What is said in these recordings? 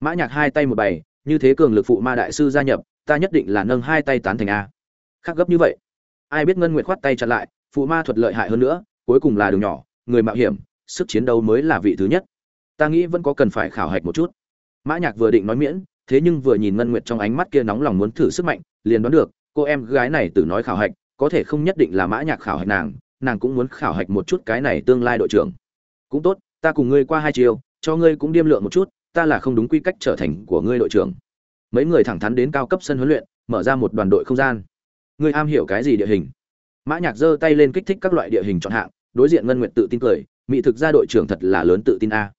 mã nhạc hai tay một bày, như thế cường lực phụ ma đại sư gia nhập, ta nhất định là nâng hai tay tán thành a. Khác gấp như vậy. Ai biết ngân nguyệt khoát tay chặn lại, phụ ma thuật lợi hại hơn nữa, cuối cùng là đường nhỏ, người mạo hiểm, sức chiến đấu mới là vị thứ nhất. Ta nghĩ vẫn có cần phải khảo hạch một chút. Mã nhạc vừa định nói miễn, thế nhưng vừa nhìn ngân nguyệt trong ánh mắt kia nóng lòng muốn thử sức mạnh, liền đoán được, cô em gái này tự nói khảo hạch, có thể không nhất định là mã nhạc khảo hạch nàng nàng cũng muốn khảo hạch một chút cái này tương lai đội trưởng. Cũng tốt, ta cùng ngươi qua hai chiều, cho ngươi cũng điêm lượng một chút ta là không đúng quy cách trở thành của ngươi đội trưởng. Mấy người thẳng thắn đến cao cấp sân huấn luyện, mở ra một đoàn đội không gian. Ngươi am hiểu cái gì địa hình? Mã nhạc giơ tay lên kích thích các loại địa hình chọn hạng, đối diện ngân nguyệt tự tin cười mỹ thực ra đội trưởng thật là lớn tự tin a.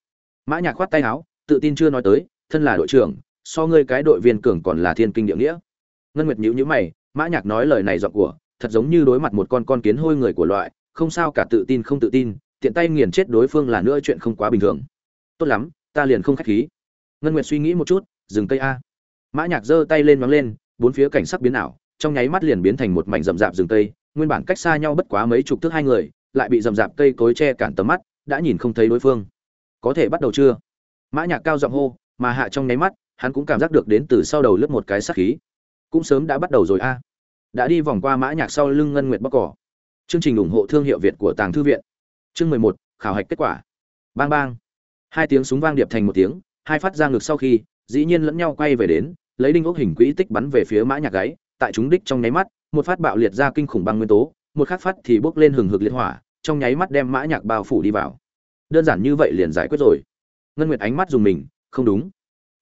Mã nhạc khoát tay áo, tự tin chưa nói tới, thân là đội trưởng, so ngươi cái đội viên cường còn là thiên kinh địa nghĩa. Ngân nguyệt nhíu nhíu mày, mã nhạc nói lời này giọng của, thật giống như đối mặt một con con kiến hôi người của loại, không sao cả tự tin không tự tin, tiện tay nghiền chết đối phương là nữa chuyện không quá bình thường. Tốt lắm ta liền không khách khí. Ngân nguyệt suy nghĩ một chút, dừng cây a. Mã nhạc giơ tay lên nhoáng lên, bốn phía cảnh sắc biến ảo, trong nháy mắt liền biến thành một mảnh rậm rạp rừng cây, nguyên bản cách xa nhau bất quá mấy chục thước hai người, lại bị rậm rạp cây cối che cản tầm mắt, đã nhìn không thấy đối phương. Có thể bắt đầu chưa? Mã nhạc cao giọng hô, mà hạ trong nháy mắt, hắn cũng cảm giác được đến từ sau đầu lướt một cái sát khí. Cũng sớm đã bắt đầu rồi a. Đã đi vòng qua mã nhạc sau lưng ngân nguyệt bắc cỏ. Chương trình ủng hộ thương hiệu việt của tàng thư viện. Chương mười một, khảo hạch kết quả. Bang bang hai tiếng súng vang điệp thành một tiếng, hai phát ra ngược sau khi, dĩ nhiên lẫn nhau quay về đến, lấy đinh ốc hình quỹ tích bắn về phía mã nhạc gáy, tại chúng đích trong nháy mắt, một phát bạo liệt ra kinh khủng băng nguyên tố, một khắc phát thì bốc lên hừng hực liệt hỏa, trong nháy mắt đem mã nhạc bao phủ đi vào. Đơn giản như vậy liền giải quyết rồi. Ngân nguyệt ánh mắt dùng mình, không đúng.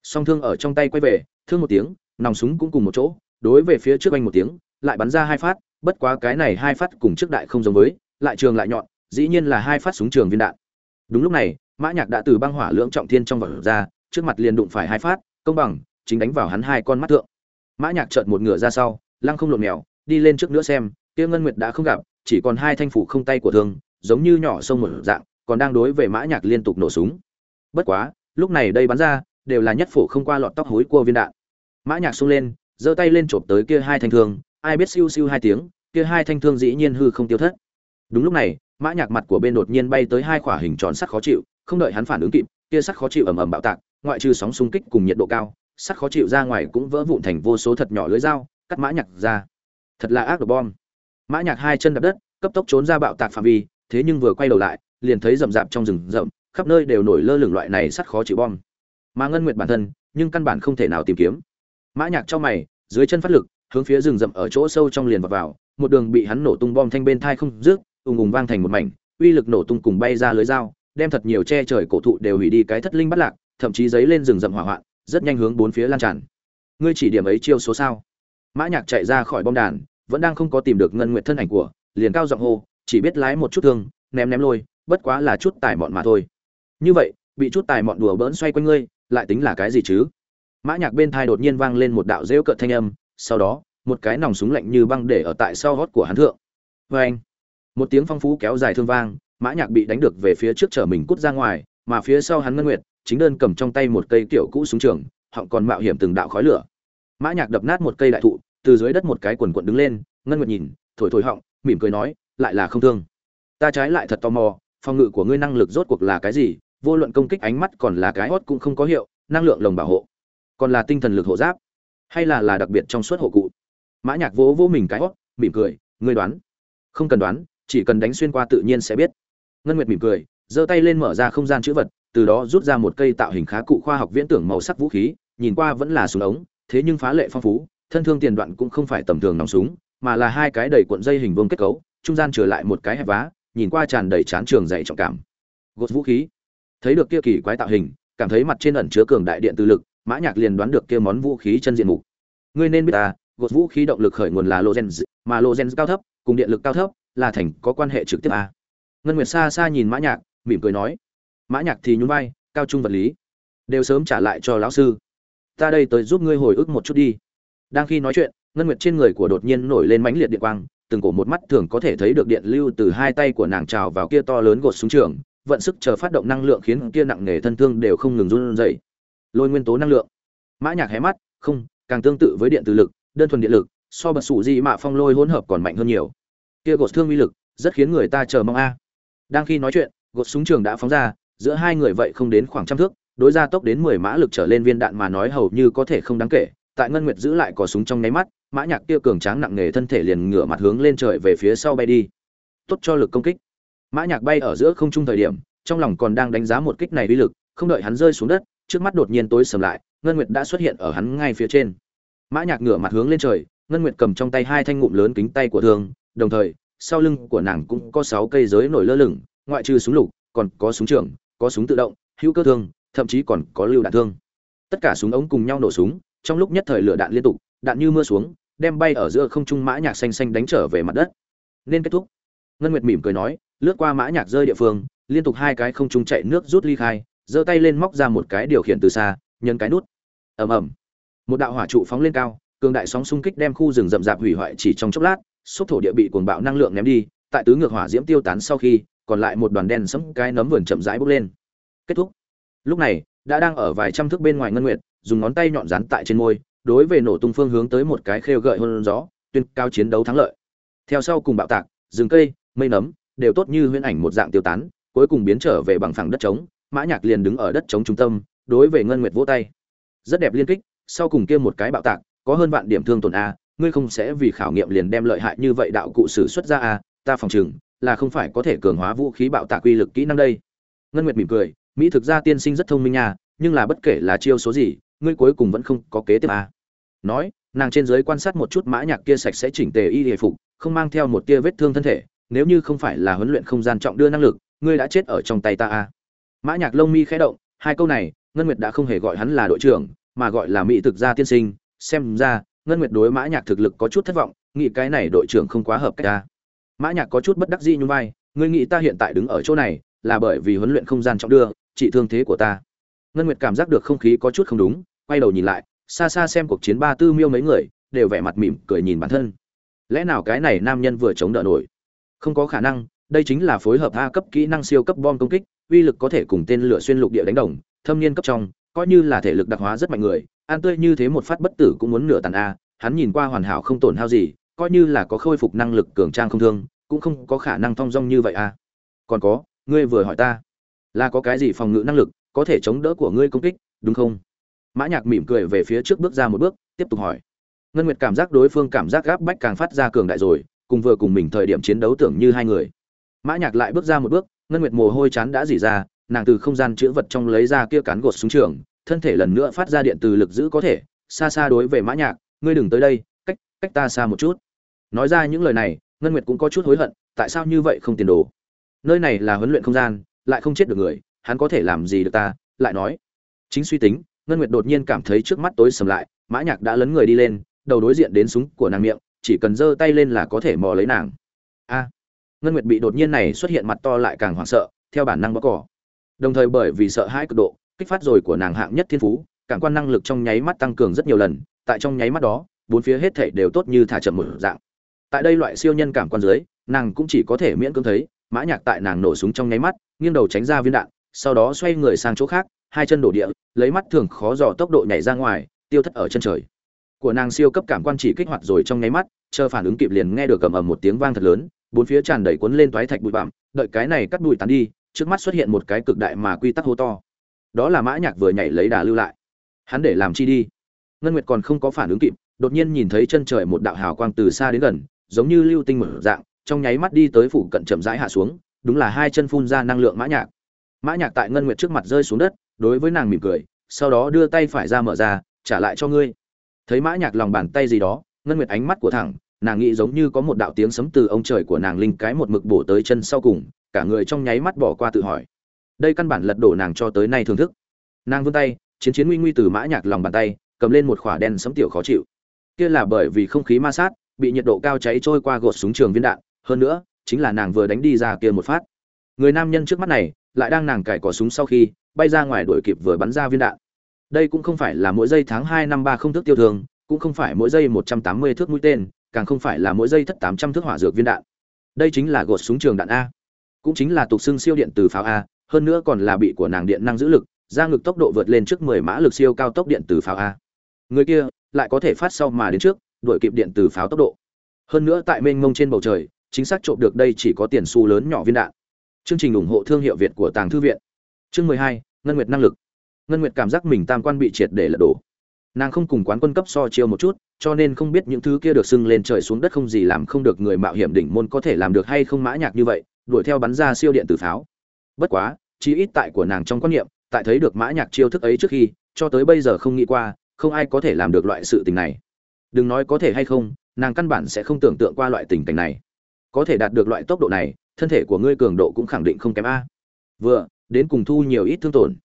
Song thương ở trong tay quay về, thương một tiếng, nòng súng cũng cùng một chỗ, đối về phía trước anh một tiếng, lại bắn ra hai phát, bất quá cái này hai phát cùng trước đại không giống với, lại trường lại nhọn, dĩ nhiên là hai phát súng trường viên đạn. Đúng lúc này mã nhạc đã từ băng hỏa lưỡng trọng thiên trong vỏ ra, trước mặt liền đụng phải hai phát, công bằng, chính đánh vào hắn hai con mắt thượng. Mã nhạc chợt một ngửa ra sau, lăng không lộn mèo, đi lên trước nữa xem, kia ngân nguyệt đã không gặp, chỉ còn hai thanh phủ không tay của thương, giống như nhỏ sông một dạng, còn đang đối về mã nhạc liên tục nổ súng. Bất quá, lúc này đây bắn ra, đều là nhất phủ không qua lọt tóc hối cua viên đạn. Mã nhạc xông lên, giơ tay lên chộp tới kia hai thanh thương, ai biết siêu siêu hai tiếng, kia hai thanh thương dĩ nhiên hư không tiêu thất. Đúng lúc này, mã nhạc mặt của bên đột nhiên bay tới hai quả hình tròn sắt khó chịu không đợi hắn phản ứng kịp kia sắt khó chịu ầm ầm bạo tạc ngoại trừ sóng xung kích cùng nhiệt độ cao sắt khó chịu ra ngoài cũng vỡ vụn thành vô số thật nhỏ lưới dao cắt mã nhạc ra. Thật là ác độc bom. Mã nhạc hai chân đạp đất cấp tốc trốn ra bạo tạc phạm vi thế nhưng vừa quay đầu lại liền thấy rậm rạp trong rừng rậm khắp nơi đều nổi lơ lửng loại này sắt khó chịu bom. Mà ngân nguyệt bản thân nhưng căn bản không thể nào tìm kiếm. Mã nhạc cho mày dưới chân phát lực hướng phía rừng rậm ở chỗ sâu trong liền vào, vào một đường bị hắn nổ tung bom thanh bên thai không rước ùng ùng vang thành một mảnh uy lực nổ tung cùng bay ra lưới dao đem thật nhiều che trời cổ thụ đều hủy đi cái thất linh bắt lạc, thậm chí giấy lên rừng rậm hỏa hoạn, rất nhanh hướng bốn phía lan tràn. Ngươi chỉ điểm ấy chiêu số sao? Mã nhạc chạy ra khỏi bom đàn, vẫn đang không có tìm được ngân nguyệt thân ảnh của, liền cao giọng hô, chỉ biết lái một chút thương, ném ném lôi, bất quá là chút tài mọn mà thôi. Như vậy, bị chút tài mọn đùa bỡn xoay quanh ngươi, lại tính là cái gì chứ? Mã nhạc bên tai đột nhiên vang lên một đạo rêu cợt thanh âm, sau đó, một cái nòng súng lạnh như băng để ở tại sau hót của hắn thượng. Với anh một tiếng phong phú kéo dài thương vang mã nhạc bị đánh được về phía trước trở mình cút ra ngoài, mà phía sau hắn ngân nguyệt, chính đơn cầm trong tay một cây tiểu cũ súng trường, họng còn mạo hiểm từng đạo khói lửa. Mã nhạc đập nát một cây đại thụ, từ dưới đất một cái quần quần đứng lên, ngân nguyệt nhìn, thổi thổi họng, mỉm cười nói, lại là không thương. Ta trái lại thật tò mò, phòng ngự của ngươi năng lực rốt cuộc là cái gì, vô luận công kích ánh mắt còn là cái hót cũng không có hiệu, năng lượng lồng bảo hộ, còn là tinh thần lực hộ giáp, hay là là đặc biệt trong suốt hộ cụ. Mã nhạc vỗ vỗ mình cái hót mỉm cười, ngươi đoán, không cần đoán, chỉ cần đánh xuyên qua tự nhiên sẽ biết ngân nguyệt mỉm cười, giơ tay lên mở ra không gian chữ vật, từ đó rút ra một cây tạo hình khá cụ khoa học viễn tưởng màu sắc vũ khí, nhìn qua vẫn là súng ống, thế nhưng phá lệ phong phú, thân thương tiền đoạn cũng không phải tầm thường nòng súng, mà là hai cái đầy cuộn dây hình vuông kết cấu, trung gian trở lại một cái hẹp vá, nhìn qua tràn đầy chán trường dày trọng cảm. Gột vũ khí. Thấy được kia kỳ quái tạo hình, cảm thấy mặt trên ẩn chứa cường đại điện từ lực, mã nhạc liền đoán được kia món vũ khí chân diện mục. Ngươi nên biết ta, gột vũ khí động lực khởi nguồn là logens mà logens cao thấp, cùng điện lực cao thấp là thành có quan hệ trực tiếp a ngân nguyệt xa xa nhìn mã nhạc, mỉm cười nói, mã nhạc thì nhún vai, cao trung vật lý, đều sớm trả lại cho lão sư. Ta đây tới giúp ngươi hồi ức một chút đi. Đang khi nói chuyện, ngân nguyệt trên người của đột nhiên nổi lên mãnh liệt điện quang, từng cổ một mắt thường có thể thấy được điện lưu từ hai tay của nàng trào vào kia to lớn gột xuống trường, vận sức chờ phát động năng lượng khiến kia nặng nề thân thương đều không ngừng run rẩy. Lôi nguyên tố năng lượng. Mã nhạc hé mắt, không, càng tương tự với điện từ lực, đơn thuần điện lực, so bật sủ gì mạ phong lôi hỗn hợp còn mạnh hơn nhiều. Kia gột thương uy lực, rất khiến người ta chờ mong a đang khi nói chuyện gột súng trường đã phóng ra giữa hai người vậy không đến khoảng trăm thước đối ra tốc đến 10 mã lực trở lên viên đạn mà nói hầu như có thể không đáng kể, tại Ngân Nguyệt giữ lại có súng trong nháy mắt, Mã Nhạc kia cường tráng nặng nề thân thể liền ngửa mặt hướng lên trời về phía sau bay đi. Tốt cho lực công kích. Mã Nhạc bay ở giữa không trung thời điểm, trong lòng còn đang đánh giá một kích này uy lực, không đợi hắn rơi xuống đất, trước mắt đột nhiên tối sầm lại, Ngân Nguyệt đã xuất hiện ở hắn ngay phía trên. Mã Nhạc ngửa mặt hướng lên trời, Ngân Nguyệt cầm trong tay hai thanh ngụm lớn kính tay của thương, đồng thời, sau lưng của nàng cũng có 6 cây giới nổi lơ lửng, ngoại trừ súng lục, còn có súng trường, có súng tự động, hữu cơ thương, thậm chí còn có lưu đạn thương. Tất cả súng ống cùng nhau nổ súng, trong lúc nhất thời lửa đạn liên tục, đạn như mưa xuống, đem bay ở giữa không trung mã nhạc xanh xanh đánh trở về mặt đất. Nên kết thúc. Ngân Nguyệt mỉm cười nói, lướt qua mã nhạc rơi địa phương, liên tục hai cái không trung chạy nước rút ly khai, giơ tay lên móc ra một cái điều khiển từ xa, nhấn cái nút. Ầm ầm. Một đạo hỏa trụ phóng lên cao, cường đại sóng xung kích đem khu rừng rậm rạp hủy hoại chỉ trong chốc lát, xúc thổ địa bị cuồng bạo năng lượng ném đi, tại tứ ngược hỏa diễm tiêu tán sau khi, còn lại một đoàn đen sẫm cái nấm vườn chậm rãi bốc lên. Kết thúc. Lúc này, đã đang ở vài trăm thước bên ngoài ngân nguyệt, dùng ngón tay nhọn dán tại trên môi, đối về nổ tung phương hướng tới một cái khêu gợi hơn gió, tuyên cao chiến đấu thắng lợi. Theo sau cùng bạo tạc, rừng cây, mây nấm, đều tốt như huyễn ảnh một dạng tiêu tán, cuối cùng biến trở về bằng phẳng đất trống, Mã Nhạc liền đứng ở đất trống trung tâm, đối về Ngân Nguyệt vỗ tay. Rất đẹp liên kích, sau cùng kia một cái bạo tạc, có hơn vạn điểm thương tổn a, ngươi không sẽ vì khảo nghiệm liền đem lợi hại như vậy đạo cụ sử xuất ra à? ta phòng chừng là không phải có thể cường hóa vũ khí bạo tạc uy lực kỹ năng đây. Ngân Nguyệt mỉm cười, mỹ thực ra tiên sinh rất thông minh nha, nhưng là bất kể là chiêu số gì, ngươi cuối cùng vẫn không có kế tiếp à? Nói, nàng trên dưới quan sát một chút Mã Nhạc kia sạch sẽ chỉnh tề y y phục, không mang theo một tia vết thương thân thể, nếu như không phải là huấn luyện không gian trọng đưa năng lực, ngươi đã chết ở trong tay ta a. Mã Nhạc lông mi khẽ động, hai câu này, Ngân Nguyệt đã không hề gọi hắn là đội trưởng, mà gọi là mỹ thực gia tiên sinh, xem ra, Ngân Nguyệt đối Mã Nhạc thực lực có chút thất vọng, nghĩ cái này đội trưởng không quá hợp cách ta. Mã Nhạc có chút bất đắc dĩ nhún vai, ngươi nghĩ ta hiện tại đứng ở chỗ này, là bởi vì huấn luyện không gian trọng đưa, trị thương thế của ta. Ngân Nguyệt cảm giác được không khí có chút không đúng, quay đầu nhìn lại, xa xa xem cuộc chiến ba tư miêu mấy người, đều vẻ mặt mỉm cười nhìn bản thân. Lẽ nào cái này nam nhân vừa chống đỡ nổi? Không có khả năng, đây chính là phối hợp A cấp kỹ năng siêu cấp bom công kích, uy lực có thể cùng tên lửa xuyên lục địa đánh đồng, thâm niên cấp trong, coi như là thể lực đặc hóa rất mạnh người, an tươi như thế một phát bất tử cũng muốn nửa tàn a, hắn nhìn qua hoàn hảo không tổn hao gì, coi như là có khôi phục năng lực cường trang không thương, cũng không có khả năng thông dong như vậy a. Còn có, ngươi vừa hỏi ta, là có cái gì phòng ngự năng lực, có thể chống đỡ của ngươi công kích, đúng không? Mã Nhạc mỉm cười về phía trước bước ra một bước, tiếp tục hỏi. Ngân Nguyệt cảm giác đối phương cảm giác gáp bách càng phát ra cường đại rồi, cùng vừa cùng mình thời điểm chiến đấu tưởng như hai người. Mã Nhạc lại bước ra một bước, Ngân Nguyệt mồ hôi chán đã dỉ ra, nàng từ không gian chứa vật trong lấy ra kia cán gột súng trường, thân thể lần nữa phát ra điện từ lực giữ có thể, xa xa đối về Mã Nhạc, ngươi đừng tới đây, cách cách ta xa một chút. Nói ra những lời này, Ngân Nguyệt cũng có chút hối hận, tại sao như vậy không tiền đồ? Nơi này là huấn luyện không gian, lại không chết được người, hắn có thể làm gì được ta? Lại nói, chính suy tính, Ngân Nguyệt đột nhiên cảm thấy trước mắt tối sầm lại, Mã Nhạc đã lấn người đi lên, đầu đối diện đến súng của nàng miệng, chỉ cần giơ tay lên là có thể mò lấy nàng. A. Ngân Nguyệt bị đột nhiên này xuất hiện mặt to lại càng hoảng sợ, theo bản năng bóc cỏ. Đồng thời bởi vì sợ hãi cực độ, kích phát rồi của nàng hạng nhất thiên phú, cảm quan năng lực trong nháy mắt tăng cường rất nhiều lần, tại trong nháy mắt đó, bốn phía hết thảy đều tốt như thả chậm một dạng. Tại đây loại siêu nhân cảm quan dưới, nàng cũng chỉ có thể miễn cưỡng thấy, Mã Nhạc tại nàng nổ súng trong nháy mắt, nghiêng đầu tránh ra viên đạn, sau đó xoay người sang chỗ khác, hai chân đổ địa, lấy mắt thường khó dò tốc độ nhảy ra ngoài, tiêu thất ở chân trời. Của nàng siêu cấp cảm quan chỉ kích hoạt rồi trong nháy mắt, chờ phản ứng kịp liền nghe được cầm ầm một tiếng vang thật lớn, bốn phía tràn đầy cuốn lên toái thạch bụi bặm, đợi cái này cắt bụi tán đi, trước mắt xuất hiện một cái cực đại mà quy tắc hô to. Đó là Mã Nhạc vừa nhảy lấy đà lưu lại. Hắn để làm chi đi? Ngân Nguyệt còn không có phản ứng kịp, đột nhiên nhìn thấy chân trời một đạo hào quang từ xa đến gần, giống như lưu tinh mở dạng, trong nháy mắt đi tới phủ cận chậm rãi hạ xuống, đúng là hai chân phun ra năng lượng Mã Nhạc. Mã Nhạc tại Ngân Nguyệt trước mặt rơi xuống đất, đối với nàng mỉm cười, sau đó đưa tay phải ra mở ra, trả lại cho ngươi. Thấy Mã Nhạc lòng bàn tay gì đó, Ngân Nguyệt ánh mắt của thẳng, nàng nghĩ giống như có một đạo tiếng sấm từ ông trời của nàng linh cái một mực bổ tới chân sau cùng cả người trong nháy mắt bỏ qua tự hỏi đây căn bản lật đổ nàng cho tới nay thưởng thức. Nàng vươn tay, chiến chiến nguy nguy từ mã nhạc lòng bàn tay, cầm lên một khỏa đen sấm tiểu khó chịu. Kia là bởi vì không khí ma sát, bị nhiệt độ cao cháy trôi qua gột súng trường viên đạn, hơn nữa, chính là nàng vừa đánh đi ra kia một phát. Người nam nhân trước mắt này, lại đang nàng cài cỏ súng sau khi, bay ra ngoài đuổi kịp vừa bắn ra viên đạn. Đây cũng không phải là mỗi giây tháng hai năm ba không thước tiêu thường, cũng không phải mỗi giây một trăm tám mươi thước mũi tên, càng không phải là mỗi giây thất tám trăm thước hỏa dược viên đạn. Đây chính là gột súng trường đạn a. Cũng chính là tục xưng siêu điện từ pháo a hơn nữa còn là bị của nàng điện năng giữ lực ra ngực tốc độ vượt lên trước mười mã lực siêu cao tốc điện từ pháo a. Người kia lại có thể phát sau mà đến trước, đuổi kịp điện từ pháo tốc độ. Hơn nữa tại mênh mông trên bầu trời, chính xác trộm được đây chỉ có tiền xu lớn nhỏ viên đạn. Chương trình ủng hộ thương hiệu việt của tàng thư viện. Chương mười hai, ngân nguyệt năng lực. Ngân nguyệt cảm giác mình tam quan bị triệt để lật đổ. Nàng không cùng quán quân cấp so chiêu một chút, cho nên không biết những thứ kia được sưng lên trời xuống đất không gì làm không được người mạo hiểm đỉnh môn có thể làm được hay không mã nhạc như vậy, đuổi theo bắn ra siêu điện từ pháo bất quá, chí ít tại của nàng trong quan niệm, tại thấy được mã nhạc chiêu thức ấy trước khi, cho tới bây giờ không nghĩ qua, không ai có thể làm được loại sự tình này. Đừng nói có thể hay không, nàng căn bản sẽ không tưởng tượng qua loại tình cảnh này. Có thể đạt được loại tốc độ này, thân thể của ngươi cường độ cũng khẳng định không kém a. Vừa, đến cùng thu nhiều ít thương tổn.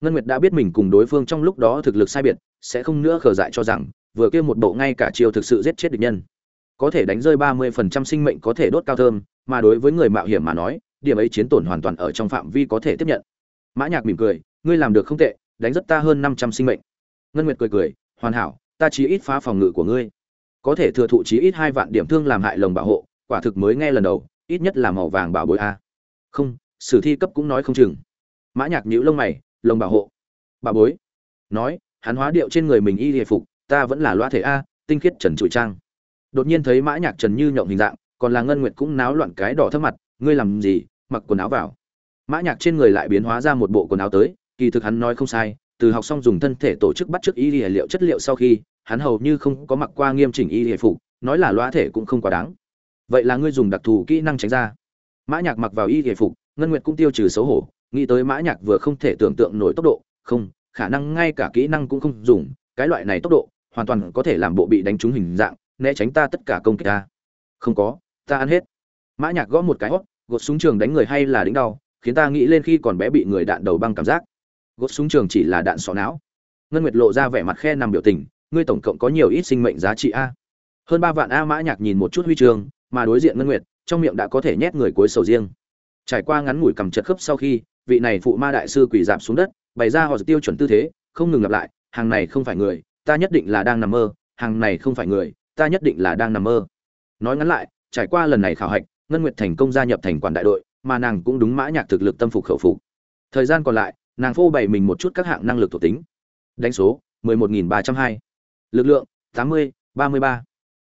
Ngân nguyệt đã biết mình cùng đối phương trong lúc đó thực lực sai biệt, sẽ không nữa khờ dại cho rằng, vừa kia một bộ ngay cả chiêu thực sự giết chết địch nhân. Có thể đánh rơi ba mươi phần trăm sinh mệnh có thể đốt cao thơm, mà đối với người mạo hiểm mà nói điểm ấy chiến tổn hoàn toàn ở trong phạm vi có thể tiếp nhận. Mã nhạc mỉm cười, ngươi làm được không tệ, đánh rất ta hơn năm trăm sinh mệnh. Ngân nguyệt cười cười, hoàn hảo, ta chỉ ít phá phòng ngự của ngươi. Có thể thừa thụ chí ít hai vạn điểm thương làm hại lồng bảo hộ, quả thực mới nghe lần đầu, ít nhất là màu vàng bảo bối a. Không, sử thi cấp cũng nói không chừng. Mã nhạc nhíu lông mày, lồng bảo hộ. Bảo bối. Nói, hắn hóa điệu trên người mình y liệt phục, ta vẫn là loa thể a, tinh khiết trần trụi trang. Đột nhiên thấy mã nhạc trần như nhộng hình dạng, còn là ngân nguyệt cũng náo loạn cái đỏ thấp mặt ngươi làm gì, mặc quần áo vào. Mã nhạc trên người lại biến hóa ra một bộ quần áo tới, kỳ thực hắn nói không sai, từ học xong dùng thân thể tổ chức bắt trước y lìa liệu chất liệu sau khi, hắn hầu như không có mặc qua nghiêm chỉnh y lìa phục, nói là loa thể cũng không quá đáng. Vậy là ngươi dùng đặc thù kỹ năng tránh ra. Mã nhạc mặc vào y lìa phục, ngân nguyệt cũng tiêu trừ xấu hổ, nghĩ tới mã nhạc vừa không thể tưởng tượng nổi tốc độ, không, khả năng ngay cả kỹ năng cũng không dùng, cái loại này tốc độ, hoàn toàn có thể làm bộ bị đánh trúng hình dạng, né tránh ta tất cả công kích ta. Không có, ta ăn hết mã nhạc gõ một cái hót gột súng trường đánh người hay là đỉnh đau, khiến ta nghĩ lên khi còn bé bị người đạn đầu băng cảm giác. Gột súng trường chỉ là đạn sọ não. Ngân nguyệt lộ ra vẻ mặt khe nằm biểu tình, ngươi tổng cộng có nhiều ít sinh mệnh giá trị a? Hơn ba vạn a mã nhạc nhìn một chút huy chương, mà đối diện ngân nguyệt, trong miệng đã có thể nhét người cuối sầu riêng. Trải qua ngắn ngủi cầm chật khớp sau khi, vị này phụ ma đại sư quỳ dạp xuống đất, bày ra họ tiêu chuẩn tư thế, không ngừng lặp lại, hàng này không phải người, ta nhất định là đang nằm mơ, hàng này không phải người, ta nhất định là đang nằm mơ. Nói ngắn lại, trải qua lần này khảo hạch ngân nguyệt thành công gia nhập thành quản đại đội mà nàng cũng đúng mã nhạc thực lực tâm phục khẩu phục thời gian còn lại nàng phô bày mình một chút các hạng năng lực thuộc tính đánh số 11.302. lực lượng 80, 33.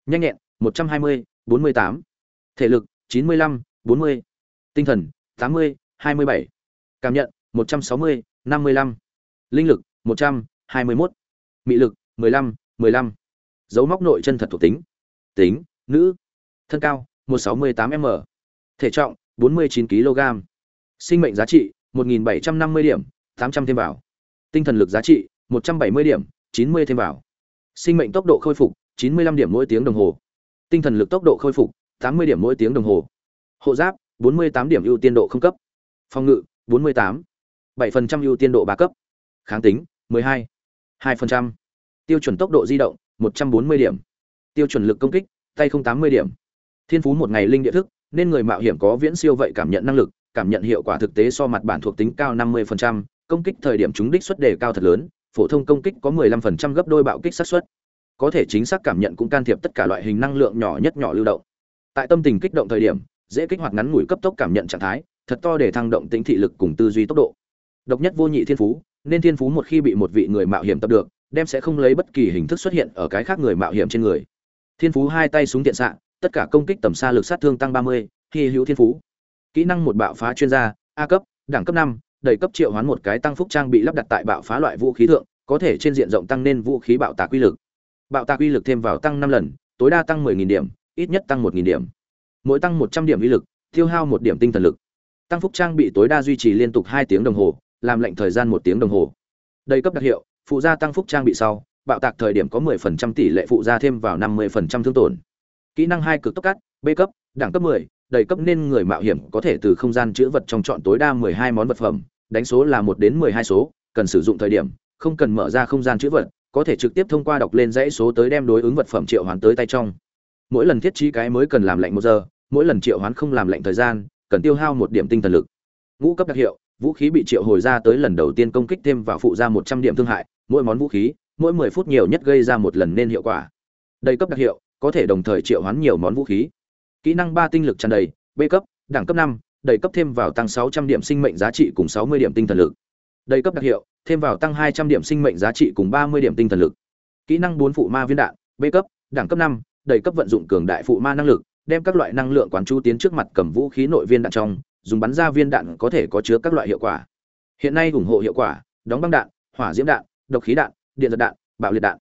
nhanh nhẹn 120, 48. thể lực 95, 40. tinh thần 80, 27. cảm nhận 160, 55. linh lực 121 mị lực 15, 15. dấu móc nội chân thật thuộc tính tính nữ thân cao 168 m, thể trọng 49 kg sinh mệnh giá trị 1.750 điểm 800 thêm vào. Tinh thần lực giá trị 170 điểm 90 thêm vào. Sinh mệnh tốc độ khôi phục 95 điểm mỗi tiếng đồng hồ. Tinh thần lực tốc độ khôi phục 80 điểm mỗi tiếng đồng hồ. Hộ giáp 48 điểm ưu tiên độ không cấp. Phòng ngự 48 7% ưu tiên độ ba cấp. Kháng tính 12 2% tiêu chuẩn tốc độ di động 140 điểm. Tiêu chuẩn lực công kích tay không 80 điểm thiên phú một ngày linh địa thức nên người mạo hiểm có viễn siêu vậy cảm nhận năng lực cảm nhận hiệu quả thực tế so mặt bản thuộc tính cao 50%, công kích thời điểm chúng đích suất đề cao thật lớn phổ thông công kích có 15% gấp đôi bạo kích xác suất. Có thể chính xác cảm nhận cũng can thiệp tất cả loại hình năng lượng nhỏ nhất nhỏ lưu động. Tại tâm tình kích động thời điểm dễ kích hoạt ngắn ngủi cấp tốc cảm nhận trạng thái thật to để thăng động tính thị lực cùng tư duy tốc độ. Độc nhất vô nhị thiên phú nên thiên phú một khi bị một vị người mạo hiểm tập được đem sẽ không lấy bất kỳ hình thức xuất hiện ở cái khác người mạo hiểm trên người. Thiên phú hai tay súng tiện xạ tất cả công kích tầm xa lực sát thương tăng 30, khi hữu thiên phú. Kỹ năng một bạo phá chuyên gia, A cấp, đẳng cấp 5, đầy cấp triệu hoán một cái tăng phúc trang bị lắp đặt tại bạo phá loại vũ khí thượng, có thể trên diện rộng tăng nên vũ khí bạo tạc uy lực. Bạo tạc uy lực thêm vào tăng 5 lần, tối đa tăng 10000 điểm, ít nhất tăng 1000 điểm. Mỗi tăng 100 điểm uy lực, tiêu hao một điểm tinh thần lực. Tăng phúc trang bị tối đa duy trì liên tục 2 tiếng đồng hồ, làm lệnh thời gian 1 tiếng đồng hồ. Đầy cấp đặc hiệu, phụ gia tăng phúc trang bị sau, bạo tạc thời điểm có 10% tỷ lệ phụ gia thêm vào 50% thương tổn kỹ năng hai cực tốc cắt b cấp đẳng cấp 10, đầy cấp nên người mạo hiểm có thể từ không gian chữ vật trong chọn tối đa 12 món vật phẩm đánh số là một đến 12 số cần sử dụng thời điểm không cần mở ra không gian chữ vật có thể trực tiếp thông qua đọc lên dãy số tới đem đối ứng vật phẩm triệu hoán tới tay trong. Mỗi lần thiết trí cái mới cần làm lệnh một giờ mỗi lần triệu hoán không làm lệnh thời gian cần tiêu hao một điểm tinh thần lực. Ngũ cấp đặc hiệu vũ khí bị triệu hồi ra tới lần đầu tiên công kích thêm vào phụ ra 100 điểm thương hại mỗi món vũ khí mỗi 10 phút nhiều nhất gây ra một lần nên hiệu quả. Đầy cấp đặc hiệu có thể đồng thời triệu hoán nhiều món vũ khí. Kỹ năng ba tinh lực tràn đầy, b cấp, đẳng cấp năm đầy cấp thêm vào tăng 600 điểm sinh mệnh giá trị cùng 60 điểm tinh thần lực. Đầy cấp đặc hiệu, thêm vào tăng 200 điểm sinh mệnh giá trị cùng 30 điểm tinh thần lực. Kỹ năng bốn phụ ma viên đạn, b cấp, đẳng cấp năm đầy cấp vận dụng cường đại phụ ma năng lực, đem các loại năng lượng quán chú tiến trước mặt cầm vũ khí nội viên đạn trong, dùng bắn ra viên đạn có thể có chứa các loại hiệu quả. Hiện nay ủng hộ hiệu quả, đóng băng đạn, hỏa diễm đạn, độc khí đạn, điện giật đạn, bạo liệt đạn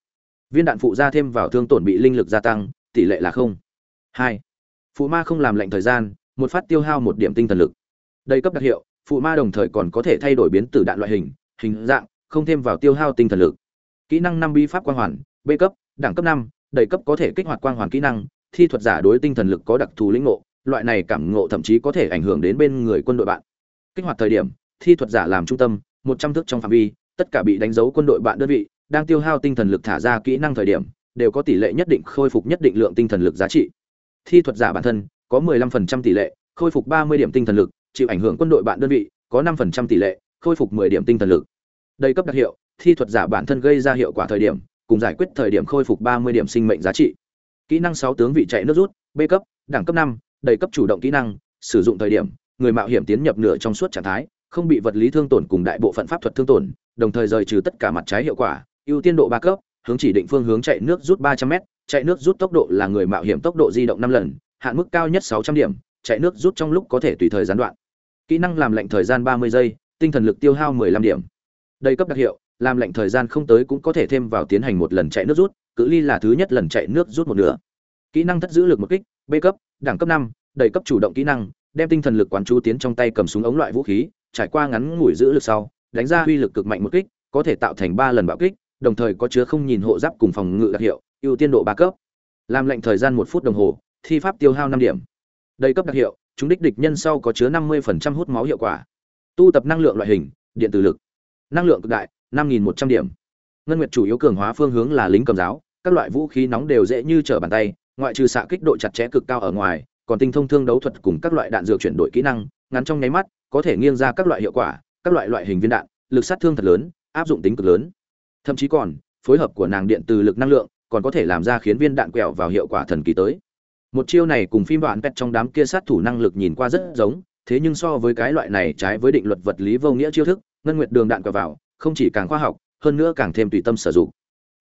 viên đạn phụ ra thêm vào thương tổn bị linh lực gia tăng, tỷ lệ là không. Hai, phụ ma không làm lệnh thời gian, một phát tiêu hao một điểm tinh thần lực. Đây cấp đặc hiệu, phụ ma đồng thời còn có thể thay đổi biến từ đạn loại hình hình dạng, không thêm vào tiêu hao tinh thần lực. Kỹ năng năm bi pháp quang hoàn, b cấp, đẳng cấp năm, đầy cấp có thể kích hoạt quang hoàn kỹ năng, thi thuật giả đối tinh thần lực có đặc thù lĩnh ngộ, loại này cảm ngộ thậm chí có thể ảnh hưởng đến bên người quân đội bạn. Kích hoạt thời điểm, thi thuật giả làm trung tâm, một trăm thước trong phạm vi, tất cả bị đánh dấu quân đội bạn đơn vị đang tiêu hao tinh thần lực thả ra kỹ năng thời điểm đều có tỷ lệ nhất định khôi phục nhất định lượng tinh thần lực giá trị. Thi thuật giả bản thân có 15% tỷ lệ khôi phục 30 điểm tinh thần lực chịu ảnh hưởng quân đội bạn đơn vị có 5% tỷ lệ khôi phục 10 điểm tinh thần lực. Đây cấp đặc hiệu thi thuật giả bản thân gây ra hiệu quả thời điểm cùng giải quyết thời điểm khôi phục 30 điểm sinh mệnh giá trị. Kỹ năng 6 tướng vị chạy nước rút b cấp đẳng cấp 5, đầy cấp chủ động kỹ năng sử dụng thời điểm người mạo hiểm tiến nhập nửa trong suốt trạng thái không bị vật lý thương tổn cùng đại bộ phận pháp thuật thương tổn đồng thời rời trừ tất cả mặt trái hiệu quả ưu tiên độ ba cấp hướng chỉ định phương hướng chạy nước rút 300 m chạy nước rút tốc độ là người mạo hiểm tốc độ di động năm lần hạn mức cao nhất 600 điểm chạy nước rút trong lúc có thể tùy thời gián đoạn. Kỹ năng làm lệnh thời gian 30 giây tinh thần lực tiêu hao 15 điểm. Đây cấp đặc hiệu làm lệnh thời gian không tới cũng có thể thêm vào tiến hành một lần chạy nước rút cự ly là thứ nhất lần chạy nước rút một nửa. Kỹ năng thất giữ lực một kích b cấp đẳng cấp năm, đầy cấp chủ động kỹ năng đem tinh thần lực quán chú tiến trong tay cầm súng ống loại vũ khí trải qua ngắn ngủi giữ lực sau đánh ra uy lực cực mạnh một kích có thể tạo thành ba lần bạo kích đồng thời có chứa không nhìn hộ giáp cùng phòng ngự đặc hiệu, ưu tiên độ ba cấp. Làm lệnh thời gian một phút đồng hồ, thi pháp tiêu hao năm điểm. Đầy cấp đặc hiệu, chúng đích địch nhân sau có chứa năm mươi hút máu hiệu quả. Tu tập năng lượng loại hình, điện tử lực. Năng lượng cực đại, năm nghìn một trăm điểm. Ngân nguyệt chủ yếu cường hóa phương hướng là lính cầm giáo, các loại vũ khí nóng đều dễ như trở bàn tay, ngoại trừ xạ kích độ chặt chẽ cực cao ở ngoài, còn tinh thông thương đấu thuật cùng các loại đạn dược chuyển đổi kỹ năng, ngắn trong nháy mắt, có thể nghiêng ra các loại hiệu quả, các loại loại hình viên đạn, lực sát thương thật lớn, áp dụng tính cực lớn thậm chí còn, phối hợp của nàng điện từ lực năng lượng, còn có thể làm ra khiến viên đạn quẹo vào hiệu quả thần kỳ tới. Một chiêu này cùng phim đoạn pet trong đám kia sát thủ năng lực nhìn qua rất giống, thế nhưng so với cái loại này trái với định luật vật lý vô nghĩa chiêu thức, ngân nguyệt đường đạn quẹo vào, không chỉ càng khoa học, hơn nữa càng thêm tùy tâm sử dụng.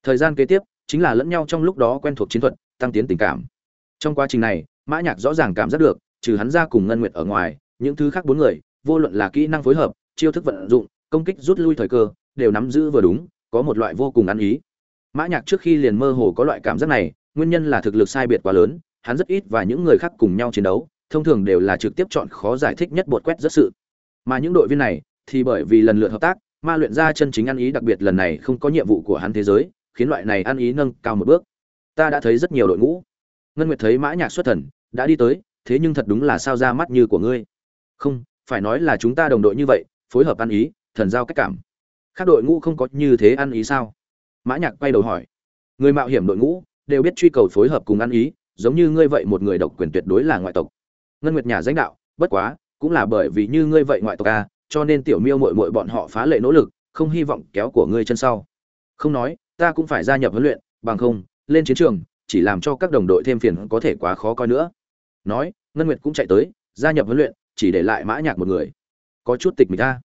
Thời gian kế tiếp, chính là lẫn nhau trong lúc đó quen thuộc chiến thuật, tăng tiến tình cảm. Trong quá trình này, mã nhạc rõ ràng cảm giác được, trừ hắn ra cùng ngân nguyệt ở ngoài, những thứ khác bốn người, vô luận là kỹ năng phối hợp, chiêu thức vận dụng, công kích rút lui thời cơ, đều nắm giữ vừa đúng có một loại vô cùng ăn ý. Mã nhạc trước khi liền mơ hồ có loại cảm giác này, nguyên nhân là thực lực sai biệt quá lớn, hắn rất ít và những người khác cùng nhau chiến đấu, thông thường đều là trực tiếp chọn khó giải thích nhất bột quét rất sự. Mà những đội viên này, thì bởi vì lần lượt hợp tác, ma luyện ra chân chính ăn ý đặc biệt lần này không có nhiệm vụ của hắn thế giới, khiến loại này ăn ý nâng cao một bước. Ta đã thấy rất nhiều đội ngũ. Ngân nguyệt thấy mã nhạc xuất thần, đã đi tới, thế nhưng thật đúng là sao ra mắt như của ngươi. Không, phải nói là chúng ta đồng đội như vậy, phối hợp ăn ý, thần giao cách cảm khác đội ngũ không có như thế ăn ý sao? Mã nhạc quay đầu hỏi. Người mạo hiểm đội ngũ đều biết truy cầu phối hợp cùng ăn ý, giống như ngươi vậy một người độc quyền tuyệt đối là ngoại tộc. Ngân nguyệt nhà danh đạo, bất quá, cũng là bởi vì như ngươi vậy ngoại tộc a cho nên tiểu miêu muội muội bọn họ phá lệ nỗ lực, không hy vọng kéo của ngươi chân sau. Không nói, ta cũng phải gia nhập huấn luyện, bằng không, lên chiến trường, chỉ làm cho các đồng đội thêm phiền có thể quá khó coi nữa. Nói, ngân nguyệt cũng chạy tới, gia nhập huấn luyện, chỉ để lại mã nhạc một người. Có chút tịch mịch ta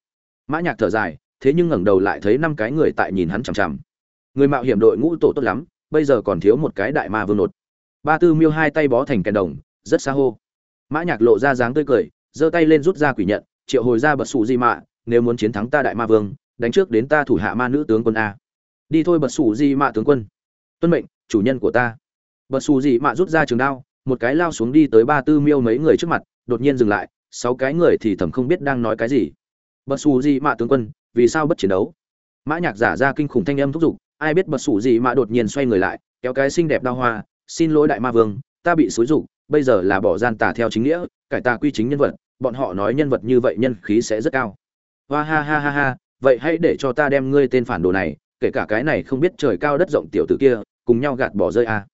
mã nhạc thở dài thế nhưng ngẩng đầu lại thấy năm cái người tại nhìn hắn chằm chằm. Người mạo hiểm đội ngũ tổ tốt lắm, bây giờ còn thiếu một cái đại ma vương nột. Ba tư miêu hai tay bó thành kèn đồng, rất xa hô. Mã nhạc lộ ra dáng tươi cười, giơ tay lên rút ra quỷ nhận, triệu hồi ra bật sủ di mạ, nếu muốn chiến thắng ta đại ma vương, đánh trước đến ta thủ hạ ma nữ tướng quân a. Đi thôi bật sủ di mạ tướng quân. Tuân mệnh, chủ nhân của ta. Bật sủ di mạ rút ra trường đao, một cái lao xuống đi tới ba tư miêu mấy người trước mặt, đột nhiên dừng lại, sáu cái người thì thầm không biết đang nói cái gì. Bật xù gì mạ tướng quân vì sao bất chiến đấu? Mã nhạc giả ra kinh khủng thanh âm thúc giục, ai biết bật sủ gì mà đột nhiên xoay người lại, kéo cái xinh đẹp đao hoa, xin lỗi đại ma vương, ta bị xúi rục bây giờ là bỏ gian tà theo chính nghĩa, cải tà quy chính nhân vật, bọn họ nói nhân vật như vậy nhân khí sẽ rất cao. Hoa ha ha ha ha, vậy hãy để cho ta đem ngươi tên phản đồ này, kể cả cái này không biết trời cao đất rộng tiểu tử kia, cùng nhau gạt bỏ rơi a. À.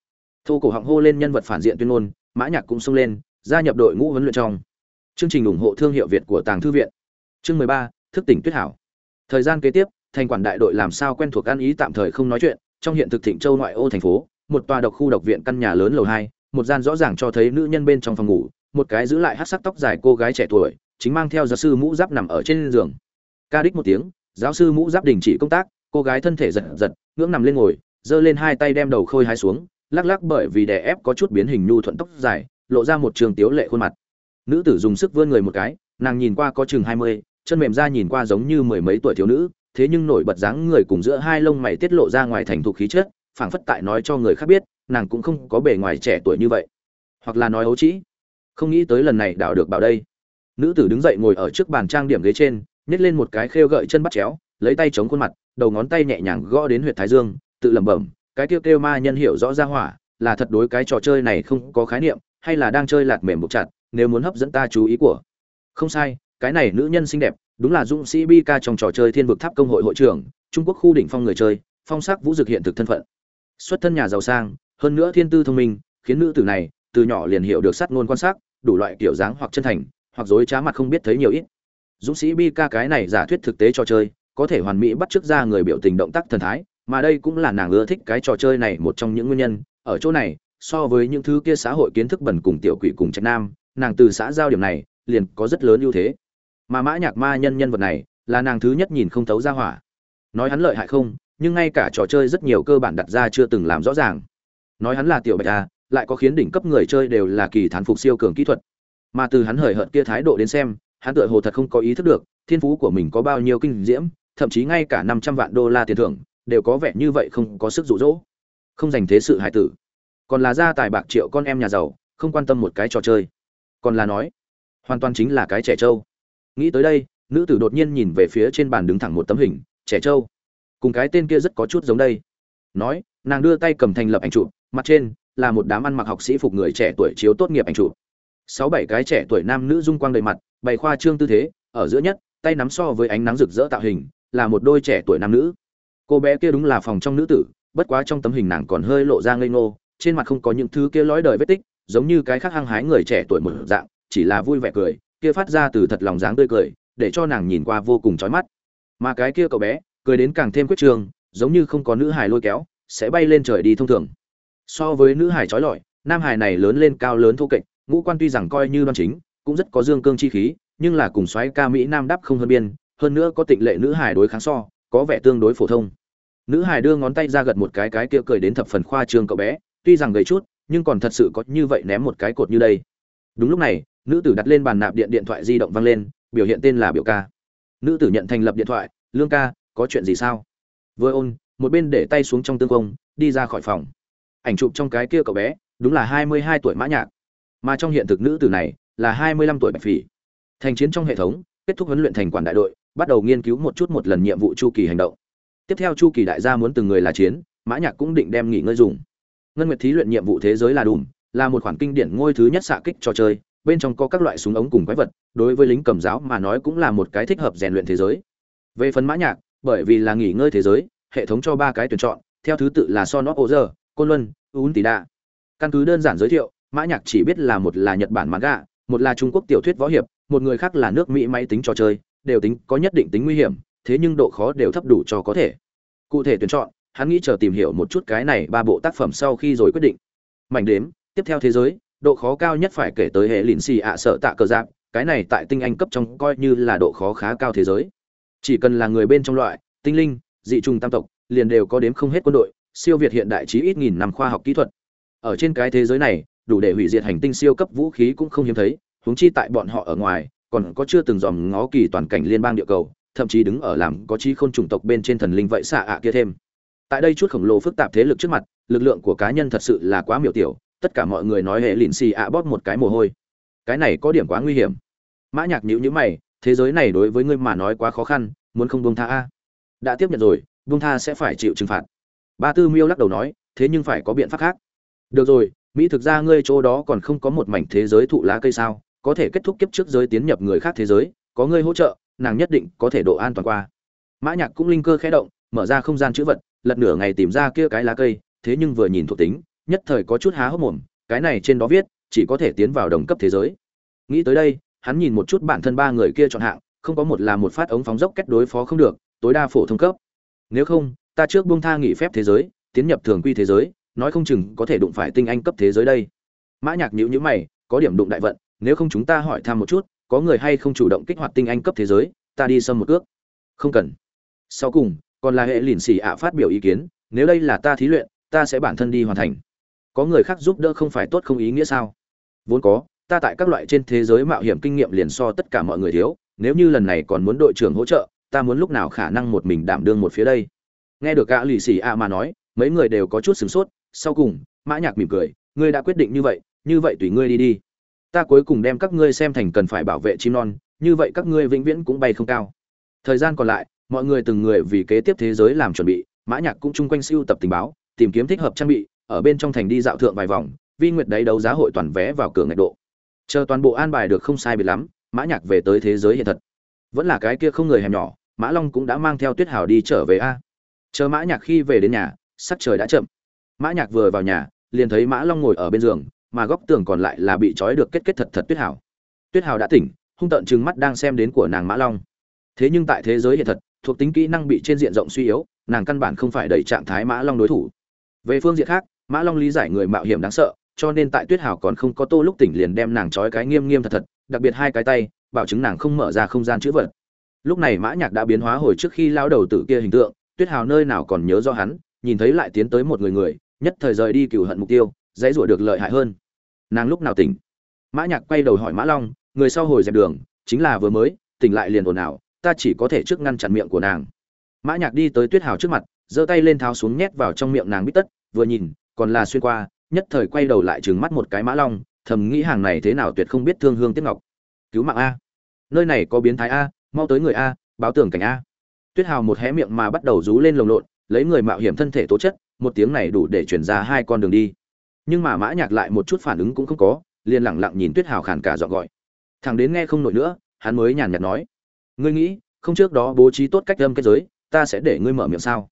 thô cổ họng hô lên nhân vật phản diện tuyên ngôn, mã nhạc cũng xông lên, gia nhập đội ngũ huấn luyện trong. Chương trình ủng hộ thương hiệu việt của tàng thư viện. Chương mười ba, thức tỉnh tuyết hảo thời gian kế tiếp, thành quản đại đội làm sao quen thuộc ăn ý tạm thời không nói chuyện, trong hiện thực thịnh châu ngoại ô thành phố, một tòa độc khu độc viện căn nhà lớn lầu hai, một gian rõ ràng cho thấy nữ nhân bên trong phòng ngủ, một cái giữ lại hát sắc tóc dài cô gái trẻ tuổi, chính mang theo giáo sư mũ giáp nằm ở trên giường. Ca đích một tiếng, giáo sư mũ giáp đình chỉ công tác, cô gái thân thể giật giật, ngưỡng nằm lên ngồi, giơ lên hai tay đem đầu khôi hái xuống, lắc lắc bởi vì đè ép có chút biến hình nhu thuận tóc dài, lộ ra một trường tiếu lệ khuôn mặt. Nữ tử dùng sức vươn người một cái, nàng nhìn qua có chừng hai mươi chân mềm ra nhìn qua giống như mười mấy tuổi thiếu nữ, thế nhưng nổi bật dáng người cùng giữa hai lông mày tiết lộ ra ngoài thành thục khí chất, phảng phất tại nói cho người khác biết, nàng cũng không có bề ngoài trẻ tuổi như vậy. Hoặc là nói ấu trĩ. Không nghĩ tới lần này đảo được bảo đây. Nữ tử đứng dậy ngồi ở trước bàn trang điểm ghế trên, nhét lên một cái khêu gợi chân bắt chéo, lấy tay chống khuôn mặt, đầu ngón tay nhẹ nhàng gõ đến huyệt thái dương, tự lẩm bẩm, cái kêu kêu ma nhân hiểu rõ ra hỏa, là thật đối cái trò chơi này không có khái niệm, hay là đang chơi lạt mềm buộc chặt, nếu muốn hấp dẫn ta chú ý của. Không sai cái này nữ nhân xinh đẹp, đúng là dũng sĩ bi ca trong trò chơi thiên vực tháp công hội hội trưởng, trung quốc khu đỉnh phong người chơi, phong sắc vũ dực hiện thực thân phận. Xuất thân nhà giàu sang, hơn nữa thiên tư thông minh, khiến nữ tử này từ nhỏ liền hiểu được sát ngôn quan sát, đủ loại kiểu dáng hoặc chân thành, hoặc dối trá mặt không biết thấy nhiều ít. Dũng sĩ bi ca cái này giả thuyết thực tế trò chơi, có thể hoàn mỹ bắt chước ra người biểu tình động tác thần thái, mà đây cũng là nàng ưa thích cái trò chơi này một trong những nguyên nhân. Ở chỗ này, so với những thứ kia xã hội kiến thức bẩn cùng tiểu quỷ cùng trạch nam, nàng từ xã giao điểm này liền có rất lớn ưu thế mà mã nhạc ma nhân nhân vật này là nàng thứ nhất nhìn không thấu ra hỏa. Nói hắn lợi hại không, nhưng ngay cả trò chơi rất nhiều cơ bản đặt ra chưa từng làm rõ ràng. Nói hắn là tiểu bạch a, lại có khiến đỉnh cấp người chơi đều là kỳ thán phục siêu cường kỹ thuật. Mà từ hắn hời hợt kia thái độ đến xem, hắn tựa hồ thật không có ý thức được, thiên phú của mình có bao nhiêu kinh diễm, thậm chí ngay cả năm trăm vạn đô la tiền thưởng, đều có vẻ như vậy không có sức dụ dỗ. Không dành thế sự hải tử. Còn là gia tài bạc triệu con em nhà giàu, không quan tâm một cái trò chơi. Còn là nói, hoàn toàn chính là cái trẻ trâu nghĩ tới đây, nữ tử đột nhiên nhìn về phía trên bàn đứng thẳng một tấm hình, trẻ trâu. Cùng cái tên kia rất có chút giống đây. Nói, nàng đưa tay cầm thành lập ảnh chụp, mặt trên là một đám ăn mặc học sĩ phục người trẻ tuổi chiếu tốt nghiệp ảnh chụp. Sáu bảy cái trẻ tuổi nam nữ dung quang đầy mặt, bày khoa trương tư thế, ở giữa nhất, tay nắm so với ánh nắng rực rỡ tạo hình, là một đôi trẻ tuổi nam nữ. Cô bé kia đúng là phòng trong nữ tử, bất quá trong tấm hình nàng còn hơi lộ ra ngây ngô, trên mặt không có những thứ kia lõi đời vết tích, giống như cái khác hăng hái người trẻ tuổi một dạng, chỉ là vui vẻ cười kia phát ra từ thật lòng dáng tươi cười, để cho nàng nhìn qua vô cùng chói mắt. Mà cái kia cậu bé, cười đến càng thêm quyết trường, giống như không có nữ hài lôi kéo, sẽ bay lên trời đi thông thường. So với nữ hài trói lọi, nam hài này lớn lên cao lớn thô kệch, ngũ quan tuy rằng coi như đoan chính, cũng rất có dương cương chi khí, nhưng là cùng xoáy ca mỹ nam đắp không hơn biên, hơn nữa có tịnh lệ nữ hài đối kháng so, có vẻ tương đối phổ thông. Nữ hài đưa ngón tay ra gật một cái cái kia cười đến thập phần khoa trương cậu bé, tuy rằng gầy chút, nhưng còn thật sự có như vậy ném một cái cột như đây. Đúng lúc này nữ tử đặt lên bàn nạp điện điện thoại di động vang lên, biểu hiện tên là biểu ca. Nữ tử nhận thành lập điện thoại, lương ca, có chuyện gì sao? Vừa ôn, một bên để tay xuống trong tương công, đi ra khỏi phòng. Ảnh chụp trong cái kia cậu bé, đúng là hai mươi hai tuổi mã nhạc. Mà trong hiện thực nữ tử này, là hai mươi lăm tuổi bạch phỉ. Thành chiến trong hệ thống, kết thúc huấn luyện thành quản đại đội, bắt đầu nghiên cứu một chút một lần nhiệm vụ chu kỳ hành động. Tiếp theo chu kỳ đại gia muốn từng người là chiến, mã nhạc cũng định đem nghỉ ngơi dùng. Ngân nguyệt thí luyện nhiệm vụ thế giới là đùm, là một khoản kinh điển ngôi thứ nhất xạ kích trò chơi bên trong có các loại súng ống cùng quái vật, đối với lính cầm giáo mà nói cũng là một cái thích hợp rèn luyện thế giới. Về phần mã nhạc, bởi vì là nghỉ ngơi thế giới, hệ thống cho ba cái tuyển chọn, theo thứ tự là so nó côn luân uốn tỷ đa căn cứ đơn giản giới thiệu, mã nhạc chỉ biết là một là nhật bản manga, một là trung quốc tiểu thuyết võ hiệp, một người khác là nước mỹ máy tính trò chơi, đều tính có nhất định tính nguy hiểm, thế nhưng độ khó đều thấp đủ cho có thể. Cụ thể tuyển chọn, hắn nghĩ chờ tìm hiểu một chút cái này ba bộ tác phẩm sau khi rồi quyết định. Mảnh đếm, tiếp theo thế giới độ khó cao nhất phải kể tới hệ lịn xì ạ sợ tạ cờ giáp, cái này tại tinh anh cấp trong coi như là độ khó khá cao thế giới. Chỉ cần là người bên trong loại, tinh linh, dị trùng tam tộc, liền đều có đếm không hết quân đội, siêu việt hiện đại trí ít nghìn năm khoa học kỹ thuật. Ở trên cái thế giới này, đủ để hủy diệt hành tinh siêu cấp vũ khí cũng không hiếm thấy, huống chi tại bọn họ ở ngoài, còn có chưa từng dòm ngó kỳ toàn cảnh liên bang địa cầu, thậm chí đứng ở làm có trí khôn chủng tộc bên trên thần linh vậy xạ ạ kia thêm. Tại đây chút khổng lồ phức tạp thế lực trước mặt, lực lượng của cá nhân thật sự là quá miểu tiểu tất cả mọi người nói hệ lìn xì ạ bóp một cái mồ hôi. Cái này có điểm quá nguy hiểm. Mã nhạc nhíu nhíu mày, thế giới này đối với ngươi mà nói quá khó khăn, muốn không buông tha a. Đã tiếp nhận rồi, buông tha sẽ phải chịu trừng phạt. Ba tư miêu lắc đầu nói, thế nhưng phải có biện pháp khác. Được rồi, mỹ thực ra ngươi chỗ đó còn không có một mảnh thế giới thụ lá cây sao, có thể kết thúc kiếp trước giới tiến nhập người khác thế giới, có ngươi hỗ trợ, nàng nhất định có thể độ an toàn qua. Mã nhạc cũng linh cơ khẽ động, mở ra không gian chữ vật, lật nửa ngày tìm ra kia cái lá cây, thế nhưng vừa nhìn thuộc tính nhất thời có chút há hốc mồm, cái này trên đó viết, chỉ có thể tiến vào đồng cấp thế giới. Nghĩ tới đây, hắn nhìn một chút bản thân ba người kia chọn hạng, không có một là một phát ống phóng dốc kết đối phó không được, tối đa phổ thông cấp. Nếu không, ta trước buông tha nghỉ phép thế giới, tiến nhập thường quy thế giới, nói không chừng có thể đụng phải tinh anh cấp thế giới đây. Mã nhạc nhíu nhíu mày, có điểm đụng đại vận, nếu không chúng ta hỏi thăm một chút, có người hay không chủ động kích hoạt tinh anh cấp thế giới, ta đi xâm một cước. Không cần. Sau cùng, còn là hệ lìn xì ạ phát biểu ý kiến, nếu đây là ta thí luyện, ta sẽ bản thân đi hoàn thành có người khác giúp đỡ không phải tốt không ý nghĩa sao? Vốn có, ta tại các loại trên thế giới mạo hiểm kinh nghiệm liền so tất cả mọi người thiếu, nếu như lần này còn muốn đội trưởng hỗ trợ, ta muốn lúc nào khả năng một mình đảm đương một phía đây? Nghe được gã lì xì a mà nói, mấy người đều có chút sửng sốt, sau cùng, mã nhạc mỉm cười, ngươi đã quyết định như vậy như vậy tùy ngươi đi đi. Ta cuối cùng đem các ngươi xem thành cần phải bảo vệ chim non, như vậy các ngươi vĩnh viễn cũng bay không cao. Thời gian còn lại, mọi người từng người vì kế tiếp thế giới làm chuẩn bị, mã nhạc cũng chung quanh siêu tập tình báo, tìm kiếm thích hợp trang bị ở bên trong thành đi dạo thượng vài vòng, vi nguyệt đấy đấu giá hội toàn vé vào cửa ngạch độ. Chờ toàn bộ an bài được không sai biệt lắm, mã nhạc về tới thế giới hiện thật. Vẫn là cái kia không người hẻm nhỏ, mã long cũng đã mang theo tuyết hào đi trở về a. Chờ mã nhạc khi về đến nhà, sắc trời đã chậm. Mã nhạc vừa vào nhà, liền thấy mã long ngồi ở bên giường, mà góc tường còn lại là bị trói được kết kết thật thật tuyết hào. Tuyết hào đã tỉnh, hung tợn trừng mắt đang xem đến của nàng mã long. Thế nhưng tại thế giới hiện thật, thuộc tính kỹ năng bị trên diện rộng suy yếu, nàng căn bản không phải đẩy trạng thái mã long đối thủ. Về phương diện khác mã long lý giải người mạo hiểm đáng sợ, cho nên tại tuyết hào còn không có tô lúc tỉnh liền đem nàng trói cái nghiêm nghiêm thật thật, đặc biệt hai cái tay, bảo chứng nàng không mở ra không gian chữ vật. Lúc này mã nhạc đã biến hóa hồi trước khi lao đầu tử kia hình tượng, tuyết hào nơi nào còn nhớ do hắn, nhìn thấy lại tiến tới một người người, nhất thời rời đi cửu hận mục tiêu, dãy rủa được lợi hại hơn. Nàng lúc nào tỉnh? Mã nhạc quay đầu hỏi mã long, người sau hồi dẹp đường, chính là vừa mới, tỉnh lại liền ồn ào, ta chỉ có thể trước ngăn chặn miệng của nàng. Mã nhạc đi tới tuyết hào trước mặt, giơ tay lên tháo xuống nhét vào trong miệng nàng bít tất, vừa nhìn còn là xuyên qua, nhất thời quay đầu lại trừng mắt một cái mã long, thầm nghĩ hàng này thế nào tuyệt không biết thương hương tiếc ngọc. Cứu mạng a. Nơi này có biến thái a, mau tới người a, báo tưởng cảnh a. Tuyết hào một hé miệng mà bắt đầu rú lên lồng lộn, lấy người mạo hiểm thân thể tố chất, một tiếng này đủ để chuyển ra hai con đường đi. Nhưng mà mã nhạc lại một chút phản ứng cũng không có, liền lặng lặng nhìn tuyết hào khàn cả dọn gọi. Thằng đến nghe không nổi nữa, hắn mới nhàn nhạt nói. Ngươi nghĩ, không trước đó bố trí tốt cách âm kết giới, ta sẽ để ngươi mở miệng sao?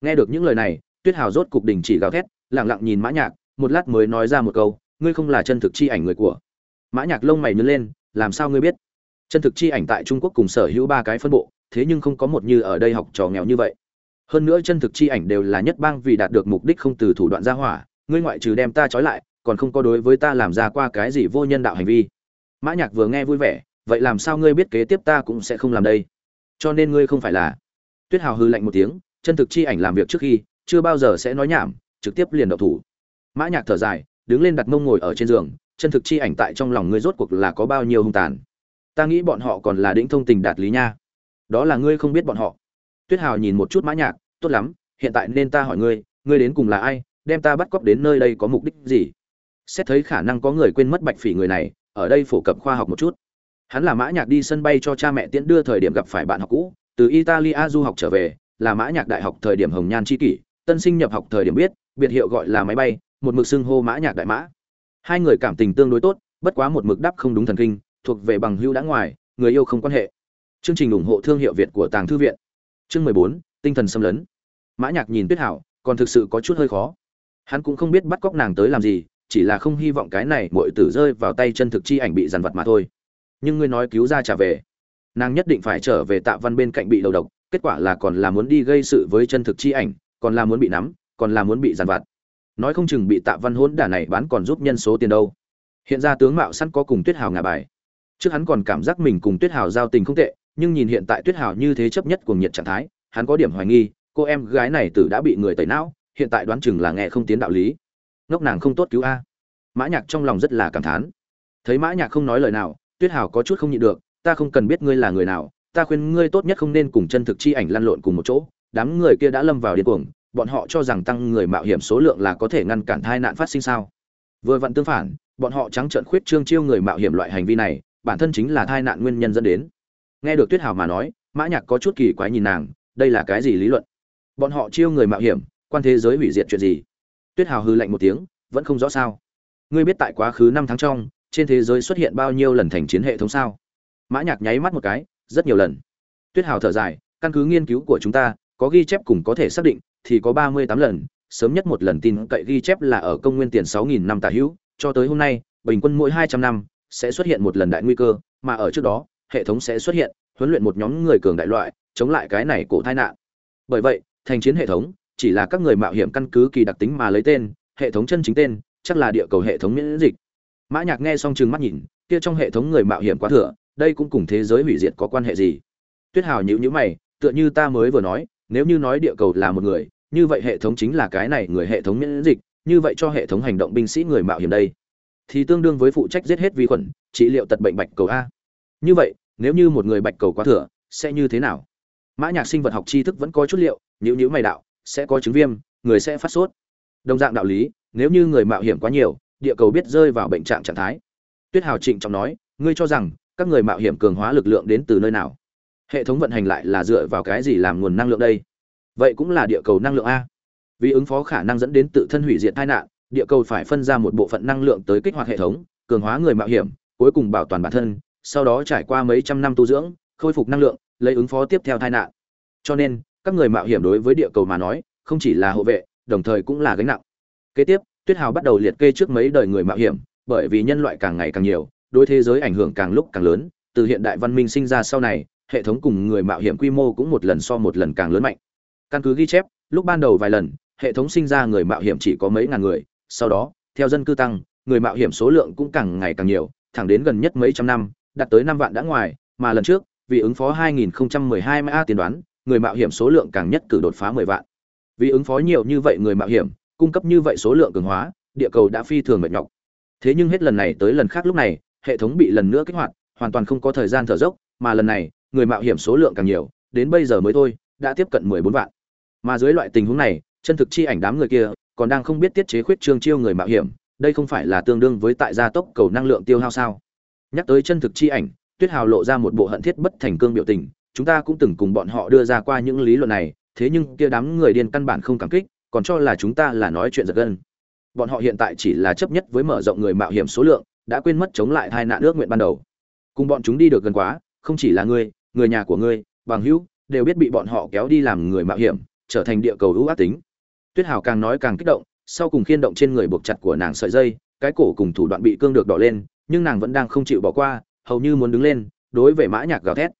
Nghe được những lời này, tuyết hào rốt cục đình chỉ gào thét lặng lặng nhìn mã nhạc, một lát mới nói ra một câu, ngươi không là chân thực chi ảnh người của? Mã nhạc lông mày nhướng lên, làm sao ngươi biết? Chân thực chi ảnh tại trung quốc cùng sở hữu ba cái phân bộ, thế nhưng không có một như ở đây học trò nghèo như vậy. Hơn nữa chân thực chi ảnh đều là nhất bang vì đạt được mục đích không từ thủ đoạn gia hỏa, ngươi ngoại trừ đem ta trói lại, còn không có đối với ta làm ra qua cái gì vô nhân đạo hành vi. Mã nhạc vừa nghe vui vẻ, vậy làm sao ngươi biết kế tiếp ta cũng sẽ không làm đây? Cho nên ngươi không phải là? Tuyết hào hư lạnh một tiếng, chân thực chi ảnh làm việc trước khi, chưa bao giờ sẽ nói nhảm trực tiếp liền động thủ. Mã nhạc thở dài, đứng lên đặt mông ngồi ở trên giường, chân thực chi ảnh tại trong lòng ngươi rốt cuộc là có bao nhiêu hung tàn. Ta nghĩ bọn họ còn là đỉnh thông tình đạt lý nha. Đó là ngươi không biết bọn họ. Tuyết hào nhìn một chút mã nhạc, tốt lắm, hiện tại nên ta hỏi ngươi ngươi đến cùng là ai, đem ta bắt cóc đến nơi đây có mục đích gì? Xét thấy khả năng có người quên mất bạch phỉ người này, ở đây phổ cập khoa học một chút. Hắn là mã nhạc đi sân bay cho cha mẹ tiễn đưa thời điểm gặp phải bạn học cũ, từ italia du học trở về, là mã nhạc đại học thời điểm hồng nhan chi kỷ, tân sinh nhập học thời điểm biết biệt hiệu gọi là máy bay, một mực xưng hô mã nhạc đại mã. Hai người cảm tình tương đối tốt, bất quá một mực đắp không đúng thần kinh, thuộc về bằng hữu đã ngoài, người yêu không quan hệ. Chương trình ủng hộ thương hiệu việt của tàng thư viện. Chương mười bốn, tinh thần xâm lấn. Mã nhạc nhìn tuyết hảo, còn thực sự có chút hơi khó. Hắn cũng không biết bắt cóc nàng tới làm gì, chỉ là không hy vọng cái này muội tử rơi vào tay chân thực chi ảnh bị giàn vặt mà thôi. Nhưng ngươi nói cứu ra trả về. Nàng nhất định phải trở về tạ văn bên cạnh bị đầu độc, kết quả là còn là muốn đi gây sự với chân thực chi ảnh, còn là muốn bị nắm còn là muốn bị dằn vặt. Nói không chừng bị tạ văn hỗn đả này bán còn giúp nhân số tiền đâu. Hiện ra tướng mạo sẵn có cùng tuyết hào ngả bài. Trước hắn còn cảm giác mình cùng tuyết hào giao tình không tệ, nhưng nhìn hiện tại tuyết hào như thế chấp nhất cuồng nhiệt trạng thái, hắn có điểm hoài nghi, cô em gái này tử đã bị người tẩy não, hiện tại đoán chừng là nghe không tiến đạo lý. Ngốc nàng không tốt cứu a. Mã nhạc trong lòng rất là cảm thán. Thấy mã nhạc không nói lời nào, tuyết hào có chút không nhịn được, ta không cần biết ngươi là người nào, ta khuyên ngươi tốt nhất không nên cùng chân thực chi ảnh lăn lộn cùng một chỗ, đám người kia đã lâm vào điên cuồng bọn họ cho rằng tăng người mạo hiểm số lượng là có thể ngăn cản tai nạn phát sinh sao? Vừa vặn tương phản, bọn họ trắng trợn khuyết trương chiêu người mạo hiểm loại hành vi này, bản thân chính là tai nạn nguyên nhân dẫn đến. Nghe được tuyết hào mà nói, mã nhạc có chút kỳ quái nhìn nàng, đây là cái gì lý luận? Bọn họ chiêu người mạo hiểm, quan thế giới hủy diệt chuyện gì? Tuyết hào hừ lạnh một tiếng, vẫn không rõ sao. Ngươi biết tại quá khứ năm tháng trong, trên thế giới xuất hiện bao nhiêu lần thành chiến hệ thống sao? Mã nhạc nháy mắt một cái, rất nhiều lần. Tuyết hào thở dài, căn cứ nghiên cứu của chúng ta, có ghi chép cùng có thể xác định thì có ba mươi tám lần, sớm nhất một lần tin cậy ghi chép là ở công nguyên tiền sáu nghìn năm tả hữu, cho tới hôm nay, bình quân mỗi hai trăm năm sẽ xuất hiện một lần đại nguy cơ, mà ở trước đó, hệ thống sẽ xuất hiện, huấn luyện một nhóm người cường đại loại, chống lại cái này cổ tai nạn. Bởi vậy, thành chiến hệ thống, chỉ là các người mạo hiểm căn cứ kỳ đặc tính mà lấy tên, hệ thống chân chính tên, chắc là địa cầu hệ thống miễn dịch. Mã nhạc nghe xong trừng mắt nhìn, kia trong hệ thống người mạo hiểm quá thừa, đây cũng cùng thế giới hủy diệt có quan hệ gì? Tuyết hào nhíu nhíu mày, tựa như ta mới vừa nói nếu như nói địa cầu là một người, như vậy hệ thống chính là cái này người hệ thống miễn dịch, như vậy cho hệ thống hành động binh sĩ người mạo hiểm đây. Thì tương đương với phụ trách giết hết vi khuẩn, trị liệu tật bệnh bạch cầu a. Như vậy, nếu như một người bạch cầu quá thừa, sẽ như thế nào? Mã nhạc sinh vật học tri thức vẫn có chút liệu, nhữ nhữ mày đạo, sẽ có chứng viêm, người sẽ phát sốt. Đồng dạng đạo lý, nếu như người mạo hiểm quá nhiều, địa cầu biết rơi vào bệnh trạng trạng thái. Tuyết hào trịnh trọng nói, ngươi cho rằng, các người mạo hiểm cường hóa lực lượng đến từ nơi nào? Hệ thống vận hành lại là dựa vào cái gì làm nguồn năng lượng đây? Vậy cũng là địa cầu năng lượng a. Vì ứng phó khả năng dẫn đến tự thân hủy diệt tai nạn, địa cầu phải phân ra một bộ phận năng lượng tới kích hoạt hệ thống, cường hóa người mạo hiểm, cuối cùng bảo toàn bản thân, sau đó trải qua mấy trăm năm tu dưỡng, khôi phục năng lượng, lấy ứng phó tiếp theo tai nạn. Cho nên, các người mạo hiểm đối với địa cầu mà nói, không chỉ là hộ vệ, đồng thời cũng là gánh nặng. Kế tiếp, tuyết hào bắt đầu liệt kê trước mấy đời người mạo hiểm, bởi vì nhân loại càng ngày càng nhiều, đối thế giới ảnh hưởng càng lúc càng lớn, từ hiện đại văn minh sinh ra sau này hệ thống cùng người mạo hiểm quy mô cũng một lần so một lần càng lớn mạnh. Căn cứ ghi chép, lúc ban đầu vài lần, hệ thống sinh ra người mạo hiểm chỉ có mấy ngàn người, sau đó, theo dân cư tăng, người mạo hiểm số lượng cũng càng ngày càng nhiều, thẳng đến gần nhất mấy trăm năm, đạt tới năm vạn đã ngoài, mà lần trước, vì ứng phó 2012 mã tiền đoán, người mạo hiểm số lượng càng nhất cử đột phá 10 vạn. Vì ứng phó nhiều như vậy người mạo hiểm, cung cấp như vậy số lượng cường hóa, địa cầu đã phi thường mệt nhọc. Thế nhưng hết lần này tới lần khác lúc này, hệ thống bị lần nữa kích hoạt, hoàn toàn không có thời gian thở dốc, mà lần này người mạo hiểm số lượng càng nhiều, đến bây giờ mới thôi, đã tiếp cận 14 vạn. Mà dưới loại tình huống này, chân thực chi ảnh đám người kia, còn đang không biết tiết chế khuyết trương chiêu người mạo hiểm, đây không phải là tương đương với tại gia tốc cầu năng lượng tiêu hao sao? Nhắc tới chân thực chi ảnh, tuyết hào lộ ra một bộ hận thiết bất thành cương biểu tình, chúng ta cũng từng cùng bọn họ đưa ra qua những lý luận này, thế nhưng kia đám người điên căn bản không cảm kích, còn cho là chúng ta là nói chuyện giật gân. Bọn họ hiện tại chỉ là chấp nhất với mở rộng người mạo hiểm số lượng, đã quên mất chống lại hai nạn ước nguyện ban đầu. Cùng bọn chúng đi được gần quá, không chỉ là ngươi người nhà của ngươi, bằng hữu, đều biết bị bọn họ kéo đi làm người mạo hiểm, trở thành địa cầu ưu ác tính. Tuyết hào càng nói càng kích động, sau cùng khiên động trên người buộc chặt của nàng sợi dây, cái cổ cùng thủ đoạn bị cương được đỏ lên, nhưng nàng vẫn đang không chịu bỏ qua, hầu như muốn đứng lên, đối với mã nhạc gào thét.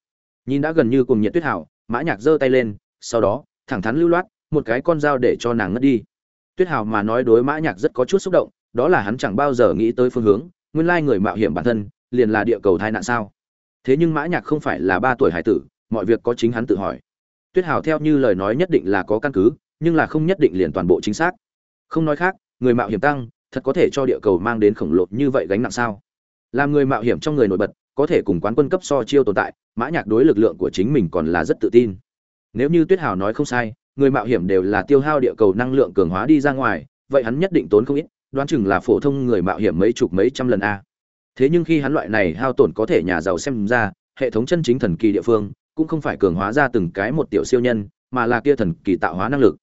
Nhìn đã gần như cùng nhiệt tuyết hào, mã nhạc giơ tay lên, sau đó, thẳng thắn lưu loát, một cái con dao để cho nàng ngất đi. Tuyết hào mà nói đối mã nhạc rất có chút xúc động, đó là hắn chẳng bao giờ nghĩ tới phương hướng, nguyên lai người mạo hiểm bản thân, liền là địa cầu tai nạn sao? Thế nhưng mã nhạc không phải là ba tuổi hải tử, mọi việc có chính hắn tự hỏi. Tuyết hào theo như lời nói nhất định là có căn cứ, nhưng là không nhất định liền toàn bộ chính xác. Không nói khác, người mạo hiểm tăng, thật có thể cho địa cầu mang đến khổng lồ như vậy gánh nặng sao? Làm người mạo hiểm trong người nổi bật, có thể cùng quán quân cấp so chiêu tồn tại, mã nhạc đối lực lượng của chính mình còn là rất tự tin. Nếu như tuyết hào nói không sai, người mạo hiểm đều là tiêu hao địa cầu năng lượng cường hóa đi ra ngoài, vậy hắn nhất định tốn không ít, đoán chừng là phổ thông người mạo hiểm mấy chục mấy trăm lần a thế nhưng khi hắn loại này hao tổn có thể nhà giàu xem ra, hệ thống chân chính thần kỳ địa phương cũng không phải cường hóa ra từng cái một tiểu siêu nhân, mà là kia thần kỳ tạo hóa năng lực.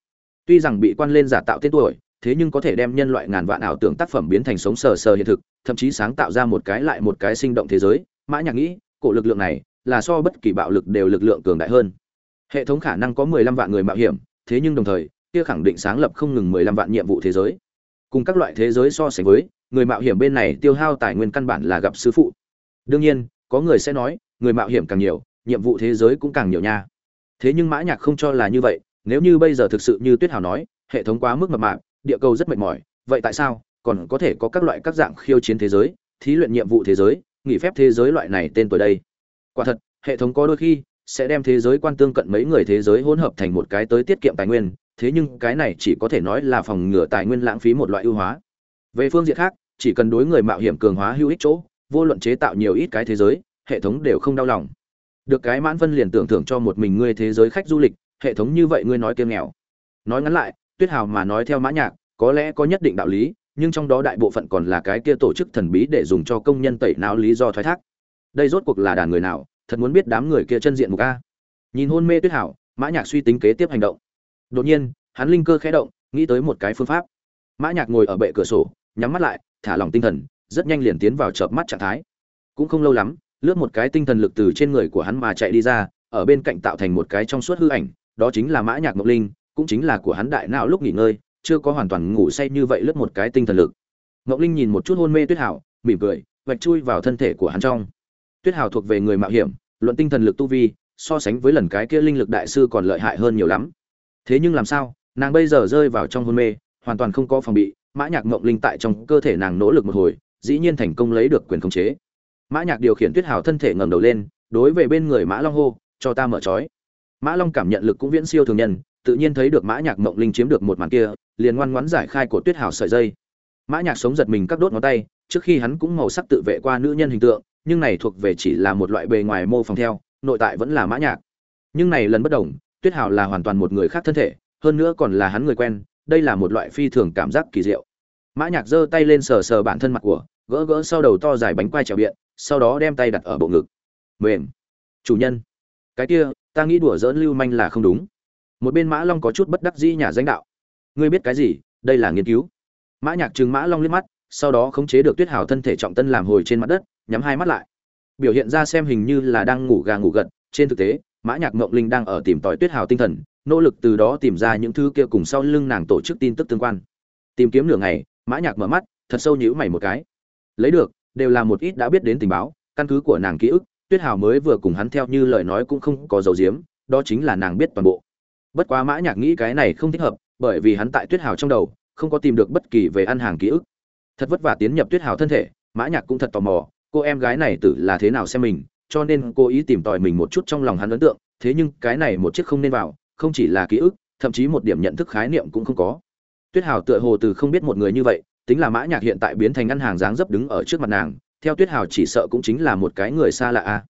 Tuy rằng bị quan lên giả tạo tên tuổi, thế nhưng có thể đem nhân loại ngàn vạn ảo tưởng tác phẩm biến thành sống sờ sờ hiện thực, thậm chí sáng tạo ra một cái lại một cái sinh động thế giới. Mã nhạc nghĩ, cổ lực lượng này là so bất kỳ bạo lực đều lực lượng cường đại hơn. Hệ thống khả năng có 15 vạn người mạo hiểm, thế nhưng đồng thời, kia khẳng định sáng lập không ngừng 15 vạn nhiệm vụ thế giới cùng các loại thế giới so sánh với, người mạo hiểm bên này tiêu hao tài nguyên căn bản là gặp sư phụ. Đương nhiên, có người sẽ nói, người mạo hiểm càng nhiều, nhiệm vụ thế giới cũng càng nhiều nha. Thế nhưng mã nhạc không cho là như vậy, nếu như bây giờ thực sự như tuyết hào nói, hệ thống quá mức mập mạp, địa cầu rất mệt mỏi, vậy tại sao còn có thể có các loại các dạng khiêu chiến thế giới, thí luyện nhiệm vụ thế giới, nghỉ phép thế giới loại này tên tuổi đây? Quả thật, hệ thống có đôi khi sẽ đem thế giới quan tương cận mấy người thế giới hỗn hợp thành một cái tới tiết kiệm tài nguyên thế nhưng cái này chỉ có thể nói là phòng ngừa tài nguyên lãng phí một loại ưu hóa. Về phương diện khác, chỉ cần đối người mạo hiểm cường hóa hữu ích chỗ, vô luận chế tạo nhiều ít cái thế giới, hệ thống đều không đau lòng. Được cái mãn vân liền tưởng thưởng cho một mình ngươi thế giới khách du lịch, hệ thống như vậy ngươi nói kiêng nghèo. Nói ngắn lại, tuyết hào mà nói theo mã nhạc, có lẽ có nhất định đạo lý, nhưng trong đó đại bộ phận còn là cái kia tổ chức thần bí để dùng cho công nhân tẩy não lý do thoái thác. Đây rốt cuộc là đàn người nào, thật muốn biết đám người kia chân diện mục a. Nhìn hôn mê tuyết hảo mã nhạc suy tính kế tiếp hành động đột nhiên, hắn linh cơ khẽ động, nghĩ tới một cái phương pháp. Mã nhạc ngồi ở bệ cửa sổ, nhắm mắt lại, thả lỏng tinh thần, rất nhanh liền tiến vào chợp mắt trạng thái. Cũng không lâu lắm, lướt một cái tinh thần lực từ trên người của hắn mà chạy đi ra, ở bên cạnh tạo thành một cái trong suốt hư ảnh, đó chính là mã nhạc ngọc linh, cũng chính là của hắn đại não lúc nghỉ ngơi, chưa có hoàn toàn ngủ say như vậy lướt một cái tinh thần lực. Ngọc linh nhìn một chút hôn mê tuyết hảo, mỉm cười, vạch chui vào thân thể của hắn trong. Tuyết hảo thuộc về người mạo hiểm, luận tinh thần lực tu vi, so sánh với lần cái kia linh lực đại sư còn lợi hại hơn nhiều lắm thế nhưng làm sao, nàng bây giờ rơi vào trong hôn mê, hoàn toàn không có phòng bị, mã nhạc ngậm linh tại trong cơ thể nàng nỗ lực một hồi, dĩ nhiên thành công lấy được quyền khống chế. Mã nhạc điều khiển tuyết hào thân thể ngẩng đầu lên, đối về bên người mã long hô, cho ta mở chói mã long cảm nhận lực cũng viễn siêu thường nhân, tự nhiên thấy được mã nhạc mộng linh chiếm được một màn kia, liền ngoan ngoãn giải khai cột tuyết hào sợi dây. Mã nhạc sống giật mình các đốt ngón tay, trước khi hắn cũng màu sắc tự vệ qua nữ nhân hình tượng, nhưng này thuộc về chỉ là một loại bề ngoài mô phỏng theo, nội tại vẫn là mã nhạc. Nhưng này lần bất đồng tuyết hào là hoàn toàn một người khác thân thể, hơn nữa còn là hắn người quen, đây là một loại phi thường cảm giác kỳ diệu. Mã nhạc giơ tay lên sờ sờ bản thân mặt của, gỡ gỡ sau đầu to dài bánh quai trèo biện, sau đó đem tay đặt ở bộ ngực. Mềm. Chủ nhân. Cái kia, ta nghĩ đùa giỡn lưu manh là không đúng. Một bên mã long có chút bất đắc dĩ nhà danh đạo. Ngươi biết cái gì? Đây là nghiên cứu. Mã nhạc trừng mã long liếc mắt, sau đó khống chế được tuyết hào thân thể trọng tân làm hồi trên mặt đất, nhắm hai mắt lại. Biểu hiện ra xem hình như là đang ngủ gà ngủ gật, trên thực tế mã nhạc mộng linh đang ở tìm tòi tuyết hào tinh thần, nỗ lực từ đó tìm ra những thứ kia cùng sau lưng nàng tổ chức tin tức tương quan. Tìm kiếm nửa ngày, mã nhạc mở mắt, thật sâu nhíu mày một cái. Lấy được, đều là một ít đã biết đến tình báo, căn cứ của nàng ký ức, tuyết hào mới vừa cùng hắn theo như lời nói cũng không có dấu diếm đó chính là nàng biết toàn bộ. Bất quá mã nhạc nghĩ cái này không thích hợp, bởi vì hắn tại tuyết hào trong đầu, không có tìm được bất kỳ về ăn hàng ký ức. Thật vất vả tiến nhập tuyết hào thân thể, mã nhạc cũng thật tò mò, cô em gái này tử là thế nào xem mình cho nên cô ý tìm tòi mình một chút trong lòng hắn ấn tượng, thế nhưng cái này một chiếc không nên vào, không chỉ là ký ức, thậm chí một điểm nhận thức khái niệm cũng không có. Tuyết hào tựa hồ từ không biết một người như vậy, tính là mã nhạc hiện tại biến thành ngân hàng dáng dấp đứng ở trước mặt nàng, theo tuyết hào chỉ sợ cũng chính là một cái người xa lạ a.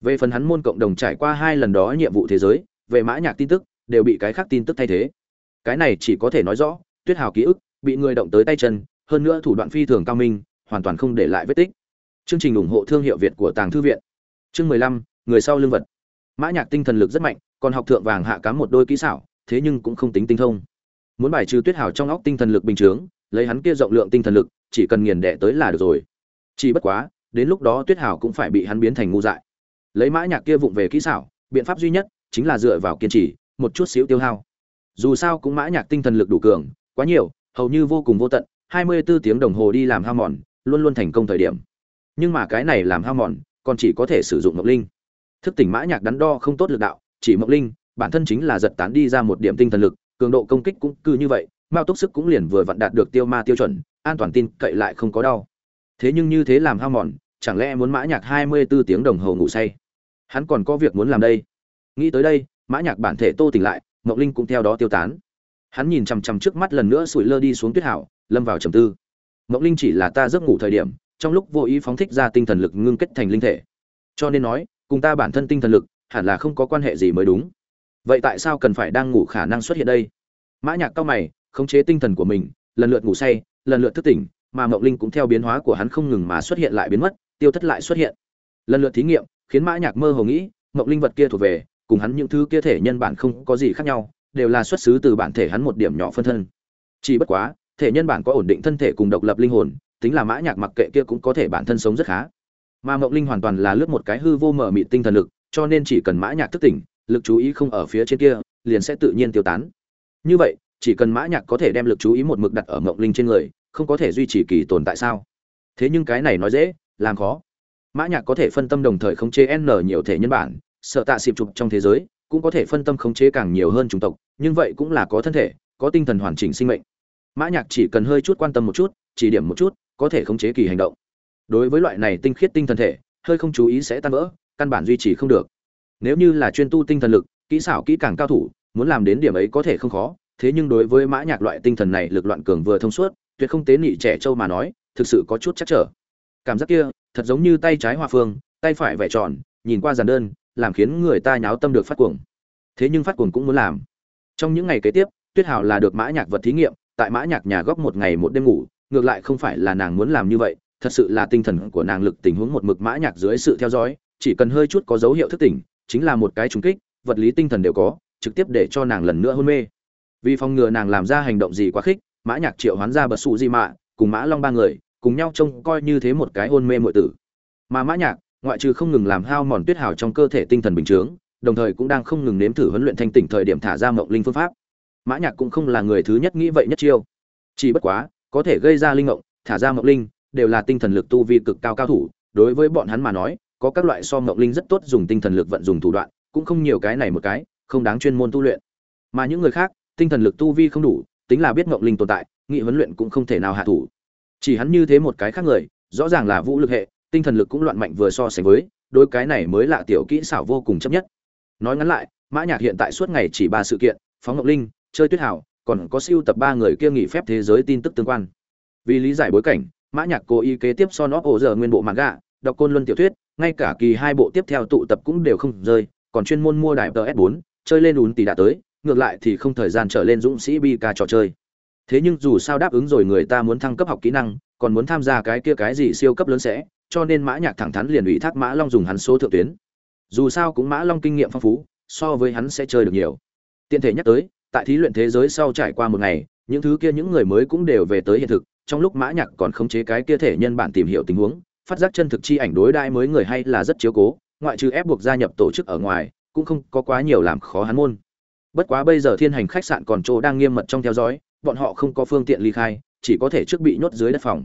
Về phần hắn môn cộng đồng trải qua hai lần đó nhiệm vụ thế giới, về mã nhạc tin tức, đều bị cái khác tin tức thay thế. Cái này chỉ có thể nói rõ, tuyết hào ký ức, bị người động tới tay chân, hơn nữa thủ đoạn phi thường cao minh, hoàn toàn không để lại vết tích. Chương trình ủng hộ thương hiệu việt của tàng thư viện chương mười lăm, người sau lương vật. Mã nhạc tinh thần lực rất mạnh, còn học thượng vàng hạ cám một đôi kỹ xảo, thế nhưng cũng không tính tinh thông. Muốn bài trừ tuyết Hảo trong óc tinh thần lực bình thường lấy hắn kia rộng lượng tinh thần lực, chỉ cần nghiền đẻ tới là được rồi. Chỉ bất quá, đến lúc đó tuyết Hảo cũng phải bị hắn biến thành ngu dại. Lấy mã nhạc kia vụng về kỹ xảo, biện pháp duy nhất chính là dựa vào kiên trì, một chút xíu tiêu hao. Dù sao cũng mã nhạc tinh thần lực đủ cường, quá nhiều, hầu như vô cùng vô tận 24 tiếng đồng hồ đi làm hao mòn, luôn luôn thành công thời điểm. Nhưng mà cái này làm hao mòn còn chỉ có thể sử dụng ngọc linh. Thức tỉnh mã nhạc đắn đo không tốt lực đạo, chỉ ngọc linh, bản thân chính là giật tán đi ra một điểm tinh thần lực, cường độ công kích cũng cứ như vậy, mao tốc sức cũng liền vừa vặn đạt được tiêu ma tiêu chuẩn, an toàn tin cậy lại không có đau. Thế nhưng như thế làm hao mòn, chẳng lẽ muốn mã nhạc 24 tiếng đồng hồ ngủ say? Hắn còn có việc muốn làm đây. Nghĩ tới đây, mã nhạc bản thể tô tỉnh lại ngọc linh cũng theo đó tiêu tán. Hắn nhìn chằm chằm trước mắt lần nữa sủi lơ đi xuống tuyết hảo, lâm vào trầm tư. Ngọc linh chỉ là ta giấc ngủ thời điểm trong lúc vô ý phóng thích ra tinh thần lực ngưng kết thành linh thể. Cho nên nói, cùng ta bản thân tinh thần lực, hẳn là không có quan hệ gì mới đúng. Vậy tại sao cần phải đang ngủ khả năng xuất hiện đây? Mã nhạc cao mày, khống chế tinh thần của mình, lần lượt ngủ say, lần lượt thức tỉnh, mà mộng linh cũng theo biến hóa của hắn không ngừng mà xuất hiện lại biến mất, tiêu thất lại xuất hiện. Lần lượt thí nghiệm, khiến mã nhạc mơ hồ nghĩ, mộng linh vật kia thuộc về, cùng hắn những thứ kia thể nhân bản không có gì khác nhau, đều là xuất xứ từ bản thể hắn một điểm nhỏ phân thân. Chỉ bất quá, thể nhân bản có ổn định thân thể cùng độc lập linh hồn tính là mã nhạc mặc kệ kia cũng có thể bản thân sống rất khá. Mà mộng linh hoàn toàn là lướt một cái hư vô mở mị tinh thần lực, cho nên chỉ cần mã nhạc thức tỉnh, lực chú ý không ở phía trên kia, liền sẽ tự nhiên tiêu tán. Như vậy, chỉ cần mã nhạc có thể đem lực chú ý một mực đặt ở mộng linh trên người, không có thể duy trì kỳ tồn tại sao? Thế nhưng cái này nói dễ, làm khó. Mã nhạc có thể phân tâm đồng thời khống chế n nhiều thể nhân bản, sợ tạ xịp chụp trong thế giới, cũng có thể phân tâm khống chế càng nhiều hơn chủng tộc, nhưng vậy cũng là có thân thể, có tinh thần hoàn chỉnh sinh mệnh. Mã nhạc chỉ cần hơi chút quan tâm một chút, chỉ điểm một chút có thể khống chế kỳ hành động. Đối với loại này tinh khiết tinh thần thể, hơi không chú ý sẽ tan vỡ, căn bản duy trì không được. Nếu như là chuyên tu tinh thần lực, kỹ xảo kỹ càng cao thủ, muốn làm đến điểm ấy có thể không khó, thế nhưng đối với mã nhạc loại tinh thần này lực loạn cường vừa thông suốt, tuyệt không tế nhị trẻ trâu mà nói, thực sự có chút chắc trở. Cảm giác kia, thật giống như tay trái hoa phương, tay phải vẽ tròn, nhìn qua giản đơn, làm khiến người ta nháo tâm được phát cuồng. Thế nhưng phát cuồng cũng muốn làm. Trong những ngày kế tiếp, tuyết hào là được mã nhạc vật thí nghiệm, tại mã nhạc nhà góc một ngày một đêm ngủ ngược lại không phải là nàng muốn làm như vậy, thật sự là tinh thần của nàng lực tình huống một mực mã nhạc dưới sự theo dõi, chỉ cần hơi chút có dấu hiệu thức tỉnh, chính là một cái trùng kích, vật lý tinh thần đều có, trực tiếp để cho nàng lần nữa hôn mê. Vì phòng ngừa nàng làm ra hành động gì quá khích, mã nhạc triệu hoán ra bật sụ di mạ, cùng mã long ba người, cùng nhau trông coi như thế một cái hôn mê muội tử. Mà mã nhạc, ngoại trừ không ngừng làm hao mòn tuyết hào trong cơ thể tinh thần bình thường đồng thời cũng đang không ngừng nếm thử huấn luyện thanh tỉnh thời điểm thả ra mộng linh phương pháp. Mã nhạc cũng không là người thứ nhất nghĩ vậy nhất chiêu. Chỉ bất quá có thể gây ra linh ngộng, thả ra mộng linh, đều là tinh thần lực tu vi cực cao cao thủ. Đối với bọn hắn mà nói, có các loại so mộng linh rất tốt dùng tinh thần lực vận dùng thủ đoạn, cũng không nhiều cái này một cái, không đáng chuyên môn tu luyện. Mà những người khác, tinh thần lực tu vi không đủ, tính là biết mộng linh tồn tại, nghị huấn luyện cũng không thể nào hạ thủ. Chỉ hắn như thế một cái khác người, rõ ràng là vũ lực hệ, tinh thần lực cũng loạn mạnh vừa so sánh với đôi cái này mới là tiểu kỹ xảo vô cùng chấp nhất. Nói ngắn lại, mã nhạc hiện tại suốt ngày chỉ ba sự kiện, phóng ngọc linh, chơi tuyết hảo còn có siêu tập ba người kia nghỉ phép thế giới tin tức tương quan. Vì lý giải bối cảnh, mã nhạc cố ý kế tiếp so nó ổ giờ nguyên bộ manga, đọc côn luân tiểu thuyết, ngay cả kỳ hai bộ tiếp theo tụ tập cũng đều không rơi, còn chuyên môn mua đại ts 4 chơi lên ún tỷ đã tới, ngược lại thì không thời gian trở lên dũng sĩ bi ca trò chơi. Thế nhưng dù sao đáp ứng rồi người ta muốn thăng cấp học kỹ năng, còn muốn tham gia cái kia cái gì siêu cấp lớn sẽ, cho nên mã nhạc thẳng thắn liền ủy thác mã long dùng hắn số thượng tuyến. Dù sao cũng mã long kinh nghiệm phong phú, so với hắn sẽ chơi được nhiều. Tiện thể nhắc tới tại thí luyện thế giới sau trải qua một ngày, những thứ kia những người mới cũng đều về tới hiện thực, trong lúc mã nhạc còn khống chế cái kia thể nhân bản tìm hiểu tình huống, phát giác chân thực chi ảnh đối đãi mới người hay là rất chiếu cố, ngoại trừ ép buộc gia nhập tổ chức ở ngoài, cũng không có quá nhiều làm khó hắn môn. Bất quá bây giờ thiên hành khách sạn còn chỗ đang nghiêm mật trong theo dõi, bọn họ không có phương tiện ly khai, chỉ có thể trước bị nhốt dưới đất phòng.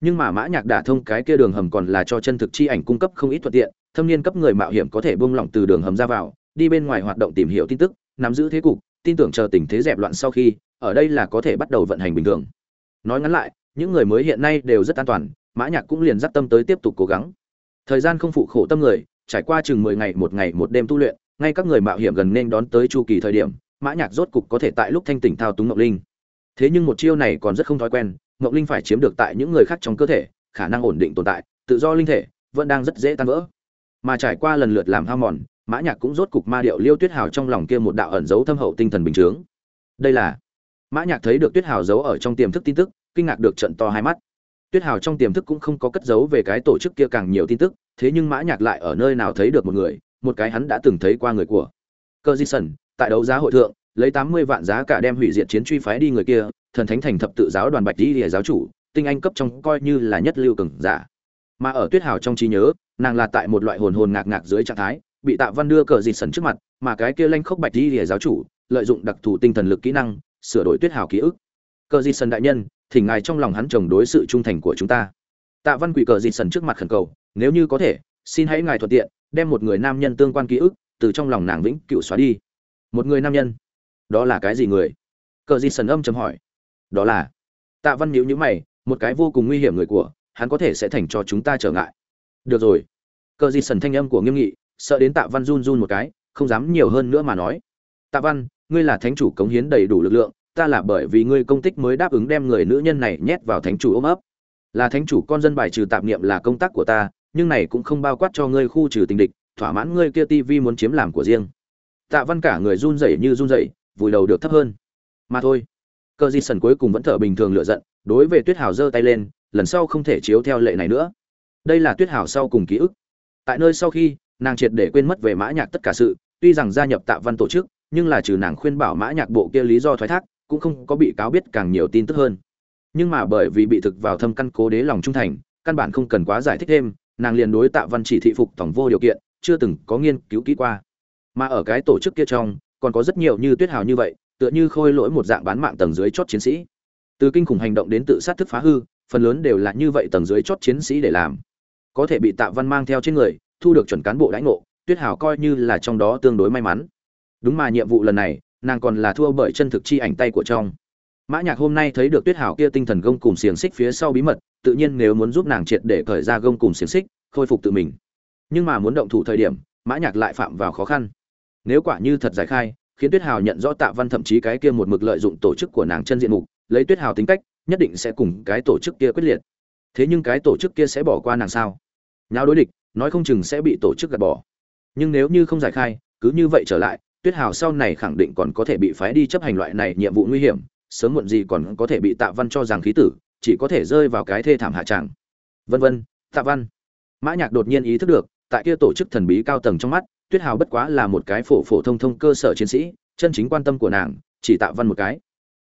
Nhưng mà mã nhạc đả thông cái kia đường hầm còn là cho chân thực chi ảnh cung cấp không ít thuận tiện, thâm niên cấp người mạo hiểm có thể buông lỏng từ đường hầm ra vào, đi bên ngoài hoạt động tìm hiểu tin tức, nắm giữ thế cục tin tưởng chờ tình thế dẹp loạn sau khi, ở đây là có thể bắt đầu vận hành bình thường. Nói ngắn lại, những người mới hiện nay đều rất an toàn, mã nhạc cũng liền dắt tâm tới tiếp tục cố gắng. Thời gian không phụ khổ tâm người, trải qua chừng mười ngày, một ngày, một đêm tu luyện, ngay các người mạo hiểm gần nên đón tới chu kỳ thời điểm, mã nhạc rốt cục có thể tại lúc thanh tỉnh thao túng ngọc linh. Thế nhưng một chiêu này còn rất không thói quen, ngọc linh phải chiếm được tại những người khác trong cơ thể, khả năng ổn định tồn tại, tự do linh thể, vẫn đang rất dễ tan vỡ. Mà trải qua lần lượt làm hao mòn mã nhạc cũng rốt cục ma điệu liêu tuyết hào trong lòng kia một đạo ẩn giấu thâm hậu tinh thần bình thường đây là, mã nhạc thấy được tuyết hào giấu ở trong tiềm thức tin tức, kinh ngạc được trận to hai mắt. Tuyết hào trong tiềm thức cũng không có cất giấu về cái tổ chức kia càng nhiều tin tức, thế nhưng mã nhạc lại ở nơi nào thấy được một người, một cái hắn đã từng thấy qua người của. Cơ di sần tại đấu giá hội thượng, lấy tám mươi vạn giá cả đem hủy diệt chiến truy phái đi người kia, thần thánh thành thập tự giáo đoàn bạch đi lìa giáo chủ, tinh anh cấp trong coi như là nhất lưu cường giả. Mà ở tuyết hào trong trí nhớ, nàng là tại một loại hồn hồn ngạc ngạc dưới trạng thái bị tạ văn đưa cờ dịt sần trước mặt, mà cái kia lanh khốc bạch đi lìa giáo chủ, lợi dụng đặc thù tinh thần lực kỹ năng, sửa đổi tuyết hào ký ức. Cờ dịt sần đại nhân, thỉnh ngài trong lòng hắn chồng đối sự trung thành của chúng ta. Tạ văn quỷ cờ dịt sần trước mặt khẩn cầu, nếu như có thể, xin hãy ngài thuận tiện, đem một người nam nhân tương quan ký ức, từ trong lòng nàng vĩnh cựu xóa đi. Một người nam nhân? Đó là cái gì người? Cờ dịt sần âm chấm hỏi. Đó là? Tạ văn nhíu nhíu mày, một cái vô cùng nguy hiểm người của, hắn có thể sẽ thành cho chúng ta trở ngại. Được rồi. Cờ dịt sần thanh âm của nghiêm nghị sợ đến tạ văn run run một cái, không dám nhiều hơn nữa mà nói. Tạ văn, ngươi là thánh chủ cống hiến đầy đủ lực lượng, ta là bởi vì ngươi công tích mới đáp ứng đem người nữ nhân này nhét vào thánh chủ ôm ấp. Là thánh chủ con dân bài trừ tạp niệm là công tác của ta, nhưng này cũng không bao quát cho ngươi khu trừ tình địch, thỏa mãn ngươi kia tivi muốn chiếm làm của riêng. Tạ văn cả người run rẩy như run rẩy, vùi đầu được thấp hơn. Mà thôi. Cơ di sần cuối cùng vẫn thở bình thường lựa giận, đối về tuyết hào giơ tay lên, lần sau không thể chiếu theo lệ này nữa. Đây là tuyết hào sau cùng ký ức. Tại nơi sau khi nàng triệt để quên mất về mã nhạc tất cả sự, tuy rằng gia nhập tạ văn tổ chức, nhưng là trừ nàng khuyên bảo mã nhạc bộ kia lý do thoái thác, cũng không có bị cáo biết càng nhiều tin tức hơn. Nhưng mà bởi vì bị thực vào thâm căn cố đế lòng trung thành, căn bản không cần quá giải thích thêm, nàng liền đối tạ văn chỉ thị phục tổng vô điều kiện, chưa từng có nghiên cứu kỹ qua. Mà ở cái tổ chức kia trong, còn có rất nhiều như tuyết hào như vậy, tựa như khôi lỗi một dạng bán mạng tầng dưới chót chiến sĩ. Từ kinh khủng hành động đến tự sát thức phá hư, phần lớn đều là như vậy tầng dưới chót chiến sĩ để làm. Có thể bị tạ văn mang theo trên người thu được chuẩn cán bộ đãi ngộ, tuyết Hảo coi như là trong đó tương đối may mắn. Đúng mà nhiệm vụ lần này, nàng còn là thua bởi chân thực chi ảnh tay của trong. Mã nhạc hôm nay thấy được tuyết Hảo kia tinh thần gông cùng xiềng xích phía sau bí mật, tự nhiên nếu muốn giúp nàng triệt để cởi ra gông cùng xiềng xích, khôi phục tự mình. Nhưng mà muốn động thủ thời điểm, mã nhạc lại phạm vào khó khăn. Nếu quả như thật giải khai, khiến tuyết Hảo nhận rõ tạ văn thậm chí cái kia một mực lợi dụng tổ chức của nàng chân diện mục, lấy tuyết Hảo tính cách, nhất định sẽ cùng cái tổ chức kia quyết liệt. Thế nhưng cái tổ chức kia sẽ bỏ qua nàng sao? Nháo đối địch nói không chừng sẽ bị tổ chức gạt bỏ. Nhưng nếu như không giải khai, cứ như vậy trở lại, tuyết hào sau này khẳng định còn có thể bị phái đi chấp hành loại này nhiệm vụ nguy hiểm, sớm muộn gì còn có thể bị tạ văn cho rằng khí tử, chỉ có thể rơi vào cái thê thảm hạ tràng vân vân, tạ văn. Mã nhạc đột nhiên ý thức được, tại kia tổ chức thần bí cao tầng trong mắt, tuyết hào bất quá là một cái phổ phổ thông thông cơ sở chiến sĩ, chân chính quan tâm của nàng, chỉ tạ văn một cái.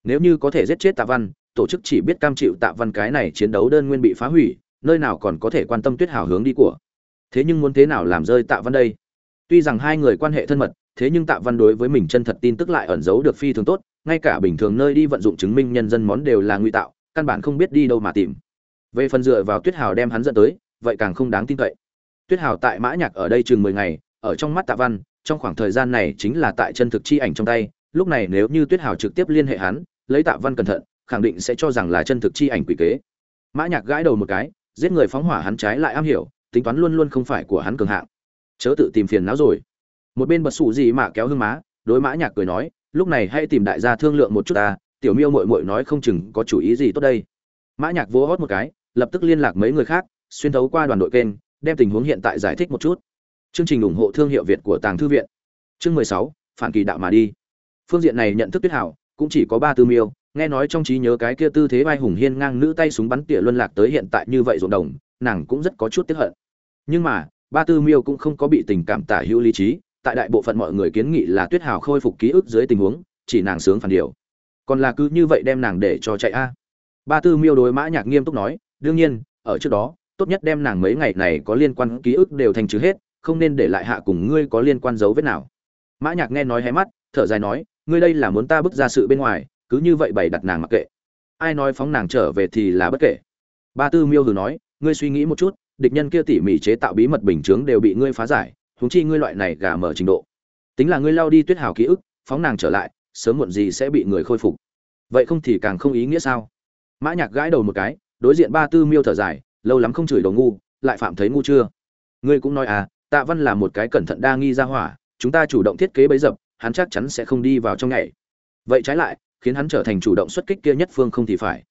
Nếu như có thể giết chết tạ văn, tổ chức chỉ biết cam chịu tạ văn cái này chiến đấu đơn nguyên bị phá hủy, nơi nào còn có thể quan tâm tuyết hào hướng đi của thế nhưng muốn thế nào làm rơi tạ văn đây? Tuy rằng hai người quan hệ thân mật, thế nhưng tạ văn đối với mình chân thật tin tức lại ẩn giấu được phi thường tốt, ngay cả bình thường nơi đi vận dụng chứng minh nhân dân món đều là nguy tạo, căn bản không biết đi đâu mà tìm. Về phần dựa vào tuyết hào đem hắn dẫn tới, vậy càng không đáng tin cậy. Tuyết hào tại mã nhạc ở đây chừng mười ngày, ở trong mắt tạ văn, trong khoảng thời gian này chính là tại chân thực chi ảnh trong tay, lúc này nếu như tuyết hào trực tiếp liên hệ hắn, lấy tạ văn cẩn thận, khẳng định sẽ cho rằng là chân thực chi ảnh quỷ kế. Mã nhạc gãi đầu một cái, giết người phóng hỏa hắn trái lại am hiểu tính toán luôn luôn không phải của hắn cường hạng. Chớ tự tìm phiền não rồi. Một bên bật sủ gì mà kéo hương má, đối mã nhạc cười nói, lúc này hãy tìm đại gia thương lượng một chút ta, tiểu miêu muội muội nói không chừng có chủ ý gì tốt đây. Mã nhạc vỗ hót một cái, lập tức liên lạc mấy người khác, xuyên thấu qua đoàn đội kênh, đem tình huống hiện tại giải thích một chút. Chương trình ủng hộ thương hiệu việt của tàng thư viện. Chương mười sáu, phản kỳ đạo mà đi. Phương diện này nhận thức tuyết hảo, cũng chỉ có ba tư miêu, nghe nói trong trí nhớ cái kia tư thế vai hùng hiên ngang nữ tay súng bắn tỉa luân lạc tới hiện tại như vậy ruộng đồng nàng cũng rất có chút tiếc hận. Nhưng mà, ba tư miêu cũng không có bị tình cảm tả hữu lý trí, tại đại bộ phận mọi người kiến nghị là tuyết hào khôi phục ký ức dưới tình huống, chỉ nàng sướng phản điều. Còn là cứ như vậy đem nàng để cho chạy a. Ba tư miêu đối mã nhạc nghiêm túc nói, đương nhiên, ở trước đó, tốt nhất đem nàng mấy ngày này có liên quan ký ức đều thành trừ hết, không nên để lại hạ cùng ngươi có liên quan dấu vết nào. Mã nhạc nghe nói hé mắt, thở dài nói, ngươi đây là muốn ta bức ra sự bên ngoài, cứ như vậy bày đặt nàng mặc kệ. Ai nói phóng nàng trở về thì là bất kể. Ba tư miêu hừ nói ngươi suy nghĩ một chút, địch nhân kia tỉ mỉ chế tạo bí mật bình chướng đều bị ngươi phá giải, huống chi ngươi loại này gà mở trình độ. Tính là ngươi lao đi tuyết hào ký ức, phóng nàng trở lại, sớm muộn gì sẽ bị người khôi phục. Vậy không thì càng không ý nghĩa sao? Mã nhạc gãi đầu một cái, đối diện ba tư miêu thở dài, lâu lắm không chửi đồ ngu, lại phạm thấy ngu chưa? Ngươi cũng nói à tạ văn là một cái cẩn thận đa nghi ra hỏa, chúng ta chủ động thiết kế bấy dập, hắn chắc chắn sẽ không đi vào trong ngày vậy trái lại, khiến hắn trở thành chủ động xuất kích kia nhất phương không thì phải.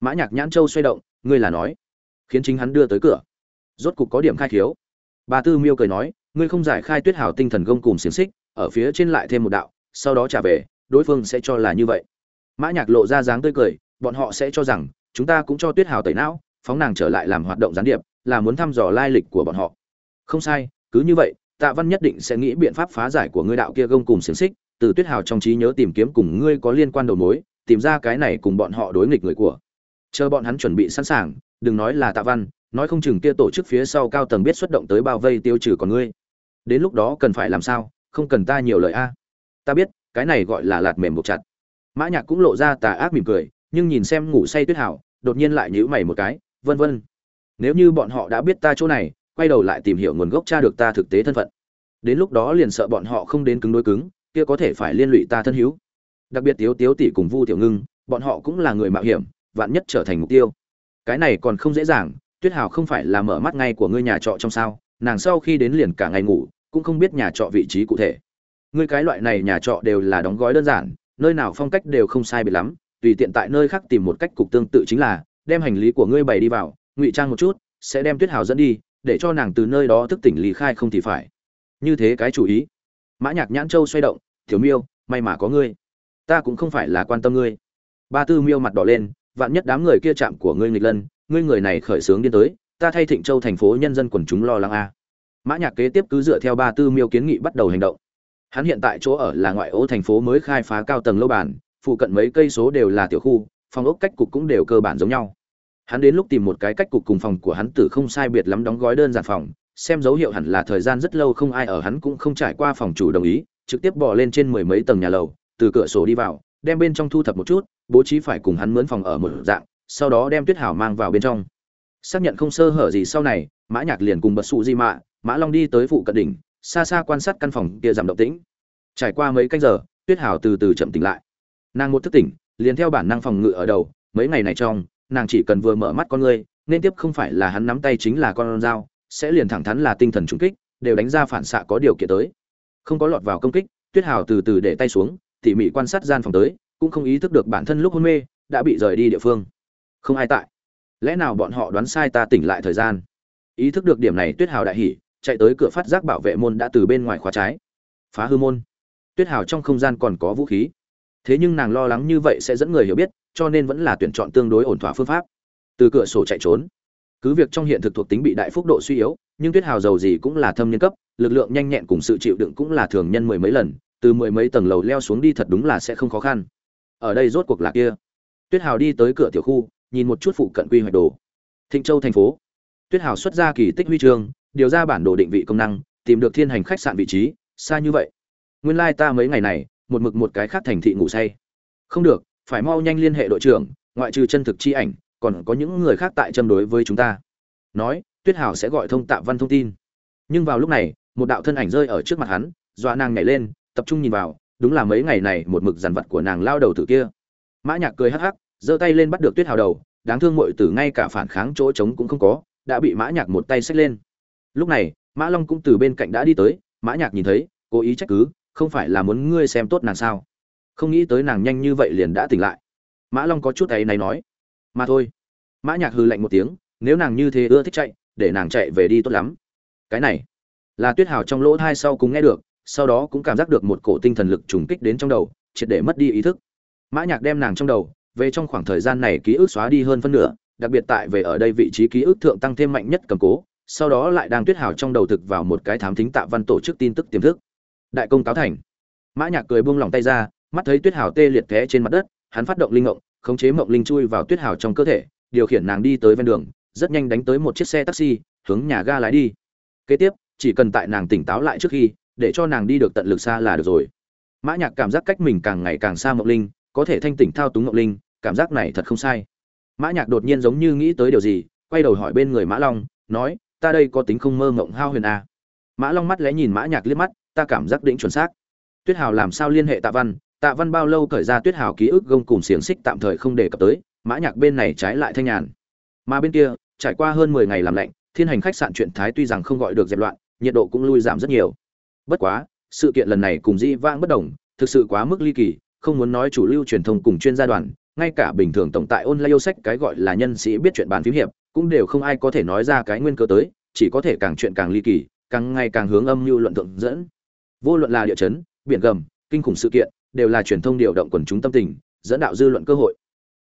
Mã nhạc nhãn châu xoay động, ngươi là nói khiến chính hắn đưa tới cửa. Rốt cục có điểm khai thiếu bà tư miêu cười nói, ngươi không giải khai tuyết hào tinh thần gông cùng xiềng xích, ở phía trên lại thêm một đạo, sau đó trả về, đối phương sẽ cho là như vậy. Mã nhạc lộ ra dáng tươi cười, bọn họ sẽ cho rằng, chúng ta cũng cho tuyết hào tẩy não, phóng nàng trở lại làm hoạt động gián điệp, là muốn thăm dò lai lịch của bọn họ. Không sai, cứ như vậy, tạ văn nhất định sẽ nghĩ biện pháp phá giải của ngươi đạo kia gông cùng xiềng xích, từ tuyết hào trong trí nhớ tìm kiếm cùng ngươi có liên quan đầu mối, tìm ra cái này cùng bọn họ đối nghịch người của. Chờ bọn hắn chuẩn bị sẵn sàng đừng nói là tạ văn, nói không chừng kia tổ chức phía sau cao tầng biết xuất động tới bao vây tiêu trừ còn ngươi. Đến lúc đó cần phải làm sao? Không cần ta nhiều lời a. Ta biết, cái này gọi là lạt mềm buộc chặt. Mã nhạc cũng lộ ra tà ác mỉm cười, nhưng nhìn xem ngủ say tuyết hảo, đột nhiên lại nhíu mày một cái, vân vân, nếu như bọn họ đã biết ta chỗ này, quay đầu lại tìm hiểu nguồn gốc tra được ta thực tế thân phận. Đến lúc đó liền sợ bọn họ không đến cứng đối cứng, kia có thể phải liên lụy ta thân hữu. Đặc biệt tiếu tiếu tỷ cùng vu tiểu ngưng, bọn họ cũng là người mạo hiểm, vạn nhất trở thành mục tiêu cái này còn không dễ dàng, tuyết hào không phải là mở mắt ngay của ngươi nhà trọ trong sao, nàng sau khi đến liền cả ngày ngủ, cũng không biết nhà trọ vị trí cụ thể. Ngươi cái loại này nhà trọ đều là đóng gói đơn giản, nơi nào phong cách đều không sai biệt lắm, tùy tiện tại nơi khác tìm một cách cục tương tự chính là, đem hành lý của ngươi bày đi vào, ngụy trang một chút, sẽ đem tuyết hào dẫn đi, để cho nàng từ nơi đó thức tỉnh lý khai không thì phải. Như thế cái chủ ý. Mã nhạc nhãn châu xoay động thiếu miêu, may mà có ngươi. Ta cũng không phải là quan tâm ngươi. Ba tư miêu mặt đỏ lên vạn nhất đám người kia chạm của ngươi nghịch lân, ngươi người này khởi sướng điên tới, ta thay thịnh châu thành phố nhân dân quần chúng lo lắng a. Mã nhạc kế tiếp cứ dựa theo ba tư miêu kiến nghị bắt đầu hành động. Hắn hiện tại chỗ ở là ngoại ô thành phố mới khai phá cao tầng lâu bản, phụ cận mấy cây số đều là tiểu khu, phòng ốc cách cục cũng đều cơ bản giống nhau. Hắn đến lúc tìm một cái cách cục cùng phòng của hắn tử không sai biệt lắm đóng gói đơn giản phòng, xem dấu hiệu hẳn là thời gian rất lâu không ai ở hắn cũng không trải qua phòng chủ đồng ý, trực tiếp bỏ lên trên mười mấy tầng nhà lầu, từ cửa sổ đi vào, đem bên trong thu thập một chút bố trí phải cùng hắn mướn phòng ở một dạng, sau đó đem tuyết hảo mang vào bên trong. Xác nhận không sơ hở gì sau này, mã nhạc liền cùng bật sụ di mạ, mã long đi tới phụ cận đỉnh, xa xa quan sát căn phòng kia giảm động tĩnh. Trải qua mấy canh giờ, tuyết hảo từ từ chậm tỉnh lại. Nàng một thức tỉnh, liền theo bản năng phòng ngự ở đầu, mấy ngày này trong, nàng chỉ cần vừa mở mắt con ngươi, nên tiếp không phải là hắn nắm tay chính là con dao, sẽ liền thẳng thắn là tinh thần trùng kích, đều đánh ra phản xạ có điều kiện tới. Không có lọt vào công kích, tuyết hảo từ từ để tay xuống, tỉ mỉ quan sát gian phòng tới cũng không ý thức được bản thân lúc hôn mê, đã bị rời đi địa phương. Không ai tại. Lẽ nào bọn họ đoán sai ta tỉnh lại thời gian? Ý thức được điểm này, tuyết hào đại hỉ, chạy tới cửa phát giác bảo vệ môn đã từ bên ngoài khóa trái. Phá hư môn. Tuyết hào trong không gian còn có vũ khí. Thế nhưng nàng lo lắng như vậy sẽ dẫn người hiểu biết, cho nên vẫn là tuyển chọn tương đối ổn thỏa phương pháp. Từ cửa sổ chạy trốn. Cứ việc trong hiện thực thuộc tính bị đại phúc độ suy yếu, nhưng tuyết hào giàu gì cũng là thâm niên cấp, lực lượng nhanh nhẹn cùng sự chịu đựng cũng là thường nhân mười mấy lần, từ mười mấy tầng lầu leo xuống đi thật đúng là sẽ không khó khăn ở đây rốt cuộc là kia. Tuyết hào đi tới cửa tiểu khu, nhìn một chút phụ cận quy hoạch đồ. Thịnh châu thành phố. Tuyết hào xuất ra kỳ tích huy chương, điều ra bản đồ định vị công năng, tìm được thiên hành khách sạn vị trí, xa như vậy. Nguyên lai、like、ta mấy ngày này, một mực một cái khác thành thị ngủ say. Không được, phải mau nhanh liên hệ đội trưởng, ngoại trừ chân thực chi ảnh, còn có những người khác tại châm đối với chúng ta. Nói, tuyết hào sẽ gọi thông tạ văn thông tin. Nhưng vào lúc này, một đạo thân ảnh rơi ở trước mặt hắn, dọa nàng nhảy lên, tập trung nhìn vào đúng là mấy ngày này một mực dằn vặt của nàng lao đầu tử kia. Mã nhạc cười hắc hắc, giơ tay lên bắt được tuyết hào đầu, đáng thương muội tử ngay cả phản kháng chỗ trống cũng không có, đã bị mã nhạc một tay xách lên. Lúc này, mã long cũng từ bên cạnh đã đi tới, mã nhạc nhìn thấy, cố ý trách cứ, không phải là muốn ngươi xem tốt nàng sao? Không nghĩ tới nàng nhanh như vậy liền đã tỉnh lại. Mã long có chút ấy này nói. Mà thôi. Mã nhạc hừ lạnh một tiếng, nếu nàng như thế ưa thích chạy, để nàng chạy về đi tốt lắm. Cái này, là tuyết hào trong lỗ thai sau cùng nghe được sau đó cũng cảm giác được một cổ tinh thần lực trùng kích đến trong đầu, triệt để mất đi ý thức. Mã nhạc đem nàng trong đầu, về trong khoảng thời gian này ký ức xóa đi hơn phân nửa, đặc biệt tại về ở đây vị trí ký ức thượng tăng thêm mạnh nhất cầm cố, sau đó lại đang tuyết hào trong đầu thực vào một cái thám thính tạ văn tổ chức tin tức tiềm thức. Đại công cáo thành. Mã nhạc cười buông lòng tay ra, mắt thấy tuyết hào tê liệt té trên mặt đất, hắn phát động linh ngộng khống chế mộng linh chui vào tuyết hào trong cơ thể, điều khiển nàng đi tới ven đường, rất nhanh đánh tới một chiếc xe taxi, hướng nhà ga lái đi. Kế tiếp, chỉ cần tại nàng tỉnh táo lại trước khi để cho nàng đi được tận lực xa là được rồi. Mã nhạc cảm giác cách mình càng ngày càng xa mộng linh, có thể thanh tỉnh thao túng mộng linh, cảm giác này thật không sai. Mã nhạc đột nhiên giống như nghĩ tới điều gì, quay đầu hỏi bên người mã long, nói, ta đây có tính không mơ mộng hao huyền à. mã long mắt lẽ nhìn mã nhạc liếc mắt, ta cảm giác định chuẩn xác. Tuyết hào làm sao liên hệ tạ văn? Tạ văn bao lâu cởi ra tuyết hào ký ức gông cùng xiềng xích tạm thời không đề cập tới. Mã nhạc bên này trái lại thanh nhàn. Mà bên kia, trải qua hơn mười ngày làm lạnh, thiên hành khách sạn chuyện thái tuy rằng không gọi được dẹp loạn, nhiệt độ cũng lui giảm rất nhiều bất quá, sự kiện lần này cùng dĩ vãng bất đồng, thực sự quá mức ly kỳ, không muốn nói chủ lưu truyền thông cùng chuyên gia đoàn, ngay cả bình thường tổng tại online sách cái gọi là nhân sĩ biết chuyện bàn phím hiệp, cũng đều không ai có thể nói ra cái nguyên cơ tới, chỉ có thể càng chuyện càng ly kỳ, càng ngày càng hướng âm mưu luận thượng dẫn. Vô luận là địa chấn, biển gầm, kinh khủng sự kiện, đều là truyền thông điều động quần chúng tâm tình, dẫn đạo dư luận cơ hội.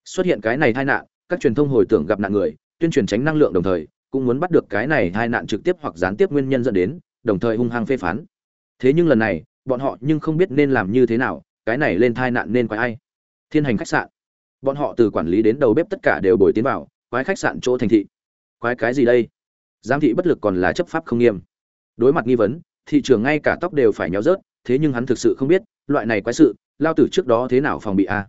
Xuất hiện cái này tai nạn, các truyền thông hồi tưởng gặp nạn người, tuyên truyền tránh năng lượng đồng thời, cũng muốn bắt được cái này tai nạn trực tiếp hoặc gián tiếp nguyên nhân dẫn đến, đồng thời hung hăng phê phán thế nhưng lần này, bọn họ nhưng không biết nên làm như thế nào, cái này lên tai nạn nên quái ai? Thiên hành khách sạn. Bọn họ từ quản lý đến đầu bếp tất cả đều bồi tiến vào, quái khách sạn chỗ thành thị. Quái cái gì đây? Giám thị bất lực còn là chấp pháp không nghiêm. Đối mặt nghi vấn, thị trường ngay cả tóc đều phải nhéo rớt, thế nhưng hắn thực sự không biết, loại này quái sự, lao tử trước đó thế nào phòng bị a?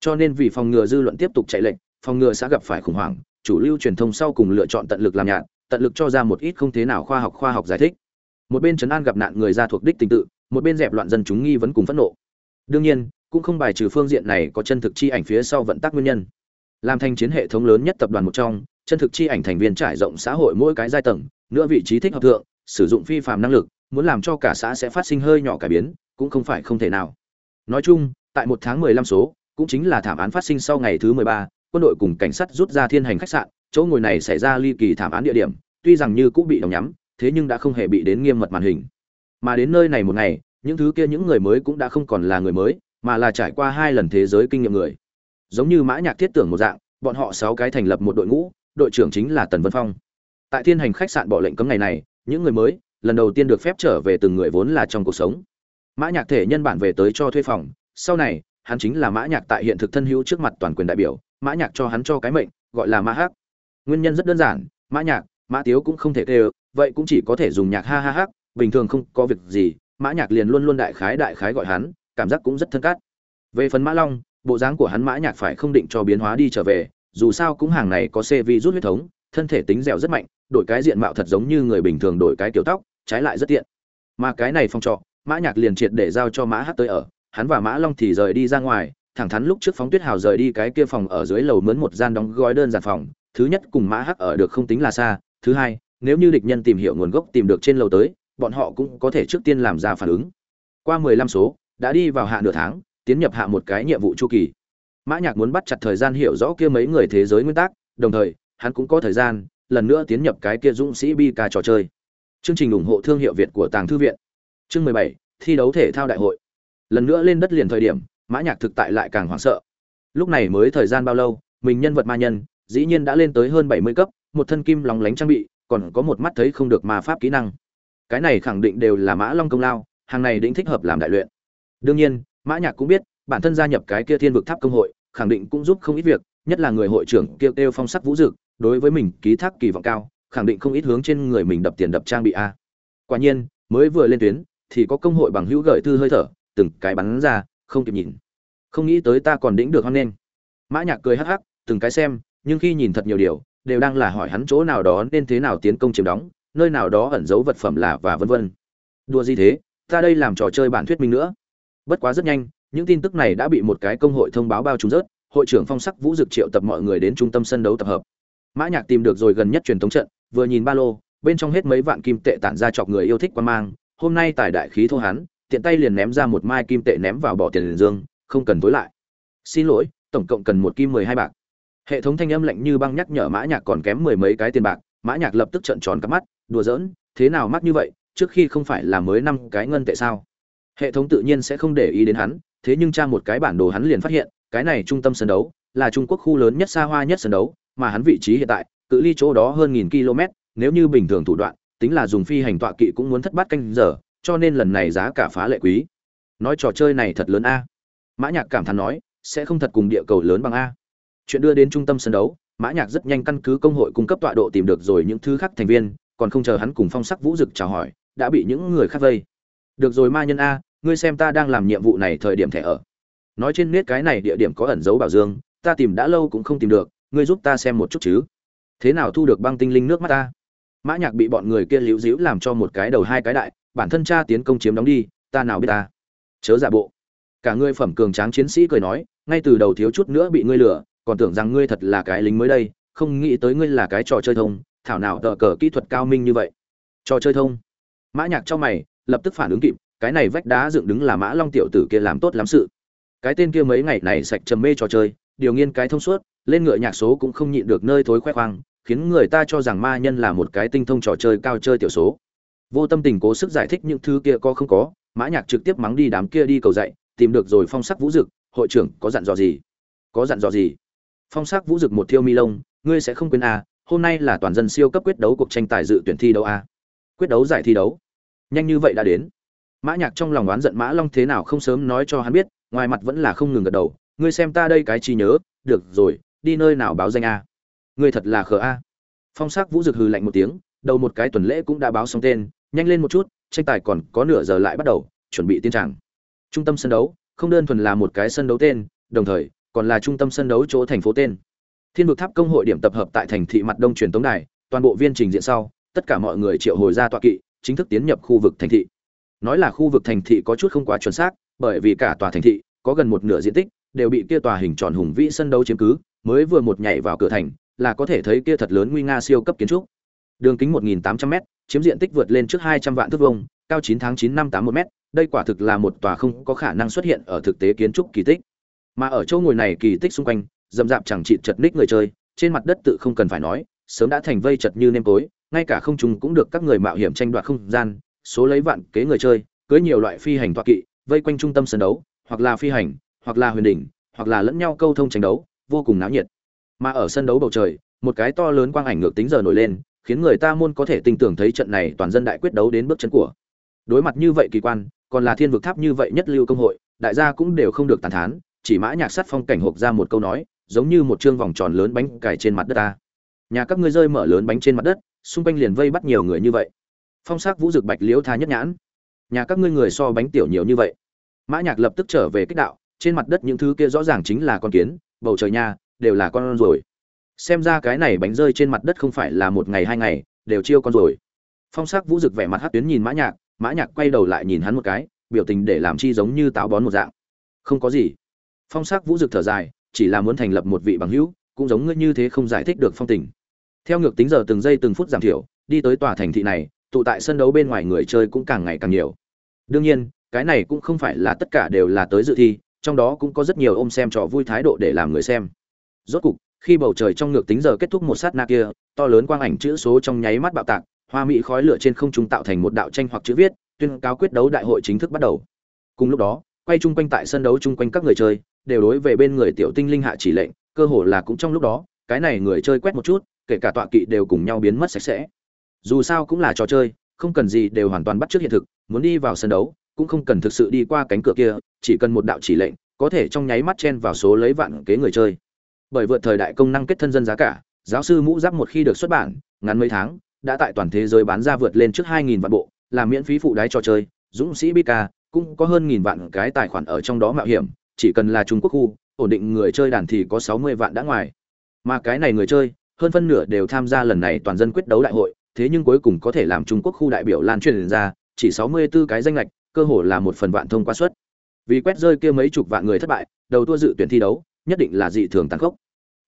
Cho nên vì phòng ngừa dư luận tiếp tục chạy lệnh phòng ngừa sẽ gặp phải khủng hoảng, chủ lưu truyền thông sau cùng lựa chọn tận lực làm nhạt, tận lực cho ra một ít không thế nào khoa học khoa học giải thích một bên trấn an gặp nạn người ra thuộc đích tình tự, một bên dẹp loạn dân chúng nghi vấn cùng phẫn nộ. Đương nhiên, cũng không bài trừ phương diện này có chân thực chi ảnh phía sau vận tắc nguyên nhân. Làm thành chiến hệ thống lớn nhất tập đoàn một trong, chân thực chi ảnh thành viên trải rộng xã hội mỗi cái giai tầng nữa vị trí thích hợp thượng, sử dụng phi phạm năng lực, muốn làm cho cả xã sẽ phát sinh hơi nhỏ cải biến, cũng không phải không thể nào. Nói chung, tại một tháng mười lăm số, cũng chính là thảm án phát sinh sau ngày thứ mười ba, quân đội cùng cảnh sát rút ra thiên hành khách sạn, chỗ ngồi này xảy ra ly kỳ thảm án địa điểm, tuy rằng như cũng bị đóng nhắm thế nhưng đã không hề bị đến nghiêm mật màn hình. Mà đến nơi này một ngày, những thứ kia những người mới cũng đã không còn là người mới, mà là trải qua hai lần thế giới kinh nghiệm người. Giống như mã nhạc thiết tưởng một dạng, bọn họ sáu cái thành lập một đội ngũ, đội trưởng chính là tần vân phong. Tại thiên hành khách sạn bỏ lệnh cấm ngày này, những người mới, lần đầu tiên được phép trở về từng người vốn là trong cuộc sống. Mã nhạc thể nhân bản về tới cho thuê phòng, sau này, hắn chính là mã nhạc tại hiện thực thân hữu trước mặt toàn quyền đại biểu, mã nhạc cho hắn cho cái mệnh, gọi là mã hắc. Nguyên nhân rất đơn giản, mã nhạc, mã tiếu cũng không thể tê vậy cũng chỉ có thể dùng nhạc ha ha hắc, bình thường không có việc gì, mã nhạc liền luôn luôn đại khái đại khái gọi hắn, cảm giác cũng rất thân cát. Về phần mã long, bộ dáng của hắn mã nhạc phải không định cho biến hóa đi trở về, dù sao cũng hàng này có c vi rút huyết thống, thân thể tính dẻo rất mạnh, đổi cái diện mạo thật giống như người bình thường đổi cái kiểu tóc, trái lại rất tiện. Mà cái này phong trọ, mã nhạc liền triệt để giao cho mã hát tới ở, hắn và mã long thì rời đi ra ngoài, thẳng thắn lúc trước phóng tuyết hào rời đi cái kia phòng ở dưới lầu mướn một gian đóng gói đơn giản phòng, thứ nhất cùng mã hắc ở được không tính là xa, thứ hai nếu như địch nhân tìm hiểu nguồn gốc tìm được trên lầu tới, bọn họ cũng có thể trước tiên làm ra phản ứng. Qua mười lăm số, đã đi vào hạ nửa tháng, tiến nhập hạ một cái nhiệm vụ chu kỳ. Mã nhạc muốn bắt chặt thời gian hiểu rõ kia mấy người thế giới nguyên tắc, đồng thời, hắn cũng có thời gian, lần nữa tiến nhập cái kia dũng sĩ bi ca trò chơi. Chương trình ủng hộ thương hiệu việt của tàng thư viện. Chương mười bảy, thi đấu thể thao đại hội. Lần nữa lên đất liền thời điểm, mã nhạc thực tại lại càng hoảng sợ. Lúc này mới thời gian bao lâu, mình nhân vật ma nhân, dĩ nhiên đã lên tới hơn bảy mươi cấp, một thân kim lóng lánh trang bị còn có một mắt thấy không được ma pháp kỹ năng. Cái này khẳng định đều là mã long công lao, hàng này định thích hợp làm đại luyện. Đương nhiên, mã nhạc cũng biết, bản thân gia nhập cái kia thiên vực tháp công hội, khẳng định cũng giúp không ít việc, nhất là người hội trưởng kia kêu phong sắc vũ dực, đối với mình ký thác kỳ vọng cao, khẳng định không ít hướng trên người mình đập tiền đập trang bị a. Quả nhiên, mới vừa lên tuyến, thì có công hội bằng hữu gửi thư hơi thở, từng cái bắn ra, không kịp nhìn. Không nghĩ tới ta còn đĩnh được hoan nghênh. Mã nhạc cười hắc hắc, từng cái xem, nhưng khi nhìn thật nhiều điều đều đang là hỏi hắn chỗ nào đó nên thế nào tiến công chiếm đóng, nơi nào đó ẩn giấu vật phẩm là và vân vân. Đùa gì thế, ta đây làm trò chơi bản thuyết minh nữa. Bất quá rất nhanh, những tin tức này đã bị một cái công hội thông báo bao trùm rớt, hội trưởng phong sắc vũ dực triệu tập mọi người đến trung tâm sân đấu tập hợp. Mã nhạc tìm được rồi gần nhất truyền thống trận, vừa nhìn ba lô, bên trong hết mấy vạn kim tệ tản ra chọc người yêu thích quan mang, hôm nay tài đại khí thô hắn, tiện tay liền ném ra một mai kim tệ ném vào bỏ tiền liền dương, không cần tối lại. Xin lỗi, tổng cộng cần một kim mười hai bạc hệ thống thanh âm lạnh như băng nhắc nhở mã nhạc còn kém mười mấy cái tiền bạc, mã nhạc lập tức trợn tròn cả mắt, đùa giỡn, thế nào mắc như vậy, trước khi không phải là mới năm cái ngân tệ sao? Hệ thống tự nhiên sẽ không để ý đến hắn, thế nhưng tra một cái bản đồ hắn liền phát hiện, cái này trung tâm sân đấu là trung quốc khu lớn nhất xa hoa nhất sân đấu, mà hắn vị trí hiện tại, cự ly chỗ đó hơn nghìn km, nếu như bình thường thủ đoạn, tính là dùng phi hành tọa kỵ cũng muốn thất bát canh giờ, cho nên lần này giá cả phá lệ quý. Nói trò chơi này thật lớn a. Mã nhạc cảm thán nói, sẽ không thật cùng địa cầu lớn bằng a chuyện đưa đến trung tâm sân đấu, mã nhạc rất nhanh căn cứ công hội cung cấp tọa độ tìm được rồi những thứ khác thành viên, còn không chờ hắn cùng phong sắc vũ dực chào hỏi, đã bị những người khác vây. Được rồi ma nhân a, ngươi xem ta đang làm nhiệm vụ này thời điểm thẻ ở. Nói trên nét cái này địa điểm có ẩn dấu bảo dương, ta tìm đã lâu cũng không tìm được, ngươi giúp ta xem một chút chứ. Thế nào thu được băng tinh linh nước mắt ta? Mã nhạc bị bọn người kia liễu diễu làm cho một cái đầu hai cái đại, bản thân cha tiến công chiếm đóng đi, ta nào biết ta? Chớ giả bộ. Cả ngươi phẩm cường tráng chiến sĩ cười nói, ngay từ đầu thiếu chút nữa bị ngươi lừa còn tưởng rằng ngươi thật là cái lính mới đây, không nghĩ tới ngươi là cái trò chơi thông, thảo nào tờ cờ kỹ thuật cao minh như vậy. Trò chơi thông? Mã nhạc cho mày, lập tức phản ứng kịp, cái này vách đá dựng đứng là mã long tiểu tử kia làm tốt lắm sự. Cái tên kia mấy ngày này sạch trầm mê trò chơi, điều nghiên cái thông suốt, lên ngựa nhạc số cũng không nhịn được nơi thối khoe khoang, khiến người ta cho rằng ma nhân là một cái tinh thông trò chơi cao chơi tiểu số. Vô tâm tình cố sức giải thích những thứ kia có không có, mã nhạc trực tiếp mắng đi đám kia đi cầu dạy, tìm được rồi phong sắc vũ dực, hội trưởng có dặn dò gì? Có dặn dò gì? Phong sắc vũ dực một thiêu mi lông, ngươi sẽ không quên à hôm nay là toàn dân siêu cấp quyết đấu cuộc tranh tài dự tuyển thi đấu à. Quyết đấu giải thi đấu. Nhanh như vậy đã đến. Mã nhạc trong lòng oán giận mã long thế nào không sớm nói cho hắn biết, ngoài mặt vẫn là không ngừng gật đầu, ngươi xem ta đây cái chi nhớ, được rồi, đi nơi nào báo danh à? ngươi thật là khờ a phong sắc vũ dực hừ lạnh một tiếng, đầu một cái tuần lễ cũng đã báo xong tên, nhanh lên một chút, tranh tài còn có nửa giờ lại bắt đầu, chuẩn bị tiên tràng. Trung tâm sân đấu, không đơn thuần là một cái sân đấu tên, đồng thời còn là trung tâm sân đấu chỗ thành phố tên. Thiên vực tháp công hội điểm tập hợp tại thành thị mặt đông truyền tống đài, toàn bộ viên trình diện sau, tất cả mọi người triệu hồi ra tọa kỵ, chính thức tiến nhập khu vực thành thị. Nói là khu vực thành thị có chút không quá chuẩn xác, bởi vì cả tòa thành thị, có gần một nửa diện tích, đều bị kia tòa hình tròn hùng vĩ sân đấu chiếm cứ, mới vừa một nhảy vào cửa thành, là có thể thấy kia thật lớn nguy nga siêu cấp kiến trúc. Đường kính 1.800m chiếm diện tích vượt lên trước 200 vạn thước vuông, cao 9 tháng 9 năm 81m đây quả thực là một tòa không có khả năng xuất hiện ở thực tế kiến trúc kỳ tích mà ở chỗ ngồi này kỳ tích xung quanh dầm dạp chẳng chịt chật ních người chơi, trên mặt đất tự không cần phải nói, sớm đã thành vây chật như nêm tối, ngay cả không trung cũng được các người mạo hiểm tranh đoạt không gian, số lấy vạn kế người chơi, cưới nhiều loại phi hành toa kỵ, vây quanh trung tâm sân đấu, hoặc là phi hành, hoặc là huyền đỉnh, hoặc là lẫn nhau câu thông tranh đấu, vô cùng náo nhiệt. Mà ở sân đấu bầu trời, một cái to lớn quang ảnh ngược tính giờ nổi lên, khiến người ta môn có thể tin tưởng thấy trận này toàn dân đại quyết đấu đến bước chân của. Đối mặt như vậy kỳ quan, còn là thiên vực tháp như vậy nhất lưu công hội, đại gia cũng đều không được tàn thán chỉ mã nhạc sắt phong cảnh hộp ra một câu nói, giống như một trương vòng tròn lớn bánh cải trên mặt đất ta. Nhà các ngươi rơi mở lớn bánh trên mặt đất, xung quanh liền vây bắt nhiều người như vậy. Phong sắc vũ dực bạch liễu tha nhất nhãn. Nhà các ngươi người so bánh tiểu nhiều như vậy. Mã nhạc lập tức trở về kích đạo, trên mặt đất những thứ kia rõ ràng chính là con kiến, bầu trời nha, đều là con rồi xem ra cái này bánh rơi trên mặt đất không phải là một ngày hai ngày, đều chiêu con rồi phong sắc vũ dực vẻ mặt hắc tuyến nhìn mã nhạc mã nhạc quay đầu lại nhìn hắn một cái, biểu tình để làm chi giống như táo bón một dạng. Không có gì phong sắc vũ dực thở dài, chỉ là muốn thành lập một vị bằng hữu, cũng giống ngươi như thế không giải thích được phong tình. Theo ngược tính giờ từng giây từng phút giảm thiểu, đi tới tòa thành thị này, tụ tại sân đấu bên ngoài người chơi cũng càng ngày càng nhiều. Đương nhiên, cái này cũng không phải là tất cả đều là tới dự thi, trong đó cũng có rất nhiều ôm xem trò vui thái độ để làm người xem. Rốt cục, khi bầu trời trong ngược tính giờ kết thúc một sát na kia, to lớn quang ảnh chữ số trong nháy mắt bạo tạc, hoa mỹ khói lửa trên không trung tạo thành một đạo tranh hoặc chữ viết, tuyên cáo quyết đấu đại hội chính thức bắt đầu. Cùng lúc đó, quay chung quanh tại sân đấu chung quanh các người chơi đều đối về bên người tiểu tinh linh hạ chỉ lệnh, cơ hồ là cũng trong lúc đó, cái này người chơi quét một chút, kể cả tọa kỵ đều cùng nhau biến mất sạch sẽ. Dù sao cũng là trò chơi, không cần gì đều hoàn toàn bắt trước hiện thực, muốn đi vào sân đấu, cũng không cần thực sự đi qua cánh cửa kia, chỉ cần một đạo chỉ lệnh, có thể trong nháy mắt chen vào số lấy vạn kế người chơi. Bởi vượt thời đại công năng kết thân dân giá cả, giáo sư mũ giáp một khi được xuất bản, ngắn mấy tháng, đã tại toàn thế giới bán ra vượt lên trước 2.000 vạn bộ làm miễn phí phụ đái trò chơi, dũng sĩ bika, cũng có hơn nghìn vạn cái tài khoản ở trong đó mạo hiểm chỉ cần là trung quốc khu, ổn định người chơi đàn thì có 60 vạn đã ngoài. Mà cái này người chơi, hơn phân nửa đều tham gia lần này toàn dân quyết đấu đại hội, thế nhưng cuối cùng có thể làm trung quốc khu đại biểu lan truyền ra, chỉ 64 cái danh lệch cơ hồ là một phần vạn thông qua suất. Vì quét rơi kia mấy chục vạn người thất bại, đầu tua dự tuyển thi đấu, nhất định là dị thường tàn khốc.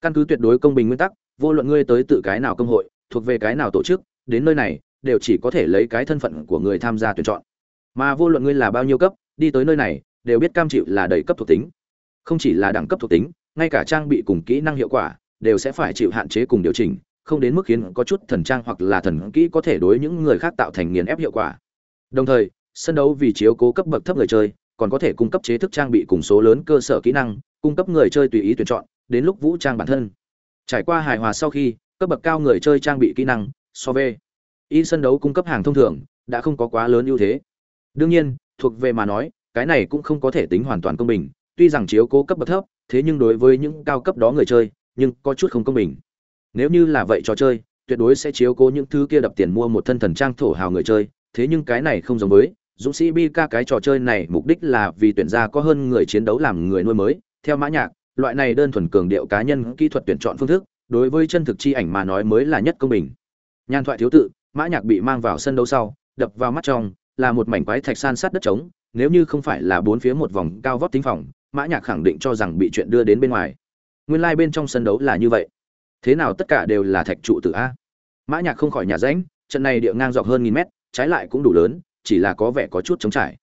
Căn cứ tuyệt đối công bình nguyên tắc, vô luận ngươi tới tự cái nào công hội, thuộc về cái nào tổ chức, đến nơi này, đều chỉ có thể lấy cái thân phận của người tham gia tuyển chọn. Mà vô luận ngươi là bao nhiêu cấp, đi tới nơi này đều biết cam chịu là đầy cấp thuộc tính không chỉ là đẳng cấp thuộc tính ngay cả trang bị cùng kỹ năng hiệu quả đều sẽ phải chịu hạn chế cùng điều chỉnh không đến mức khiến có chút thần trang hoặc là thần kỹ có thể đối những người khác tạo thành nghiền ép hiệu quả Đồng thời, sân đấu vì chiếu cố cấp bậc thấp người chơi, còn có thể cung cấp chế thức trang bị cùng số lớn cơ sở kỹ năng, cung cấp người chơi tùy ý tuyển chọn, đến lúc vũ trang bản thân. Trải qua hài hòa sau khi, cấp bậc cao người chơi trang bị kỹ năng, so về y sân đấu cung cấp hàng thông thường, đã không có quá lớn ưu thế. Đương nhiên, thuộc về mà nói, cái này cũng không có thể tính hoàn toàn công bình, tuy rằng chiếu cố cấp bậc thấp, thế nhưng đối với những cao cấp đó người chơi, nhưng có chút không công bình. Nếu như là vậy trò chơi, tuyệt đối sẽ chiếu cố những thứ kia đập tiền mua một thân thần trang thổ hào người chơi, thế nhưng cái này không giống với, Dũng sĩ bi ca cái trò chơi này mục đích là vì tuyển ra có hơn người chiến đấu làm người nuôi mới, theo mã nhạc, loại này đơn thuần cường điệu cá nhân kỹ thuật tuyển chọn phương thức, đối với chân thực chi ảnh mà nói mới là nhất công bình. Nhan thoại thiếu tự, mã nhạc bị mang vào sân đấu sau, đập vào mắt trong là một mảnh quái thạch san sát đất trống, nếu như không phải là bốn phía một vòng cao vóc tính phòng, mã nhạc khẳng định cho rằng bị chuyện đưa đến bên ngoài. Nguyên lai like bên trong sân đấu là như vậy. Thế nào tất cả đều là thạch trụ tử a? Mã nhạc không khỏi nhà rãnh, trận này địa ngang dọc hơn nghìn mét, trái lại cũng đủ lớn, chỉ là có vẻ có chút chống trải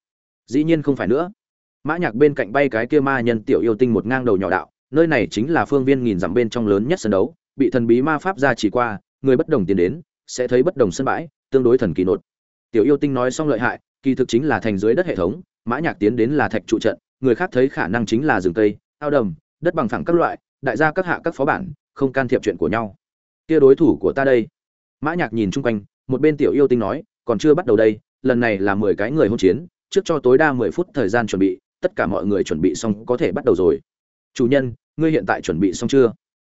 dĩ nhiên không phải nữa mã nhạc bên cạnh bay cái kia ma nhân tiểu yêu tinh một ngang đầu nhỏ đạo nơi này chính là phương viên nghìn dặm bên trong lớn nhất sân đấu bị thần bí ma pháp gia chỉ qua người bất đồng tiến đến sẽ thấy bất đồng sân bãi tương đối thần kỳ nột tiểu yêu tinh nói xong lợi hại kỳ thực chính là thành dưới đất hệ thống mã nhạc tiến đến là thạch trụ trận người khác thấy khả năng chính là rừng tây, ao đầm đất bằng phẳng các loại đại gia các hạ các phó bản không can thiệp chuyện của nhau. Kia đối thủ của ta đây. Mã nhạc nhìn chung quanh một bên tiểu yêu tinh nói còn chưa bắt đầu đây lần này là mười cái người hôn chiến trước cho tối đa mười phút thời gian chuẩn bị tất cả mọi người chuẩn bị xong có thể bắt đầu rồi. Chủ nhân ngươi hiện tại chuẩn bị xong chưa?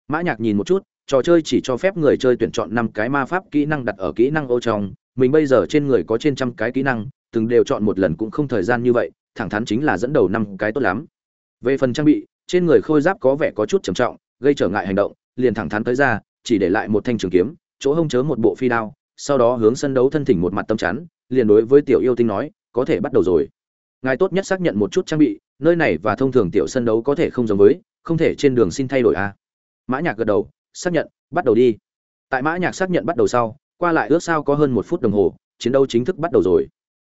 Mã nhạc nhìn một chút trò chơi chỉ cho phép người chơi tuyển chọn năm cái ma pháp kỹ năng đặt ở kỹ năng ô trong mình bây giờ trên người có trên trăm cái kỹ năng từng đều chọn một lần cũng không thời gian như vậy, thẳng thắn chính là dẫn đầu năm cái tốt lắm. Về phần trang bị, trên người khôi giáp có vẻ có chút trầm trọng, gây trở ngại hành động, liền thẳng thắn tới ra, chỉ để lại một thanh trường kiếm, chỗ hông chớ một bộ phi đao, sau đó hướng sân đấu thân thỉnh một mặt tâm chắn, liền đối với tiểu yêu tinh nói, có thể bắt đầu rồi. Ngài tốt nhất xác nhận một chút trang bị, nơi này và thông thường tiểu sân đấu có thể không giống với, không thể trên đường xin thay đổi a à. mã nhạc gật đầu, xác nhận, bắt đầu đi. Tại mã nhạc xác nhận bắt đầu sau, qua lại ước sao có hơn một phút đồng hồ, chiến đấu chính thức bắt đầu rồi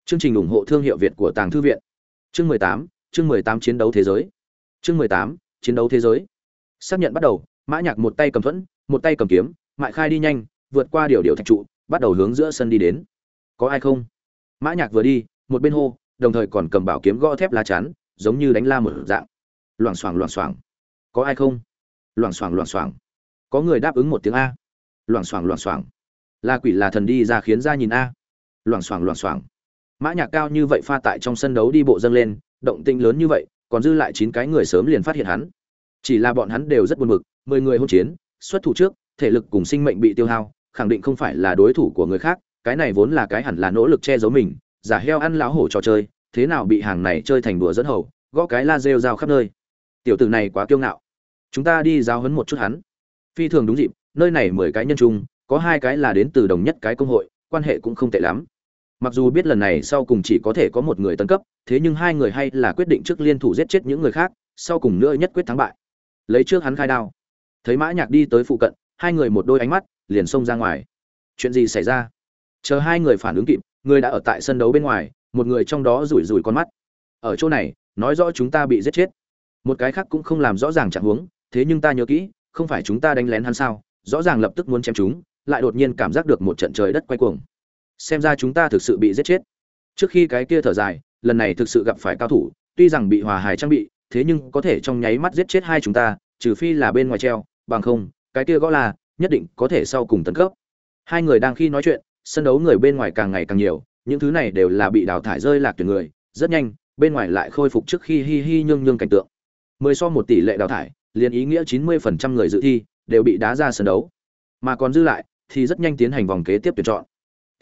chương trình ủng hộ thương hiệu việt của tàng thư viện. Chương mười tám, chương mười tám chiến đấu thế giới. Chương mười tám, chiến đấu thế giới. Xác nhận bắt đầu, mã nhạc một tay cầm thuẫn, một tay cầm kiếm, mại khai đi nhanh, vượt qua điều điều thạch trụ, bắt đầu hướng giữa sân đi đến. Có ai không? Mã nhạc vừa đi, một bên hô, đồng thời còn cầm bảo kiếm gõ thép lá chắn, giống như đánh la một dạng. Loảng xoảng loảng xoảng. Có ai không? Loảng xoảng loảng xoảng. Có người đáp ứng một tiếng a. Loảng xoảng loảng xoảng. Là quỷ là thần đi ra khiến ra nhìn a. Loảng xoảng loảng xoảng mã nhạc cao như vậy pha tại trong sân đấu đi bộ dâng lên, động tĩnh lớn như vậy, còn dư lại chín cái người sớm liền phát hiện hắn. Chỉ là bọn hắn đều rất buồn bực, mười người hôn chiến, xuất thủ trước, thể lực cùng sinh mệnh bị tiêu hao, khẳng định không phải là đối thủ của người khác, cái này vốn là cái hẳn là nỗ lực che giấu mình, giả heo ăn lão hổ trò chơi, thế nào bị hàng này chơi thành đùa dẫn hầu, gõ cái la rêu rao khắp nơi. Tiểu tử này quá kiêu ngạo. Chúng ta đi giao hấn một chút hắn. Phi thường đúng dịp, nơi này mười cái nhân trung, có hai cái là đến từ đồng nhất cái công hội, quan hệ cũng không tệ lắm mặc dù biết lần này sau cùng chỉ có thể có một người tấn cấp, thế nhưng hai người hay là quyết định trước liên thủ giết chết những người khác, sau cùng nữa nhất quyết thắng bại. Lấy trước hắn khai đao. Thấy mã nhạc đi tới phụ cận, hai người một đôi ánh mắt, liền xông ra ngoài. Chuyện gì xảy ra? Chờ hai người phản ứng kịp, người đã ở tại sân đấu bên ngoài, một người trong đó rủi rủi con mắt. Ở chỗ này, nói rõ chúng ta bị giết chết. Một cái khác cũng không làm rõ ràng trạng huống, thế nhưng ta nhớ kỹ, không phải chúng ta đánh lén hắn sao? Rõ ràng lập tức muốn chém chúng, lại đột nhiên cảm giác được một trận trời đất quay cuồng xem ra chúng ta thực sự bị giết chết. Trước khi cái kia thở dài, lần này thực sự gặp phải cao thủ, tuy rằng bị hòa hài trang bị, thế nhưng có thể trong nháy mắt giết chết hai chúng ta, trừ phi là bên ngoài treo, bằng không, cái kia gõ là, nhất định có thể sau cùng tấn cấp. Hai người đang khi nói chuyện, sân đấu người bên ngoài càng ngày càng nhiều, những thứ này đều là bị đào thải rơi lạc tuyển người, rất nhanh, bên ngoài lại khôi phục trước khi hi hi nhương nhương cảnh tượng. Mười so một tỷ lệ đào thải, liền ý nghĩa chín mươi phần trăm người dự thi, đều bị đá ra sân đấu. Mà còn dư lại, thì rất nhanh tiến hành vòng kế tiếp tuyển chọn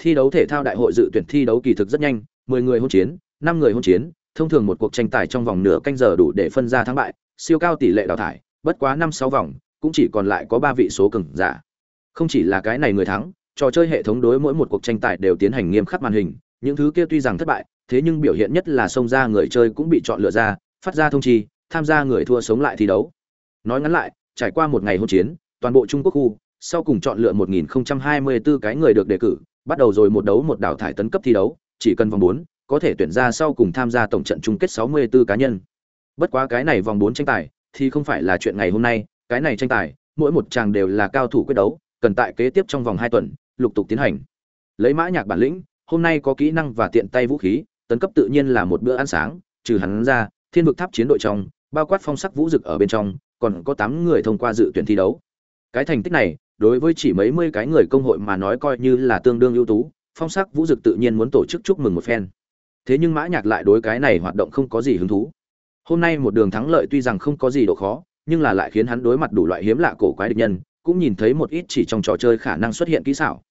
thi đấu thể thao đại hội dự tuyển thi đấu kỳ thực rất nhanh, mười người hôn chiến, năm người hôn chiến, thông thường một cuộc tranh tài trong vòng nửa canh giờ đủ để phân ra thắng bại, siêu cao tỷ lệ đào thải, bất quá năm sáu vòng, cũng chỉ còn lại có ba vị số cường giả. Không chỉ là cái này người thắng, trò chơi hệ thống đối mỗi một cuộc tranh tài đều tiến hành nghiêm khắc màn hình, những thứ kia tuy rằng thất bại, thế nhưng biểu hiện nhất là xông ra người chơi cũng bị chọn lựa ra, phát ra thông chi, tham gia người thua sống lại thi đấu. Nói ngắn lại, trải qua một ngày hôn chiến, toàn bộ trung quốc khu, sau cùng chọn lựa 1024 cái người được đề cử bắt đầu rồi một đấu một đảo thải tấn cấp thi đấu chỉ cần vòng 4, có thể tuyển ra sau cùng tham gia tổng trận chung kết 64 cá nhân. Bất quá cái này vòng 4 tranh tài thì không phải là chuyện ngày hôm nay cái này tranh tài mỗi một chàng đều là cao thủ quyết đấu cần tại kế tiếp trong vòng hai tuần lục tục tiến hành. Lấy mã nhạc bản lĩnh hôm nay có kỹ năng và tiện tay vũ khí tấn cấp tự nhiên là một bữa ăn sáng trừ hắn ra thiên vực tháp chiến đội trong bao quát phong sắc vũ dực ở bên trong còn có tám người thông qua dự tuyển thi đấu. Cái thành tích này đối với chỉ mấy mươi cái người công hội mà nói coi như là tương đương ưu tú, phong sắc vũ dực tự nhiên muốn tổ chức chúc mừng một phen. Thế nhưng mã nhạc lại đối cái này hoạt động không có gì hứng thú. Hôm nay một đường thắng lợi tuy rằng không có gì độ khó, nhưng là lại khiến hắn đối mặt đủ loại hiếm lạ cổ quái địch nhân, cũng nhìn thấy một ít chỉ trong trò chơi khả năng xuất hiện kỹ xảo.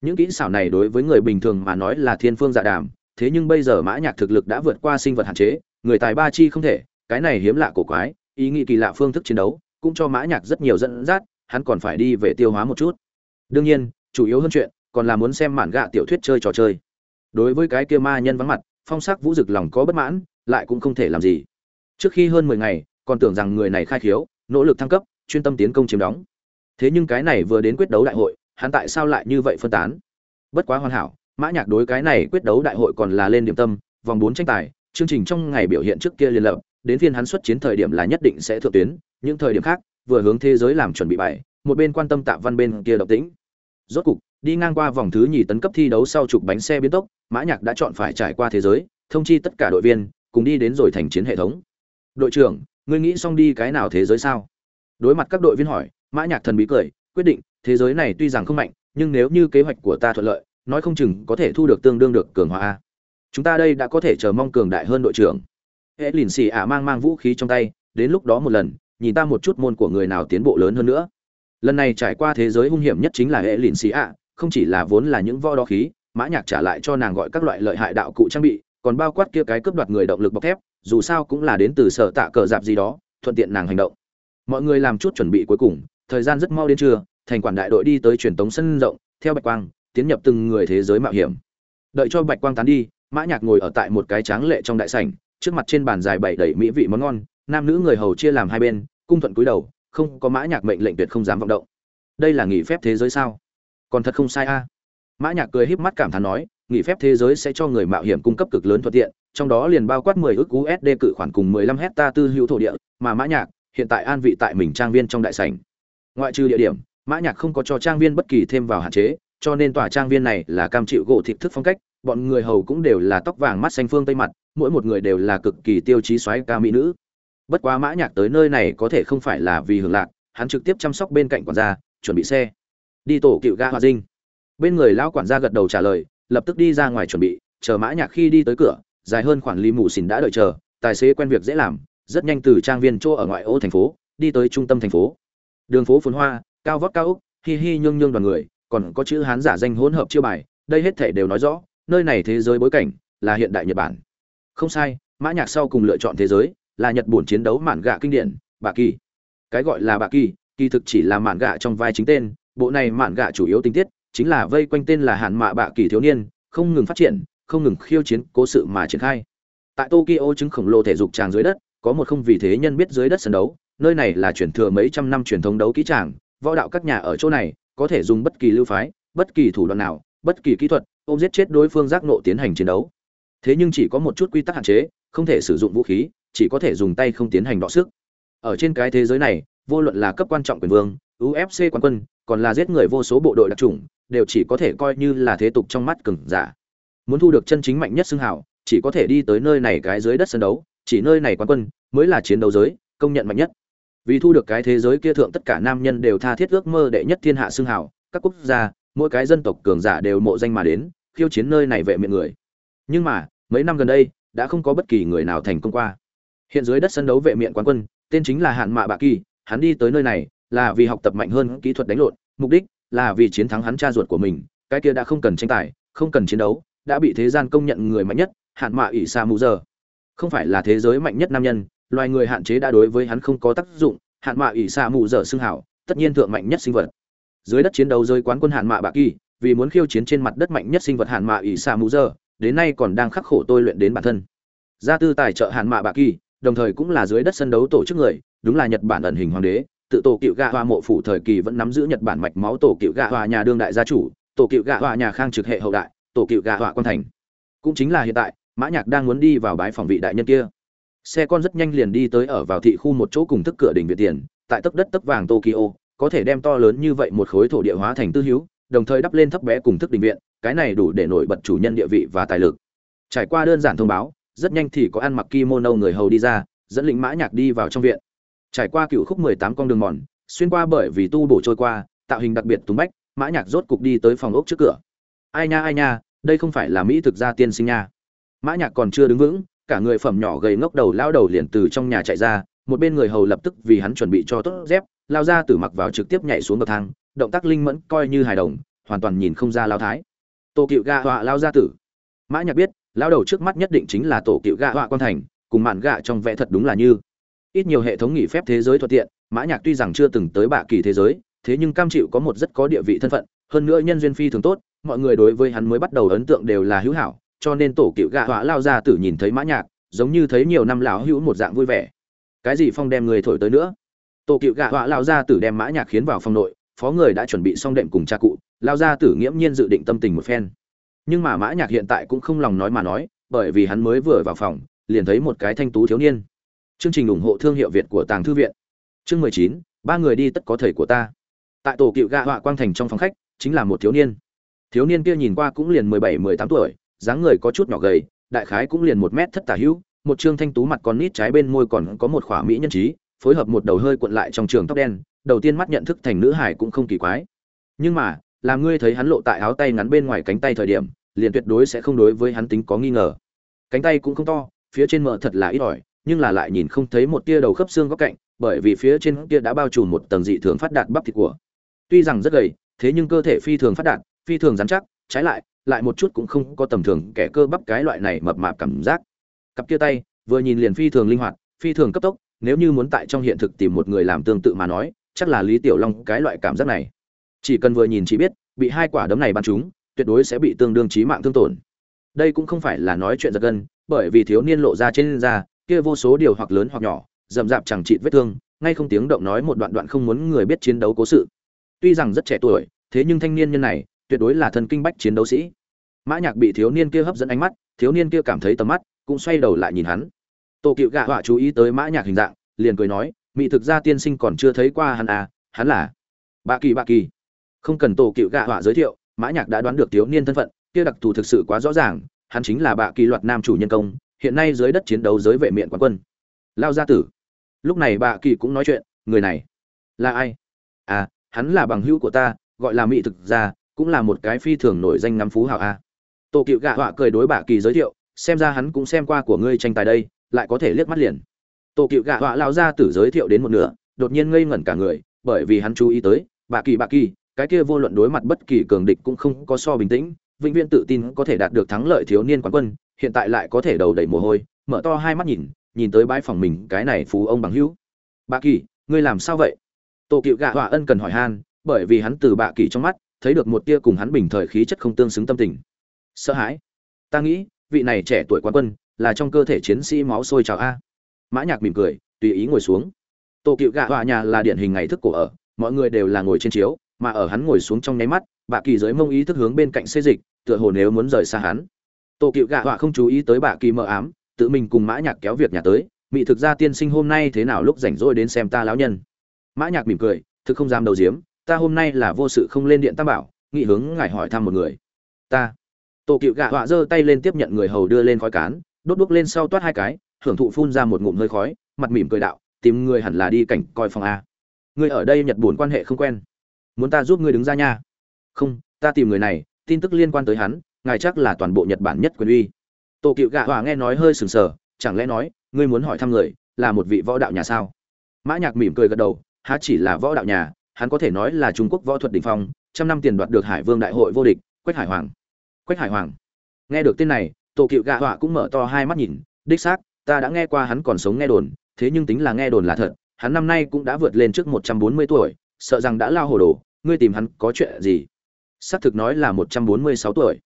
Những kỹ xảo này đối với người bình thường mà nói là thiên phương dạ đàm, thế nhưng bây giờ mã nhạc thực lực đã vượt qua sinh vật hạn chế, người tài ba chi không thể, cái này hiếm lạ cổ quái, ý nghĩ kỳ lạ phương thức chiến đấu, cũng cho mã nhạc rất nhiều dẫn dắt hắn còn phải đi về tiêu hóa một chút. Đương nhiên, chủ yếu hơn chuyện, còn là muốn xem mạn gạ tiểu thuyết chơi trò chơi. Đối với cái kia ma nhân vắng mặt, phong sắc vũ dực lòng có bất mãn, lại cũng không thể làm gì. Trước khi hơn mười ngày, còn tưởng rằng người này khai khiếu, nỗ lực thăng cấp, chuyên tâm tiến công chiếm đóng. Thế nhưng cái này vừa đến quyết đấu đại hội, hắn tại sao lại như vậy phân tán? Bất quá hoàn hảo, mã nhạc đối cái này quyết đấu đại hội còn là lên điểm tâm, vòng bốn tranh tài, chương trình trong ngày biểu hiện trước kia liên lập, đến phiên hắn xuất chiến thời điểm là nhất định sẽ thượng tuyến, những thời điểm khác vừa hướng thế giới làm chuẩn bị bài, một bên quan tâm tạ văn bên kia độc tĩnh. Rốt cục, đi ngang qua vòng thứ nhì tấn cấp thi đấu sau chục bánh xe biến tốc, mã nhạc đã chọn phải trải qua thế giới, thông chi tất cả đội viên, cùng đi đến rồi thành chiến hệ thống. Đội trưởng, ngươi nghĩ xong đi cái nào thế giới sao? Đối mặt các đội viên hỏi, mã nhạc thần bí cười, quyết định, thế giới này tuy rằng không mạnh, nhưng nếu như kế hoạch của ta thuận lợi, nói không chừng có thể thu được tương đương được cường hóa chúng ta đây đã có thể chờ mong cường đại hơn đội trưởng. Hệ lìn xì ả mang mang vũ khí trong tay, đến lúc đó một lần nhìn ta một chút môn của người nào tiến bộ lớn hơn nữa. Lần này trải qua thế giới hung hiểm nhất chính là hệ lìn xì ạ, không chỉ là vốn là những vo đo khí, mã nhạc trả lại cho nàng gọi các loại lợi hại đạo cụ trang bị, còn bao quát kia cái cướp đoạt người động lực bọc thép, dù sao cũng là đến từ sở tạ cờ dạp gì đó, thuận tiện nàng hành động. Mọi người làm chút chuẩn bị cuối cùng, thời gian rất mau đến trưa, thành quản đại đội đi tới truyền tống sân rộng, theo bạch quang, tiến nhập từng người thế giới mạo hiểm. Đợi cho bạch quang tán đi, mã nhạc ngồi ở tại một cái tráng lệ trong đại sảnh, trước mặt trên bàn dài bảy đầy mỹ vị món ngon nam nữ người hầu chia làm hai bên, cung thuận cúi đầu, không có mã nhạc mệnh lệnh tuyệt không dám vọng động. Đây là nghỉ phép thế giới sao? Còn thật không sai a. Mã nhạc cười híp mắt cảm thán nói, nghỉ phép thế giới sẽ cho người mạo hiểm cung cấp cực lớn thuận tiện, trong đó liền bao quát 10 ức USD cự khoản cùng 15 hecta tư hữu thổ địa, mà mã nhạc hiện tại an vị tại mình trang viên trong đại sảnh. Ngoại trừ địa điểm, mã nhạc không có cho trang viên bất kỳ thêm vào hạn chế, cho nên tòa trang viên này là cam chịu gỗ thịt thức phong cách, bọn người hầu cũng đều là tóc vàng mắt xanh phương tây mặt, mỗi một người đều là cực kỳ tiêu chí xoáy ca mỹ nữ bất quá mã nhạc tới nơi này có thể không phải là vì hưởng lạc, hắn trực tiếp chăm sóc bên cạnh quản gia, chuẩn bị xe. Đi tổ cựu ga hòa dinh. Bên người lão quản gia gật đầu trả lời, lập tức đi ra ngoài chuẩn bị, chờ mã nhạc khi đi tới cửa, dài hơn khoảng ly mù xỉn đã đợi chờ, tài xế quen việc dễ làm, rất nhanh từ trang viên chỗ ở ngoại ô thành phố, đi tới trung tâm thành phố. Đường phố phồn hoa, cao vóc cao úc, hi hi nhương nhương đoàn người, còn có chữ hán giả danh hỗn hợp chiêu bài, đây hết thể đều nói rõ, nơi này thế giới bối cảnh là hiện đại nhật bản. Không sai, mã nhạc sau cùng lựa chọn thế giới là nhật bản chiến đấu mạn gạ kinh điển bà kỳ. Cái gọi là bà kỳ kỳ thực chỉ là mạn gạ trong vai chính tên, bộ này mạn gạ chủ yếu tình tiết chính là vây quanh tên là hạn mạ bạ kỳ thiếu niên, không ngừng phát triển, không ngừng khiêu chiến, cố sự mà triển khai. Tại tokyo chứng khổng lồ thể dục tràng dưới đất, có một không vì thế nhân biết dưới đất sân đấu, nơi này là truyền thừa mấy trăm năm truyền thống đấu kỹ tràng, võ đạo các nhà ở chỗ này có thể dùng bất kỳ lưu phái, bất kỳ thủ đoạn nào, bất kỳ kỹ thuật, ôm giết chết đối phương giác nộ tiến hành chiến đấu. Thế nhưng chỉ có một chút quy tắc hạn chế, không thể sử dụng vũ khí chỉ có thể dùng tay không tiến hành đọ sức. Ở trên cái thế giới này, vô luận là cấp quan trọng quyền vương ufc quan quân, còn là giết người vô số bộ đội đặc trùng đều chỉ có thể coi như là thế tục trong mắt cừng giả. Muốn thu được chân chính mạnh nhất xưng hào, chỉ có thể đi tới nơi này cái dưới đất sân đấu, chỉ nơi này quan quân mới là chiến đấu giới, công nhận mạnh nhất. Vì thu được cái thế giới kia thượng tất cả nam nhân đều tha thiết ước mơ đệ nhất thiên hạ xưng hào, các quốc gia, mỗi cái dân tộc cường giả đều mộ danh mà đến, khiêu chiến nơi này vệ miệng người. Nhưng mà, mấy năm gần đây, đã không có bất kỳ người nào thành công qua hiện dưới đất sân đấu vệ miệng quán quân, tên chính là hạn mạ bạ kỳ, hắn đi tới nơi này là vì học tập mạnh hơn kỹ thuật đánh lộn, mục đích là vì chiến thắng hắn cha ruột của mình, cái kia đã không cần tranh tài, không cần chiến đấu, đã bị thế gian công nhận người mạnh nhất, hạn mạ ỷ sa mù giờ không phải là thế giới mạnh nhất nam nhân, loài người hạn chế đã đối với hắn không có tác dụng, hạn mạ ỷ sa mù giờ xưng hảo, tất nhiên thượng mạnh nhất sinh vật. Dưới đất chiến đấu rơi quán quân hạn mạ bạ kỳ, vì muốn khiêu chiến trên mặt đất mạnh nhất sinh vật hạn mạ ỷ sa mù giờ đến nay còn đang khắc khổ tôi luyện đến bản thân. Gia tư tài trợ hạn mạ bạ kỳ đồng thời cũng là dưới đất sân đấu tổ chức người, đúng là nhật bản ẩn hình hoàng đế, tự tổ cựu gạ hoa mộ phủ thời kỳ vẫn nắm giữ nhật bản mạch máu tổ cựu gạ hoa nhà đương đại gia chủ, tổ cựu gạ hoa nhà khang trực hệ hậu đại, tổ cựu gạ hoa quan thành. Cũng chính là hiện tại, mã nhạc đang muốn đi vào bái phòng vị đại nhân kia. Xe con rất nhanh liền đi tới ở vào thị khu một chỗ cùng thức cửa đỉnh việt tiền, tại tấc đất tấc vàng tokyo, có thể đem to lớn như vậy một khối thổ địa hóa thành tư hữu, đồng thời đắp lên thấp bé cùng thức đình viện, cái này đủ để nổi bật chủ nhân địa vị và tài lực. Trải qua đơn giản thông báo rất nhanh thì có ăn mặc kimono người hầu đi ra, dẫn lĩnh mã nhạc đi vào trong viện. Trải qua cựu khúc mười tám con đường mòn, xuyên qua bởi vì tu bổ trôi qua, tạo hình đặc biệt túng bách, mã nhạc rốt cục đi tới phòng ốc trước cửa. Ai nha ai nha, đây không phải là mỹ thực gia tiên sinh nha. Mã nhạc còn chưa đứng vững, cả người phẩm nhỏ gầy ngốc đầu lao đầu liền từ trong nhà chạy ra, một bên người hầu lập tức vì hắn chuẩn bị cho tốt dép, lao ra từ mặc vào trực tiếp nhảy xuống bậc thang, động tác linh mẫn coi như hài đồng, hoàn toàn nhìn không ra lao thái. Tô cựu ga họa lao gia tử. Mã nhạc biết lao đầu trước mắt nhất định chính là tổ cựu gạ họa quan thành, cùng mạn gạ trong vẽ thật đúng là như. Ít nhiều hệ thống nghỉ phép thế giới thuận tiện, mã nhạc tuy rằng chưa từng tới bạ kỳ thế giới, thế nhưng cam chịu có một rất có địa vị thân phận, hơn nữa nhân duyên phi thường tốt, mọi người đối với hắn mới bắt đầu ấn tượng đều là hữu hảo, cho nên tổ cựu gạ họa lao ra tử nhìn thấy mã nhạc, giống như thấy nhiều năm lão hữu một dạng vui vẻ. Cái gì phong đem người thổi tới nữa? Tổ cựu gạ họa lao ra tử đem mã nhạc khiến vào phòng nội, phó người đã chuẩn bị xong đệm cùng cha cụ, lao ra tử nghiễm nhiên dự định tâm tình một phen nhưng mà mã nhạc hiện tại cũng không lòng nói mà nói, bởi vì hắn mới vừa vào phòng, liền thấy một cái thanh tú thiếu niên. Chương trình ủng hộ thương hiệu việt của tàng thư viện. Chương mười chín, ba người đi tất có thầy của ta. Tại tổ cựu gạ họa quang thành trong phòng khách, chính là một thiếu niên. Thiếu niên kia nhìn qua cũng liền mười bảy, mười tám tuổi, dáng người có chút nhỏ gầy, đại khái cũng liền một mét thất tả hữu, một trương thanh tú mặt còn nít trái bên môi còn có một khỏa mỹ nhân trí, phối hợp một đầu hơi cuộn lại trong trường tóc đen, đầu tiên mắt nhận thức thành nữ hải cũng không kỳ quái. Nhưng mà, làm ngươi thấy hắn lộ tại áo tay ngắn bên ngoài cánh tay thời điểm liền tuyệt đối sẽ không đối với hắn tính có nghi ngờ. Cánh tay cũng không to, phía trên mỡ thật là ít ỏi, nhưng là lại nhìn không thấy một tia đầu khớp xương góc cạnh, bởi vì phía trên kia đã bao trùm một tầng dị thường phát đạt bắp thịt của. Tuy rằng rất gầy, thế nhưng cơ thể phi thường phát đạt, phi thường rắn chắc, trái lại lại một chút cũng không có tầm thường kẻ cơ bắp cái loại này mập mạp cảm giác. Cặp kia tay, vừa nhìn liền phi thường linh hoạt, phi thường cấp tốc, nếu như muốn tại trong hiện thực tìm một người làm tương tự mà nói, chắc là lý tiểu long cái loại cảm giác này. Chỉ cần vừa nhìn chỉ biết, bị hai quả đấm này bắn trúng tuyệt đối sẽ bị tương đương chí mạng thương tổn. Đây cũng không phải là nói chuyện giật gân, bởi vì thiếu niên lộ ra trên da, kia vô số điều hoặc lớn hoặc nhỏ, rậm rạp chẳng trị vết thương, ngay không tiếng động nói một đoạn đoạn không muốn người biết chiến đấu cố sự. Tuy rằng rất trẻ tuổi, thế nhưng thanh niên nhân này, tuyệt đối là thần kinh bách chiến đấu sĩ. Mã nhạc bị thiếu niên kia hấp dẫn ánh mắt, thiếu niên kia cảm thấy tầm mắt, cũng xoay đầu lại nhìn hắn. Tổ cựu gạ họa chú ý tới mã nhạc hình dạng, liền cười nói mỹ thực ra tiên sinh còn chưa thấy qua hắn à hắn là bạ kỳ bạ kỳ. Không cần tổ cựu gạ họa giới thiệu mã nhạc đã đoán được thiếu niên thân phận, kia đặc thù thực sự quá rõ ràng, hắn chính là bạ kỳ loạt nam chủ nhân công, hiện nay dưới đất chiến đấu giới vệ miện quán quân. Lao gia tử. Lúc này bạ kỳ cũng nói chuyện, người này là ai? À hắn là bằng hữu của ta, gọi là mỹ thực gia, cũng là một cái phi thường nổi danh ngắm phú hảo a. Tổ cựu gạ họa cười đối bạ kỳ giới thiệu, xem ra hắn cũng xem qua của ngươi tranh tài đây, lại có thể liếc mắt liền. Tổ cựu gạ họa lao gia tử giới thiệu đến một nửa, đột nhiên ngây ngẩn cả người, bởi vì hắn chú ý tới, bạ kỳ bạ kỳ cái kia vô luận đối mặt bất kỳ cường địch cũng không có so bình tĩnh, vĩnh viễn tự tin có thể đạt được thắng lợi thiếu niên quán quân, hiện tại lại có thể đầu đầy mồ hôi, mở to hai mắt nhìn nhìn tới bãi phòng mình, cái này phú ông bằng hữu. Bạ kỳ, ngươi làm sao vậy? Tổ cựu gạ hòa ân cần hỏi han, bởi vì hắn từ bạ kỳ trong mắt, thấy được một tia cùng hắn bình thời khí chất không tương xứng tâm tình. Sợ hãi. Ta nghĩ, vị này trẻ tuổi quán quân, là trong cơ thể chiến sĩ máu sôi trào a. Mã nhạc mỉm cười, tùy ý ngồi xuống. Tổ cựu gạ hòa nhà là điển hình ngày thức cổ ở, mọi người đều là ngồi trên chiếu mà ở hắn ngồi xuống trong nháy mắt, bà kỳ giới mông ý thức hướng bên cạnh xê dịch, tựa hồ nếu muốn rời xa hắn. Tổ cựu gạ họa không chú ý tới bà kỳ mờ ám, tự mình cùng mã nhạc kéo việc nhà tới, Mị thực ra tiên sinh hôm nay thế nào lúc rảnh rỗi đến xem ta lão nhân? Mã nhạc mỉm cười, thực không dám đầu diếm, ta hôm nay là vô sự không lên điện tam bảo, nghị hướng ngài hỏi thăm một người. Ta? Tổ cựu gạ họa giơ tay lên tiếp nhận người hầu đưa lên khói cán, đốt đuốc lên sau toát hai cái, hưởng thụ phun ra một ngụm hơi khói, mặt mỉm cười đạo, tìm người hẳn là đi cảnh coi phòng a. Người ở đây nhật buồn quan hệ không quen muốn ta giúp ngươi đứng ra nha. Không, ta tìm người này, tin tức liên quan tới hắn, ngài chắc là toàn bộ nhật bản nhất quyền uy. Tổ cựu gạ họa nghe nói hơi sừng sờ, chẳng lẽ nói, ngươi muốn hỏi thăm người, là một vị võ đạo nhà sao? Mã nhạc mỉm cười gật đầu, há chỉ là võ đạo nhà, hắn có thể nói là trung quốc võ thuật đỉnh phong, trăm năm tiền đoạt được hải vương đại hội vô địch, quách hải hoàng. Quách hải hoàng. Nghe được tên này tổ cựu gạ họa cũng mở to hai mắt nhìn, đích xác, ta đã nghe qua hắn còn sống nghe đồn, thế nhưng tính là nghe đồn là thật, hắn năm nay cũng đã vượt lên trước một trăm bốn mươi tuổi, sợ rằng đã lao hồ đồ ngươi tìm hắn có chuyện gì? Xác thực nói là một trăm bốn mươi sáu tuổi.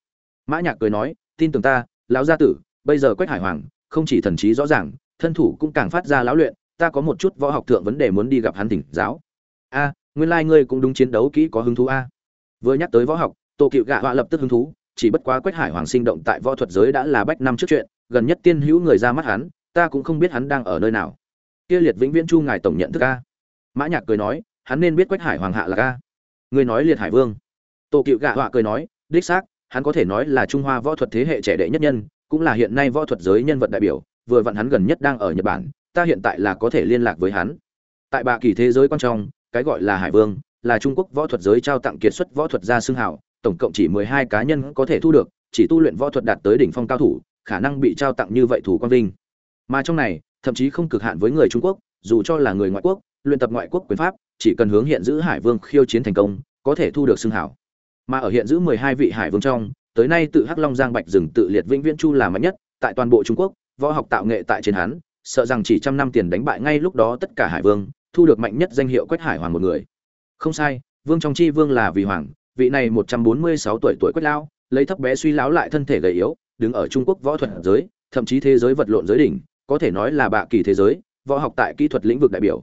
Mã nhạc cười nói, tin tưởng ta, lão gia tử, bây giờ quách hải hoàng, không chỉ thần trí rõ ràng, thân thủ cũng càng phát ra lão luyện, ta có một chút võ học thượng vấn đề muốn đi gặp hắn thỉnh giáo. A, nguyên lai like ngươi cũng đúng chiến đấu kỹ có hứng thú a. Vừa nhắc tới võ học, tô cựu gạ họa lập tức hứng thú, chỉ bất quá quách hải hoàng sinh động tại võ thuật giới đã là bách năm trước chuyện, gần nhất tiên hữu người ra mắt hắn, ta cũng không biết hắn đang ở nơi nào. Kia liệt vĩnh viễn chu ngài tổng nhận thức a. Mã nhạc cười nói, hắn nên biết quách hải hoàng hạ là a ngươi nói liệt hải vương. Tô cựu gạ họa cười nói, đích xác, hắn có thể nói là trung hoa võ thuật thế hệ trẻ đệ nhất nhân, cũng là hiện nay võ thuật giới nhân vật đại biểu, vừa vặn hắn gần nhất đang ở nhật bản, ta hiện tại là có thể liên lạc với hắn. Tại bà kỳ thế giới quan trọng cái gọi là hải vương, là trung quốc võ thuật giới trao tặng kiệt xuất võ thuật gia xưng hảo tổng cộng chỉ mười hai cá nhân có thể thu được, chỉ tu luyện võ thuật đạt tới đỉnh phong cao thủ, khả năng bị trao tặng như vậy thủ quang vinh. Mà trong này, thậm chí không cực hạn với người trung quốc, dù cho là người ngoại quốc, luyện tập ngoại quốc quyền pháp chỉ cần hướng hiện giữ hải vương khiêu chiến thành công, có thể thu được xưng hảo. Mà ở hiện giữ mười hai vị hải vương trong, tới nay tự hắc long giang bạch rừng tự liệt vĩnh viễn chu là mạnh nhất, tại toàn bộ trung quốc, võ học tạo nghệ tại trên hắn, sợ rằng chỉ trăm năm tiền đánh bại ngay lúc đó tất cả hải vương, thu được mạnh nhất danh hiệu quách hải hoàng một người. Không sai, vương trong chi vương là vì hoàng, vị này một trăm bốn mươi sáu tuổi tuổi quách lao lấy thấp bé suy láo lại thân thể gầy yếu, đứng ở trung quốc võ thuật giới, thậm chí thế giới vật lộn giới đỉnh, có thể nói là bạ kỳ thế giới, võ học tại kỹ thuật lĩnh vực đại biểu.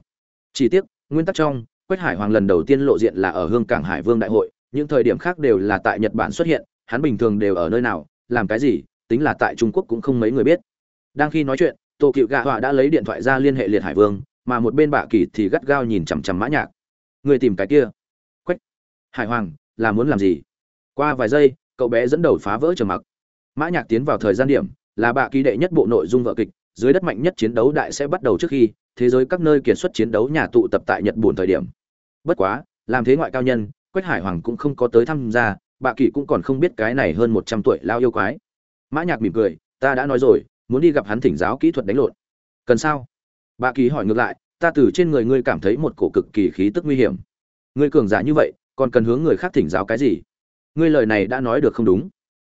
Chỉ tiếc, nguyên tắc trong quách hải hoàng lần đầu tiên lộ diện là ở hương cảng hải vương đại hội, những thời điểm khác đều là tại nhật bản xuất hiện, hắn bình thường đều ở nơi nào, làm cái gì, tính là tại trung quốc cũng không mấy người biết. Đang khi nói chuyện, Tô cựu gạ họa đã lấy điện thoại ra liên hệ liệt hải vương, mà một bên bạ kỳ thì gắt gao nhìn chằm chằm mã nhạc. Người tìm cái kia. Quách hải hoàng, là muốn làm gì? Qua vài giây, cậu bé dẫn đầu phá vỡ trầm mặc. Mã nhạc tiến vào thời gian điểm, là bạ kỳ đệ nhất bộ nội dung vở kịch, dưới đất mạnh nhất chiến đấu đại sẽ bắt đầu trước khi, thế giới các nơi kiệt xuất chiến đấu nhà tụ tập tại nhật buồn thời điểm bất quá, làm thế ngoại cao nhân, quách hải hoàng cũng không có tới tham gia bạ Kỵ cũng còn không biết cái này hơn một trăm tuổi lao yêu quái. Mã nhạc mỉm cười, ta đã nói rồi, muốn đi gặp hắn thỉnh giáo kỹ thuật đánh lộn. Cần sao? Bạ Kỵ hỏi ngược lại, ta từ trên người ngươi cảm thấy một cổ cực kỳ khí tức nguy hiểm. Ngươi cường giả như vậy, còn cần hướng người khác thỉnh giáo cái gì? Ngươi lời này đã nói được không đúng.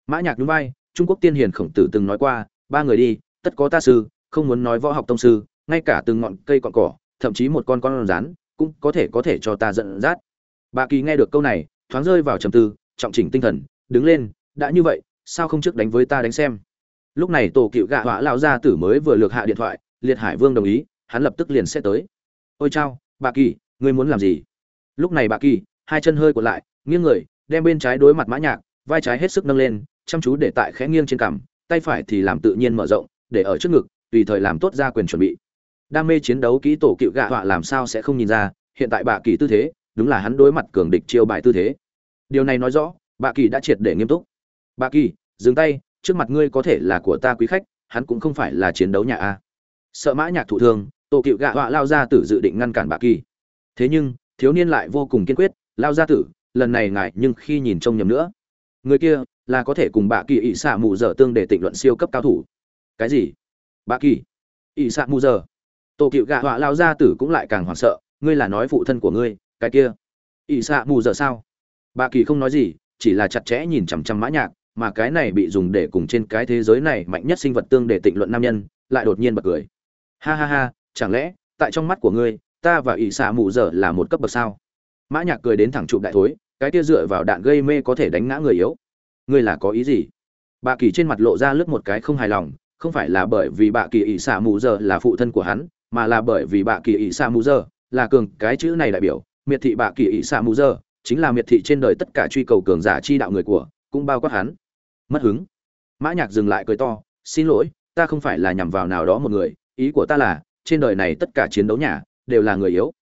Mã nhạc nhún vai, trung quốc tiên hiền khổng tử từng nói qua, ba người đi, tất có ta sư, không muốn nói võ học tông sư, ngay cả từng ngọn cây cọn cỏ, thậm chí một con con rắn cũng có thể có thể cho ta giận dắt. Bà kỳ nghe được câu này, thoáng rơi vào trầm tư, trọng chỉnh tinh thần, đứng lên, đã như vậy, sao không trước đánh với ta đánh xem? Lúc này tổ cựu gạ họa lao ra tử mới vừa lược hạ điện thoại, liệt hải vương đồng ý, hắn lập tức liền sẽ tới. Ôi chao, bà kỳ, ngươi muốn làm gì? Lúc này bà kỳ, hai chân hơi cuộn lại, nghiêng người, đem bên trái đối mặt mã nhạc, vai trái hết sức nâng lên, chăm chú để tại khẽ nghiêng trên cằm, tay phải thì làm tự nhiên mở rộng, để ở trước ngực, tùy thời làm tốt ra quyền chuẩn bị đam mê chiến đấu kỹ tổ cựu gạ họa làm sao sẽ không nhìn ra, hiện tại bà kỳ tư thế, đúng là hắn đối mặt cường địch chiêu bài tư thế. Điều này nói rõ bà kỳ đã triệt để nghiêm túc. Bà kỳ, dừng tay, trước mặt ngươi có thể là của ta quý khách, hắn cũng không phải là chiến đấu nhà a. Sợ mã nhạc thụ thương tổ cựu gạ họa lao ra tử dự định ngăn cản bà kỳ. Thế nhưng, thiếu niên lại vô cùng kiên quyết, lao ra tử, lần này ngại nhưng khi nhìn trông nhầm nữa. Người kia, là có thể cùng bà kỳ ỵ xạ mù dở tương để tịnh luận siêu cấp cao thủ. Cái gì? Bà kỳ. Ỵ xạ mù dở tổ cựu gạ họa lao ra tử cũng lại càng hoảng sợ, ngươi là nói phụ thân của ngươi, cái kia ỵ xạ mù dở sao? Bà kỳ không nói gì, chỉ là chặt chẽ nhìn chằm chằm mã nhạc, mà cái này bị dùng để cùng trên cái thế giới này mạnh nhất sinh vật tương để tịnh luận nam nhân, lại đột nhiên bật cười. Ha ha ha, chẳng lẽ, tại trong mắt của ngươi, ta và ỵ xạ mù dở là một cấp bậc sao? Mã nhạc cười đến thẳng trụ đại thối, cái kia dựa vào đạn gây mê có thể đánh ngã người yếu. Ngươi là có ý gì? Bà kỳ trên mặt lộ ra lướt một cái không hài lòng, không phải là bởi vì bà kỳ ỵ xạ mù dở là phụ thân của hắn mà là bởi vì bạ kỳ ỷ xạ mù dở là cường cái chữ này đại biểu, miệt thị bạ kỳ ỷ xạ mù dở chính là miệt thị trên đời tất cả truy cầu cường giả chi đạo người của, cũng bao quát hắn. Mất hứng. Mã nhạc dừng lại cười to, xin lỗi, ta không phải là nhằm vào nào đó một người, ý của ta là, trên đời này tất cả chiến đấu nhà, đều là người yếu.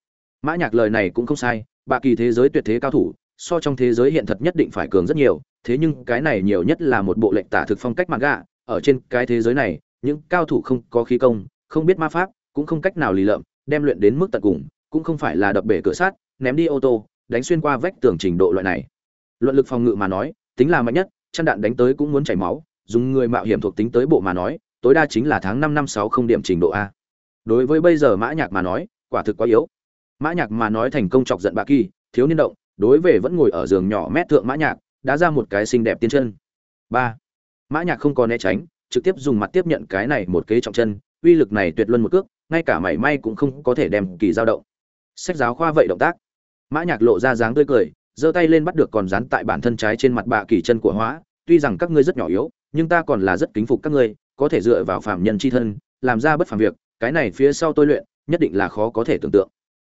Mã nhạc lời này cũng không sai, bạ kỳ thế giới tuyệt thế cao thủ, so trong thế giới hiện thật nhất định phải cường rất nhiều, thế nhưng cái này nhiều nhất là một bộ lệnh tả thực phong cách mặt gạ, ở trên cái thế giới này, những cao thủ không có khí công, không biết ma pháp cũng không cách nào lì lợm, đem luyện đến mức tận cùng, cũng không phải là đập bể cửa sắt, ném đi ô tô, đánh xuyên qua vách tường trình độ loại này. Luận lực phòng ngự mà nói, tính là mạnh nhất, chăn đạn đánh tới cũng muốn chảy máu, dùng người mạo hiểm thuộc tính tới bộ mà nói, tối đa chính là tháng năm năm sáu không điểm trình độ a. Đối với bây giờ mã nhạc mà nói, quả thực quá yếu. Mã nhạc mà nói thành công chọc giận bạ kỳ, thiếu niên động, đối về vẫn ngồi ở giường nhỏ mét thượng mã nhạc, đã ra một cái xinh đẹp tiên chân. Ba. Mã nhạc không còn né tránh, trực tiếp dùng mặt tiếp nhận cái này một kế trọng chân uy lực này tuyệt luân một cước, ngay cả mảy may cũng không có thể đem kỳ dao động. Sách giáo khoa vậy động tác. Mã nhạc lộ ra dáng tươi cười, giơ tay lên bắt được còn dán tại bản thân trái trên mặt bạ kỳ chân của hóa. Tuy rằng các ngươi rất nhỏ yếu, nhưng ta còn là rất kính phục các ngươi, có thể dựa vào phạm nhân chi thân, làm ra bất phàm việc, cái này phía sau tôi luyện, nhất định là khó có thể tưởng tượng.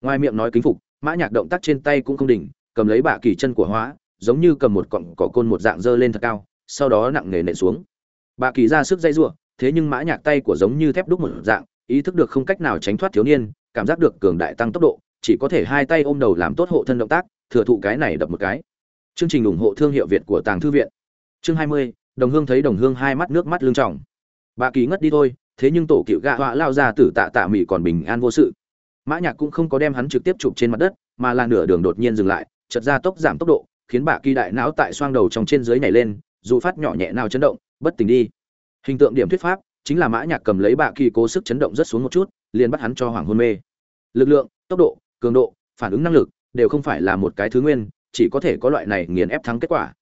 Ngoài miệng nói kính phục, mã nhạc động tác trên tay cũng không đỉnh, cầm lấy bạ kỳ chân của hóa, giống như cầm một cọng cỏ côn một dạng dơ lên thật cao, sau đó nặng nề nện xuống. Bạ kỳ ra sức dây rủa thế nhưng mã nhạc tay của giống như thép đúc một dạng, ý thức được không cách nào tránh thoát thiếu niên, cảm giác được cường đại tăng tốc độ, chỉ có thể hai tay ôm đầu làm tốt hộ thân động tác, thừa thụ cái này đập một cái. Chương trình ủng hộ thương hiệu việt của tàng thư viện. Chương hai mươi, đồng hương thấy đồng hương hai mắt nước mắt lưng trọng bà kỳ ngất đi thôi, thế nhưng tổ cựu gạ họa lao ra tử tạ tạ mị còn bình an vô sự. Mã nhạc cũng không có đem hắn trực tiếp chụp trên mặt đất, mà là nửa đường đột nhiên dừng lại, chợt ra tốc giảm tốc độ, khiến bà kỳ đại não tại xoang đầu trong trên dưới nhảy lên, dù phát nhỏ nhẹ nào chấn động, bất tỉnh đi hình tượng điểm thuyết pháp chính là mã nhạc cầm lấy bạ kỳ cố sức chấn động rất xuống một chút, liền bắt hắn cho hoàng hôn mê. Lực lượng, tốc độ, cường độ, phản ứng năng lực đều không phải là một cái thứ nguyên, chỉ có thể có loại này nghiền ép thắng kết quả.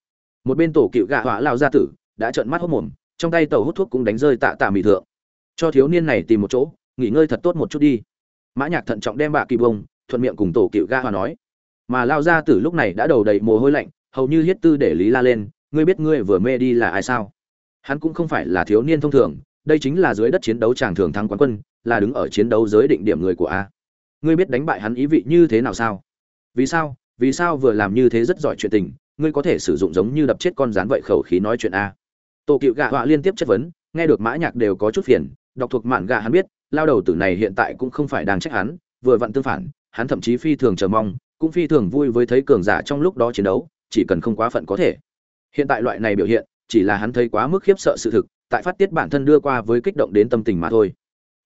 Một bên tổ cựu gạ hỏa lao gia tử đã trợn mắt hốt mồm, trong tay tàu hút thuốc cũng đánh rơi tạ tạ mì thượng. Cho thiếu niên này tìm một chỗ, nghỉ ngơi thật tốt một chút đi. Mã nhạc thận trọng đem bạ kỳ bông, thuận miệng cùng tổ cựu ga hòa nói. Mà lao gia tử lúc này đã đầu đầy mồ hôi lạnh, hầu như hiết tư để lý la lên, ngươi biết ngươi vừa mê đi là ai sao? Hắn cũng không phải là thiếu niên thông thường, đây chính là dưới đất chiến đấu chàng thường thắng quán quân, là đứng ở chiến đấu giới định điểm người của a. Ngươi biết đánh bại hắn ý vị như thế nào sao? Vì sao? Vì sao vừa làm như thế rất giỏi chuyện tình, ngươi có thể sử dụng giống như đập chết con rán vậy khẩu khí nói chuyện a? Tổ cựu gạ họa liên tiếp chất vấn, nghe được mã nhạc đều có chút phiền, đọc thuộc mạn gạ hắn biết, lao đầu tử này hiện tại cũng không phải đang trách hắn, vừa vặn tương phản, hắn thậm chí phi thường chờ mong, cũng phi thường vui với thấy cường giả trong lúc đó chiến đấu, chỉ cần không quá phận có thể. Hiện tại loại này biểu hiện chỉ là hắn thấy quá mức khiếp sợ sự thực, tại phát tiết bản thân đưa qua với kích động đến tâm tình mà thôi.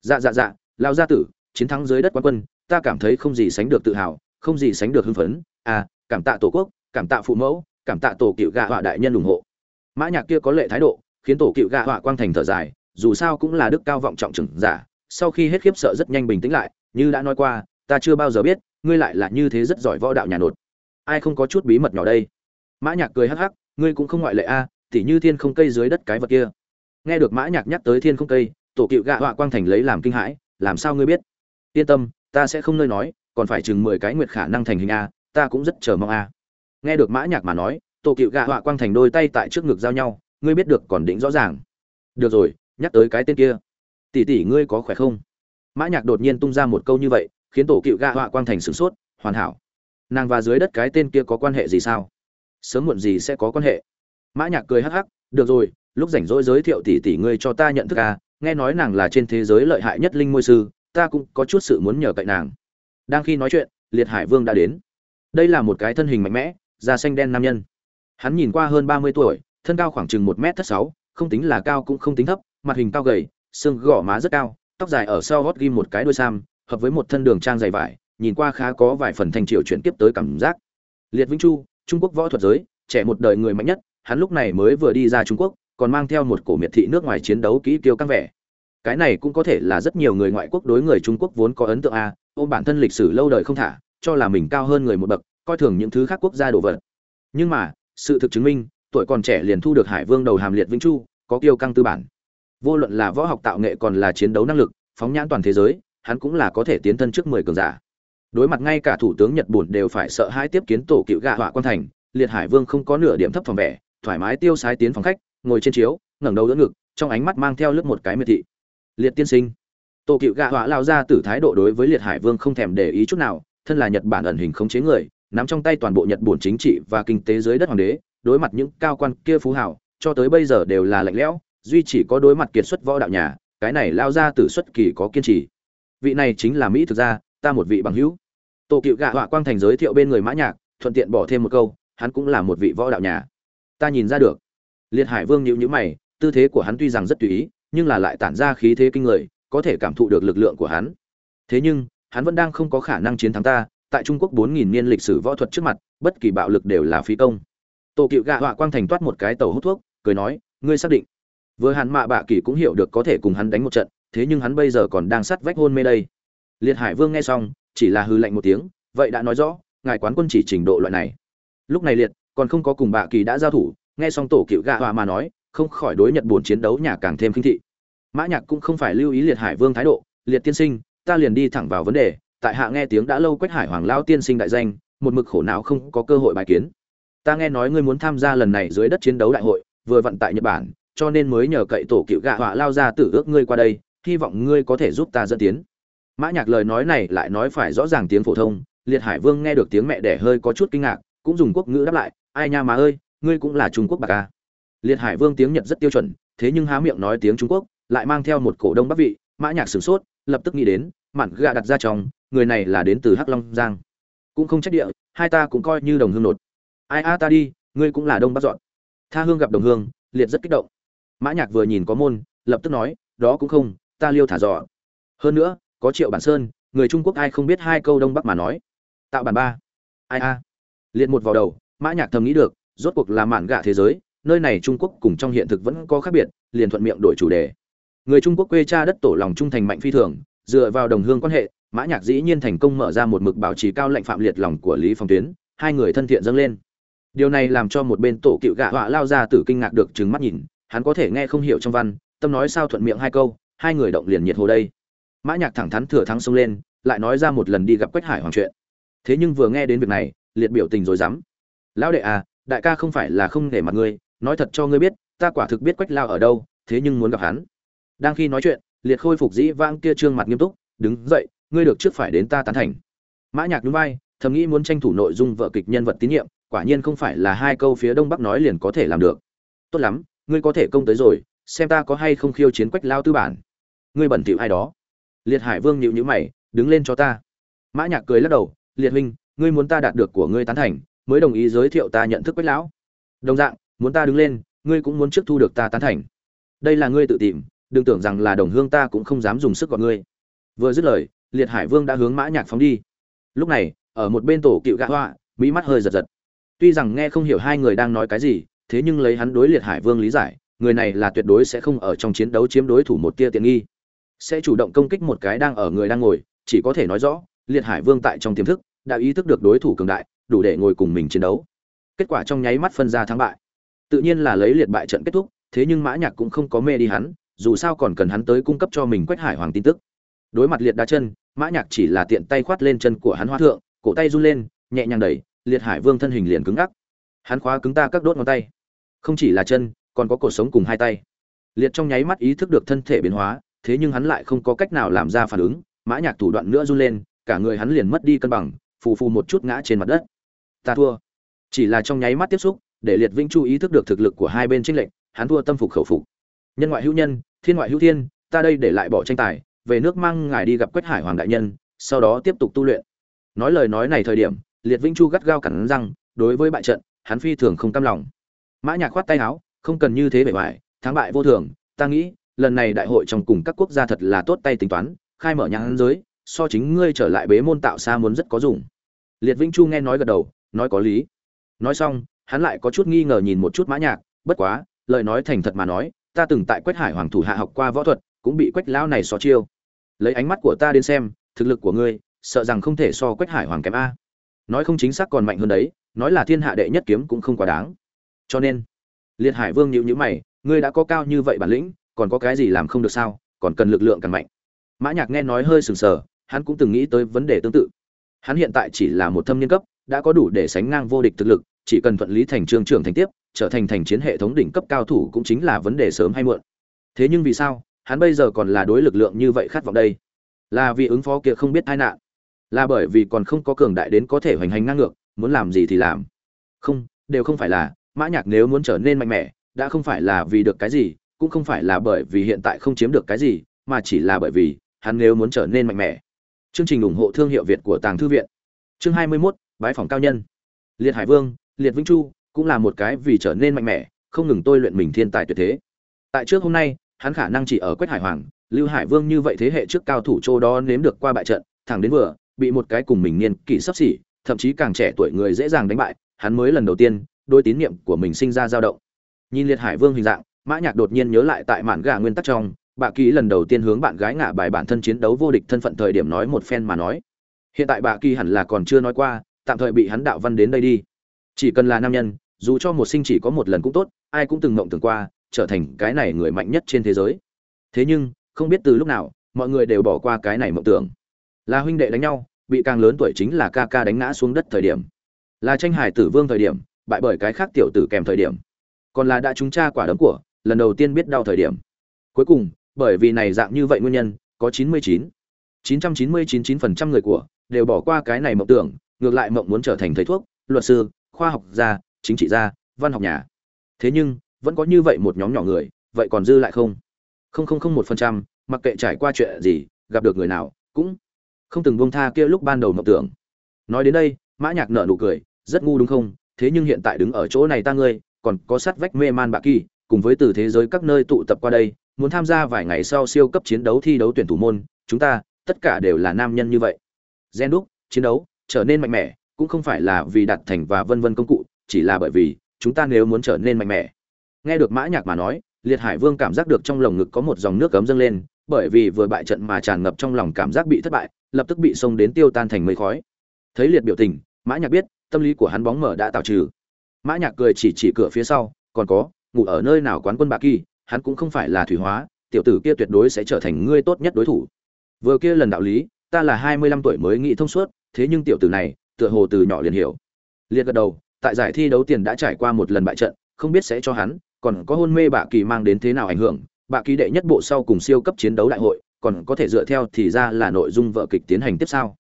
Dạ dạ dạ lao gia tử, chiến thắng dưới đất quán quân, ta cảm thấy không gì sánh được tự hào, không gì sánh được hưng phấn. À cảm tạ tổ quốc, cảm tạ phụ mẫu, cảm tạ tổ cựu gạ họa đại nhân ủng hộ. Mã nhạc kia có lệ thái độ, khiến tổ cựu gạ họa quang thành thở dài, dù sao cũng là đức cao vọng trọng trưởng giả, sau khi hết khiếp sợ rất nhanh bình tĩnh lại, như đã nói qua, ta chưa bao giờ biết, ngươi lại là như thế rất giỏi võ đạo nhà nột. Ai không có chút bí mật nhỏ đây? Mã nhạc cười hắc hắc, ngươi cũng không ngoại lệ a tỉ như thiên không cây dưới đất cái vật kia. Nghe được mã nhạc nhắc tới thiên không cây, tổ cựu gạ họa quang thành lấy làm kinh hãi, làm sao ngươi biết? Yên tâm, ta sẽ không nơi nói, còn phải chừng mười cái nguyệt khả năng thành hình a, ta cũng rất chờ mong a. Nghe được mã nhạc mà nói, tổ cựu gạ họa quang thành đôi tay tại trước ngực giao nhau, ngươi biết được còn định rõ ràng. Được rồi, nhắc tới cái tên kia. Tỷ tỷ ngươi có khỏe không? Mã nhạc đột nhiên tung ra một câu như vậy, khiến tổ cựu gạ họa quang thành sửng sốt, hoàn hảo. Nàng và dưới đất cái tên kia có quan hệ gì sao? Sớm muộn gì sẽ có quan hệ? Mã nhạc cười hắc hắc, được rồi, lúc rảnh rỗi giới thiệu tỷ tỷ ngươi cho ta nhận thức à nghe nói nàng là trên thế giới lợi hại nhất linh môi sư, ta cũng có chút sự muốn nhờ cậy nàng. Đang khi nói chuyện, liệt hải vương đã đến. Đây là một cái thân hình mạnh mẽ, da xanh đen nam nhân. Hắn nhìn qua hơn ba mươi tuổi, thân cao khoảng chừng một m thất sáu, không tính là cao cũng không tính thấp, mặt hình cao gầy, xương gò má rất cao, tóc dài ở sau gót ghim một cái đuôi sam, hợp với một thân đường trang dày vải, nhìn qua khá có vài phần thành triều chuyển tiếp tới cảm giác. Liệt vĩnh chu, trung quốc võ thuật giới, trẻ một đời người mạnh nhất hắn lúc này mới vừa đi ra trung quốc, còn mang theo một cổ miệt thị nước ngoài chiến đấu kỹ tiêu căng vẻ. Cái này cũng có thể là rất nhiều người ngoại quốc đối người trung quốc vốn có ấn tượng a, ôm bản thân lịch sử lâu đời không thả, cho là mình cao hơn người một bậc, coi thường những thứ khác quốc gia đồ vật. Nhưng mà, sự thực chứng minh, tuổi còn trẻ liền thu được hải vương đầu hàm liệt vĩnh chu, có kiêu căng tư bản. Vô luận là võ học tạo nghệ còn là chiến đấu năng lực, phóng nhãn toàn thế giới, hắn cũng là có thể tiến thân trước mười cường giả. Đối mặt ngay cả thủ tướng nhật bản đều phải sợ hãi tiếp kiến tổ cựu gạ họa quan thành, liệt hải vương không có nửa điểm thấp phòng vẻ thoải mái tiêu sái tiến phòng khách, ngồi trên chiếu, ngẩng đầu đỡ ngực, trong ánh mắt mang theo lướt một cái miệt thị. Liệt tiên sinh. Tổ cựu gạ họa lao ra từ thái độ đối với liệt hải vương không thèm để ý chút nào, thân là nhật bản ẩn hình khống chế người, nắm trong tay toàn bộ nhật bổn chính trị và kinh tế dưới đất hoàng đế, đối mặt những cao quan kia phú hảo cho tới bây giờ đều là lạnh lẽo, duy chỉ có đối mặt kiệt xuất võ đạo nhà, cái này lao ra từ xuất kỳ có kiên trì. Vị này chính là mỹ thực ra ta một vị bằng hữu. Tổ cựu gạ họa quang thành giới thiệu bên người mã nhạc, thuận tiện bỏ thêm một câu, hắn cũng là một vị võ đạo nhà ta nhìn ra được. Liệt hải vương nhíu nhíu mày, tư thế của hắn tuy rằng rất tùy ý, nhưng là lại tản ra khí thế kinh người, có thể cảm thụ được lực lượng của hắn. Thế nhưng, hắn vẫn đang không có khả năng chiến thắng ta, tại trung quốc bốn nghìn niên lịch sử võ thuật trước mặt, bất kỳ bạo lực đều là phí công. Tổ cựu gạ họa quang thành toát một cái tàu hút thuốc, cười nói, ngươi xác định. Vừa hắn mạ bạ kỳ cũng hiểu được có thể cùng hắn đánh một trận, thế nhưng hắn bây giờ còn đang sắt vách hôn mê đây. Liệt hải vương nghe xong, chỉ là hư lạnh một tiếng, vậy đã nói rõ, ngài quán quân chỉ trình độ loại này. Lúc này liệt còn không có cùng bạ kỳ đã giao thủ, nghe xong tổ cựu gạ họa mà nói, không khỏi đối nhận buồn chiến đấu nhà càng thêm khinh thị. Mã nhạc cũng không phải lưu ý liệt hải vương thái độ, liệt tiên sinh, ta liền đi thẳng vào vấn đề, tại hạ nghe tiếng đã lâu quách hải hoàng lao tiên sinh đại danh, một mực khổ não không có cơ hội bài kiến. Ta nghe nói ngươi muốn tham gia lần này dưới đất chiến đấu đại hội, vừa vận tại nhật bản, cho nên mới nhờ cậy tổ cựu gạ họa lao ra tử ước ngươi qua đây, hy vọng ngươi có thể giúp ta dẫn tiến. Mã nhạc lời nói này lại nói phải rõ ràng tiếng phổ thông, liệt hải vương nghe được tiếng mẹ đẻ hơi có chút kinh ngạc, cũng dùng quốc ngữ đáp lại ai nha má ơi, ngươi cũng là trung quốc bạc à. liệt hải vương tiếng nhật rất tiêu chuẩn, thế nhưng há miệng nói tiếng trung quốc, lại mang theo một cổ đông bắc vị, mã nhạc sửng sốt, lập tức nghĩ đến, mạn gạ đặt ra trong người này là đến từ hắc long giang. Cũng không trách địa, hai ta cũng coi như đồng hương nột. Ai a, ta đi, ngươi cũng là đông bắc dọn. Tha hương gặp đồng hương, liệt rất kích động. Mã nhạc vừa nhìn có môn, lập tức nói, đó cũng không, ta liêu thả dò hơn nữa, có triệu bản sơn, người trung quốc ai không biết hai câu đông bắc mà nói. Tạo bản ba. Ai a? Liệt một vào đầu mã nhạc thầm nghĩ được, rốt cuộc là mạn gạ thế giới, nơi này trung quốc cùng trong hiện thực vẫn có khác biệt, liền thuận miệng đổi chủ đề. Người trung quốc quê cha đất tổ lòng trung thành mạnh phi thường, dựa vào đồng hương quan hệ, mã nhạc dĩ nhiên thành công mở ra một mực bảo trì cao lệnh phạm liệt lòng của lý phong tuyến, hai người thân thiện dâng lên. Điều này làm cho một bên tổ cựu gạ họa lao ra từ kinh ngạc được trừng mắt nhìn, hắn có thể nghe không hiểu trong văn, tâm nói sao thuận miệng hai câu, hai người động liền nhiệt hồ đây. Mã nhạc thẳng thắn thừa thắng xông lên, lại nói ra một lần đi gặp quách hải hoàng chuyện. Thế nhưng vừa nghe đến việc này, liệt biểu tình rồi dám lão đệ à đại ca không phải là không để mặt ngươi, nói thật cho ngươi biết, ta quả thực biết quách lao ở đâu, thế nhưng muốn gặp hắn. Đang khi nói chuyện, liệt khôi phục dĩ vãng kia trương mặt nghiêm túc, đứng dậy, ngươi được trước phải đến ta tán thành. Mã nhạc nhún vai, thầm nghĩ muốn tranh thủ nội dung vợ kịch nhân vật tín nhiệm, quả nhiên không phải là hai câu phía đông bắc nói liền có thể làm được. Tốt lắm, ngươi có thể công tới rồi, xem ta có hay không khiêu chiến quách lao tư bản. Ngươi bẩn thỉu ai đó. Liệt hải vương nhịu nhữ mày, đứng lên cho ta. Mã nhạc cười lắc đầu, liệt huynh, ngươi muốn ta đạt được của ngươi tán thành mới đồng ý giới thiệu ta nhận thức quách lão. Đồng dạng, muốn ta đứng lên, ngươi cũng muốn trước thu được ta tán thành. Đây là ngươi tự tìm, đừng tưởng rằng là đồng hương ta cũng không dám dùng sức gọi ngươi. Vừa dứt lời, liệt hải vương đã hướng mã nhạc phóng đi. Lúc này, ở một bên tổ cựu gã hoa, mỹ mắt hơi giật giật. Tuy rằng nghe không hiểu hai người đang nói cái gì, thế nhưng lấy hắn đối liệt hải vương lý giải, người này là tuyệt đối sẽ không ở trong chiến đấu chiếm đối thủ một tia tiện nghi. Sẽ chủ động công kích một cái đang ở người đang ngồi, chỉ có thể nói rõ, liệt hải vương tại trong tiềm thức, đã ý thức được đối thủ cường đại đủ để ngồi cùng mình chiến đấu. Kết quả trong nháy mắt phân ra thắng bại. Tự nhiên là lấy liệt bại trận kết thúc, thế nhưng mã nhạc cũng không có mê đi hắn, dù sao còn cần hắn tới cung cấp cho mình quách hải hoàng tin tức. Đối mặt liệt đá chân, mã nhạc chỉ là tiện tay khoát lên chân của hắn hoa thượng, cổ tay run lên, nhẹ nhàng đẩy, liệt hải vương thân hình liền cứng ngắc. Hắn khóa cứng ta các đốt ngón tay. Không chỉ là chân, còn có cổ sống cùng hai tay. Liệt trong nháy mắt ý thức được thân thể biến hóa, thế nhưng hắn lại không có cách nào làm ra phản ứng, mã nhạc thủ đoạn nữa run lên, cả người hắn liền mất đi cân bằng, phù phù một chút ngã trên mặt đất ta thua. Chỉ là trong nháy mắt tiếp xúc, để liệt vĩnh chu ý thức được thực lực của hai bên tranh lệnh hắn thua tâm phục khẩu phục. Nhân ngoại hữu nhân, thiên ngoại hữu thiên, ta đây để lại bỏ tranh tài, về nước mang ngài đi gặp quách hải hoàng đại nhân, sau đó tiếp tục tu luyện. Nói lời nói này thời điểm, liệt vĩnh chu gắt gao cắn răng, đối với bại trận, hắn phi thường không cam lòng. Mã nhạc khoát tay áo, không cần như thế bề ngoài, thắng bại vô thường, ta nghĩ, lần này đại hội trong cùng các quốc gia thật là tốt tay tính toán, khai mở nhãn giới, so chính ngươi trở lại bế môn tạo xa muốn rất có dùng. Liệt vĩnh chu nghe nói gật đầu nói có lý. Nói xong, hắn lại có chút nghi ngờ nhìn một chút mã nhạc, bất quá, lời nói thành thật mà nói, ta từng tại quách hải hoàng thủ hạ học qua võ thuật, cũng bị quách lão này so chiêu. Lấy ánh mắt của ta đến xem, thực lực của ngươi, sợ rằng không thể so quách hải hoàng kém a. Nói không chính xác còn mạnh hơn đấy, nói là thiên hạ đệ nhất kiếm cũng không quá đáng. Cho nên, liệt hải vương nhịu nhữ mày, ngươi đã có cao như vậy bản lĩnh, còn có cái gì làm không được sao, còn cần lực lượng càng mạnh. Mã nhạc nghe nói hơi sừng sờ, hắn cũng từng nghĩ tới vấn đề tương tự. Hắn hiện tại chỉ là một thâm niên cấp đã có đủ để sánh ngang vô địch thực lực chỉ cần thuận lý thành trường trưởng thành tiếp trở thành thành chiến hệ thống đỉnh cấp cao thủ cũng chính là vấn đề sớm hay muộn. Thế nhưng vì sao hắn bây giờ còn là đối lực lượng như vậy khát vọng đây? Là vì ứng phó kia không biết tai nạn? Là bởi vì còn không có cường đại đến có thể hoành hành ngang ngược muốn làm gì thì làm? Không đều không phải là mã nhạc nếu muốn trở nên mạnh mẽ đã không phải là vì được cái gì cũng không phải là bởi vì hiện tại không chiếm được cái gì mà chỉ là bởi vì hắn nếu muốn trở nên mạnh mẽ. Chương trình ủng hộ thương hiệu việt của tàng thư viện. Chương 21, bái phỏng cao nhân. Liệt hải vương, liệt vĩnh chu cũng là một cái vì trở nên mạnh mẽ, không ngừng tôi luyện mình thiên tài tuyệt thế. Tại trước hôm nay, hắn khả năng chỉ ở quách hải hoàng, lưu hải vương như vậy thế hệ trước cao thủ châu đó nếm được qua bại trận, thẳng đến vừa, bị một cái cùng mình niên kỷ sắp xỉ, thậm chí càng trẻ tuổi người dễ dàng đánh bại, hắn mới lần đầu tiên, đôi tín niệm của mình sinh ra dao động. Nhìn liệt hải vương hình dạng, mã nhạc đột nhiên nhớ lại tại mạn gà nguyên tắc trong, bà kỳ lần đầu tiên hướng bạn gái ngả bài bản thân chiến đấu vô địch thân phận thời điểm nói một phen mà nói. Hiện tại bà kỳ hẳn là còn chưa nói qua tạm thời bị hắn đạo văn đến đây đi. Chỉ cần là nam nhân, dù cho một sinh chỉ có một lần cũng tốt, ai cũng từng mộng tưởng qua, trở thành cái này người mạnh nhất trên thế giới. Thế nhưng, không biết từ lúc nào, mọi người đều bỏ qua cái này mộng tưởng. Là huynh đệ đánh nhau, bị càng lớn tuổi chính là ca ca đánh ngã xuống đất thời điểm. Là tranh hải tử vương thời điểm, bại bởi cái khác tiểu tử kèm thời điểm. Còn là đã chúng cha quả đấm của, lần đầu tiên biết đau thời điểm. Cuối cùng, bởi vì này dạng như vậy nguyên nhân, có 99 999 9% người của, đều bỏ qua cái này mộng tưởng ngược lại mộng muốn trở thành thầy thuốc, luật sư, khoa học gia, chính trị gia, văn học nhà. Thế nhưng, vẫn có như vậy một nhóm nhỏ người, vậy còn dư lại không? Không không không một phần trăm, mặc kệ trải qua chuyện gì, gặp được người nào, cũng không từng buông tha kia lúc ban đầu mộng tưởng. Nói đến đây, mã nhạc nở nụ cười, rất ngu đúng không? Thế nhưng hiện tại đứng ở chỗ này ta ngươi, còn có sát vách mê man bạ kỳ, cùng với từ thế giới các nơi tụ tập qua đây, muốn tham gia vài ngày sau siêu cấp chiến đấu thi đấu tuyển thủ môn, chúng ta, tất cả đều là nam nhân như vậy. Gen đúc, chiến đấu trở nên mạnh mẽ, cũng không phải là vì đạt thành và vân vân công cụ, chỉ là bởi vì chúng ta nếu muốn trở nên mạnh mẽ. Nghe được mã nhạc mà nói, liệt hải vương cảm giác được trong lồng ngực có một dòng nước cấm dâng lên, bởi vì vừa bại trận mà tràn ngập trong lòng cảm giác bị thất bại, lập tức bị xông đến tiêu tan thành mây khói. Thấy liệt biểu tình, mã nhạc biết, tâm lý của hắn bóng mở đã tạo trừ. Mã nhạc cười chỉ chỉ cửa phía sau, còn có, ngủ ở nơi nào quán quân bạc kỳ, hắn cũng không phải là thủy hóa, tiểu tử kia tuyệt đối sẽ trở thành ngươi tốt nhất đối thủ. Vừa kia lần đạo lý, ta là hai mươi lăm tuổi mới nghĩ thông suốt thế nhưng tiểu tử này, tựa hồ từ nhỏ liền hiểu. Liệt gật đầu, tại giải thi đấu tiền đã trải qua một lần bại trận, không biết sẽ cho hắn, còn có hôn mê bạ kỳ mang đến thế nào ảnh hưởng, bạ kỳ đệ nhất bộ sau cùng siêu cấp chiến đấu đại hội, còn có thể dựa theo thì ra là nội dung vợ kịch tiến hành tiếp sau.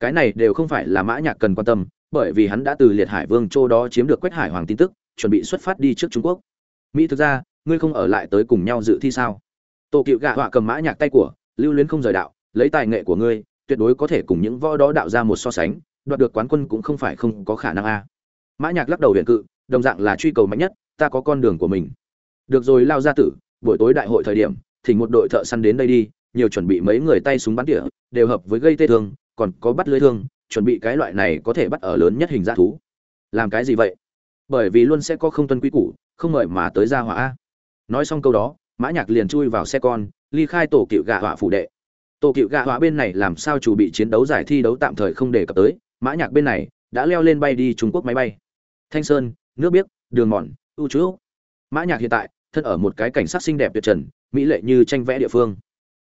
Cái này đều không phải là mã nhạc cần quan tâm, bởi vì hắn đã từ liệt hải vương châu đó chiếm được quách hải hoàng tin tức, chuẩn bị xuất phát đi trước trung quốc. Mỹ, thực ra, ngươi không ở lại tới cùng nhau dự thi sao? Tô cựu gạ họa cầm mã nhạc tay của, lưu luyến không rời đạo, lấy tài nghệ của ngươi tuyệt đối có thể cùng những võ đó đạo ra một so sánh, đoạt được quán quân cũng không phải không có khả năng a. Mã nhạc lắc đầu viện cự, đồng dạng là truy cầu mạnh nhất, ta có con đường của mình. Được rồi lao ra tử, buổi tối đại hội thời điểm, thỉnh một đội thợ săn đến đây đi, nhiều chuẩn bị mấy người tay súng bắn tỉa, đều hợp với gây tê thương, còn có bắt lưới thương, chuẩn bị cái loại này có thể bắt ở lớn nhất hình dã thú. Làm cái gì vậy? Bởi vì luôn sẽ có không tuân quy củ, không mời mà tới ra hỏa nói xong câu đó, mã nhạc liền chui vào xe con, ly khai tổ cựu gạ hỏa phủ đệ tổ cựu gạ họa bên này làm sao chủ bị chiến đấu giải thi đấu tạm thời không để cập tới, mã nhạc bên này đã leo lên bay đi trung quốc máy bay. Thanh sơn, nước biếc, đường mòn, ưu chú mã nhạc hiện tại, thân ở một cái cảnh sát xinh đẹp tuyệt trần, mỹ lệ như tranh vẽ địa phương.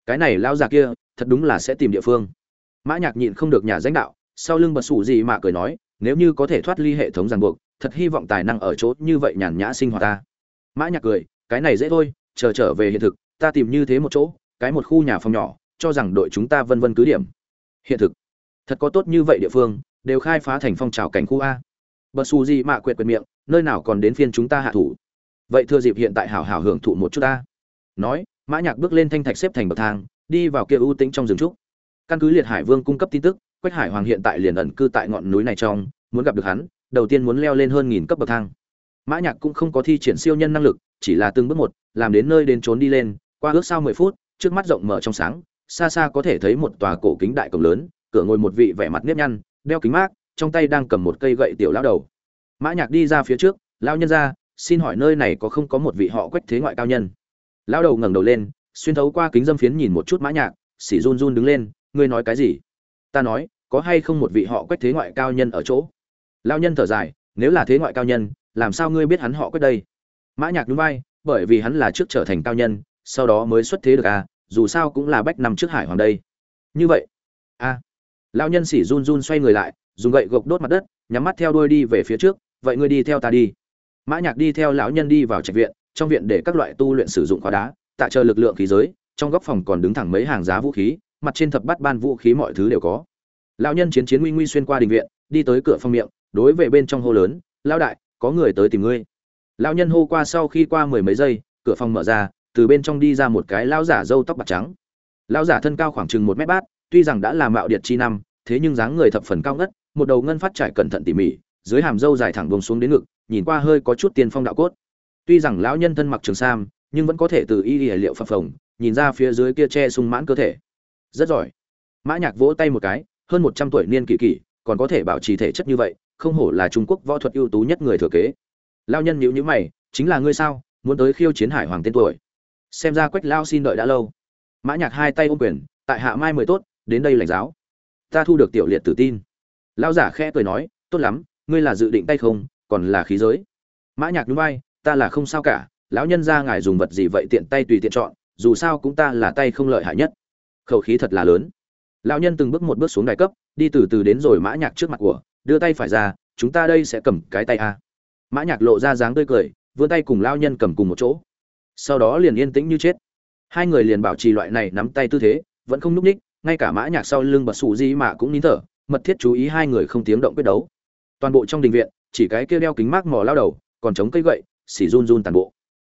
Cái này lao già kia, thật đúng là sẽ tìm địa phương. Mã nhạc nhịn không được nhà danh đạo, sau lưng bật sủ gì mà cười nói, nếu như có thể thoát ly hệ thống ràng buộc, thật hy vọng tài năng ở chỗ như vậy nhàn nhã sinh hoạt ta. Mã nhạc cười, cái này dễ thôi, chờ trở về hiện thực, ta tìm như thế một chỗ, cái một khu nhà phòng nhỏ cho rằng đội chúng ta vân vân cứ điểm. Hiện thực. Thật có tốt như vậy địa phương, đều khai phá thành phong trào cảnh khu a. Bật xù gì mạ quyệt quyền miệng, nơi nào còn đến phiên chúng ta hạ thủ. Vậy thưa dịp hiện tại hảo hảo hưởng thụ một chút ta nói, mã nhạc bước lên thanh thạch xếp thành bậc thang, đi vào kia ưu tĩnh trong rừng trúc. Căn cứ liệt hải vương cung cấp tin tức, quách hải hoàng hiện tại liền ẩn cư tại ngọn núi này trong, muốn gặp được hắn, đầu tiên muốn leo lên hơn nghìn cấp bậc thang. Mã nhạc cũng không có thi triển siêu nhân năng lực, chỉ là từng bước một, làm đến nơi đến trốn đi lên, qua ước sau mười phút, trước mắt rộng mở trong sáng xa xa có thể thấy một tòa cổ kính đại cổng lớn cửa ngồi một vị vẻ mặt nếp nhăn đeo kính mát trong tay đang cầm một cây gậy tiểu lão đầu. Mã nhạc đi ra phía trước lão nhân ra, xin hỏi nơi này có không có một vị họ quách thế ngoại cao nhân? Lão đầu ngẩng đầu lên xuyên thấu qua kính dâm phiến nhìn một chút mã nhạc xỉ run run đứng lên ngươi nói cái gì? Ta nói có hay không một vị họ quách thế ngoại cao nhân ở chỗ? Lão nhân thở dài nếu là thế ngoại cao nhân làm sao ngươi biết hắn họ quách đây? Mã nhạc nhún vai bởi vì hắn là trước trở thành cao nhân sau đó mới xuất thế được à dù sao cũng là bách năm trước hải hoàng đây. Như vậy, a à. lão nhân sĩ run run xoay người lại, dùng gậy gộc đốt mặt đất, nhắm mắt theo đuôi đi về phía trước, vậy ngươi đi theo ta đi. Mã nhạc đi theo lão nhân đi vào trạch viện, trong viện để các loại tu luyện sử dụng khóa đá, tạ chờ lực lượng khí giới, trong góc phòng còn đứng thẳng mấy hàng giá vũ khí, mặt trên thập bát ban vũ khí mọi thứ đều có. Lão nhân chiến chiến nguy nguy xuyên qua đình viện, đi tới cửa phòng miệng, đối về bên trong hô lớn, lão đại, có người tới tìm ngươi. Lão nhân hô qua sau khi qua mười mấy giây, cửa phòng mở ra từ bên trong đi ra một cái lão giả râu tóc bạc trắng. Lão giả thân cao khoảng chừng một mét bát, tuy rằng đã là mạo điệt chi năm, thế nhưng dáng người thập phần cao ngất, một đầu ngân phát trải cẩn thận tỉ mỉ, dưới hàm râu dài thẳng buông xuống đến ngực, nhìn qua hơi có chút tiên phong đạo cốt. Tuy rằng lão nhân thân mặc trường sam, nhưng vẫn có thể từ y y liệu phập phồng, nhìn ra phía dưới kia che sung mãn cơ thể. Rất giỏi. Mã nhạc vỗ tay một cái, hơn một trăm tuổi niên kỳ kỳ còn có thể bảo trì thể chất như vậy, không hổ là trung quốc võ thuật ưu tú nhất người thừa kế. Lão nhân nhíu nhíu mày, chính là ngươi sao? Muốn tới khiêu chiến hải hoàng tên tuổi xem ra quách lao xin đợi đã lâu. Mã nhạc hai tay ôm quyền, tại hạ mai mười tốt, đến đây lãnh giáo. Ta thu được tiểu liệt tử tin. Lao giả khẽ cười nói, tốt lắm, ngươi là dự định tay không, còn là khí giới. Mã nhạc nhún vai, ta là không sao cả, lão nhân gia ngài dùng vật gì vậy tiện tay tùy tiện chọn, dù sao cũng ta là tay không lợi hại nhất. Khẩu khí thật là lớn. Lão nhân từng bước một bước xuống đài cấp, đi từ từ đến rồi mã nhạc trước mặt của, đưa tay phải ra, chúng ta đây sẽ cầm cái tay a. Mã nhạc lộ ra dáng tươi cười, vươn tay cùng lão nhân cầm cùng một chỗ sau đó liền yên tĩnh như chết. Hai người liền bảo trì loại này nắm tay tư thế, vẫn không núc ních, ngay cả mã nhạc sau lưng bật sụ di mà cũng nín thở, mật thiết chú ý hai người không tiếng động quyết đấu. Toàn bộ trong đình viện, chỉ cái kia đeo kính mát mò lao đầu, còn chống cây gậy xỉ run run toàn bộ.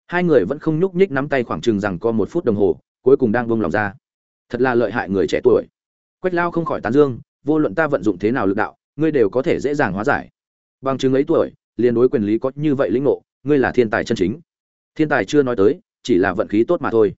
Hai người vẫn không nhúc nhích nắm tay khoảng chừng rằng có một phút đồng hồ, cuối cùng đang vung lòng ra. Thật là lợi hại người trẻ tuổi. Quách lao không khỏi tán dương, vô luận ta vận dụng thế nào lực đạo, ngươi đều có thể dễ dàng hóa giải. Bằng chứng ấy tuổi, liền đối quyền lý có như vậy lĩnh ngộ, ngươi là thiên tài chân chính thiên tài chưa nói tới, chỉ là vận khí tốt mà thôi.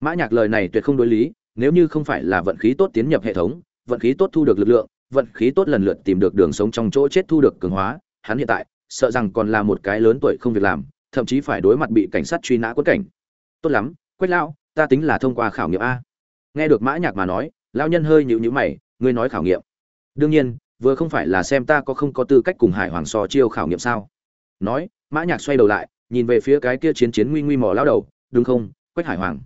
Mã nhạc lời này tuyệt không đối lý, nếu như không phải là vận khí tốt tiến nhập hệ thống, vận khí tốt thu được lực lượng, vận khí tốt lần lượt tìm được đường sống trong chỗ chết thu được cường hóa, hắn hiện tại, sợ rằng còn là một cái lớn tuổi không việc làm, thậm chí phải đối mặt bị cảnh sát truy nã quất cảnh. Tốt lắm, quách lão, ta tính là thông qua khảo nghiệm a. Nghe được mã nhạc mà nói, lão nhân hơi nhíu nhíu mày, ngươi nói khảo nghiệm. Đương nhiên, vừa không phải là xem ta có không có tư cách cùng hải hoàng so chiêu khảo nghiệm sao? Nói, mã nhạc xoay đầu lại nhìn về phía cái kia chiến chiến nguy nguy mỏ lao đầu, đúng không? Quách hải hoàng.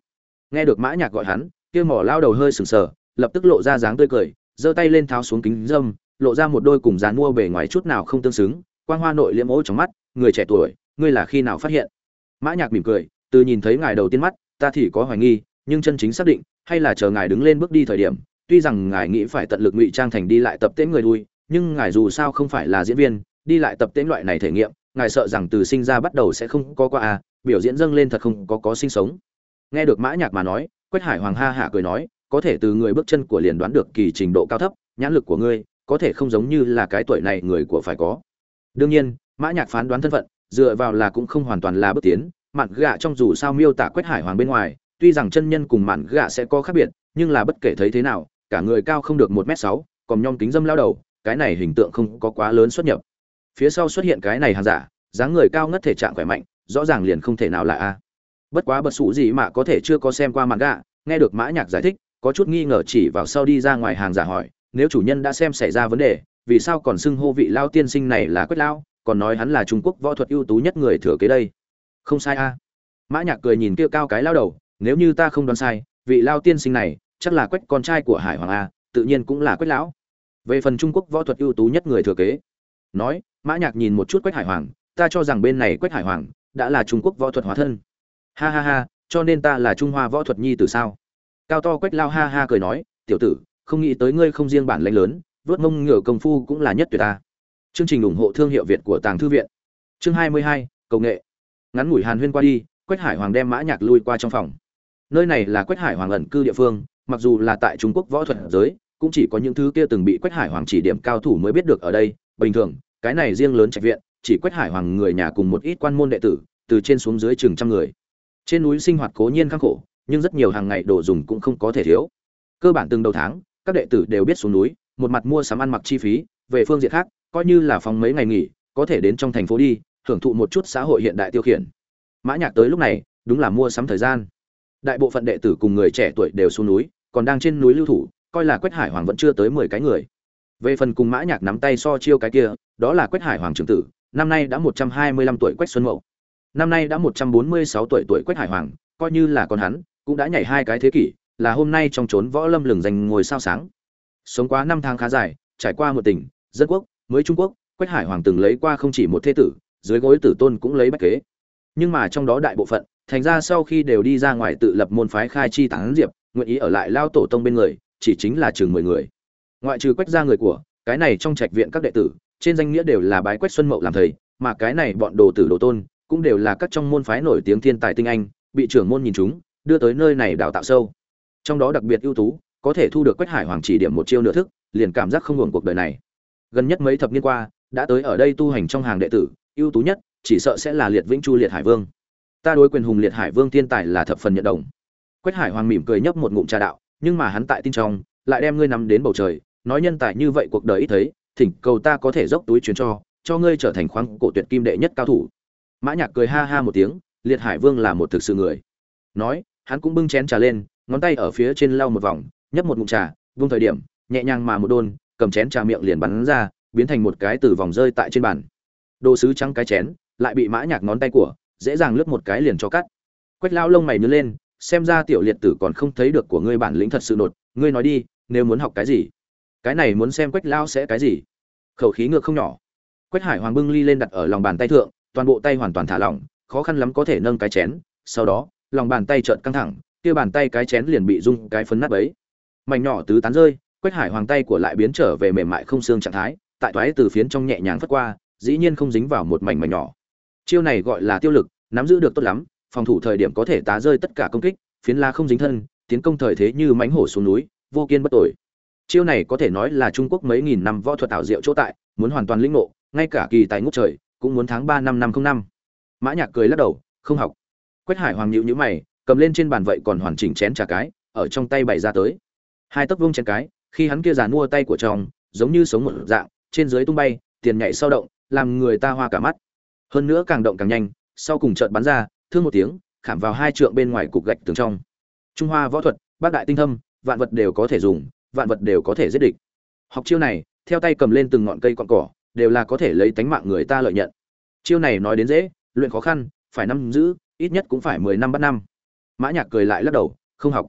Nghe được mã nhạc gọi hắn, kia mỏ lao đầu hơi sừng sờ, lập tức lộ ra dáng tươi cười, giơ tay lên tháo xuống kính dâm, lộ ra một đôi cùng dàn mua bề ngoài chút nào không tương xứng, quang hoa nội liễm ố trong mắt, người trẻ tuổi, ngươi là khi nào phát hiện? Mã nhạc mỉm cười, từ nhìn thấy ngài đầu tiên mắt, ta thì có hoài nghi, nhưng chân chính xác định, hay là chờ ngài đứng lên bước đi thời điểm, tuy rằng ngài nghĩ phải tận lực ngụy trang thành đi lại tập tễnh người đuôi, nhưng ngài dù sao không phải là diễn viên, đi lại tập tễnh loại này thể nghiệm ngài sợ rằng từ sinh ra bắt đầu sẽ không có qua à biểu diễn dâng lên thật không có có sinh sống. Nghe được mã nhạc mà nói, quách hải hoàng ha hạ cười nói, có thể từ người bước chân của liền đoán được kỳ trình độ cao thấp, nhãn lực của ngươi, có thể không giống như là cái tuổi này người của phải có. Đương nhiên, mã nhạc phán đoán thân phận, dựa vào là cũng không hoàn toàn là bước tiến, mạn gạ trong dù sao miêu tả quách hải hoàng bên ngoài, tuy rằng chân nhân cùng mạn gạ sẽ có khác biệt, nhưng là bất kể thấy thế nào, cả người cao không được một m sáu, còn nhom kính dâm lao đầu, cái này hình tượng không có quá lớn xuất nhập phía sau xuất hiện cái này hàng giả, dáng người cao ngất thể trạng khỏe mạnh, rõ ràng liền không thể nào là a. Bất quá bật sụ gì mà có thể chưa có xem qua mạn gạ nghe được mã nhạc giải thích, có chút nghi ngờ chỉ vào sau đi ra ngoài hàng giả hỏi, nếu chủ nhân đã xem xảy ra vấn đề, vì sao còn xưng hô vị lao tiên sinh này là quách lao, còn nói hắn là trung quốc võ thuật ưu tú nhất người thừa kế đây? Không sai a. Mã nhạc cười nhìn kia cao cái lao đầu, nếu như ta không đoán sai, vị lao tiên sinh này chắc là quách con trai của hải hoàng a, tự nhiên cũng là quách lão. Về phần trung quốc võ thuật ưu tú nhất người thừa kế, nói mã nhạc nhìn một chút quách hải hoàng ta cho rằng bên này quách hải hoàng đã là trung quốc võ thuật hóa thân. Ha ha ha cho nên ta là trung hoa võ thuật nhi từ sao? Cao to quách lao ha ha cười nói tiểu tử không nghĩ tới ngươi không riêng bản lãnh lớn vớt mông ngựa công phu cũng là nhất tuyệt ta. Chương trình ủng hộ thương hiệu việt của tàng thư viện. Chương 22, công nghệ. Ngắn ngủi hàn huyên qua đi quách hải hoàng đem mã nhạc lui qua trong phòng. Nơi này là quách hải hoàng ẩn cư địa phương mặc dù là tại trung quốc võ thuật giới cũng chỉ có những thứ kia từng bị quách hải hoàng chỉ điểm cao thủ mới biết được ở đây. Bình thường cái này riêng lớn trạch viện, chỉ quét hải hoàng người nhà cùng một ít quan môn đệ tử, từ trên xuống dưới chừng trăm người. Trên núi sinh hoạt cố nhiên khắc khổ, nhưng rất nhiều hàng ngày đồ dùng cũng không có thể thiếu. Cơ bản từng đầu tháng, các đệ tử đều biết xuống núi, một mặt mua sắm ăn mặc chi phí, về phương diện khác, coi như là phòng mấy ngày nghỉ, có thể đến trong thành phố đi, hưởng thụ một chút xã hội hiện đại tiêu khiển. Mã nhạc tới lúc này, đúng là mua sắm thời gian. Đại bộ phận đệ tử cùng người trẻ tuổi đều xuống núi, còn đang trên núi lưu thủ, coi là quách hải hoàng vẫn chưa tới mười cái người về phần cùng mã nhạc nắm tay so chiêu cái kia, đó là quách hải hoàng trưởng tử, năm nay đã một trăm hai mươi lăm tuổi quách xuân mậu. Năm nay đã một trăm bốn mươi sáu tuổi tuổi quách hải hoàng, coi như là con hắn, cũng đã nhảy hai cái thế kỷ, là hôm nay trong trốn võ lâm lừng danh ngồi sao sáng. Sống quá năm tháng khá dài, trải qua một tỉnh, dân quốc, mới trung quốc, quách hải hoàng từng lấy qua không chỉ một thế tử, dưới gối tử tôn cũng lấy bách kế. Nhưng mà trong đó đại bộ phận, thành ra sau khi đều đi ra ngoài tự lập môn phái khai chi tán diệp, nguyện ý ở lại lao tổ tông bên người, chỉ chính là chừng mười người ngoại trừ quách gia người của, cái này trong trạch viện các đệ tử, trên danh nghĩa đều là bái quách xuân mậu làm thầy, mà cái này bọn đồ tử đồ tôn, cũng đều là các trong môn phái nổi tiếng thiên tài tinh anh, bị trưởng môn nhìn chúng, đưa tới nơi này đào tạo sâu. Trong đó đặc biệt ưu tú, có thể thu được quách hải hoàng chỉ điểm một chiêu nửa thức, liền cảm giác không hưởng cuộc đời này. Gần nhất mấy thập niên qua, đã tới ở đây tu hành trong hàng đệ tử, ưu tú nhất, chỉ sợ sẽ là liệt vĩnh chu liệt hải vương. Ta đối quyền hùng liệt hải vương thiên tài là thập phần nhận đồng. Quách hải hoàng mỉm cười nhấp một ngụm trà đạo, nhưng mà hắn tại tin trong, lại đem ngươi nắm đến bầu trời nói nhân tài như vậy cuộc đời ít thấy, thỉnh cầu ta có thể dốc túi chuyến cho cho ngươi trở thành khoáng cổ tuyệt kim đệ nhất cao thủ. Mã nhạc cười ha ha một tiếng, liệt hải vương là một thực sự người. Nói, hắn cũng bưng chén trà lên, ngón tay ở phía trên lau một vòng, nhấp một ngụm trà vung thời điểm, nhẹ nhàng mà một đôn, cầm chén trà miệng liền bắn ra, biến thành một cái từ vòng rơi tại trên bàn. Đồ sứ trắng cái chén, lại bị mã nhạc ngón tay của, dễ dàng lướt một cái liền cho cắt. Quách lao lông mày nhướng lên, xem ra tiểu liệt tử còn không thấy được của ngươi bản lĩnh thật sự nột. Ngươi nói đi, nếu muốn học cái gì? Cái này muốn xem quách lao sẽ cái gì? Khẩu khí ngược không nhỏ. Quách hải hoàng bưng ly lên đặt ở lòng bàn tay thượng, toàn bộ tay hoàn toàn thả lỏng, khó khăn lắm có thể nâng cái chén, sau đó, lòng bàn tay trợn căng thẳng, kia bàn tay cái chén liền bị rung cái phấn nát bấy. Mảnh nhỏ tứ tán rơi, quách hải hoàng tay của lại biến trở về mềm mại không xương trạng thái, tại thoái từ phiến trong nhẹ nhàng phất qua, dĩ nhiên không dính vào một mảnh mảnh nhỏ. Chiêu này gọi là tiêu lực, nắm giữ được tốt lắm, phòng thủ thời điểm có thể tá rơi tất cả công kích, phiến la không dính thân, tiến công thời thế như mánh hổ xuống núi, vô kiên bất tội chiêu này có thể nói là trung quốc mấy nghìn năm võ thuật ảo diệu chỗ tại, muốn hoàn toàn lĩnh ngộ, ngay cả kỳ tài ngút trời, cũng muốn tháng ba năm năm không năm. Mã nhạc cười lắc đầu, không học. Quách hải hoàng nhíu nhíu mày, cầm lên trên bàn vậy còn hoàn chỉnh chén trà cái, ở trong tay bày ra tới. Hai tấc vuông chén cái, khi hắn kia giàn mua tay của chồng, giống như sống một dạng, trên dưới tung bay, tiền nhảy sao động, làm người ta hoa cả mắt. Hơn nữa càng động càng nhanh, sau cùng chợt bắn ra, thương một tiếng, khảm vào hai trượng bên ngoài cục gạch tường trong. Trung hoa võ thuật, bác đại tinh thâm, vạn vật đều có thể dùng vạn vật đều có thể giết địch. Học chiêu này, theo tay cầm lên từng ngọn cây cọn cỏ, đều là có thể lấy tánh mạng người ta lợi nhận. Chiêu này nói đến dễ, luyện khó khăn, phải năm giữ, ít nhất cũng phải mười năm bắt năm. Mã nhạc cười lại lắc đầu, không học.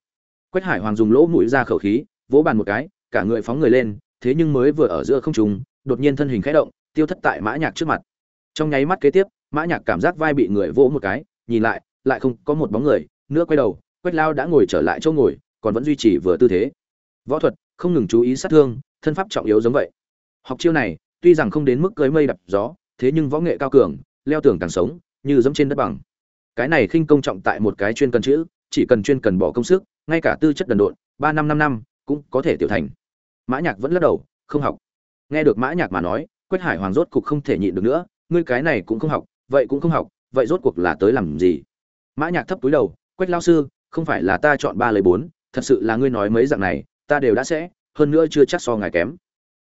Quách hải hoàng dùng lỗ mũi ra khẩu khí, vỗ bàn một cái, cả người phóng người lên, thế nhưng mới vừa ở giữa không trung, đột nhiên thân hình khẽ động, tiêu thất tại mã nhạc trước mặt. Trong nháy mắt kế tiếp, mã nhạc cảm giác vai bị người vỗ một cái, nhìn lại lại không có một bóng người, nữa quay đầu, quách lao đã ngồi trở lại chỗ ngồi, còn vẫn duy trì vừa tư thế võ thuật, không ngừng chú ý sát thương, thân pháp trọng yếu giống vậy. Học chiêu này, tuy rằng không đến mức cưới mây đập gió, thế nhưng võ nghệ cao cường, leo tường càng sống, như dẫm trên đất bằng. Cái này khinh công trọng tại một cái chuyên cần chữ, chỉ cần chuyên cần bỏ công sức, ngay cả tư chất đần độn, ba năm năm năm, cũng có thể tiểu thành. Mã nhạc vẫn lắc đầu, không học. Nghe được mã nhạc mà nói, quách hải hoàng rốt cục không thể nhịn được nữa, ngươi cái này cũng không học, vậy cũng không học, vậy rốt cuộc là tới làm gì? Mã nhạc thấp túi đầu, quách lao sư, không phải là ta chọn ba lấy bốn, thật sự là ngươi nói mấy dạng này ta đều đã sẽ, hơn nữa chưa chắc so ngài kém.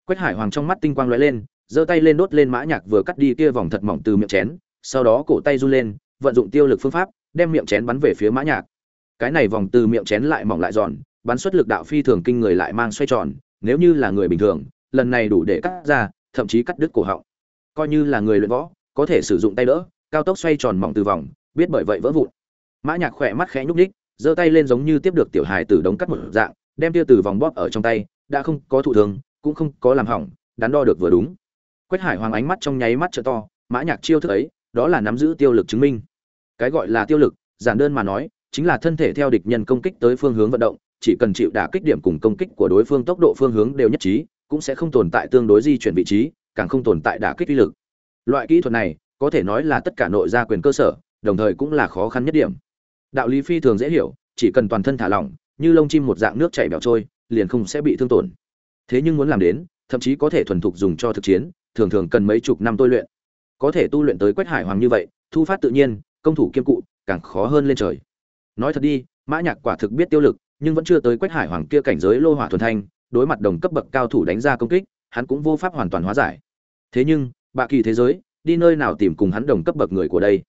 Quách hải hoàng trong mắt tinh quang lóe lên, giơ tay lên đốt lên mã nhạc vừa cắt đi kia vòng thật mỏng từ miệng chén, sau đó cổ tay run lên, vận dụng tiêu lực phương pháp, đem miệng chén bắn về phía mã nhạc. Cái này vòng từ miệng chén lại mỏng lại giòn, bắn xuất lực đạo phi thường kinh người lại mang xoay tròn, nếu như là người bình thường, lần này đủ để cắt ra, thậm chí cắt đứt cổ họng. Coi như là người luyện võ, có thể sử dụng tay đỡ, cao tốc xoay tròn mỏng từ vòng, biết bởi vậy vỡ vụn. Mã nhạc khỏe mắt khẽ nhúc nhích, giơ tay lên giống như tiếp được tiểu hài tử đống cắt một dạng đem tiêu từ vòng bóp ở trong tay, đã không có thụ thương, cũng không có làm hỏng, đắn đo được vừa đúng. Quách hải hoàng ánh mắt trong nháy mắt trợ to, mã nhạc chiêu thức ấy, đó là nắm giữ tiêu lực chứng minh. Cái gọi là tiêu lực, giản đơn mà nói, chính là thân thể theo địch nhân công kích tới phương hướng vận động, chỉ cần chịu đả kích điểm cùng công kích của đối phương tốc độ phương hướng đều nhất trí, cũng sẽ không tồn tại tương đối di chuyển vị trí, càng không tồn tại đả kích uy lực. Loại kỹ thuật này, có thể nói là tất cả nội gia quyền cơ sở, đồng thời cũng là khó khăn nhất điểm. Đạo lý phi thường dễ hiểu, chỉ cần toàn thân thả lỏng như lông chim một dạng nước chảy bẻo trôi, liền không sẽ bị thương tổn. Thế nhưng muốn làm đến, thậm chí có thể thuần thục dùng cho thực chiến, thường thường cần mấy chục năm tôi luyện. Có thể tu luyện tới quách hải hoàng như vậy, thu phát tự nhiên, công thủ kiêm cụ, càng khó hơn lên trời. Nói thật đi, mã nhạc quả thực biết tiêu lực, nhưng vẫn chưa tới quách hải hoàng kia cảnh giới lô hỏa thuần thanh, đối mặt đồng cấp bậc cao thủ đánh ra công kích, hắn cũng vô pháp hoàn toàn hóa giải. Thế nhưng, bạ kỳ thế giới, đi nơi nào tìm cùng hắn đồng cấp bậc người của đây?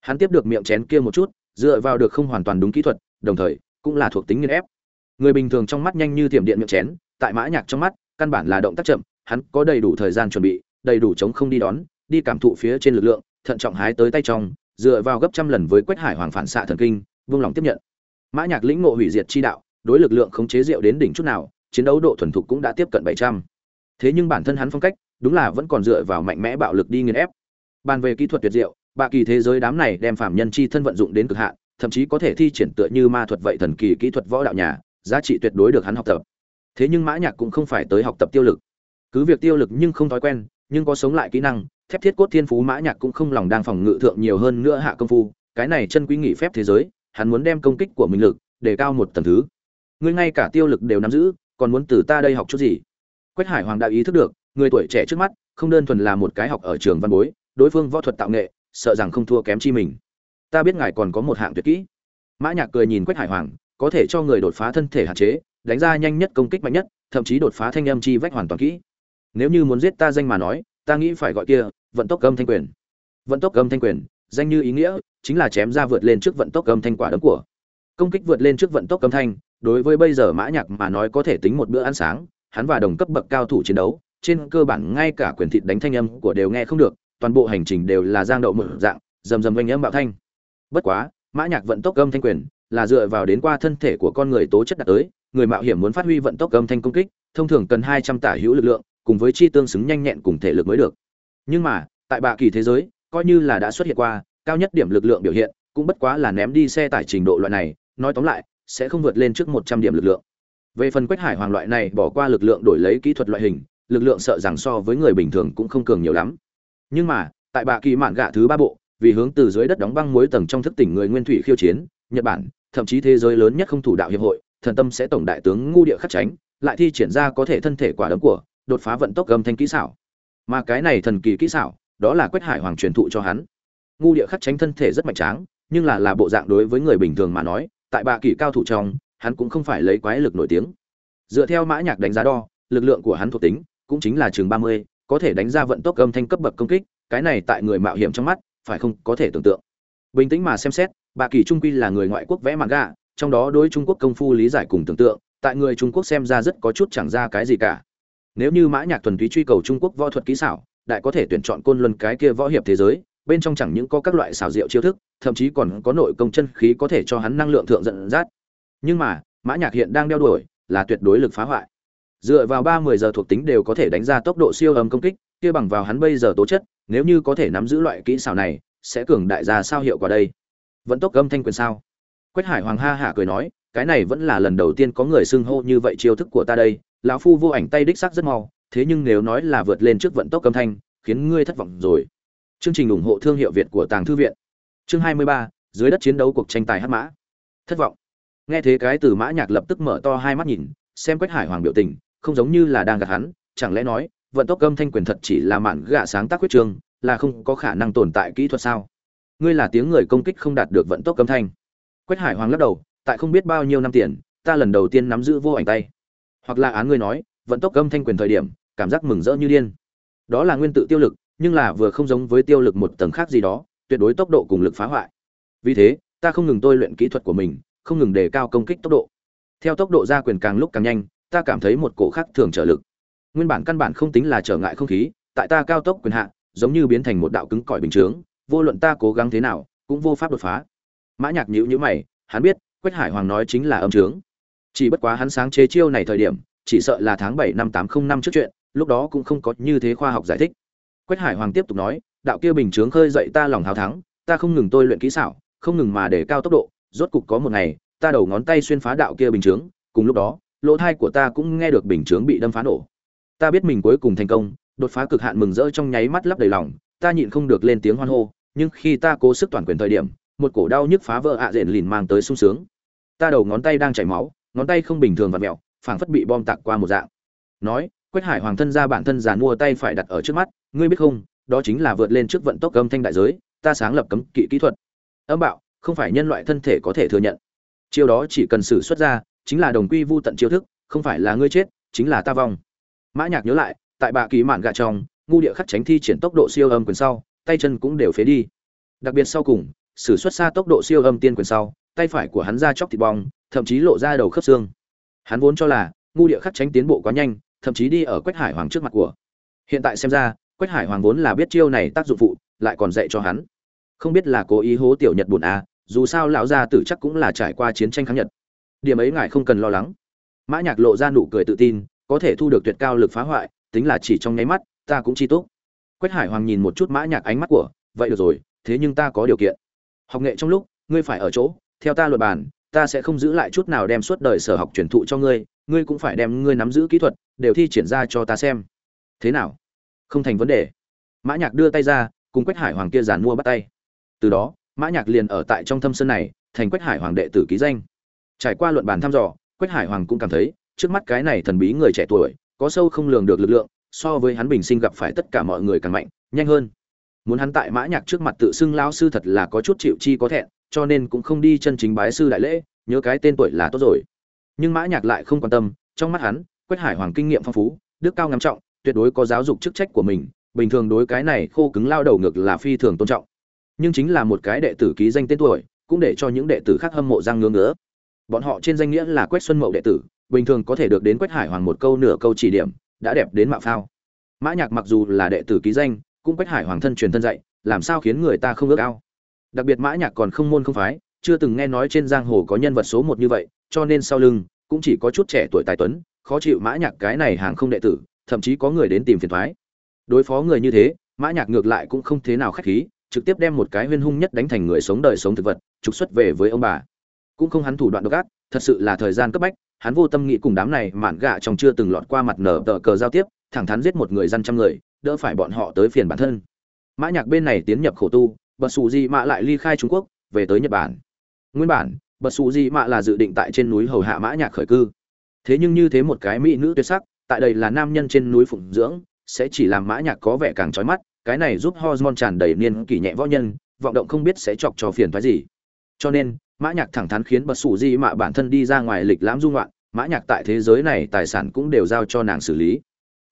Hắn tiếp được miệng chén kia một chút, dựa vào được không hoàn toàn đúng kỹ thuật, đồng thời cũng là thuộc tính nghiên ép. Người bình thường trong mắt nhanh như tiệm điện miệng chén, tại mã nhạc trong mắt, căn bản là động tác chậm, hắn có đầy đủ thời gian chuẩn bị, đầy đủ chống không đi đón, đi cảm thụ phía trên lực lượng, thận trọng hái tới tay trong, dựa vào gấp trăm lần với quách hải hoàng phản xạ thần kinh vương lòng tiếp nhận. Mã nhạc lĩnh ngộ hủy diệt chi đạo, đối lực lượng khống chế diệu đến đỉnh chút nào, chiến đấu độ thuần thục cũng đã tiếp cận bảy trăm. Thế nhưng bản thân hắn phong cách, đúng là vẫn còn dựa vào mạnh mẽ bạo lực đi nghiền ép. Bàn về kỹ thuật tuyệt diệu, bạ kỳ thế giới đám này đem phạm nhân chi thân vận dụng đến cực hạn thậm chí có thể thi triển tựa như ma thuật vậy thần kỳ kỹ thuật võ đạo nhà, giá trị tuyệt đối được hắn học tập. Thế nhưng mã nhạc cũng không phải tới học tập tiêu lực. Cứ việc tiêu lực nhưng không thói quen, nhưng có sống lại kỹ năng, thép thiết cốt thiên phú mã nhạc cũng không lòng đang phòng ngự thượng nhiều hơn nữa hạ công phu, cái này chân quý nghị phép thế giới, hắn muốn đem công kích của mình lực để cao một tầng thứ. Ngươi ngay cả tiêu lực đều nắm giữ, còn muốn từ ta đây học chút gì? Quách hải hoàng đại ý thức được, người tuổi trẻ trước mắt, không đơn thuần là một cái học ở trường văn bối, đối phương võ thuật tạo nghệ, sợ rằng không thua kém chi mình ta biết ngài còn có một hạng tuyệt kỹ. Mã nhạc cười nhìn quách hải hoàng, có thể cho người đột phá thân thể hạn chế, đánh ra nhanh nhất công kích mạnh nhất, thậm chí đột phá thanh âm chi vách hoàn toàn kỹ. Nếu như muốn giết ta danh mà nói, ta nghĩ phải gọi kia, vận tốc âm thanh quyền. Vận tốc âm thanh quyền, danh như ý nghĩa, chính là chém ra vượt lên trước vận tốc âm thanh quả đấm của. Công kích vượt lên trước vận tốc âm thanh, đối với bây giờ mã nhạc mà nói có thể tính một bữa ăn sáng, hắn và đồng cấp bậc cao thủ chiến đấu, trên cơ bản ngay cả quyền thịt đánh thanh âm của đều nghe không được, toàn bộ hành trình đều là giang đậu mở dạng, rầm rầm vang âm bạo thanh bất quá, mã nhạc vận tốc âm thanh quyền là dựa vào đến qua thân thể của con người tố chất đạt tới, người mạo hiểm muốn phát huy vận tốc âm thanh công kích, thông thường cần hai trăm tả hữu lực lượng, cùng với chi tương xứng nhanh nhẹn cùng thể lực mới được. Nhưng mà, tại bạ kỳ thế giới, coi như là đã xuất hiện qua, cao nhất điểm lực lượng biểu hiện cũng bất quá là ném đi xe tải trình độ loại này, nói tóm lại, sẽ không vượt lên trước một trăm điểm lực lượng. Về phần quách hải hoàng loại này bỏ qua lực lượng đổi lấy kỹ thuật loại hình, lực lượng sợ rằng so với người bình thường cũng không cường nhiều lắm. Nhưng mà, tại bạ kỳ mạn gạ thứ ba bộ vì hướng từ dưới đất đóng băng muối tầng trong thức tỉnh người nguyên thủy khiêu chiến nhật bản thậm chí thế giới lớn nhất không thủ đạo hiệp hội thần tâm sẽ tổng đại tướng ngu địa khắc tránh lại thi triển ra có thể thân thể quả đấm của đột phá vận tốc âm thanh kỹ xảo. Mà cái này thần kỳ kỹ xảo đó là quách hải hoàng truyền thụ cho hắn. Ngu địa khắc tránh thân thể rất mạnh tráng nhưng là là bộ dạng đối với người bình thường mà nói tại bạ kỳ cao thủ trong hắn cũng không phải lấy quái lực nổi tiếng. Dựa theo mã nhạc đánh giá đo lực lượng của hắn thuộc tính cũng chính là chừng mươi, có thể đánh ra vận tốc âm thanh cấp bậc công kích cái này tại người mạo hiểm trong mắt phải không có thể tưởng tượng. Bình tĩnh mà xem xét, bà kỳ trung quy là người ngoại quốc vẽ manga, trong đó đối trung quốc công phu lý giải cùng tưởng tượng, tại người trung quốc xem ra rất có chút chẳng ra cái gì cả. Nếu như mã nhạc thuần túy truy cầu trung quốc võ thuật kỹ xảo, đại có thể tuyển chọn côn luân cái kia võ hiệp thế giới, bên trong chẳng những có các loại xảo diệu chiêu thức, thậm chí còn có nội công chân khí có thể cho hắn năng lượng thượng dẫn dắt. Nhưng mà, mã nhạc hiện đang đeo đuổi, là tuyệt đối lực phá hoại. Dựa vào ba mười giờ thuộc tính đều có thể đánh ra tốc độ siêu âm công kích kia bằng vào hắn bây giờ tố chất nếu như có thể nắm giữ loại kỹ xảo này sẽ cường đại ra sao hiệu quả đây? Vận tốc âm thanh quyền sao? Quách hải hoàng ha hạ cười nói cái này vẫn là lần đầu tiên có người xưng hô như vậy chiêu thức của ta đây. Lão phu vô ảnh tay đích sắc rất mau thế nhưng nếu nói là vượt lên trước vận tốc âm thanh khiến ngươi thất vọng rồi. Chương trình ủng hộ thương hiệu việt của tàng thư viện. Chương 23, dưới đất chiến đấu cuộc tranh tài hắc mã. Thất vọng. Nghe thế cái từ mã nhạc lập tức mở to hai mắt nhìn xem quách hải hoàng biểu tình không giống như là đang gạt hắn chẳng lẽ nói vận tốc âm thanh quyền thật chỉ là mạn gạ sáng tác quyết trường, là không có khả năng tồn tại kỹ thuật sao? Ngươi là tiếng người công kích không đạt được vận tốc âm thanh. Quách hải hoàng lắc đầu, tại không biết bao nhiêu năm tiền, ta lần đầu tiên nắm giữ vô ảnh tay. Hoặc là án ngươi nói, vận tốc âm thanh quyền thời điểm, cảm giác mừng rỡ như điên. Đó là nguyên tự tiêu lực, nhưng là vừa không giống với tiêu lực một tầng khác gì đó, tuyệt đối tốc độ cùng lực phá hoại. Vì thế, ta không ngừng tôi luyện kỹ thuật của mình, không ngừng đề cao công kích tốc độ. Theo tốc độ ra quyền càng lúc càng nhanh, ta cảm thấy một cổ khác thường trở lực nguyên bản căn bản không tính là trở ngại không khí, tại ta cao tốc quyền hạ, giống như biến thành một đạo cứng cỏi bình chướng, vô luận ta cố gắng thế nào, cũng vô pháp đột phá. Mã nhạc nhíu nhíu mày, hắn biết, quách hải hoàng nói chính là âm trướng chỉ bất quá hắn sáng chế chiêu này thời điểm, chỉ sợ là tháng bảy năm tám không năm trước chuyện, lúc đó cũng không có như thế khoa học giải thích. Quách hải hoàng tiếp tục nói, đạo kia bình chướng khơi dậy ta lòng hào thắng, ta không ngừng tôi luyện kỹ xảo, không ngừng mà để cao tốc độ, rốt cục có một ngày, ta đầu ngón tay xuyên phá đạo kia bình chướng, cùng lúc đó, lỗ thai của ta cũng nghe được bình chướng bị đâm phá nổ ta biết mình cuối cùng thành công, đột phá cực hạn mừng rỡ trong nháy mắt lấp đầy lòng, ta nhịn không được lên tiếng hoan hô, nhưng khi ta cố sức toàn quyền thời điểm, một cổ đau nhức phá vỡ ạ à lìn mang tới sung sướng. Ta đầu ngón tay đang chảy máu, ngón tay không bình thường và mẹo, phảng phất bị bom tạc qua một dạng. Nói, quách hải hoàng thân ra bản thân giàn mua tay phải đặt ở trước mắt, ngươi biết không, đó chính là vượt lên trước vận tốc âm thanh đại giới, ta sáng lập cấm kỵ kỹ thuật. Âm bạo, không phải nhân loại thân thể có thể thừa nhận. Chiêu đó chỉ cần xử xuất ra, chính là đồng quy vu tận chiêu thức, không phải là ngươi chết, chính là ta vong mã nhạc nhớ lại, tại bạ kỳ mạn gạ trong, ngu địa khắc tránh thi triển tốc độ siêu âm quyền sau, tay chân cũng đều phế đi. Đặc biệt sau cùng, sử xuất xa tốc độ siêu âm tiên quyền sau, tay phải của hắn ra chóc thịt bong, thậm chí lộ ra đầu khớp xương. Hắn vốn cho là, ngu địa khắc tránh tiến bộ quá nhanh, thậm chí đi ở quách hải hoàng trước mặt của. Hiện tại xem ra, quách hải hoàng vốn là biết chiêu này tác dụng phụ, lại còn dạy cho hắn. Không biết là cố ý hố tiểu nhật buồn à dù sao lão gia tử chắc cũng là trải qua chiến tranh kháng nhật. Điểm ấy ngài không cần lo lắng. Mã nhạc lộ ra nụ cười tự tin có thể thu được tuyệt cao lực phá hoại, tính là chỉ trong nháy mắt, ta cũng chi tốt quách hải hoàng nhìn một chút mã nhạc ánh mắt của, vậy được rồi, thế nhưng ta có điều kiện. Học nghệ trong lúc, ngươi phải ở chỗ, theo ta luật bàn, ta sẽ không giữ lại chút nào đem suốt đời sở học truyền thụ cho ngươi ngươi cũng phải đem ngươi nắm giữ kỹ thuật, đều thi triển ra cho ta xem. Thế nào? Không thành vấn đề. Mã nhạc đưa tay ra, cùng quách hải hoàng kia giàn mua bắt tay. Từ đó, mã nhạc liền ở tại trong thâm sơn này, thành quách hải hoàng đệ tử ký danh. Trải qua luận bàn thăm dò, quách hải hoàng cũng cảm thấy trước mắt cái này thần bí người trẻ tuổi, có sâu không lường được lực lượng, so với hắn bình sinh gặp phải tất cả mọi người càng mạnh, nhanh hơn. Muốn hắn tại mã nhạc trước mặt tự xưng lão sư thật là có chút chịu chi có thẹn, cho nên cũng không đi chân chính bái sư đại lễ, nhớ cái tên tuổi là tốt rồi. Nhưng mã nhạc lại không quan tâm, trong mắt hắn, quách hải hoàng kinh nghiệm phong phú, đức cao ngắm trọng, tuyệt đối có giáo dục chức trách của mình, bình thường đối cái này khô cứng lao đầu ngược là phi thường tôn trọng. Nhưng chính là một cái đệ tử ký danh tên tuổi, cũng để cho những đệ tử khác hâm mộ răng ngưỡng ngứa. Bọn họ trên danh nghĩa là quách xuân mậu đệ tử bình thường có thể được đến quách hải hoàng một câu nửa câu chỉ điểm, đã đẹp đến mạo phao. Mã nhạc mặc dù là đệ tử ký danh, cũng quách hải hoàng thân truyền thân dạy, làm sao khiến người ta không ước ao. Đặc biệt mã nhạc còn không môn không phái, chưa từng nghe nói trên giang hồ có nhân vật số một như vậy, cho nên sau lưng cũng chỉ có chút trẻ tuổi tài tuấn, khó chịu mã nhạc cái này hàng không đệ tử, thậm chí có người đến tìm phiền toái. Đối phó người như thế, mã nhạc ngược lại cũng không thế nào khách khí, trực tiếp đem một cái huyên hung nhất đánh thành người sống đời sống thực vật, trục xuất về với ông bà. Cũng không hắn thủ đoạn độc ác, thật sự là thời gian cấp bách hắn vô tâm nghĩ cùng đám này mạn gạ trong chưa từng lọt qua mặt nở tờ cờ giao tiếp, thẳng thắn giết một người dân trăm người, đỡ phải bọn họ tới phiền bản thân. Mã nhạc bên này tiến nhập khổ tu, bật sụ di mạ lại ly khai trung quốc, về tới nhật bản. Nguyên bản, bật sụ di mạ là dự định tại trên núi hầu hạ mã nhạc khởi cư. Thế nhưng như thế một cái mỹ nữ tuyệt sắc, tại đây là nam nhân trên núi phụng dưỡng, sẽ chỉ làm mã nhạc có vẻ càng chói mắt, cái này giúp hormone tràn đầy niên kỷ nhẹ võ nhân, vọng động không biết sẽ chọc cho phiền phái gì cho nên, mã nhạc thẳng thắn khiến bật sủ di mạ bản thân đi ra ngoài lịch lãm dung loạn mã nhạc tại thế giới này tài sản cũng đều giao cho nàng xử lý.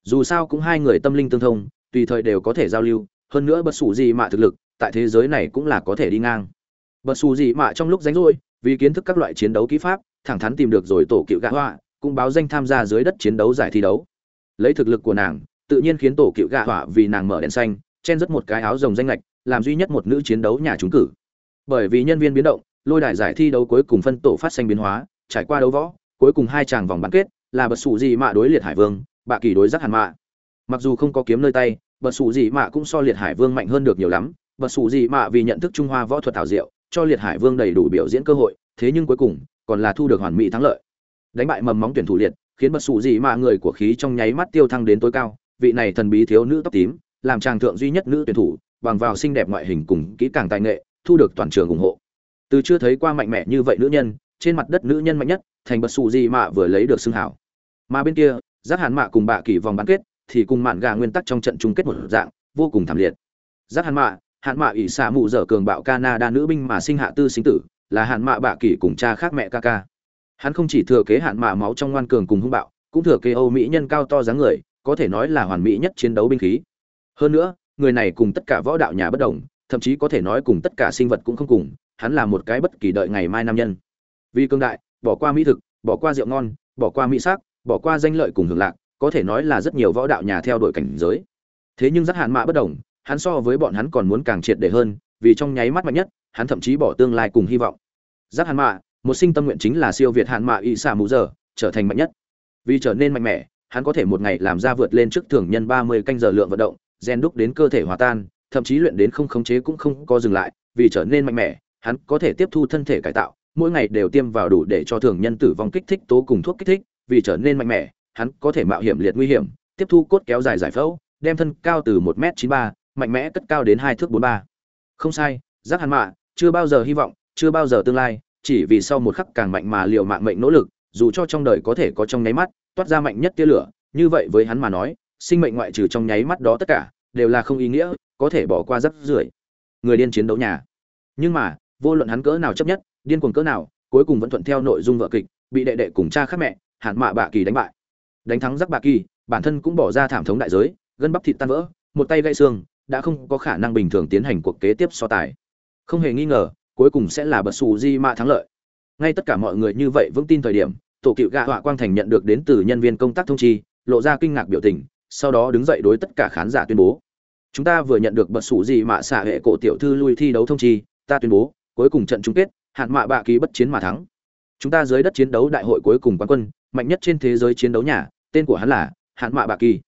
Dù sao cũng hai người tâm linh tương thông, tùy thời đều có thể giao lưu, hơn nữa bật sủ di mạ thực lực, tại thế giới này cũng là có thể đi ngang. Bật sủ di mạ trong lúc rảnh rỗi, vì kiến thức các loại chiến đấu kỹ pháp, thẳng thắn tìm được rồi tổ cựu gã họa, cũng báo danh tham gia dưới đất chiến đấu giải thi đấu. Lấy thực lực của nàng, tự nhiên khiến tổ cựu gã họa vì nàng mở đèn xanh, chen rất một cái áo rồng danh lệch, làm duy nhất một nữ chiến đấu nhà trúng cử bởi vì nhân viên biến động, lôi đài giải thi đấu cuối cùng phân tổ phát sinh biến hóa, trải qua đấu võ, cuối cùng hai chàng vòng bán kết, là bật sủ gì mạ đối liệt hải vương, bạ kỳ đối giác hàn mạ. Mặc dù không có kiếm nơi tay, bật sủ gì mạ cũng so liệt hải vương mạnh hơn được nhiều lắm. Bật sủ gì mạ vì nhận thức trung hoa võ thuật thảo diệu, cho liệt hải vương đầy đủ biểu diễn cơ hội, thế nhưng cuối cùng, còn là thu được hoàn mỹ thắng lợi. Đánh bại mầm móng tuyển thủ liệt, khiến bật sủ gì mạ người của khí trong nháy mắt tiêu thăng đến tối cao. Vị này thần bí thiếu nữ tóc tím, làm chàng thượng duy nhất nữ tuyển thủ, bằng vào xinh đẹp ngoại hình cùng kỹ càng tài nghệ thu được toàn trường ủng hộ. Từ chưa thấy qua mạnh mẽ như vậy nữ nhân, trên mặt đất nữ nhân mạnh nhất, thành bật sụ gì mạ vừa lấy được xưng hảo. Mà bên kia, giác hàn mạ cùng bạ kỳ vòng bán kết, thì cùng mạn gà nguyên tắc trong trận chung kết một dạng, vô cùng thảm liệt. Giác hàn mạ hạn mạ ỷ xạ mụ dở cường bạo canada nữ binh mà sinh hạ tư sinh tử, là hạn mạ bạ kỳ cùng cha khác mẹ ca ca hắn không chỉ thừa kế hạn mạ máu trong ngoan cường cùng hung bạo, cũng thừa kế âu mỹ nhân cao to dáng người, có thể nói là hoàn mỹ nhất chiến đấu binh khí. Hơn nữa, người này cùng tất cả võ đạo nhà bất đồng thậm chí có thể nói cùng tất cả sinh vật cũng không cùng, hắn là một cái bất kỳ đợi ngày mai nam nhân. Vì cương đại, bỏ qua mỹ thực, bỏ qua rượu ngon, bỏ qua mỹ sắc, bỏ qua danh lợi cùng hưởng lạc, có thể nói là rất nhiều võ đạo nhà theo đuổi cảnh giới. Thế nhưng rất hạn mạ bất đồng, hắn so với bọn hắn còn muốn càng triệt để hơn, vì trong nháy mắt mạnh nhất, hắn thậm chí bỏ tương lai cùng hy vọng. Giác hạn mạ, một sinh tâm nguyện chính là siêu việt hạn mạ y xả mũ giờ, trở thành mạnh nhất. Vì trở nên mạnh mẽ, hắn có thể một ngày làm ra vượt lên trước thường nhân ba mươi canh giờ lượng vận động, gen đúc đến cơ thể hòa tan thậm chí luyện đến không khống chế cũng không có dừng lại, vì trở nên mạnh mẽ, hắn có thể tiếp thu thân thể cải tạo, mỗi ngày đều tiêm vào đủ để cho thường nhân tử vong kích thích tố cùng thuốc kích thích, vì trở nên mạnh mẽ, hắn có thể mạo hiểm liệt nguy hiểm, tiếp thu cốt kéo dài giải phẫu, đem thân cao từ một m chín ba, mạnh mẽ cất cao đến hai thước bốn ba. Không sai, giác hắn mạ, chưa bao giờ hy vọng, chưa bao giờ tương lai, chỉ vì sau một khắc càng mạnh mà liều mạng mệnh nỗ lực, dù cho trong đời có thể có trong nháy mắt, toát ra mạnh nhất tia lửa, như vậy với hắn mà nói, sinh mệnh ngoại trừ trong nháy mắt đó tất cả, đều là không ý nghĩa có thể bỏ qua rất rưởi. Người điên chiến đấu nhà. Nhưng mà, vô luận hắn cỡ nào chấp nhất, điên cuồng cỡ nào, cuối cùng vẫn thuận theo nội dung vợ kịch, bị đệ đệ cùng cha khác mẹ, hạn mạ bạ kỳ đánh bại. Đánh thắng rắc bạ kỳ, bản thân cũng bỏ ra thảm thống đại giới, gân bắp thịt tan vỡ, một tay gãy xương, đã không có khả năng bình thường tiến hành cuộc kế tiếp so tài. Không hề nghi ngờ, cuối cùng sẽ là bật xù di mạ thắng lợi. Ngay tất cả mọi người như vậy vững tin thời điểm, tổ cựu gạ họa quang thành nhận được đến từ nhân viên công tác thông chi, lộ ra kinh ngạc biểu tình, sau đó đứng dậy đối tất cả khán giả tuyên bố chúng ta vừa nhận được bật sủ gì mà xả hệ cổ tiểu thư lui thi đấu thông chi, ta tuyên bố, cuối cùng trận chung kết, hạn mạ bạ ký bất chiến mà thắng. Chúng ta dưới đất chiến đấu đại hội cuối cùng quán quân, mạnh nhất trên thế giới chiến đấu nhà, tên của hắn là hạn mạ bạ kỳ.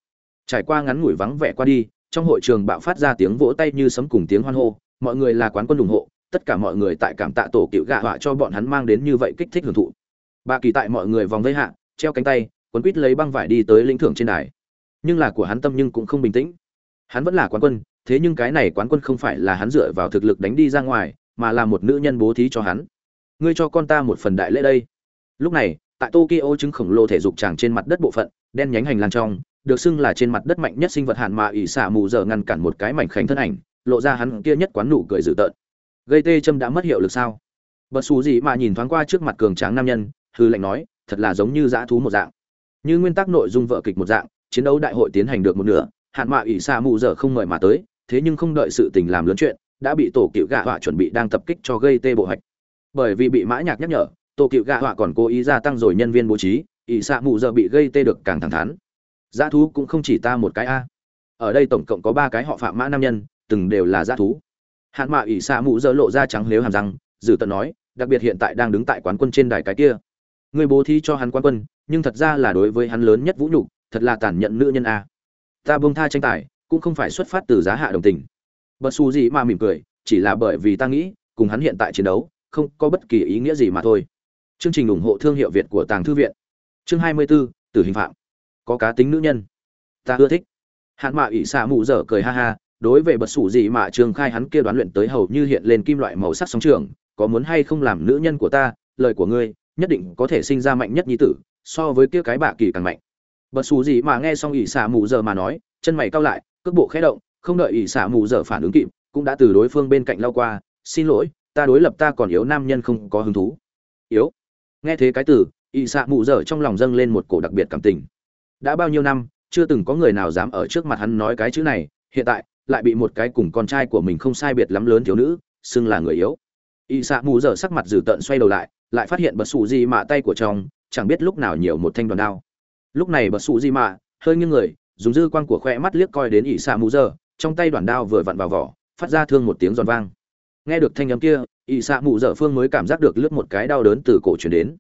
Trải qua ngắn ngủi vắng vẻ qua đi, trong hội trường bạo phát ra tiếng vỗ tay như sấm cùng tiếng hoan hô, mọi người là quán quân ủng hộ, tất cả mọi người tại cảm tạ tổ cựu gạ họa cho bọn hắn mang đến như vậy kích thích hưởng thụ. Bạ kỳ tại mọi người vòng vây hạ, treo cánh tay, quấn quít lấy băng vải đi tới lĩnh thưởng trên đài. Nhưng là của hắn tâm nhưng cũng không bình tĩnh hắn vẫn là quán quân, thế nhưng cái này quán quân không phải là hắn dựa vào thực lực đánh đi ra ngoài, mà là một nữ nhân bố thí cho hắn. Ngươi cho con ta một phần đại lễ đây. Lúc này, tại tokyo chứng khổng lồ thể dục tràng trên mặt đất bộ phận, đen nhánh hành lang trong, được xưng là trên mặt đất mạnh nhất sinh vật hạn mà ỷ xả mù giờ ngăn cản một cái mảnh khảnh thân ảnh, lộ ra hắn kia nhất quán nụ cười dữ tợn. Gây tê châm đã mất hiệu lực sao? Bật xù gì mà nhìn thoáng qua trước mặt cường tráng nam nhân, hư lệnh nói, thật là giống như dã thú một dạng. Như nguyên tắc nội dung vợ kịch một dạng, chiến đấu đại hội tiến hành được một nửa hạn mạ ỷ xả mù giờ không mời mà tới, thế nhưng không đợi sự tình làm lớn chuyện, đã bị tổ cựu gạ họa chuẩn bị đang tập kích cho gây tê bộ hạch. Bởi vì bị mã nhạc nhắc nhở, tổ cựu gạ họa còn cố ý gia tăng rồi nhân viên bố trí, ỷ xạ mù giờ bị gây tê được càng thẳng thắn. Giá thú cũng không chỉ ta một cái a. Ở đây tổng cộng có ba cái họ phạm mã nam nhân, từng đều là giá thú. Hạn mạ ỷ xạ mù giờ lộ ra trắng nếu hàm răng dử tận nói, đặc biệt hiện tại đang đứng tại quán quân trên đài cái kia. Người bố thí cho hắn quán quân, nhưng thật ra là đối với hắn lớn nhất vũ nhục, thật là tàn nhẫn nữ nhân a ta buông tha tranh tài cũng không phải xuất phát từ giá hạ đồng tình. Bật xù gì mà mỉm cười chỉ là bởi vì ta nghĩ cùng hắn hiện tại chiến đấu không có bất kỳ ý nghĩa gì mà thôi. Chương trình ủng hộ thương hiệu việt của tàng thư viện. Chương 24, tử hình phạm. Có cá tính nữ nhân. Ta ưa thích. Hạn mạ ỷ xạ mụ dở cười ha ha đối với bật sủ gì mà trường khai hắn kia đoán luyện tới hầu như hiện lên kim loại màu sắc sóng trường có muốn hay không làm nữ nhân của ta lời của ngươi nhất định có thể sinh ra mạnh nhất nhi tử so với kia cái bạ kỳ càng mạnh bật xù gì mà nghe xong ỷ xả mù dở mà nói, chân mày cao lại, cước bộ khẽ động, không đợi ỷ xả mù dở phản ứng kịp, cũng đã từ đối phương bên cạnh lao qua, xin lỗi, ta đối lập ta còn yếu, nam nhân không có hứng thú. Yếu? Nghe thế cái từ, ỷ xạ mù dở trong lòng dâng lên một cổ đặc biệt cảm tình. Đã bao nhiêu năm, chưa từng có người nào dám ở trước mặt hắn nói cái chữ này, hiện tại lại bị một cái cùng con trai của mình không sai biệt lắm lớn thiếu nữ xưng là người yếu. Ỷ xạ mù dở sắc mặt dữ tợn xoay đầu lại lại phát hiện bật xù gì mạ tay của chồng, chẳng biết lúc nào nhiều một thanh đoàn đao lúc này bật sụ di mạ hơi nghiêng người, dùng dư quan của khoe mắt liếc coi đến ỷ xạ mù dở trong tay đoàn đao vừa vặn vào vỏ, phát ra thương một tiếng giòn vang. Nghe được thanh âm kia, ỷ xạ mù dở phương mới cảm giác được lướt một cái đau đớn từ cổ chuyển đến.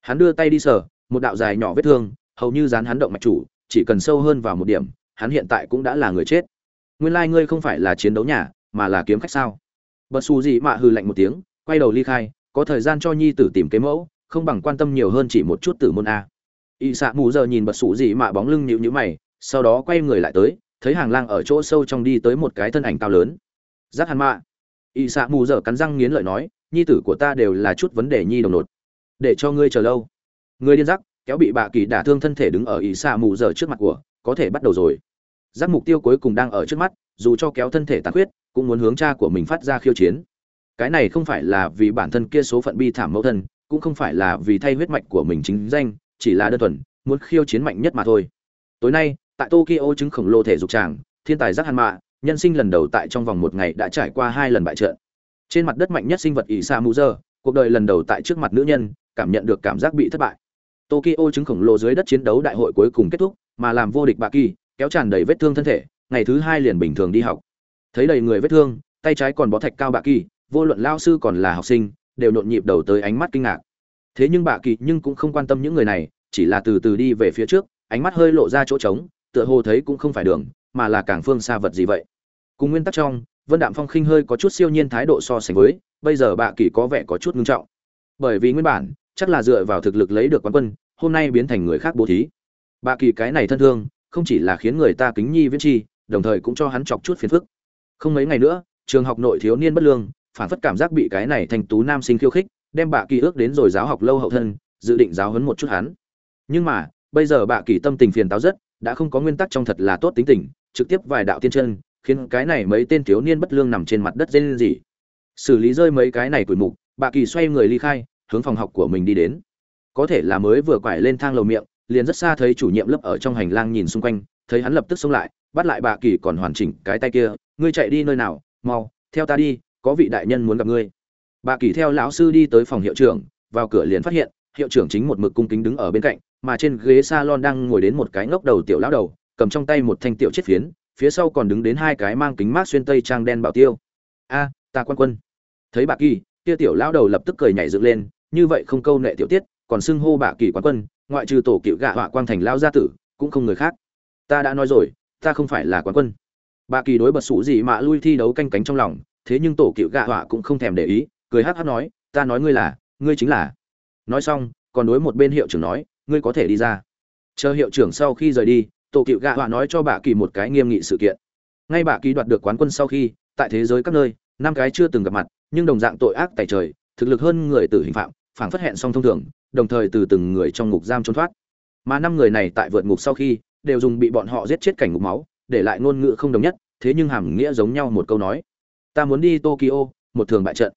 Hắn đưa tay đi sờ, một đạo dài nhỏ vết thương, hầu như dán hắn động mạch chủ, chỉ cần sâu hơn vào một điểm, hắn hiện tại cũng đã là người chết. Nguyên lai、like、ngươi không phải là chiến đấu nhà, mà là kiếm khách sao? Bật xù gì mạ hư lạnh một tiếng, quay đầu ly khai, có thời gian cho nhi tử tìm cái mẫu, không bằng quan tâm nhiều hơn chỉ một chút tử môn a. Y xạ mù giờ nhìn bật sủ gì mạ bóng lưng nhịu nhữ mày, sau đó quay người lại tới, thấy hàng lang ở chỗ sâu trong đi tới một cái thân ảnh cao lớn. Giác hàn mạ Y xạ mù giờ cắn răng nghiến lợi nói, nhi tử của ta đều là chút vấn đề nhi đồng nột. Để cho ngươi chờ lâu. Ngươi điên giác kéo bị bạ kỳ đả thương thân thể đứng ở Y xạ mù giờ trước mặt của, có thể bắt đầu rồi. Giác mục tiêu cuối cùng đang ở trước mắt, dù cho kéo thân thể tàn huyết cũng muốn hướng cha của mình phát ra khiêu chiến. Cái này không phải là vì bản thân kia số phận bi thảm mẫu thân, cũng không phải là vì thay huyết mạch của mình chính danh chỉ là đơn thuần, muốn khiêu chiến mạnh nhất mà thôi. Tối nay, tại tokyo chứng khổng lồ thể dục tràng, thiên tài giác hàn mạ nhân sinh lần đầu tại trong vòng một ngày đã trải qua hai lần bại trận. Trên mặt đất mạnh nhất sinh vật ỷ sa mù dơ cuộc đời lần đầu tại trước mặt nữ nhân, cảm nhận được cảm giác bị thất bại. Tokyo chứng khổng lồ dưới đất chiến đấu đại hội cuối cùng kết thúc, mà làm vô địch bạ kỳ kéo tràn đầy vết thương thân thể, ngày thứ hai liền bình thường đi học. Thấy đầy người vết thương, tay trái còn bó thạch cao bạ kỳ vô luận lao sư còn là học sinh, đều nhộn nhịp đầu tới ánh mắt kinh ngạc thế nhưng bạ kỳ nhưng cũng không quan tâm những người này, chỉ là từ từ đi về phía trước, ánh mắt hơi lộ ra chỗ trống, tựa hồ thấy cũng không phải đường, mà là càng phương xa vật gì vậy. Cùng nguyên tắc trong, vân đạm phong khinh hơi có chút siêu nhiên thái độ so sánh với, bây giờ bạ kỳ có vẻ có chút ngưng trọng. Bởi vì nguyên bản, chắc là dựa vào thực lực lấy được quán quân, hôm nay biến thành người khác bố thí. Bạ kỳ cái này thân thương, không chỉ là khiến người ta kính nhi viễn chi, đồng thời cũng cho hắn chọc chút phiền phức. Không mấy ngày nữa, trường học nội thiếu niên bất lương, phản phất cảm giác bị cái này thành tú nam sinh khiêu khích đem bạ kỳ ước đến rồi giáo học lâu hậu thân, dự định giáo huấn một chút hắn. Nhưng mà, bây giờ bạ kỳ tâm tình phiền táo rất, đã không có nguyên tắc trong thật là tốt tính tình, trực tiếp vài đạo tiên chân, khiến cái này mấy tên thiếu niên bất lương nằm trên mặt đất dê lên gì xử lý rơi mấy cái này tuổi mục, bạ kỳ xoay người ly khai, hướng phòng học của mình đi đến. Có thể là mới vừa quải lên thang lầu miệng, liền rất xa thấy chủ nhiệm lớp ở trong hành lang nhìn xung quanh, thấy hắn lập tức xông lại, bắt lại bạ kỳ còn hoàn chỉnh cái tay kia, ngươi chạy đi nơi nào? Mau, theo ta đi, có vị đại nhân muốn gặp ngươi bà kỳ theo lão sư đi tới phòng hiệu trưởng, vào cửa liền phát hiện, hiệu trưởng chính một mực cung kính đứng ở bên cạnh, mà trên ghế salon đang ngồi đến một cái ngốc đầu tiểu lão đầu, cầm trong tay một thanh tiểu chết phiến, phía sau còn đứng đến hai cái mang kính mát xuyên tây trang đen bảo tiêu. A, ta quan quân. Thấy bà kỳ, kia tiểu lão đầu lập tức cười nhảy dựng lên, như vậy không câu nệ tiểu tiết, còn xưng hô bà kỳ quán quân, ngoại trừ tổ cựu gạ họa quang thành lao gia tử, cũng không người khác. Ta đã nói rồi, ta không phải là quán quân. Bà kỳ đối bật sủ gì mà lui thi đấu canh cánh trong lòng, thế nhưng tổ cựu gạ họa cũng không thèm để ý cười hắc hắc nói, ta nói ngươi là, ngươi chính là. Nói xong, còn đối một bên hiệu trưởng nói, ngươi có thể đi ra. Chờ hiệu trưởng sau khi rời đi, tổ cựu gạ họa nói cho bà kỳ một cái nghiêm nghị sự kiện. Ngay bà kỳ đoạt được quán quân sau khi, tại thế giới các nơi, năm cái chưa từng gặp mặt, nhưng đồng dạng tội ác tại trời, thực lực hơn người tử hình phạm, phảng phất hẹn song thông thường, đồng thời từ từng người trong ngục giam trốn thoát. Mà năm người này tại vượt ngục sau khi, đều dùng bị bọn họ giết chết cảnh ngục máu, để lại ngôn ngữ không đồng nhất, thế nhưng hàm nghĩa giống nhau một câu nói. Ta muốn đi tokyo, một thường bại trận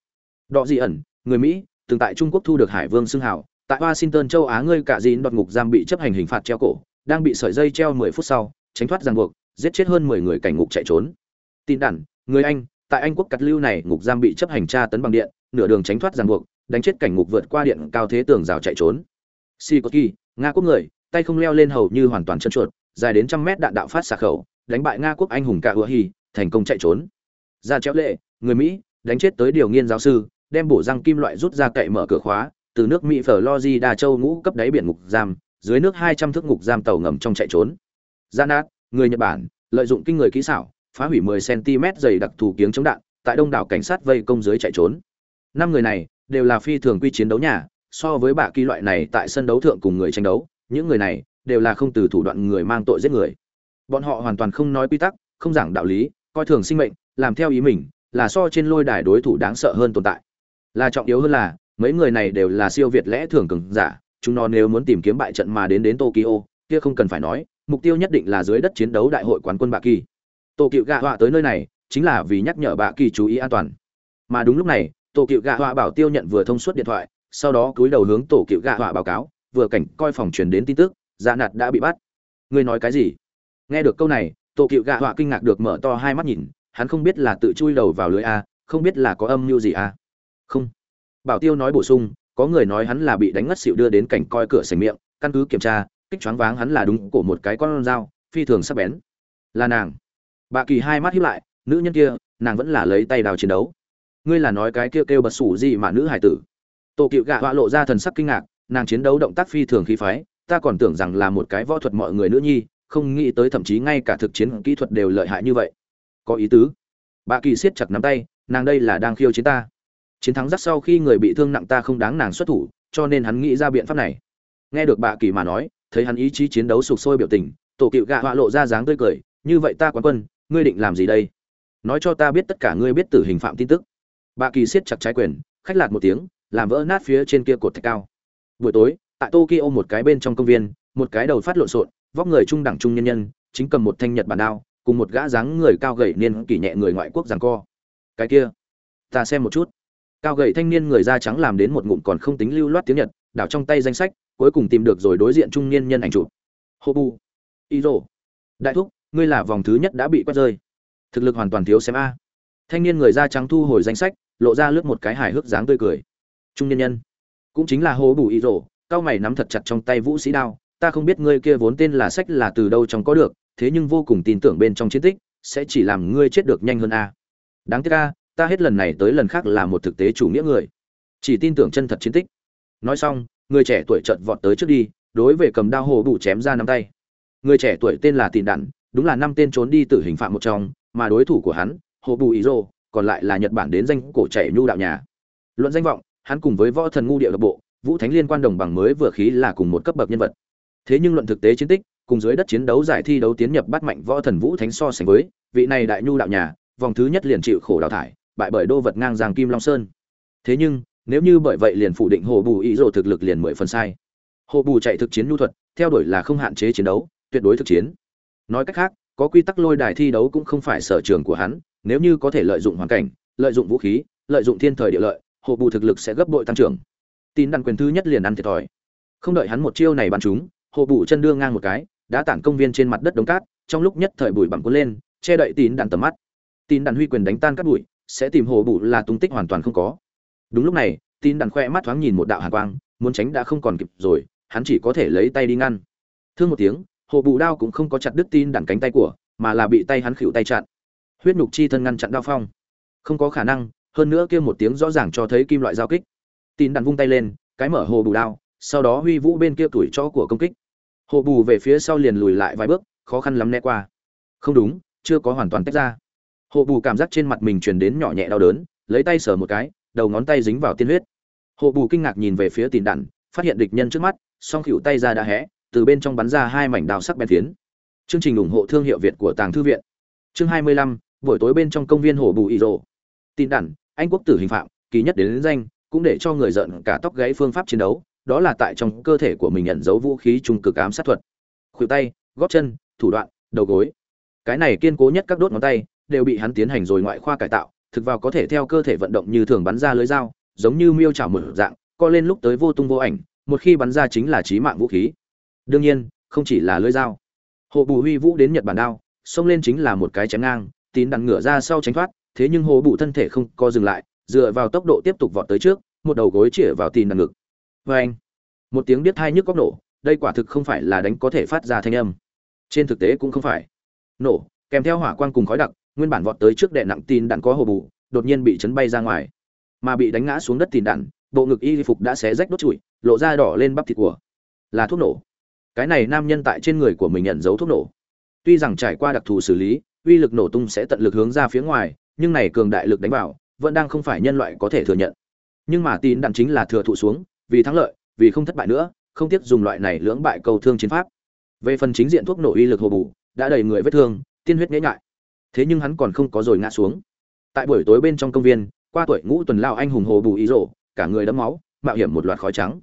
đọ dị ẩn người mỹ từng tại trung quốc thu được hải vương xưng hào. Tại washington châu á ngươi cả dín đột ngục giam bị chấp hành hình phạt treo cổ đang bị sợi dây treo 10 phút sau tránh thoát ràng buộc giết chết hơn 10 người cảnh ngục chạy trốn. Tin đản người anh tại anh quốc cắt lưu này ngục giam bị chấp hành tra tấn bằng điện nửa đường tránh thoát ràng buộc đánh chết cảnh ngục vượt qua điện cao thế tường rào chạy trốn. Sikoki, nga quốc người tay không leo lên hầu như hoàn toàn chân chuột dài đến trăm mét đạn đạo phát xạ khẩu đánh bại nga quốc anh hùng cả hứa hi thành công chạy trốn. Ra chéo lệ người mỹ đánh chết tới điều nghiên giáo sư đem bổ răng kim loại rút ra cậy mở cửa khóa, từ nước mỹ đa châu ngũ cấp đáy biển ngục giam, dưới nước hai trăm thước ngục giam tàu ngầm trong chạy trốn. Gian người nhật bản, lợi dụng kinh người kỹ xảo, phá hủy 10 cm dày đặc thù kiếng chống đạn, tại đông đảo cảnh sát vây công dưới chạy trốn. Năm người này, đều là phi thường quy chiến đấu nhà, so với bạ kỳ loại này tại sân đấu thượng cùng người tranh đấu, những người này đều là không từ thủ đoạn người mang tội giết người. Bọn họ hoàn toàn không nói quy tắc, không giảng đạo lý, coi thường sinh mệnh, làm theo ý mình, là so trên lôi đài đối thủ đáng sợ hơn tồn tại là trọng yếu hơn là, mấy người này đều là siêu việt lẽ thường cường giả, chúng nó nếu muốn tìm kiếm bại trận mà đến đến tokyo, kia không cần phải nói, mục tiêu nhất định là dưới đất chiến đấu đại hội quán quân bạ kỳ. Tổ cựu gạ họa tới nơi này, chính là vì nhắc nhở bạ kỳ chú ý an toàn. Mà đúng lúc này tổ cựu gạ họa bảo tiêu nhận vừa thông suốt điện thoại, sau đó cúi đầu hướng tổ cựu gạ họa báo cáo, vừa cảnh coi phòng truyền đến tin tức dạ nạt đã bị bắt. Ngươi nói cái gì? Nghe được câu này tổ cựu gạ họa kinh ngạc được mở to hai mắt nhìn, hắn không biết là tự chui đầu vào lưới a, không biết là có âm mưu gì a không. Bảo tiêu nói bổ sung có người nói hắn là bị đánh ngất xỉu đưa đến cảnh coi cửa sành miệng căn cứ kiểm tra kích choáng váng hắn là đúng của một cái con dao phi thường sắc bén. Là nàng. Bà kỳ hai mắt hiếp lại nữ nhân kia nàng vẫn là lấy tay đào chiến đấu. Ngươi là nói cái kia kêu, kêu bật sủ gì mà nữ hải tử. Tổ cựu gạ họa lộ ra thần sắc kinh ngạc nàng chiến đấu động tác phi thường khí phái ta còn tưởng rằng là một cái võ thuật mọi người nữ nhi không nghĩ tới thậm chí ngay cả thực chiến kỹ thuật đều lợi hại như vậy. Có ý tứ. Bà kỳ siết chặt nắm tay nàng đây là đang khiêu chiến ta chiến thắng rất sau khi người bị thương nặng ta không đáng nàng xuất thủ, cho nên hắn nghĩ ra biện pháp này. Nghe được bà kỳ mà nói, thấy hắn ý chí chiến đấu sụp sôi biểu tình, tổ cựu gạ họa lộ ra dáng tươi cười, như vậy ta quán quân, ngươi định làm gì đây? Nói cho ta biết tất cả ngươi biết tử hình phạm tin tức. Bà kỳ siết chặt trái quyền, khách lạt một tiếng, làm vỡ nát phía trên kia cột thạch cao. Buổi tối, tại tokyo một cái bên trong công viên, một cái đầu phát lộn xộn, vóc người trung đẳng trung nhân nhân, chính cầm một thanh nhật bản đao, cùng một gã dáng người cao gầy niên kỷ nhẹ người ngoại quốc giằng co. Cái kia, ta xem một chút cao gầy thanh niên người da trắng làm đến một ngụm còn không tính lưu loát tiếng nhật, đảo trong tay danh sách, cuối cùng tìm được rồi đối diện trung niên nhân ảnh chụp. Hô bu. Y rồ đại thúc, ngươi là vòng thứ nhất đã bị quét rơi. Thực lực hoàn toàn thiếu xem a. Thanh niên người da trắng thu hồi danh sách, lộ ra lướt một cái hài hước dáng tươi cười. Trung nhân nhân. Cũng chính là hô bù y rồ cao mày nắm thật chặt trong tay vũ sĩ đao, ta không biết ngươi kia vốn tên là sách là từ đâu trong có được, thế nhưng vô cùng tin tưởng bên trong chiến tích, sẽ chỉ làm ngươi chết được nhanh hơn a. Đáng tiếc a ta hết lần này tới lần khác là một thực tế chủ nghĩa người. Chỉ tin tưởng chân thật chiến tích. Nói xong, người trẻ tuổi chợt vọt tới trước đi, đối với cầm đao hồ bù chém ra nắm tay. Người trẻ tuổi tên là tìn đạn, đúng là năm tên trốn đi tử hình phạm một trong, mà đối thủ của hắn, hồ bù ý rô còn lại là nhật bản đến danh cổ chạy nhu đạo nhà. Luận danh vọng, hắn cùng với võ thần ngu địa độc bộ, vũ thánh liên quan đồng bằng mới vừa khí là cùng một cấp bậc nhân vật. Thế nhưng luận thực tế chiến tích, cùng dưới đất chiến đấu giải thi đấu tiến nhập bắt mạnh võ thần vũ thánh so sánh với, vị này đại nhu đạo nhà, vòng thứ nhất liền chịu khổ đào thải bại bởi đô vật ngang giang kim long sơn. Thế nhưng, nếu như bởi vậy liền phủ định hồ bù ý rồ thực lực liền mười phần sai. Hồ bù chạy thực chiến nhu thuật, theo đuổi là không hạn chế chiến đấu, tuyệt đối thực chiến. Nói cách khác, có quy tắc lôi đài thi đấu cũng không phải sở trường của hắn, nếu như có thể lợi dụng hoàn cảnh, lợi dụng vũ khí, lợi dụng thiên thời địa lợi, hồ bù thực lực sẽ gấp bội tăng trưởng. Tin đăng quyền thứ nhất liền ăn thiệt thòi. Không đợi hắn một chiêu này bắn chúng hồ bù chân đưa ngang một cái, đã tản công viên trên mặt đất đống cát, trong lúc nhất thời bụi bặm cuốn lên, che đậy tín đạn tầm mắt. Tín đạn huy quyền đánh tan cát bụi sẽ tìm hồ bù là tung tích hoàn toàn không có. Đúng lúc này, tin đàn khoe mắt thoáng nhìn một đạo hàn quang, muốn tránh đã không còn kịp rồi, hắn chỉ có thể lấy tay đi ngăn. Thương một tiếng, hồ bù đao cũng không có chặt đứt tin đàn cánh tay của, mà là bị tay hắn khựu tay chặn. Huyết nhục chi thân ngăn chặn đao phong. Không có khả năng, hơn nữa kia một tiếng rõ ràng cho thấy kim loại giao kích. Tin đàn vung tay lên, cái mở hồ bù đao, sau đó huy vũ bên kia tuổi chó của công kích. Hồ bù về phía sau liền lùi lại vài bước, khó khăn lắm né qua. Không đúng, chưa có hoàn toàn tách ra hộ bù cảm giác trên mặt mình truyền đến nhỏ nhẹ đau đớn lấy tay sờ một cái đầu ngón tay dính vào tiên huyết. Hộ bù kinh ngạc nhìn về phía tìm đạn phát hiện địch nhân trước mắt song khỉu tay ra đã hé từ bên trong bắn ra hai mảnh đào sắc bèn phiến chương trình ủng hộ thương hiệu việt của tàng thư viện. Chương 25, buổi tối bên trong công viên hồ bù ý rồ tin đản anh quốc tử hình phạm kỳ nhất đến, đến danh cũng để cho người giận cả tóc gãy phương pháp chiến đấu đó là tại trong cơ thể của mình nhận dấu vũ khí trung cực ám sát thuật. Khuỷu tay gót chân thủ đoạn đầu gối. Cái này kiên cố nhất các đốt ngón tay đều bị hắn tiến hành rồi ngoại khoa cải tạo, thực vào có thể theo cơ thể vận động như thường bắn ra lưới dao, giống như miêu chảo mở dạng, co lên lúc tới vô tung vô ảnh, một khi bắn ra chính là chí mạng vũ khí. Đương nhiên, không chỉ là lưới dao. Hồ bù huy vũ đến nhật bản đao, xông lên chính là một cái chém ngang, tín đằng ngửa ra sau tránh thoát, thế nhưng hồ bù thân thể không co dừng lại, dựa vào tốc độ tiếp tục vọt tới trước, một đầu gối chĩa vào tín đằng ngực. Vê anh một tiếng biết hai nhức góc nổ, đây quả thực không phải là đánh có thể phát ra thanh âm. Trên thực tế cũng không phải. Nổ, kèm theo hỏa quang cùng khói đặc nguyên bản vọt tới trước đệ nặng tin đạn có hồ bù, đột nhiên bị chấn bay ra ngoài. Mà bị đánh ngã xuống đất tin đạn, bộ ngực y phục đã xé rách đốt trụi, lộ ra đỏ lên bắp thịt của. Là thuốc nổ. Cái này nam nhân tại trên người của mình nhận dấu thuốc nổ. Tuy rằng trải qua đặc thù xử lý, uy lực nổ tung sẽ tận lực hướng ra phía ngoài, nhưng này cường đại lực đánh vào, vẫn đang không phải nhân loại có thể thừa nhận. Nhưng mà tin đạn chính là thừa thụ xuống, vì thắng lợi, vì không thất bại nữa, không tiếc dùng loại này lưỡng bại cầu thương chiến pháp. Về phần chính diện thuốc nổ uy lực hồ bù, đã đầy người vết thương, tiên huyết nhễ ngại thế nhưng hắn còn không có rồi ngã xuống. Tại buổi tối bên trong công viên, qua tuổi ngũ tuần lao anh hùng hồ bù ý rổ cả người đẫm máu, mạo hiểm một loạt khói trắng.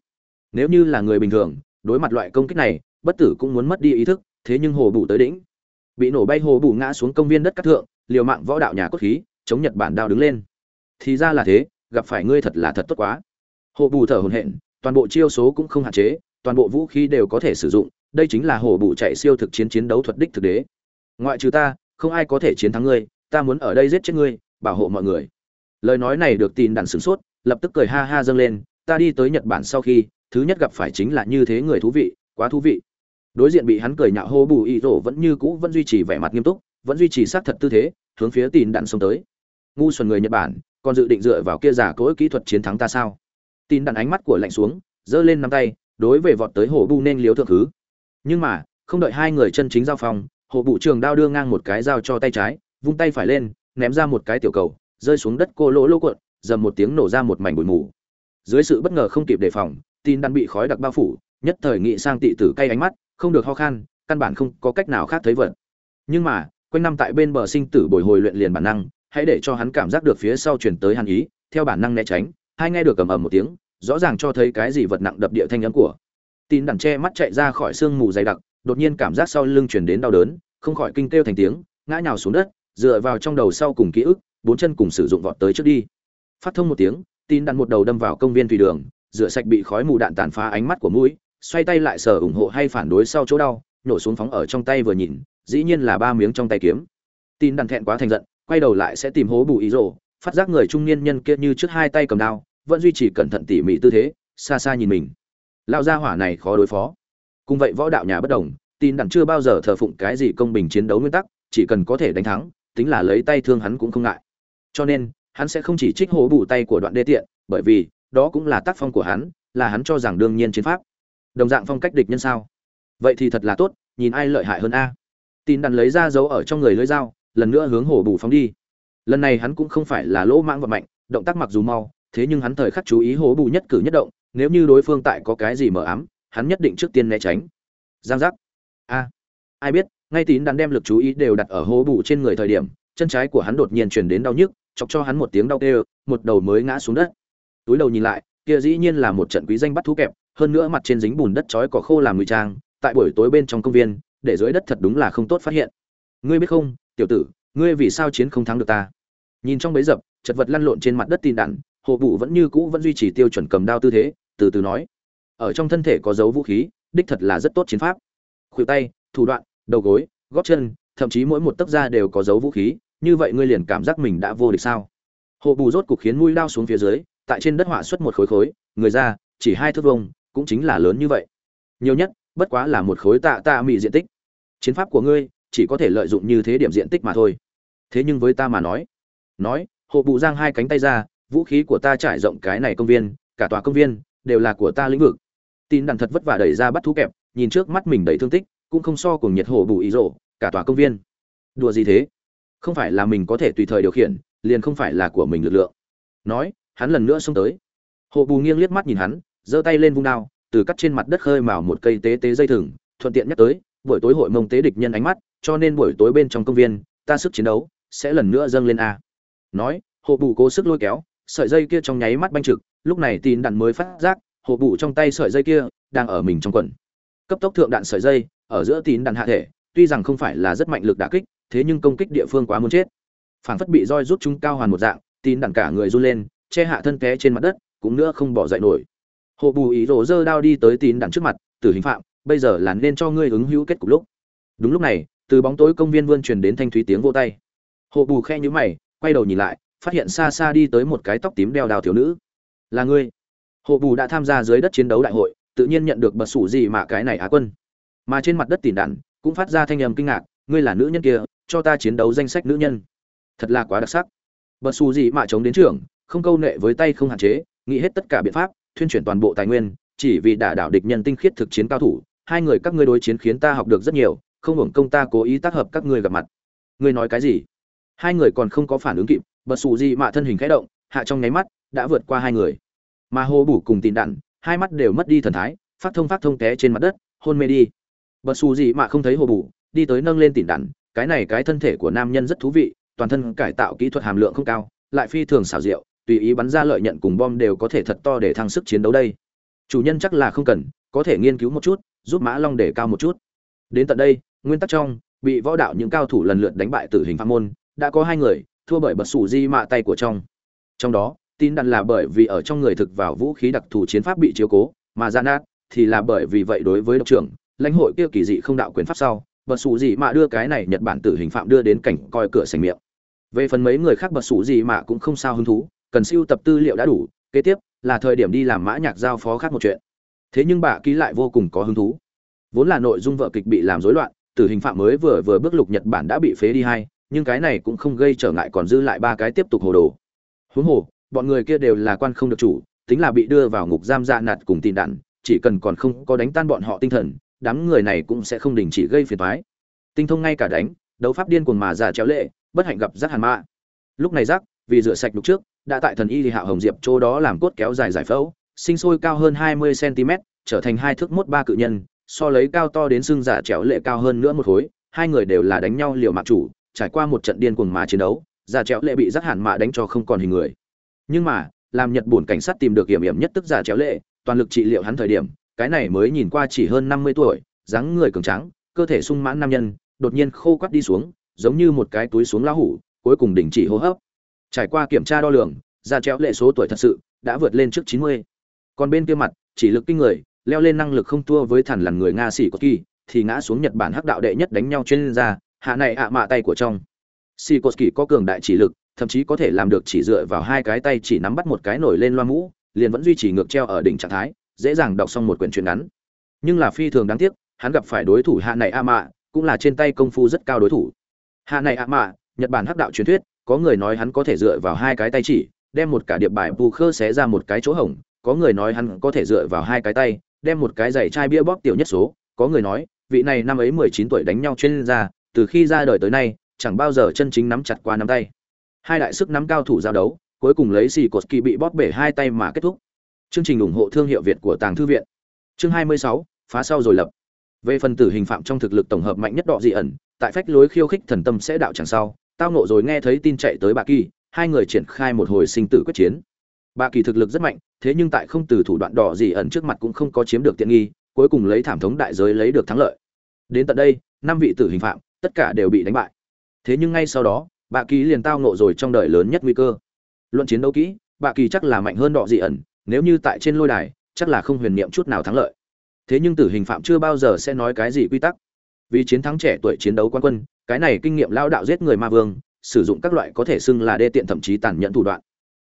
Nếu như là người bình thường, đối mặt loại công kích này, bất tử cũng muốn mất đi ý thức, thế nhưng hồ bù tới đỉnh. Bị nổ bay hồ bù ngã xuống công viên đất cát thượng, liều mạng võ đạo nhà cốt khí, chống nhật bản đao đứng lên. Thì ra là thế, gặp phải ngươi thật là thật tốt quá. Hồ bù thở hổn hển, toàn bộ chiêu số cũng không hạn chế, toàn bộ vũ khí đều có thể sử dụng, đây chính là hồ bù chạy siêu thực chiến chiến đấu thuật đích thực đế. Ngoại trừ ta không ai có thể chiến thắng ngươi, ta muốn ở đây giết chết ngươi, bảo hộ mọi người. Lời nói này được tin đàn sửng sốt, lập tức cười ha ha dâng lên, ta đi tới nhật bản sau khi, thứ nhất gặp phải chính là như thế người thú vị, quá thú vị. Đối diện bị hắn cười nhạo hô bù y rổ vẫn như cũ vẫn duy trì vẻ mặt nghiêm túc, vẫn duy trì sát thật tư thế, hướng phía tin đạn xông tới. Ngu xuẩn người nhật bản, còn dự định dựa vào kia giả cỗi kỹ thuật chiến thắng ta sao? Tin đạn ánh mắt của lạnh xuống, giơ lên nắm tay, đối về vọt tới hổ bù nên liếu thượng thứ. Nhưng mà, không đợi hai người chân chính giao phong hộ bụ trường đao đưa ngang một cái dao cho tay trái, vung tay phải lên, ném ra một cái tiểu cầu, rơi xuống đất cô lỗ lỗ cuộn, dầm một tiếng nổ ra một mảnh bụi mù. Dưới sự bất ngờ không kịp đề phòng, tin đan bị khói đặc bao phủ, nhất thời nghị sang tị tử cay ánh mắt, không được ho khan, căn bản không có cách nào khác thấy vật. Nhưng mà, quanh năm tại bên bờ sinh tử bồi hồi luyện liền bản năng, hãy để cho hắn cảm giác được phía sau chuyển tới hàn ý, theo bản năng né tránh, hai nghe được cầm ầm một tiếng, rõ ràng cho thấy cái gì vật nặng đập địa thanh âm của. Tin đàn che mắt chạy ra khỏi sương mù dày đặc đột nhiên cảm giác sau lưng chuyển đến đau đớn, không khỏi kinh kêu thành tiếng, ngã nhào xuống đất, dựa vào trong đầu sau cùng ký ức, bốn chân cùng sử dụng vọt tới trước đi. Phát thông một tiếng, tin đàn một đầu đâm vào công viên thủy đường, rửa sạch bị khói mù đạn tàn phá ánh mắt của mũi, xoay tay lại sờ ủng hộ hay phản đối sau chỗ đau, nổ xuống phóng ở trong tay vừa nhìn, dĩ nhiên là ba miếng trong tay kiếm. Tin đàn thẹn quá thành giận, quay đầu lại sẽ tìm hố bù ý rồ, phát giác người trung niên nhân kia như trước hai tay cầm đao, vẫn duy trì cẩn thận tỉ mỉ tư thế, xa xa nhìn mình. Lao gia hỏa này khó đối phó cùng vậy võ đạo nhà bất đồng, tin đẳng chưa bao giờ thờ phụng cái gì công bình chiến đấu nguyên tắc, chỉ cần có thể đánh thắng, tính là lấy tay thương hắn cũng không ngại. Cho nên, hắn sẽ không chỉ trích hố bù tay của đoạn đê tiện, bởi vì, đó cũng là tác phong của hắn, là hắn cho rằng đương nhiên chiến pháp. Đồng dạng phong cách địch nhân sao? Vậy thì thật là tốt, nhìn ai lợi hại hơn a. Tin đàn lấy ra dấu ở trong người lưỡi dao, lần nữa hướng hổ bù phóng đi. Lần này hắn cũng không phải là lỗ mãng và mạnh động tác mặc dù mau, thế nhưng hắn thời khắc chú ý hổ bù nhất cử nhất động, nếu như đối phương tại có cái gì mờ ám hắn nhất định trước tiên né tránh. Giang giác. A. Ai biết, ngay tín đắn đem lực chú ý đều đặt ở hố bù trên người thời điểm, chân trái của hắn đột nhiên truyền đến đau nhức, chọc cho hắn một tiếng đau tê một đầu mới ngã xuống đất. Túi đầu nhìn lại, kia dĩ nhiên là một trận quý danh bắt thú kẹp, hơn nữa mặt trên dính bùn đất chói cỏ khô làm ngụy trang, tại buổi tối bên trong công viên, để dưới đất thật đúng là không tốt phát hiện. Ngươi biết không, tiểu tử, ngươi vì sao chiến không thắng được ta? Nhìn trong bấy dập, chật vật lăn lộn trên mặt đất tin đạn hồ bụ vẫn như cũ vẫn duy trì tiêu chuẩn cầm đao tư thế, từ từ nói ở trong thân thể có dấu vũ khí, đích thật là rất tốt chiến pháp. Khuỷu tay, thủ đoạn, đầu gối, gót chân, thậm chí mỗi một tấc da đều có dấu vũ khí, như vậy ngươi liền cảm giác mình đã vô địch sao? Hộ bù rốt cục khiến mũi lao xuống phía dưới, tại trên đất họa xuất một khối khối, người ra, chỉ hai thước vông cũng chính là lớn như vậy. Nhiều nhất, bất quá là một khối tạ tạ mị diện tích. Chiến pháp của ngươi, chỉ có thể lợi dụng như thế điểm diện tích mà thôi. Thế nhưng với ta mà nói nói hộ bù giang hai cánh tay ra, vũ khí của ta trải rộng cái này công viên, cả tòa công viên, đều là của ta lĩnh vực tin đàn thật vất vả đẩy ra bắt thú kẹp, nhìn trước mắt mình đầy thương tích, cũng không so cùng nhiệt hổ bù ý rộ cả tòa công viên. Đùa gì thế? Không phải là mình có thể tùy thời điều khiển, liền không phải là của mình lực lượng. Nói, hắn lần nữa xông tới. Hộ bù nghiêng liếc mắt nhìn hắn, giơ tay lên vung đao, từ cắt trên mặt đất khơi mào một cây tế tế dây thừng, thuận tiện nhắc tới, buổi tối hội mông tế địch nhân ánh mắt, cho nên buổi tối bên trong công viên, ta sức chiến đấu sẽ lần nữa dâng lên a. Nói hộ bù cố sức lôi kéo, sợi dây kia trong nháy mắt banh trực, lúc này tin đạn mới phát giác hộ bù trong tay sợi dây kia đang ở mình trong quần. Cấp tốc thượng đạn sợi dây, ở giữa tín đạn hạ thể, tuy rằng không phải là rất mạnh lực đả kích, thế nhưng công kích địa phương quá muốn chết. Phản phất bị roi rút chúng cao hoàn một dạng, tín đạn cả người run lên, che hạ thân té trên mặt đất, cũng nữa không bỏ dậy nổi. Hộ bù ý rổ dơ đao đi tới tín đạn trước mặt, tử hình phạm, bây giờ là nên cho ngươi ứng hữu kết cục lúc. Đúng lúc này, từ bóng tối công viên vươn truyền đến thanh thúy tiếng vô tay. Hộ bù khe nhíu mày, quay đầu nhìn lại, phát hiện xa xa đi tới một cái tóc tím đeo đào thiếu nữ. Là ngươi hộ bù đã tham gia dưới đất chiến đấu đại hội, tự nhiên nhận được bật sủ gì mà cái này á quân. Mà trên mặt đất tỉ đạn, cũng phát ra thanh âm kinh ngạc, ngươi là nữ nhân kia, cho ta chiến đấu danh sách nữ nhân. Thật là quá đặc sắc. Bật sủ gì mà chống đến trưởng, không câu nệ với tay không hạn chế, nghĩ hết tất cả biện pháp, thuyên chuyển toàn bộ tài nguyên, chỉ vì đả đảo địch nhân tinh khiết thực chiến cao thủ, hai người các ngươi đối chiến khiến ta học được rất nhiều, không hưởng công ta cố ý tác hợp các ngươi gặp mặt. Ngươi nói cái gì? Hai người còn không có phản ứng kịp bật sủ gì mà thân hình khẽ động, hạ trong nháy mắt, đã vượt qua hai người mà hô bủ cùng tin đạn, hai mắt đều mất đi thần thái, phát thông phát thông té trên mặt đất, hôn mê đi. Bật xù gì mà không thấy hồ bù, đi tới nâng lên tỉn đạn, cái này cái thân thể của nam nhân rất thú vị, toàn thân cải tạo kỹ thuật hàm lượng không cao, lại phi thường xảo diệu, tùy ý bắn ra lợi nhận cùng bom đều có thể thật to để thăng sức chiến đấu đây. Chủ nhân chắc là không cần, có thể nghiên cứu một chút, giúp mã long để cao một chút. Đến tận đây, nguyên tắc trong, bị võ đạo những cao thủ lần lượt đánh bại tử hình phạm môn, đã có hai người, thua bởi bật sủ di mạ tay của trong. Trong đó tin đàn là bởi vì ở trong người thực vào vũ khí đặc thù chiến pháp bị chiếu cố, mà gian nát thì là bởi vì vậy đối với độc trưởng, lãnh hội kia kỳ dị không đạo quyền pháp sau, bật sủ gì mà đưa cái này nhật bản tử hình phạm đưa đến cảnh coi cửa sành miệng. Về phần mấy người khác bật sủ gì mà cũng không sao hứng thú, cần siêu tập tư liệu đã đủ, kế tiếp là thời điểm đi làm mã nhạc giao phó khác một chuyện. Thế nhưng bà ký lại vô cùng có hứng thú. Vốn là nội dung vợ kịch bị làm rối loạn, tử hình phạm mới vừa vừa bước lục nhật bản đã bị phế đi hai, nhưng cái này cũng không gây trở ngại còn dư lại ba cái tiếp tục hồ đồ. Huống hồ bọn người kia đều là quan không được chủ, tính là bị đưa vào ngục giam dạ nạt cùng tin đạn chỉ cần còn không có đánh tan bọn họ tinh thần, đám người này cũng sẽ không đình chỉ gây phiền toái. Tinh thông ngay cả đánh, đấu pháp điên cuồng mà giả chéo lệ, bất hạnh gặp rắc hàn ma lúc này rắc, vì rửa sạch lúc trước, đã tại thần y thì hạ hồng diệp chỗ đó làm cốt kéo dài giải phẫu, sinh sôi cao hơn 20 cm trở thành hai thước mốt ba cự nhân, so lấy cao to đến xương giả chéo lệ cao hơn nữa một khối, hai người đều là đánh nhau liều mạng chủ, trải qua một trận điên cuồng mà chiến đấu, giả chéo lệ bị rắc hàn mạ đánh cho không còn hình người nhưng mà làm nhật bổn cảnh sát tìm được hiểm hiểm nhất tức giả chéo lệ toàn lực trị liệu hắn thời điểm cái này mới nhìn qua chỉ hơn 50 tuổi dáng người cường tráng cơ thể sung mãn nam nhân đột nhiên khô quắt đi xuống giống như một cái túi xuống lá hủ cuối cùng đình chỉ hô hấp trải qua kiểm tra đo lường giả chéo lệ số tuổi thật sự đã vượt lên trước 90. còn bên kia mặt chỉ lực kinh người leo lên năng lực không thua với thằn lằn người nga sĩ có kỳ thì ngã xuống nhật bản hắc đạo đệ nhất đánh nhau trên ra hạ này ạ mạ tay của trong Sikorsky có cường đại chỉ lực, thậm chí có thể làm được chỉ dựa vào hai cái tay chỉ nắm bắt một cái nổi lên loa mũ, liền vẫn duy trì ngược treo ở đỉnh trạng thái, dễ dàng đọc xong một quyển truyện ngắn. Nhưng là phi thường đáng tiếc, hắn gặp phải đối thủ Hạ này A Mạ, cũng là trên tay công phu rất cao đối thủ. Hạ này A Mạ, Nhật Bản hắc đạo truyền thuyết, có người nói hắn có thể dựa vào hai cái tay chỉ, đem một cả điệp bài bù khơ xé ra một cái chỗ hổng, có người nói hắn có thể dựa vào hai cái tay, đem một cái giày chai bia bóp tiểu nhất số, có người nói, vị này năm ấy 19 tuổi đánh nhau chuyên gia từ khi ra đời tới nay, chẳng bao giờ chân chính nắm chặt qua nắm tay. Hai đại sức nắm cao thủ giao đấu, cuối cùng lấy xì cột kỳ bị bóp bể hai tay mà kết thúc. Chương trình ủng hộ thương hiệu Việt của Tàng thư viện. Chương 26, phá sau rồi lập. Về phần tử hình phạm trong thực lực tổng hợp mạnh nhất đọ dị ẩn, tại phách lối khiêu khích thần tâm sẽ đạo chẳng sau, tao nộ rồi nghe thấy tin chạy tới bà kỳ, hai người triển khai một hồi sinh tử quyết chiến. Bà kỳ thực lực rất mạnh, thế nhưng tại không từ thủ đoạn đỏ dị ẩn trước mặt cũng không có chiếm được tiện nghi, cuối cùng lấy thảm thống đại giới lấy được thắng lợi. Đến tận đây, năm vị tử hình phạm, tất cả đều bị đánh bại. Thế nhưng ngay sau đó, bà kỳ liền tao nộ rồi trong đời lớn nhất nguy cơ. Luận chiến đấu kỹ, bà kỳ chắc là mạnh hơn đọ dị ẩn, nếu như tại trên lôi đài, chắc là không huyền niệm chút nào thắng lợi. Thế nhưng tử hình phạm chưa bao giờ sẽ nói cái gì quy tắc. Vì chiến thắng trẻ tuổi chiến đấu quan quân cái này kinh nghiệm lao đạo giết người ma vương sử dụng các loại có thể xưng là đê tiện thậm chí tàn nhẫn thủ đoạn.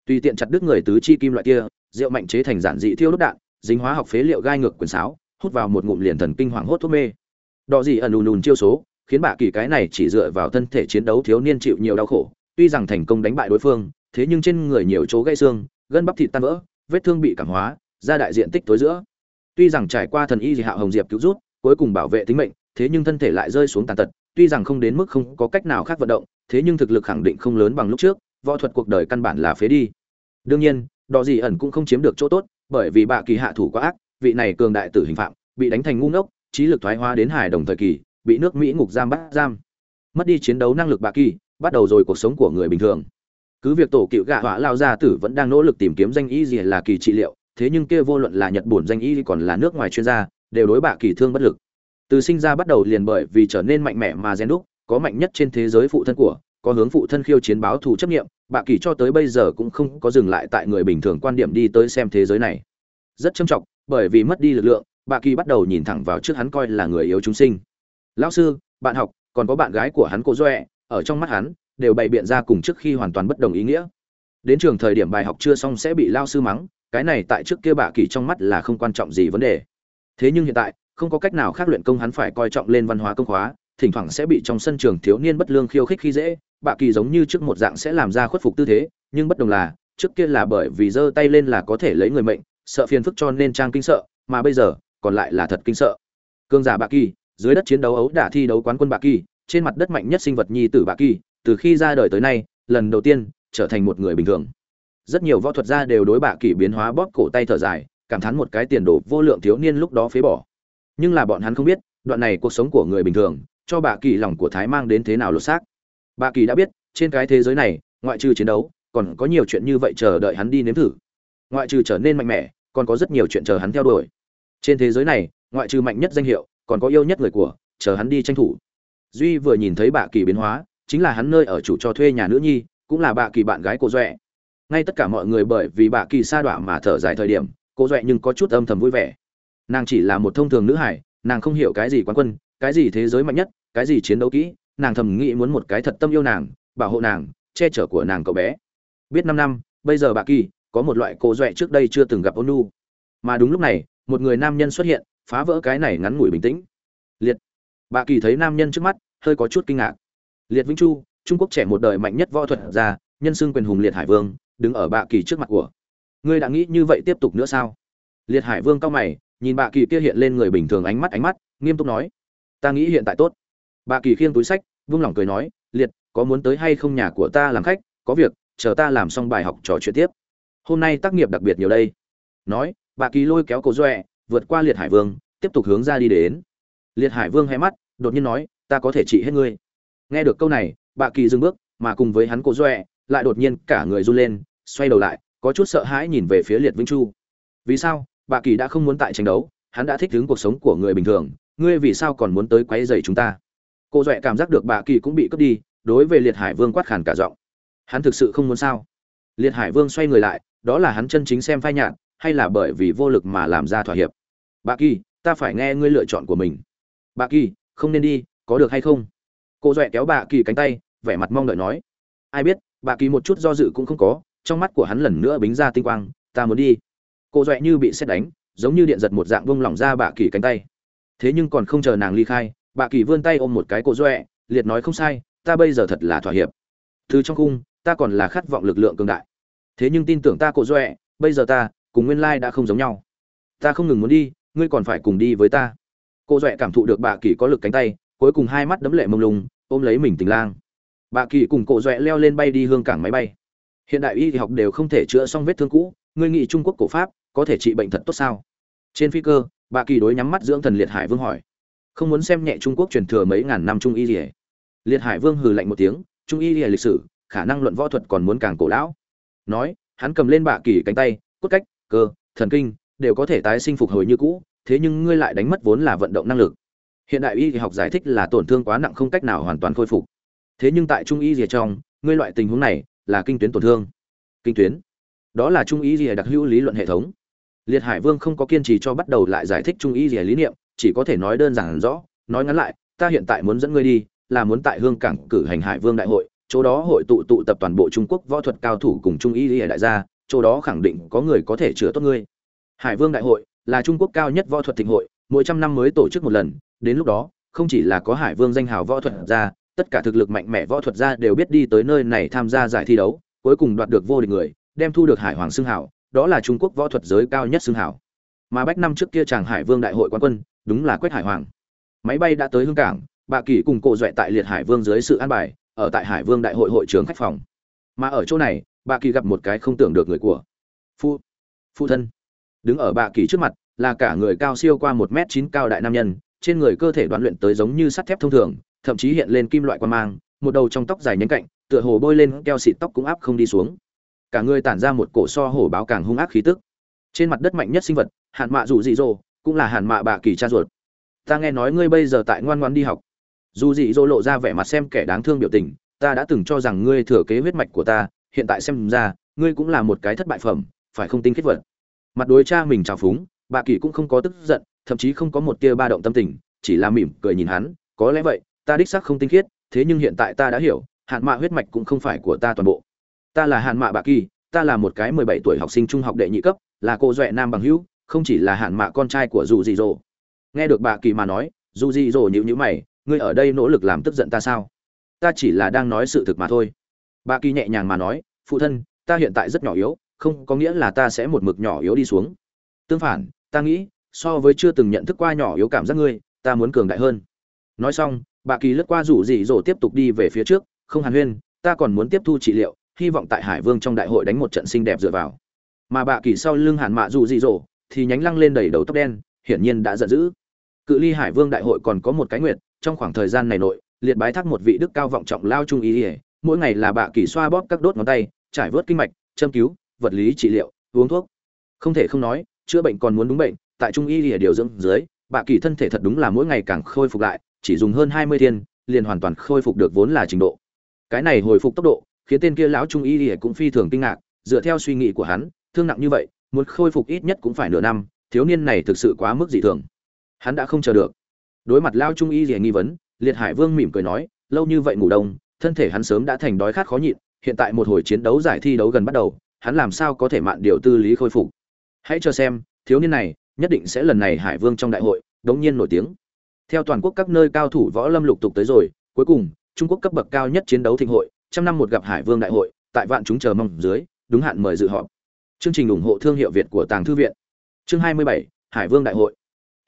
Tùy tiện chặt đứt người tứ chi kim loại kia rượu mạnh chế thành giản dị thiêu đốt đạn dính hóa học phế liệu gai ngược quyền sáo hút vào một ngụm liền thần kinh hoàng hốt thuốc mê. Đọ gì ẩn ùn ùn chiêu số khiến bạ kỳ cái này chỉ dựa vào thân thể chiến đấu thiếu niên chịu nhiều đau khổ, tuy rằng thành công đánh bại đối phương, thế nhưng trên người nhiều chỗ gãy xương, gân bắp thịt tan vỡ, vết thương bị cảm hóa ra đại diện tích tối giữa. Tuy rằng trải qua thần y dị hạ hồng diệp cứu rút, cuối cùng bảo vệ tính mệnh, thế nhưng thân thể lại rơi xuống tàn tật, tuy rằng không đến mức không có cách nào khác vận động, thế nhưng thực lực khẳng định không lớn bằng lúc trước, võ thuật cuộc đời căn bản là phế đi. Đương nhiên đò gì ẩn cũng không chiếm được chỗ tốt, bởi vì bạ kỳ hạ thủ quá ác, vị này cường đại tử hình phạm, bị đánh thành ngu ngốc, trí lực thoái hóa đến hài đồng thời kỳ bị nước mỹ ngục giam bắt giam mất đi chiến đấu năng lực bạ kỳ bắt đầu rồi cuộc sống của người bình thường cứ việc tổ cựu gạ họa lao gia tử vẫn đang nỗ lực tìm kiếm danh y gì là kỳ trị liệu thế nhưng kia vô luận là Nhật Bản danh y còn là nước ngoài chuyên gia, đều đối bạ kỳ thương bất lực. Từ sinh ra bắt đầu liền bởi vì trở nên mạnh mẽ mà gen đúc, có mạnh nhất trên thế giới phụ thân của, có hướng phụ thân khiêu chiến báo thù chấp nghiệm, bạ kỳ cho tới bây giờ cũng không có dừng lại tại người bình thường quan điểm đi tới xem thế giới này. Rất trầm trọng, bởi vì mất đi lực lượng, bạ kỳ bắt đầu nhìn thẳng vào trước hắn coi là người yếu chúng sinh. Lão sư, bạn học, còn có bạn gái của hắn cô doẹ ở trong mắt hắn, đều bày biện ra cùng trước khi hoàn toàn bất đồng ý nghĩa. Đến trường thời điểm bài học chưa xong sẽ bị lao sư mắng, cái này tại trước kia bạ kỳ trong mắt là không quan trọng gì vấn đề thế nhưng hiện tại không có cách nào khác luyện công hắn phải coi trọng lên văn hóa công khóa thỉnh thoảng sẽ bị trong sân trường thiếu niên bất lương khiêu khích khi dễ bạ kỳ giống như trước một dạng sẽ làm ra khuất phục tư thế nhưng bất đồng là trước kia là bởi vì giơ tay lên là có thể lấy người mệnh sợ phiền phức cho nên trang kinh sợ mà bây giờ còn lại là thật kinh sợ cương giả bạ kỳ dưới đất chiến đấu ấu đả thi đấu quán quân bạ kỳ, trên mặt đất mạnh nhất sinh vật nhi tử bạ kỳ, từ khi ra đời tới nay, lần đầu tiên trở thành một người bình thường. Rất nhiều võ thuật gia đều đối bạ kỳ biến hóa bóp cổ tay thở dài, cảm thán một cái tiền đồ vô lượng thiếu niên lúc đó phế bỏ. Nhưng là bọn hắn không biết, đoạn này cuộc sống của người bình thường, cho bạ kỳ lòng của thái mang đến thế nào lột xác. Bạ kỳ đã biết, trên cái thế giới này, ngoại trừ chiến đấu, còn có nhiều chuyện như vậy chờ đợi hắn đi nếm thử. Ngoại trừ trở nên mạnh mẽ, còn có rất nhiều chuyện chờ hắn theo đuổi. Trên thế giới này, ngoại trừ mạnh nhất danh hiệu còn có yêu nhất người của, chờ hắn đi tranh thủ. Duy vừa nhìn thấy bạ kỳ biến hóa, chính là hắn nơi ở chủ cho thuê nhà nữ nhi, cũng là bạ kỳ bạn gái cô duệ. Ngay tất cả mọi người bởi vì bạ kỳ sa đọa mà thở dài thời điểm, cô duệ nhưng có chút âm thầm vui vẻ. Nàng chỉ là một thông thường nữ hải nàng không hiểu cái gì quán quân, cái gì thế giới mạnh nhất, cái gì chiến đấu kỹ, nàng thầm nghĩ muốn một cái thật tâm yêu nàng, bảo hộ nàng, che chở của nàng cậu bé. Biết năm năm, bây giờ bà kỳ, có một loại cô duệ trước đây chưa từng gặp ônu mà đúng lúc này, một người nam nhân xuất hiện phá vỡ cái này ngắn ngủi bình tĩnh. Liệt. Bà kỳ thấy nam nhân trước mắt, hơi có chút kinh ngạc. Liệt vĩnh chu, trung quốc trẻ một đời mạnh nhất võ thuật gia, nhân xưng quyền hùng liệt hải vương, đứng ở bà kỳ trước mặt của. Ngươi đã nghĩ như vậy tiếp tục nữa sao? Liệt hải vương cao mày, nhìn bà kỳ kia hiện lên người bình thường ánh mắt ánh mắt, nghiêm túc nói. Ta nghĩ hiện tại tốt. Bà kỳ khiêng túi sách, vung lòng cười nói, liệt, có muốn tới hay không nhà của ta làm khách? Có việc, chờ ta làm xong bài học trò chuyện tiếp. Hôm nay tác nghiệp đặc biệt nhiều đây. Nói bà kỳ lôi kéo cổ doẹ vượt qua liệt hải vương, tiếp tục hướng ra đi đến. Liệt hải vương hay mắt, đột nhiên nói, ta có thể trị hết ngươi. Nghe được câu này, bạ kỳ dừng bước, mà cùng với hắn cố doẹ, lại đột nhiên cả người run lên, xoay đầu lại, có chút sợ hãi nhìn về phía liệt vĩnh chu. Vì sao? Bạ kỳ đã không muốn tại tranh đấu, hắn đã thích ứng cuộc sống của người bình thường, ngươi vì sao còn muốn tới quấy rầy chúng ta? Cô duệ cảm giác được bà kỳ cũng bị cướp đi, đối với liệt hải vương quát khàn cả giọng. Hắn thực sự không muốn sao? Liệt hải vương xoay người lại, đó là hắn chân chính xem phai nhạt, hay là bởi vì vô lực mà làm ra thỏa hiệp? Bà kỳ, ta phải nghe ngươi lựa chọn của mình. Bà kỳ, không nên đi, có được hay không? Cô duệ kéo bà kỳ cánh tay, vẻ mặt mong đợi nói. Ai biết, bà kỳ một chút do dự cũng không có, trong mắt của hắn lần nữa bính ra tinh quang, ta muốn đi. Cô duệ như bị xét đánh, giống như điện giật một dạng vung lỏng ra bà kỳ cánh tay. Thế nhưng còn không chờ nàng ly khai, bà kỳ vươn tay ôm một cái cô duệ liệt nói không sai, ta bây giờ thật là thỏa hiệp. Từ trong cung ta còn là khát vọng lực lượng cường đại. Thế nhưng tin tưởng ta cô duệ bây giờ ta cùng nguyên lai đã không giống nhau. Ta không ngừng muốn đi ngươi còn phải cùng đi với ta. Cô duệ cảm thụ được bà kỳ có lực cánh tay, cuối cùng hai mắt đấm lệ mông lung, ôm lấy mình tình lang. Bà kỳ cùng cô duệ leo lên bay đi hương cảng máy bay. Hiện đại y học đều không thể chữa xong vết thương cũ, ngươi nghĩ trung quốc cổ pháp có thể trị bệnh thật tốt sao? Trên phi cơ, bà kỳ đối nhắm mắt dưỡng thần liệt hải vương hỏi. Không muốn xem nhẹ trung quốc truyền thừa mấy ngàn năm trung y lìa. Liệt hải vương hừ lạnh một tiếng, trung y lìa lịch sử, khả năng luận võ thuật còn muốn càng cổ lão. Nói, hắn cầm lên bà kỳ cánh tay, cốt cách, cơ, thần kinh đều có thể tái sinh phục hồi như cũ, thế nhưng ngươi lại đánh mất vốn là vận động năng lực. Hiện đại y học giải thích là tổn thương quá nặng không cách nào hoàn toàn khôi phục. Thế nhưng tại trung y rìa trong, ngươi loại tình huống này là kinh tuyến tổn thương. Kinh tuyến? Đó là trung y rìa đặc hữu lý luận hệ thống. Liệt hải vương không có kiên trì cho bắt đầu lại giải thích trung y rìa lý niệm, chỉ có thể nói đơn giản rõ, nói ngắn lại, ta hiện tại muốn dẫn ngươi đi, là muốn tại hương cảng cử hành hải vương đại hội, chỗ đó hội tụ tụ tập toàn bộ trung quốc võ thuật cao thủ cùng trung y rìa đại gia, chỗ đó khẳng định có người có thể chữa tốt ngươi hải vương đại hội là trung quốc cao nhất võ thuật thịnh hội mỗi trăm năm mới tổ chức một lần đến lúc đó không chỉ là có hải vương danh hào võ thuật ra, tất cả thực lực mạnh mẽ võ thuật ra đều biết đi tới nơi này tham gia giải thi đấu cuối cùng đoạt được vô địch người đem thu được hải hoàng xưng hào đó là trung quốc võ thuật giới cao nhất xưng hào. Mà bách năm trước kia chàng hải vương đại hội quán quân đúng là quách hải hoàng. Máy bay đã tới hương cảng bà kỳ cùng cô duệ tại liệt hải vương dưới sự an bài ở tại hải vương đại hội hội trường khách phòng. Mà ở chỗ này bà kỳ gặp một cái không tưởng được người của. Phu phu thân đứng ở bạ kỳ trước mặt, là cả người cao siêu qua một m chín cao đại nam nhân, trên người cơ thể đoán luyện tới giống như sắt thép thông thường, thậm chí hiện lên kim loại quan mang, một đầu trong tóc dài nhánh cạnh, tựa hồ bôi lên keo xịt tóc cũng áp không đi xuống. Cả người tản ra một cổ so hổ báo càng hung ác khí tức. Trên mặt đất mạnh nhất sinh vật hạn mạ dù dị dỗ, cũng là hạn mạ bạ kỳ cha ruột. Ta nghe nói ngươi bây giờ tại ngoan ngoan đi học. Dù dị dỗ lộ ra vẻ mặt xem kẻ đáng thương biểu tình, ta đã từng cho rằng ngươi thừa kế huyết mạch của ta, hiện tại xem ra, ngươi cũng là một cái thất bại phẩm, phải không tinh kết vật? Mặt đối cha mình trào phúng, bà kỳ cũng không có tức giận, thậm chí không có một tia ba động tâm tình, chỉ là mỉm cười nhìn hắn, có lẽ vậy, ta đích xác không tinh khiết, thế nhưng hiện tại ta đã hiểu, hạn mạ huyết mạch cũng không phải của ta toàn bộ. Ta là hạn mạ bà kỳ, ta là một cái mười bảy tuổi học sinh trung học đệ nhị cấp, là cô duệ nam bằng hữu, không chỉ là hạn mạ con trai của dù dị dỗ. Nghe được bà kỳ mà nói dù dị dỗ nhịu nhữ mày, ngươi ở đây nỗ lực làm tức giận ta sao? Ta chỉ là đang nói sự thực mà thôi. Bà kỳ nhẹ nhàng mà nói, phụ thân, ta hiện tại rất nhỏ yếu không có nghĩa là ta sẽ một mực nhỏ yếu đi xuống. Tương phản, ta nghĩ, so với chưa từng nhận thức qua nhỏ yếu cảm giác ngươi, ta muốn cường đại hơn. Nói xong, bà kỳ lướt qua rủ dị dỗ tiếp tục đi về phía trước, không hàn huyên, ta còn muốn tiếp thu trị liệu, hy vọng tại hải vương trong đại hội đánh một trận xinh đẹp dựa vào. Mà bà kỳ sau lưng hàn mạ rủ dị dỗ thì nhánh lăng lên đầy đầu tóc đen, hiển nhiên đã giận dữ. Cự ly hải vương đại hội còn có một cái nguyệt, trong khoảng thời gian này nội, liệt bái thác một vị đức cao vọng trọng lao trung ý ỉa mỗi ngày là bà kỳ xoa bóp các đốt ngón tay, trải vớt kinh mạch, châm cứu vật lý trị liệu, uống thuốc. Không thể không nói, chữa bệnh còn muốn đúng bệnh, tại trung y ỉa điều dưỡng dưới bà kỳ thân thể thật đúng là mỗi ngày càng khôi phục lại, chỉ dùng hơn hai mươi thiên, liền hoàn toàn khôi phục được vốn là trình độ. Cái này hồi phục tốc độ, khiến tên kia lão trung y cũng phi thường kinh ngạc, dựa theo suy nghĩ của hắn, thương nặng như vậy, muốn khôi phục ít nhất cũng phải nửa năm, thiếu niên này thực sự quá mức dị thường. Hắn đã không chờ được. Đối mặt lao trung y gì nghi vấn, liệt hải vương mỉm cười nói, lâu như vậy ngủ đông, thân thể hắn sớm đã thành đói khát khó nhịn, hiện tại một hồi chiến đấu giải thi đấu gần bắt đầu hắn làm sao có thể mạn điều tư lý khôi phục? Hãy cho xem thiếu niên này nhất định sẽ lần này hải vương trong đại hội đống nhiên nổi tiếng. Theo toàn quốc các nơi cao thủ võ lâm lục tục tới rồi cuối cùng trung quốc cấp bậc cao nhất chiến đấu thịnh hội trăm năm một gặp hải vương đại hội tại vạn chúng chờ mong dưới đúng hạn mời dự họp. Chương trình ủng hộ thương hiệu việt của tàng thư viện. Chương 27, hải vương đại hội.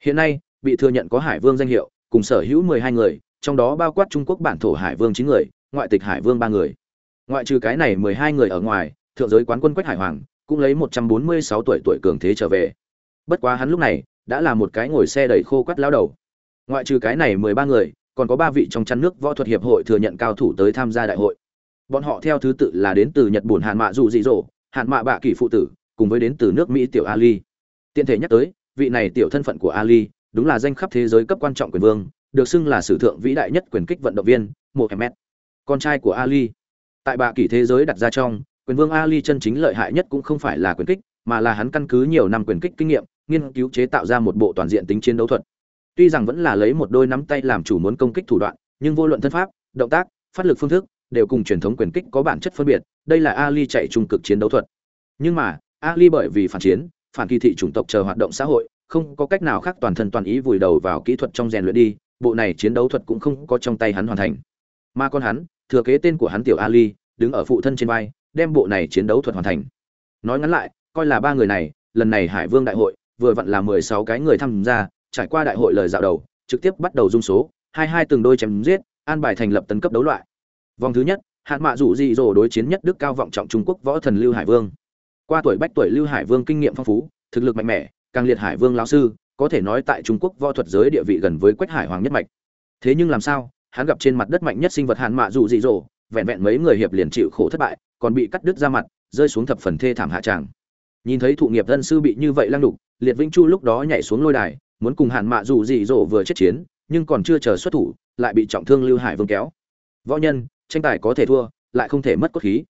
Hiện nay bị thừa nhận có hải vương danh hiệu cùng sở hữu 12 người trong đó bao quát trung quốc bản thổ hải vương 9 người ngoại tịch hải vương ba người. Ngoại trừ cái này 12 người ở ngoài thượng giới quán quân quách hải hoàng cũng lấy 146 tuổi tuổi cường thế trở về. Bất quá hắn lúc này đã là một cái ngồi xe đầy khô quắt lao đầu. Ngoại trừ cái này 13 người, còn có ba vị trong chăn nước võ thuật hiệp hội thừa nhận cao thủ tới tham gia đại hội. Bọn họ theo thứ tự là đến từ nhật bản hàn mạ dù dị dỗ hàn mạ bạ kỳ phụ tử, cùng với đến từ nước mỹ tiểu ali. Tiện thể nhắc tới, vị này tiểu thân phận của ali đúng là danh khắp thế giới cấp quan trọng quyền vương, được xưng là sử thượng vĩ đại nhất quyền kích vận động viên, mohammed. Con trai của ali, tại bạ kỳ thế giới đặt ra trong quyền vương ali chân chính lợi hại nhất cũng không phải là quyền kích, mà là hắn căn cứ nhiều năm quyền kích kinh nghiệm, nghiên cứu chế tạo ra một bộ toàn diện tính chiến đấu thuật. Tuy rằng vẫn là lấy một đôi nắm tay làm chủ muốn công kích thủ đoạn, nhưng vô luận thân pháp, động tác, phát lực phương thức, đều cùng truyền thống quyền kích có bản chất phân biệt, đây là ali chạy trung cực chiến đấu thuật. Nhưng mà, ali bởi vì phản chiến, phản kỳ thị chủng tộc chờ hoạt động xã hội, không có cách nào khác toàn thân toàn ý vùi đầu vào kỹ thuật trong rèn luyện đi, bộ này chiến đấu thuật cũng không có trong tay hắn hoàn thành. Mà con hắn, thừa kế tên của hắn tiểu ali, đứng ở phụ thân trên vai đem bộ này chiến đấu thuật hoàn thành. Nói ngắn lại, coi là ba người này, lần này hải vương đại hội, vừa vặn là mười sáu cái người tham gia, trải qua đại hội lời dạo đầu, trực tiếp bắt đầu dung số, hai hai từng đôi chém giết, an bài thành lập tấn cấp đấu loại. Vòng thứ nhất hạn mạ rủ dị dỗ đối chiến nhất đức cao vọng trọng trung quốc võ thần lưu hải vương. Qua tuổi bách tuổi lưu hải vương kinh nghiệm phong phú, thực lực mạnh mẽ, càng liệt hải vương lão sư, có thể nói tại trung quốc võ thuật giới địa vị gần với quách hải hoàng nhất mạch. Thế nhưng làm sao, hắn gặp trên mặt đất mạnh nhất sinh vật hạn mạ rủ dị dỗ vẹn vẹn mấy người hiệp liền chịu khổ thất bại, còn bị cắt đứt ra mặt, rơi xuống thập phần thê thảm hạ tràng. Nhìn thấy thụ nghiệp thân sư bị như vậy lăng đục, liệt vĩnh chu lúc đó nhảy xuống lôi đài, muốn cùng hạn mạ dù dị dỗ vừa chết chiến, nhưng còn chưa chờ xuất thủ, lại bị trọng thương lưu hải vương kéo. Võ nhân, tranh tài có thể thua, lại không thể mất cốt khí.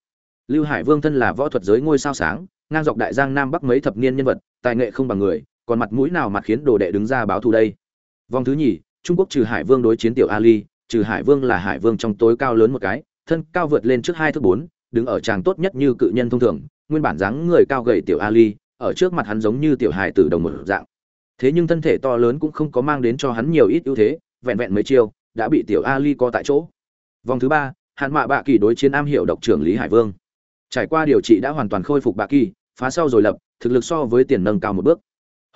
Lưu hải vương thân là võ thuật giới ngôi sao sáng, ngang dọc đại giang nam bắc mấy thập niên nhân vật, tài nghệ không bằng người, còn mặt mũi nào mặt khiến đồ đệ đứng ra báo thù đây? Vòng thứ nhì, trung quốc trừ hải vương đối chiến tiểu ali, trừ hải vương là hải vương trong tối cao lớn một cái thân cao vượt lên trước hai thước bốn, đứng ở tràng tốt nhất như cự nhân thông thường, nguyên bản dáng người cao gầy tiểu ali, ở trước mặt hắn giống như tiểu hài tử đồng một dạng. Thế nhưng thân thể to lớn cũng không có mang đến cho hắn nhiều ít ưu thế, vẹn vẹn mấy chiêu, đã bị tiểu ali co tại chỗ. Vòng thứ ba, hạn mạ bạ kỳ đối chiến am hiệu độc trưởng lý hải vương. Trải qua điều trị đã hoàn toàn khôi phục bạ kỳ, phá sau rồi lập, thực lực so với tiền nâng cao một bước.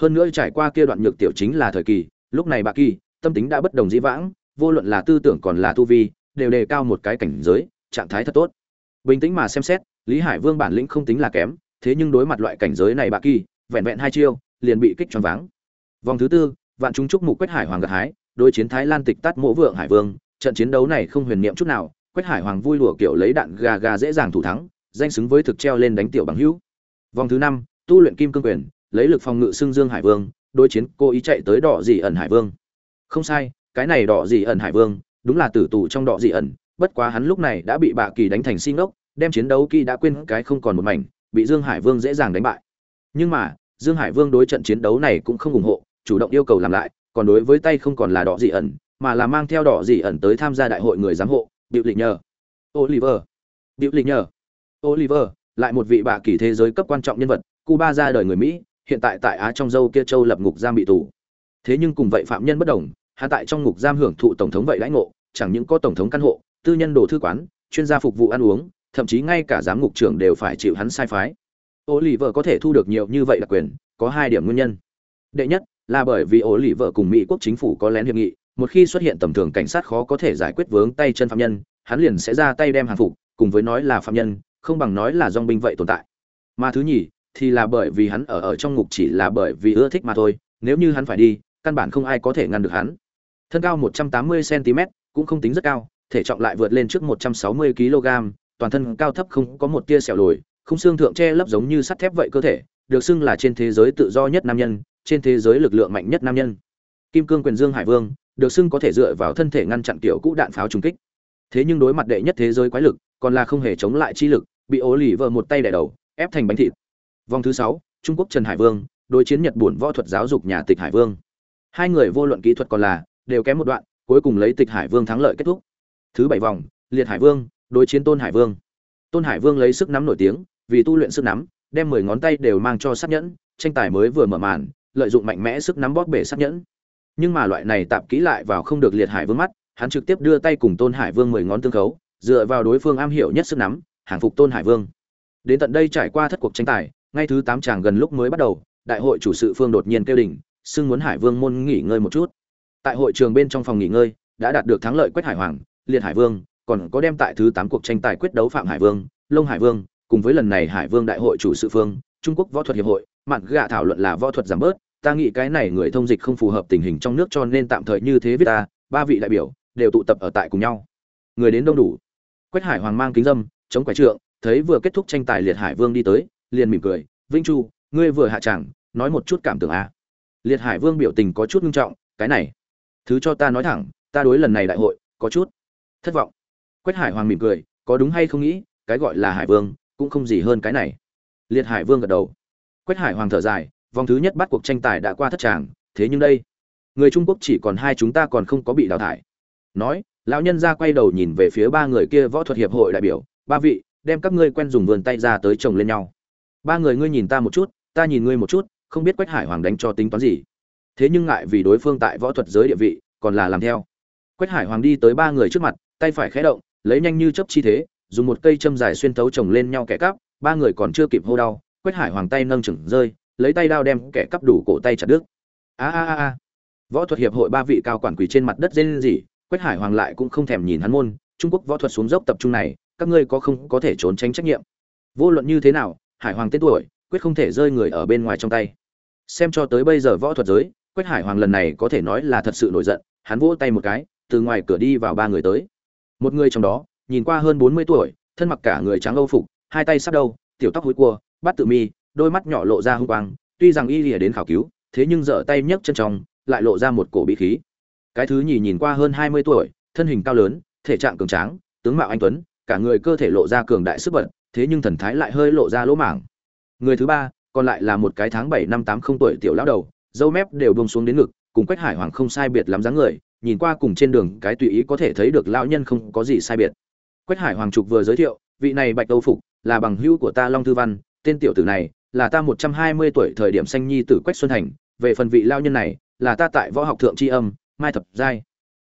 Hơn nữa trải qua kia đoạn nhược tiểu chính là thời kỳ, lúc này bạ kỳ, tâm tính đã bất đồng dĩ vãng, vô luận là tư tưởng còn là tu vi đều đề cao một cái cảnh giới, trạng thái thật tốt. Bình tĩnh mà xem xét, lý hải vương bản lĩnh không tính là kém, thế nhưng đối mặt loại cảnh giới này bà kỳ, vẹn vẹn hai chiêu, liền bị kích choáng váng. Vòng thứ tư, vạn chúng chúc mục quách hải hoàng gặt hái, đối chiến thái lan tịch tát mỗ vượng hải vương, trận chiến đấu này không huyền niệm chút nào, quách hải hoàng vui lùa kiểu lấy đạn gà gà dễ dàng thủ thắng, danh xứng với thực treo lên đánh tiểu bằng hữu. Vòng thứ năm, tu luyện kim cương quyền, lấy lực phòng ngự xương dương hải vương, đối chiến cô ý chạy tới đỏ dị ẩn hải vương. Không sai, cái này đỏ dị ẩn hải vương đúng là tử tù trong đỏ dị ẩn bất quá hắn lúc này đã bị bạ kỳ đánh thành xin ốc đem chiến đấu kỳ đã quên cái không còn một mảnh bị dương hải vương dễ dàng đánh bại nhưng mà dương hải vương đối trận chiến đấu này cũng không ủng hộ chủ động yêu cầu làm lại còn đối với tay không còn là đỏ dị ẩn mà là mang theo đỏ dị ẩn tới tham gia đại hội người giám hộ Biểu Lịch nhờ. Oliver. Biểu Lịch nhờ. Oliver, lại một vị bạ kỳ thế giới cấp quan trọng nhân vật, Cuba ra đời người Mỹ, hiện tại tại Á trong dâu kia châu lập ngục giam bị tù. Thế nhưng cùng vậy phạm nhân bất đồng, hạ tại trong ngục giam hưởng thụ tổng thống vậy lãnh ngộ, chẳng những có tổng thống căn hộ, tư nhân đồ thư quán, chuyên gia phục vụ ăn uống, thậm chí ngay cả giám ngục trưởng đều phải chịu hắn sai phái. Oliver có thể thu được nhiều như vậy là quyền, có hai điểm nguyên nhân. Đệ nhất, là bởi vì Oliver cùng Mỹ quốc chính phủ có lén hiệp nghị, một khi xuất hiện tầm thường cảnh sát khó có thể giải quyết vướng tay chân phạm nhân hắn liền sẽ ra tay đem hàng phục cùng với nói là phạm nhân không bằng nói là dòng binh vậy tồn tại mà thứ nhì thì là bởi vì hắn ở ở trong ngục chỉ là bởi vì ưa thích mà thôi nếu như hắn phải đi căn bản không ai có thể ngăn được hắn thân cao 180 cm cũng không tính rất cao, thể trọng lại vượt lên trước 160 kg, toàn thân cao thấp không có một tia sẹo lồi không xương thượng che lấp giống như sắt thép vậy cơ thể, được xưng là trên thế giới tự do nhất nam nhân, trên thế giới lực lượng mạnh nhất nam nhân. Kim cương quyền dương hải vương, được xưng có thể dựa vào thân thể ngăn chặn kiểu cũ đạn pháo trùng kích. Thế nhưng đối mặt đệ nhất thế giới quái lực, còn là không hề chống lại chi lực, bị ố lì vợ một tay đẻ đầu, ép thành bánh thịt. Vòng thứ sáu, trung quốc trần hải vương, đối chiến nhật bổn võ thuật giáo dục nhà tịch hải vương. Hai người vô luận kỹ thuật còn là, đều kém một đoạn cuối cùng lấy tịch hải vương thắng lợi kết thúc. Thứ bảy vòng, liệt hải vương đối chiến tôn hải vương. Tôn hải vương lấy sức nắm nổi tiếng, vì tu luyện sức nắm, đem mười ngón tay đều mang cho sát nhẫn, tranh tài mới vừa mở màn, lợi dụng mạnh mẽ sức nắm bóp bể sát nhẫn. Nhưng mà loại này tạm kỹ lại vào không được liệt hải vương mắt, hắn trực tiếp đưa tay cùng tôn hải vương mười ngón tương khấu, dựa vào đối phương am hiểu nhất sức nắm, hàng phục tôn hải vương. Đến tận đây trải qua thất cuộc tranh tài, ngay thứ tám chàng gần lúc mới bắt đầu, đại hội chủ sự phương đột nhiên kêu đỉnh, xưng muốn hải vương môn nghỉ ngơi một chút tại hội trường bên trong phòng nghỉ ngơi, đã đạt được thắng lợi quách hải hoàng, liệt hải vương, còn có đem tại thứ tám cuộc tranh tài quyết đấu phạm hải vương lông hải vương, cùng với lần này hải vương đại hội chủ sự phương, trung quốc võ thuật hiệp hội, mạn gạ thảo luận là võ thuật giảm bớt, ta nghĩ cái này người thông dịch không phù hợp tình hình trong nước cho nên tạm thời như thế viết ta, ba vị đại biểu đều tụ tập ở tại cùng nhau. Người đến đông đủ. Quách hải hoàng mang kính dâm, chống quái trượng, thấy vừa kết thúc tranh tài liệt hải vương đi tới, liền mỉm cười, vinh chu, ngươi vừa hạ chẳng nói một chút cảm tưởng a liệt hải vương biểu tình có chút nghiêm trọng, cái này thứ cho ta nói thẳng, ta đối lần này đại hội, có chút thất vọng. Quách hải hoàng mỉm cười, có đúng hay không nghĩ, cái gọi là hải vương, cũng không gì hơn cái này. Liệt hải vương gật đầu. Quách hải hoàng thở dài, vòng thứ nhất bắt cuộc tranh tài đã qua thất tràng, thế nhưng đây, người trung quốc chỉ còn hai chúng ta còn không có bị đào thải. Nói, lão nhân ra quay đầu nhìn về phía ba người kia võ thuật hiệp hội đại biểu, ba vị, đem các ngươi quen dùng vườn tay ra tới chồng lên nhau. Ba người ngươi nhìn ta một chút, ta nhìn ngươi một chút, không biết quách hải hoàng đánh cho tính toán gì thế nhưng ngại vì đối phương tại võ thuật giới địa vị, còn là làm theo. Quách hải hoàng đi tới ba người trước mặt, tay phải khẽ động, lấy nhanh như chấp chi thế, dùng một cây châm dài xuyên thấu chồng lên nhau kẻ cắp, ba người còn chưa kịp hô đau, quách hải hoàng tay nâng chừng rơi, lấy tay đao đem kẻ cắp đủ cổ tay chặt đứt. A a a a. Võ thuật hiệp hội ba vị cao quản quỳ trên mặt đất dên gì quách hải hoàng lại cũng không thèm nhìn hắn môn, trung quốc võ thuật xuống dốc tập trung này, các ngươi có không có thể trốn tránh trách nhiệm? Vô luận như thế nào, hải hoàng tên tuổi, quyết không thể rơi người ở bên ngoài trong tay. Xem cho tới bây giờ võ thuật giới quách hải hoàng lần này có thể nói là thật sự nổi giận, hắn vỗ tay một cái, từ ngoài cửa đi vào ba người tới. Một người trong đó, nhìn qua hơn bốn mươi tuổi, thân mặc cả người trắng âu phục, hai tay sắp đâu, tiểu tóc hối cua bắt tự mi, đôi mắt nhỏ lộ ra hung quang, tuy rằng y lìa đến khảo cứu, thế nhưng dở tay nhấc chân trong, lại lộ ra một cổ bị khí. Cái thứ nhì nhìn qua hơn hai mươi tuổi, thân hình cao lớn, thể trạng cường tráng, tướng mạo anh tuấn, cả người cơ thể lộ ra cường đại sức bật, thế nhưng thần thái lại hơi lộ ra lỗ mảng người thứ ba, còn lại là một cái tháng bảy năm tám không tuổi tiểu lão đầu dâu mép đều bông xuống đến ngực, cùng quách hải hoàng không sai biệt lắm dáng người, nhìn qua cùng trên đường cái tùy ý có thể thấy được lão nhân không có gì sai biệt. Quách hải hoàng trục vừa giới thiệu, vị này bạch âu phục, là bằng hữu của ta long thư văn, tên tiểu tử này là ta một trăm hai mươi tuổi thời điểm sanh nhi tử quách xuân thành, về phần vị lao nhân này, là ta tại võ học thượng tri âm, mai thập giai.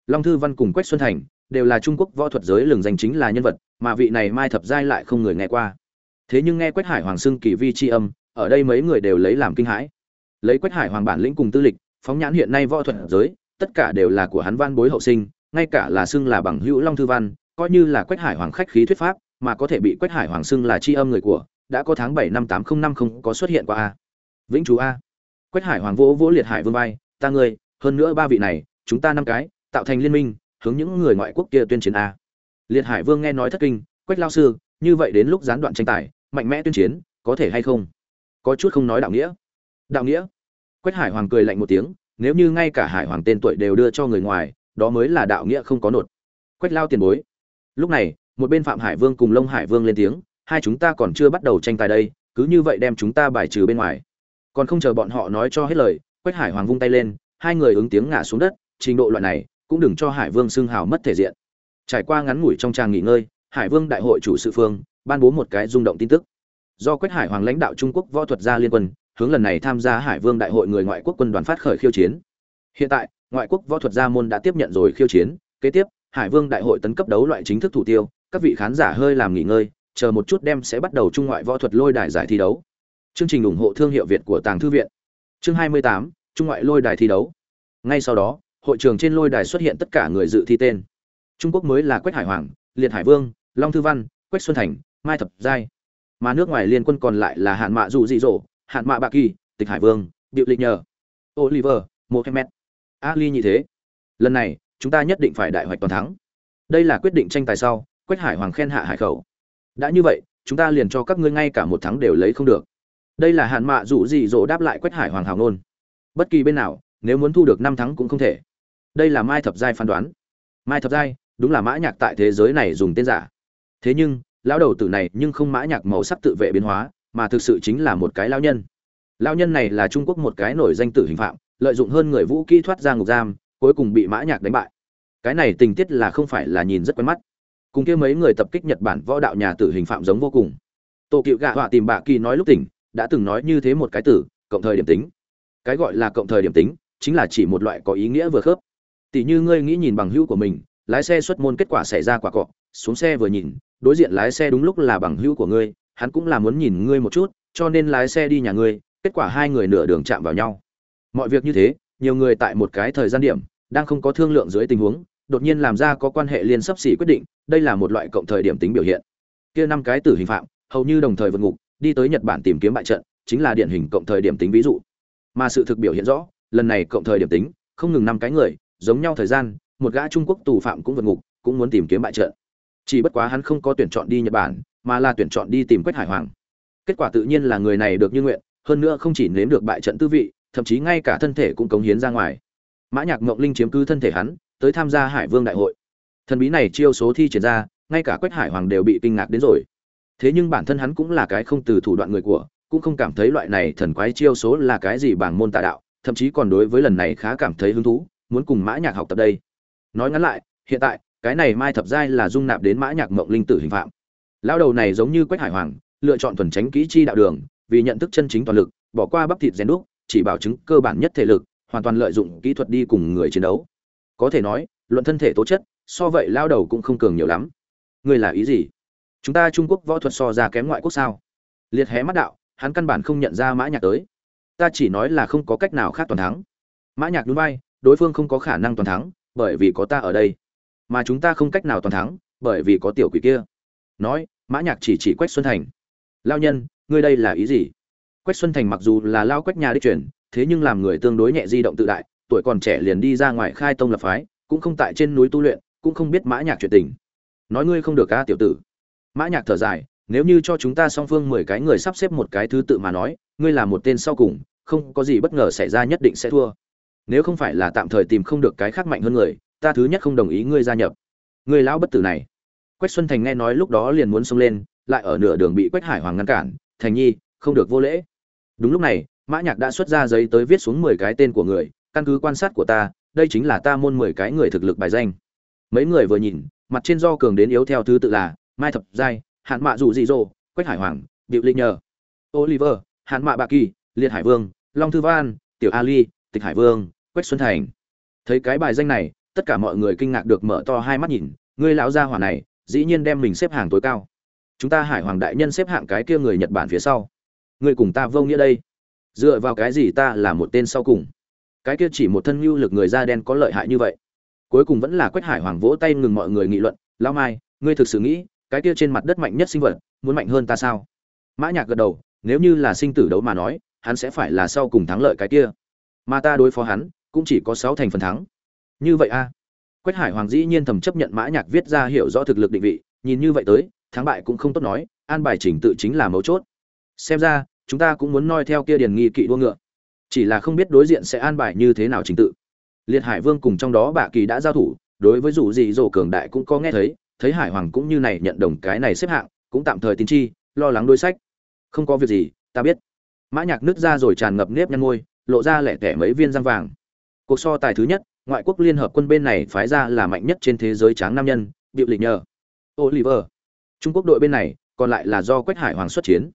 Long thư văn cùng quách xuân thành đều là trung quốc võ thuật giới lừng danh chính là nhân vật, mà vị này mai thập giai lại không người nghe qua. Thế nhưng nghe quách hải hoàng xưng kỳ vi tri âm, ở đây mấy người đều lấy làm kinh hãi lấy quách hải hoàng bản lĩnh cùng tư lịch, phóng nhãn hiện nay võ thuật giới, tất cả đều là của hắn văn bối hậu sinh, ngay cả là xưng là bằng hữu long thư văn, coi như là quách hải hoàng khách khí thuyết pháp, mà có thể bị quách hải hoàng xưng là tri âm người của, đã có tháng bảy năm tám không năm không có xuất hiện qua a. Vĩnh chú a. Quách hải hoàng vỗ vỗ liệt hải vương vai, ta ngươi, hơn nữa ba vị này, chúng ta năm cái, tạo thành liên minh, hướng những người ngoại quốc kia tuyên chiến a. Liệt hải vương nghe nói thất kinh, quách lao sư, như vậy đến lúc gián đoạn tranh tài, mạnh mẽ tuyên chiến, có thể hay không? Có chút không nói đạo nghĩa đạo nghĩa. Quách hải hoàng cười lạnh một tiếng, nếu như ngay cả hải hoàng tên tuổi đều đưa cho người ngoài, đó mới là đạo nghĩa không có nột. Quách lao tiền bối. Lúc này, một bên phạm hải vương cùng lông hải vương lên tiếng, hai chúng ta còn chưa bắt đầu tranh tài đây, cứ như vậy đem chúng ta bài trừ bên ngoài. Còn không chờ bọn họ nói cho hết lời, quách hải hoàng vung tay lên, hai người ứng tiếng ngã xuống đất, trình độ loại này, cũng đừng cho hải vương xưng hào mất thể diện. Trải qua ngắn ngủi trong trang nghỉ ngơi, hải vương đại hội chủ sự phương, ban bố một cái rung động tin tức. Do quách hải hoàng lãnh đạo trung quốc võ thuật gia liên quân hướng lần này tham gia hải vương đại hội người ngoại quốc quân đoàn phát khởi khiêu chiến. Hiện tại ngoại quốc võ thuật gia môn đã tiếp nhận rồi khiêu chiến kế tiếp hải vương đại hội tấn cấp đấu loại chính thức thủ tiêu các vị khán giả hơi làm nghỉ ngơi chờ một chút đem sẽ bắt đầu trung ngoại võ thuật lôi đài giải thi đấu. Chương trình ủng hộ thương hiệu việt của tàng thư viện. Chương 28, trung ngoại lôi đài thi đấu. Ngay sau đó hội trường trên lôi đài xuất hiện tất cả người dự thi tên. Trung quốc mới là quách hải hoàng liệt hải vương long thư văn quách xuân thành mai thập giai. Mà nước ngoài liên quân còn lại là hạn mạ Dụ dị dỗ hạn mạ bạc kỳ, tịch hải vương, điệu lịch nhờ, oliver mohamed ali như thế. Lần này, chúng ta nhất định phải đại hoạch toàn thắng. Đây là quyết định tranh tài sau, quách hải hoàng khen hạ hải khẩu. Đã như vậy, chúng ta liền cho các ngươi ngay cả một thắng đều lấy không được. Đây là hạn mạ rủ dị dỗ đáp lại quách hải hoàng hào ngôn. Bất kỳ bên nào, nếu muốn thu được năm thắng cũng không thể. Đây là mai thập giai phán đoán. Mai thập giai, đúng là mã nhạc tại thế giới này dùng tên giả. Thế nhưng, lão đầu tử này nhưng không mã nhạc màu sắc tự vệ biến hóa mà thực sự chính là một cái lão nhân. Lão nhân này là trung quốc một cái nổi danh tử hình phạm, lợi dụng hơn người vũ kỹ thoát ra ngục giam, cuối cùng bị mã nhạc đánh bại. Cái này tình tiết là không phải là nhìn rất quen mắt. Cùng kia mấy người tập kích nhật bản võ đạo nhà tử hình phạm giống vô cùng. Tô cựu gạ họa tìm bạ kỳ nói lúc tỉnh, đã từng nói như thế một cái tử cộng thời điểm tính. Cái gọi là cộng thời điểm tính, chính là chỉ một loại có ý nghĩa vừa khớp. Tỷ như ngươi nghĩ nhìn bằng hữu của mình, lái xe xuất môn kết quả xảy ra quả cọ, xuống xe vừa nhìn, đối diện lái xe đúng lúc là bằng hữu của ngươi hắn cũng là muốn nhìn ngươi một chút, cho nên lái xe đi nhà ngươi, kết quả hai người nửa đường chạm vào nhau. Mọi việc như thế, nhiều người tại một cái thời gian điểm, đang không có thương lượng dưới tình huống, đột nhiên làm ra có quan hệ liên sắp xỉ quyết định, đây là một loại cộng thời điểm tính biểu hiện. Kia năm cái tử hình phạm, hầu như đồng thời vượt ngục, đi tới nhật bản tìm kiếm bại trận, chính là điển hình cộng thời điểm tính ví dụ. Mà sự thực biểu hiện rõ, lần này cộng thời điểm tính, không ngừng năm cái người, giống nhau thời gian, một gã trung quốc tù phạm cũng vượt ngục, cũng muốn tìm kiếm bại trận. Chỉ bất quá hắn không có tuyển chọn đi nhật bản mà là tuyển chọn đi tìm quách hải hoàng. Kết quả tự nhiên là người này được như nguyện, hơn nữa không chỉ nếm được bại trận tư vị, thậm chí ngay cả thân thể cũng cống hiến ra ngoài. Mã nhạc ngọc linh chiếm cứ thân thể hắn, tới tham gia hải vương đại hội. Thần bí này chiêu số thi triển ra, ngay cả quách hải hoàng đều bị kinh ngạc đến rồi. Thế nhưng bản thân hắn cũng là cái không từ thủ đoạn người của, cũng không cảm thấy loại này thần quái chiêu số là cái gì bảng môn tà đạo, thậm chí còn đối với lần này khá cảm thấy hứng thú, muốn cùng mã nhạc học tập đây. Nói ngắn lại, hiện tại, cái này mai thập giai là dung nạp đến mã nhạc mộng linh tử hình phạm Lao đầu này giống như quách hải hoàng, lựa chọn thuần tránh kỹ chi đạo đường, vì nhận thức chân chính toàn lực, bỏ qua bắp thịt rèn đúc, chỉ bảo chứng cơ bản nhất thể lực, hoàn toàn lợi dụng kỹ thuật đi cùng người chiến đấu. Có thể nói, luận thân thể tố chất, so vậy lao đầu cũng không cường nhiều lắm. Ngươi là ý gì? Chúng ta trung quốc võ thuật so ra kém ngoại quốc sao? Liệt hé mắt đạo, hắn căn bản không nhận ra mã nhạc tới. Ta chỉ nói là không có cách nào khác toàn thắng. Mã nhạc đúng vai, đối phương không có khả năng toàn thắng, bởi vì có ta ở đây. Mà chúng ta không cách nào toàn thắng, bởi vì có tiểu quỷ kia nói, mã nhạc chỉ chỉ quách xuân thành. Lao nhân, ngươi đây là ý gì? Quách xuân thành mặc dù là lao quách nhà đi chuyển, thế nhưng làm người tương đối nhẹ di động tự đại, tuổi còn trẻ liền đi ra ngoài khai tông lập phái, cũng không tại trên núi tu luyện, cũng không biết mã nhạc chuyện tình. Nói ngươi không được ca tiểu tử. Mã nhạc thở dài, nếu như cho chúng ta song phương mười cái người sắp xếp một cái thứ tự mà nói, ngươi là một tên sau cùng, không có gì bất ngờ xảy ra nhất định sẽ thua. Nếu không phải là tạm thời tìm không được cái khác mạnh hơn người, ta thứ nhất không đồng ý ngươi gia nhập. Ngươi lão bất tử này quách xuân thành nghe nói lúc đó liền muốn xông lên lại ở nửa đường bị quách hải hoàng ngăn cản thành nhi không được vô lễ. Đúng lúc này mã nhạc đã xuất ra giấy tới viết xuống mười cái tên của người căn cứ quan sát của ta đây chính là ta môn mười cái người thực lực bài danh. Mấy người vừa nhìn mặt trên do cường đến yếu theo thứ tự là mai thập giai hạn mạ Dụ dị Dụ, quách hải hoàng Diệu linh nhờ oliver hạn mạ bạ kỳ liệt hải vương long thư văn tiểu ali tịch hải vương quách xuân thành. Thấy cái bài danh này tất cả mọi người kinh ngạc được mở to hai mắt nhìn người lão gia hỏa này dĩ nhiên đem mình xếp hàng tối cao. Chúng ta hải hoàng đại nhân xếp hạng cái kia người nhật bản phía sau. Người cùng ta vô nghĩa đây. Dựa vào cái gì ta là một tên sau cùng? Cái kia chỉ một thân mưu lực người da đen có lợi hại như vậy. Cuối cùng vẫn là quách hải hoàng vỗ tay ngừng mọi người nghị luận. Lao mai, ngươi thực sự nghĩ, cái kia trên mặt đất mạnh nhất sinh vật, muốn mạnh hơn ta sao? Mã nhạc gật đầu, nếu như là sinh tử đấu mà nói, hắn sẽ phải là sau cùng thắng lợi cái kia. Mà ta đối phó hắn, cũng chỉ có sáu thành phần thắng. Như vậy a quách hải hoàng dĩ nhiên thầm chấp nhận mã nhạc viết ra hiểu rõ thực lực định vị, nhìn như vậy tới, thắng bại cũng không tốt nói, an bài chỉnh tự chính là mấu chốt. Xem ra, chúng ta cũng muốn noi theo kia điển nghi kỵ đua ngựa. Chỉ là không biết đối diện sẽ an bài như thế nào trình tự. Liệt hải vương cùng trong đó bà kỳ đã giao thủ, đối với dù gì dỗ cường đại cũng có nghe thấy thấy hải hoàng cũng như này nhận đồng cái này xếp hạng, cũng tạm thời tin chi, lo lắng đối sách. Không có việc gì, ta biết. Mã nhạc nứt ra rồi tràn ngập nếp nhăn môi, lộ ra lẻ tẻ mấy viên răng vàng. Cuộc so tài thứ nhất ngoại quốc liên hợp quân bên này phái ra là mạnh nhất trên thế giới tráng nam nhân điệu lịch nhờ, oliver. Trung quốc đội bên này còn lại là do quách hải hoàng xuất chiến.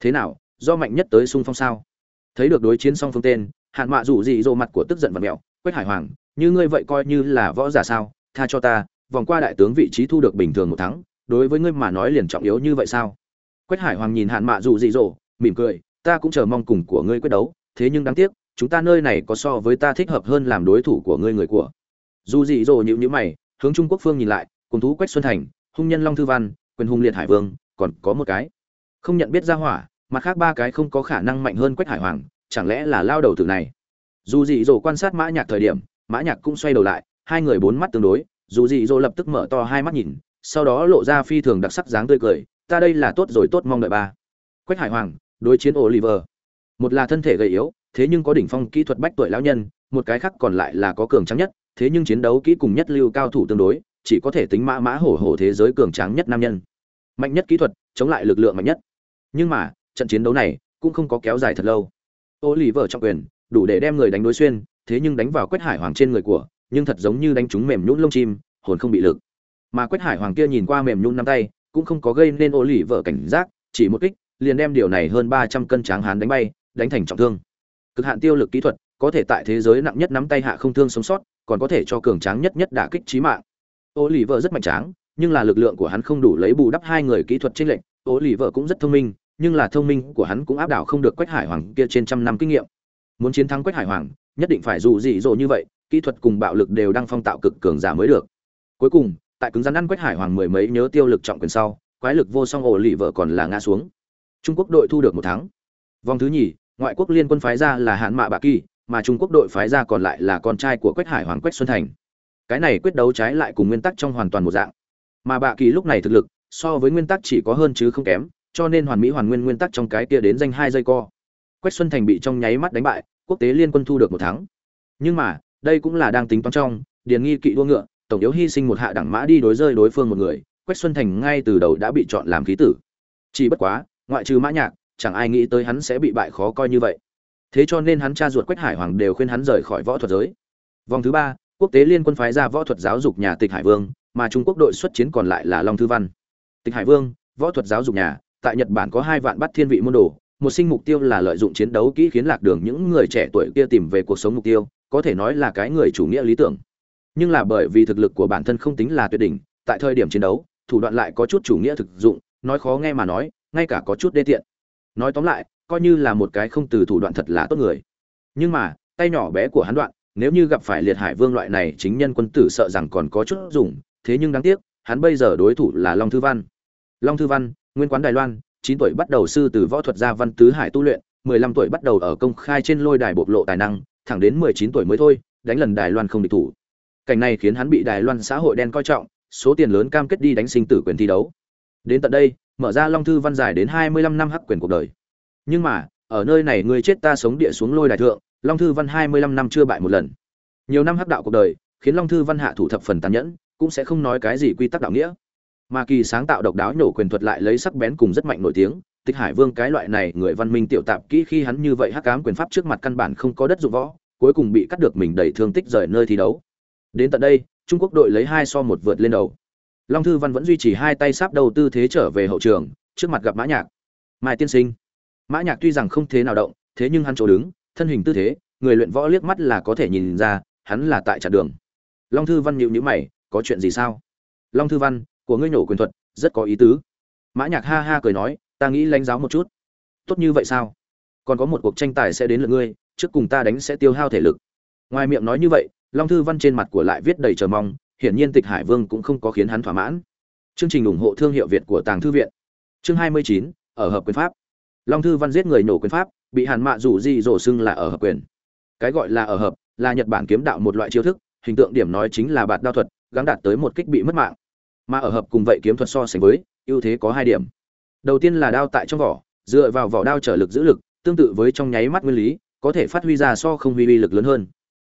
Thế nào, do mạnh nhất tới xung phong sao? Thấy được đối chiến song phương tên, hạn mạ rủ dị dỗ mặt của tức giận và mẹo, quách hải hoàng, như ngươi vậy coi như là võ giả sao? Tha cho ta, vòng qua đại tướng vị trí thu được bình thường một thắng, đối với ngươi mà nói liền trọng yếu như vậy sao? Quách hải hoàng nhìn hạn mạ rủ dị dỗ, mỉm cười, ta cũng chờ mong cùng của ngươi quyết đấu, thế nhưng đáng tiếc chúng ta nơi này có so với ta thích hợp hơn làm đối thủ của ngươi người của. Dù dị dỗ nhịu nhữ mày, hướng trung quốc phương nhìn lại, cùng thú quách xuân thành, hung nhân long thư văn, quyền hung liệt hải vương, còn có một cái. Không nhận biết ra hỏa, mặt khác ba cái không có khả năng mạnh hơn quách hải hoàng, chẳng lẽ là lao đầu tử này? Dù dị dỗ quan sát mã nhạc thời điểm, mã nhạc cũng xoay đầu lại, hai người bốn mắt tương đối, dù dị dỗ lập tức mở to hai mắt nhìn, sau đó lộ ra phi thường đặc sắc dáng tươi cười, ta đây là tốt rồi, tốt mong đợi ba. Quách hải hoàng, đối chiến oliver. Một là thân thể gầy yếu thế nhưng có đỉnh phong kỹ thuật bách tuổi lão nhân, một cái khác còn lại là có cường tráng nhất, thế nhưng chiến đấu kỹ cùng nhất lưu cao thủ tương đối, chỉ có thể tính mã mã hổ hổ thế giới cường tráng nhất nam nhân. Mạnh nhất kỹ thuật, chống lại lực lượng mạnh nhất. Nhưng mà, trận chiến đấu này cũng không có kéo dài thật lâu. Ô lì vợ trọng quyền, đủ để đem người đánh đối xuyên, thế nhưng đánh vào quách hải hoàng trên người của, nhưng thật giống như đánh trúng mềm nhũn lông chim, hồn không bị lực. Mà quách hải hoàng kia nhìn qua mềm nhũn nắm tay, cũng không có gây nên ô lì vợ cảnh giác, chỉ một kích, liền đem điều này hơn ba trăm cân tráng hán đánh bay, đánh thành trọng thương cực hạn tiêu lực kỹ thuật, có thể tại thế giới nặng nhất nắm tay hạ không thương sống sót, còn có thể cho cường tráng nhất nhất đả kích chí mạng. Ô lì vợ rất mạnh tráng, nhưng là lực lượng của hắn không đủ lấy bù đắp hai người kỹ thuật trên lệnh ô lì vợ cũng rất thông minh, nhưng là thông minh của hắn cũng áp đảo không được quách hải hoàng kia trên trăm năm kinh nghiệm. Muốn chiến thắng quách hải hoàng, nhất định phải dù dị dỗ như vậy, kỹ thuật cùng bạo lực đều đang phong tạo cực cường giả mới được. Cuối cùng, tại cứng rắn ăn quách hải hoàng mười mấy nhớ tiêu lực trọng quyền sau, quái lực vô song ổ lì vợ còn là ngã xuống. Trung quốc đội thu được một thắng. Vòng thứ nhì ngoại quốc liên quân phái ra là hạn mạ bạ kỳ, mà trung quốc đội phái ra còn lại là con trai của quách hải hoàng quách xuân thành. Cái này quyết đấu trái lại cùng nguyên tắc trong hoàn toàn một dạng. Mà bạ kỳ lúc này thực lực, so với nguyên tắc chỉ có hơn chứ không kém, cho nên hoàn mỹ hoàn nguyên nguyên tắc trong cái kia đến danh hai giây co. Quách xuân thành bị trong nháy mắt đánh bại, quốc tế liên quân thu được một thắng. Nhưng mà, đây cũng là đang tính toán trong, điền nghi kỵ đua ngựa, tổng yếu hy sinh một hạ đẳng mã đi đối rơi đối phương một người, quách xuân thành ngay từ đầu đã bị chọn làm khí tử. Chỉ bất quá, ngoại trừ mã nhạc chẳng ai nghĩ tới hắn sẽ bị bại khó coi như vậy. Thế cho nên hắn cha ruột quách hải hoàng đều khuyên hắn rời khỏi võ thuật giới. Vòng thứ ba, quốc tế liên quân phái ra võ thuật giáo dục nhà tịch hải vương, mà trung quốc đội xuất chiến còn lại là long thư văn. Tịch hải vương, võ thuật giáo dục nhà, tại nhật bản có hai vạn bắt thiên vị môn đồ, một sinh mục tiêu là lợi dụng chiến đấu kỹ khiến lạc đường những người trẻ tuổi kia tìm về cuộc sống mục tiêu, có thể nói là cái người chủ nghĩa lý tưởng. Nhưng là bởi vì thực lực của bản thân không tính là tuyệt đỉnh, tại thời điểm chiến đấu, thủ đoạn lại có chút chủ nghĩa thực dụng, nói khó nghe mà nói, ngay cả có chút đê tiện nói tóm lại, coi như là một cái không từ thủ đoạn thật là tốt người. Nhưng mà, tay nhỏ bé của hắn đoạn, nếu như gặp phải liệt hải vương loại này, chính nhân quân tử sợ rằng còn có chút dùng, thế nhưng đáng tiếc, hắn bây giờ đối thủ là long thư văn. Long thư văn, nguyên quán đài loan, chín tuổi bắt đầu sư từ võ thuật gia văn tứ hải tu luyện, mười lăm tuổi bắt đầu ở công khai trên lôi đài bộc lộ tài năng, thẳng đến mười chín tuổi mới thôi, đánh lần đài loan không địch thủ. Cảnh này khiến hắn bị đài loan xã hội đen coi trọng, số tiền lớn cam kết đi đánh sinh tử quyền thi đấu đến tận đây, mở ra long thư văn dài đến hai mươi lăm năm hắc quyền cuộc đời. Nhưng mà, ở nơi này người chết ta sống địa xuống lôi đại thượng, long thư văn hai mươi lăm năm chưa bại một lần. Nhiều năm hắc đạo cuộc đời, khiến long thư văn hạ thủ thập phần tàn nhẫn, cũng sẽ không nói cái gì quy tắc đạo nghĩa. Mà kỳ sáng tạo độc đáo nhổ quyền thuật lại lấy sắc bén cùng rất mạnh nổi tiếng, tịch hải vương cái loại này người văn minh tiểu tạp kỹ khi hắn như vậy hắc cám quyền pháp trước mặt căn bản không có đất dụng võ, cuối cùng bị cắt được mình đầy thương tích rời nơi thi đấu. Đến tận đây, trung quốc đội lấy hai so một vượt lên đầu long thư văn vẫn duy trì hai tay sáp đầu tư thế trở về hậu trường, trước mặt gặp mã nhạc. Mai tiên sinh. Mã nhạc tuy rằng không thế nào động, thế nhưng hắn chỗ đứng, thân hình tư thế, người luyện võ liếc mắt là có thể nhìn ra, hắn là tại chặn đường. Long thư văn nhíu nhíu mày, có chuyện gì sao? Long thư văn, của ngươi nổ quyền thuật, rất có ý tứ. Mã nhạc ha ha cười nói, ta nghĩ lãnh giáo một chút. Tốt như vậy sao? Còn có một cuộc tranh tài sẽ đến lượt ngươi, trước cùng ta đánh sẽ tiêu hao thể lực. Ngoài miệng nói như vậy, long thư văn trên mặt của lại viết đầy chờ mong hiển nhiên tịch hải vương cũng không có khiến hắn thỏa mãn. Chương trình ủng hộ thương hiệu việt của tàng thư viện. Chương 29, ở hợp quyền pháp. Long thư văn giết người nổ quyền pháp bị hàn mạ rủ di rổ xưng là ở hợp quyền. Cái gọi là ở hợp là nhật bản kiếm đạo một loại chiêu thức hình tượng điểm nói chính là bạt đao thuật gắng đạt tới một kích bị mất mạng. Mà ở hợp cùng vậy kiếm thuật so sánh với ưu thế có hai điểm. Đầu tiên là đao tại trong vỏ dựa vào vỏ đao trở lực giữ lực tương tự với trong nháy mắt nguyên lý có thể phát huy ra so không huy uy lực lớn hơn.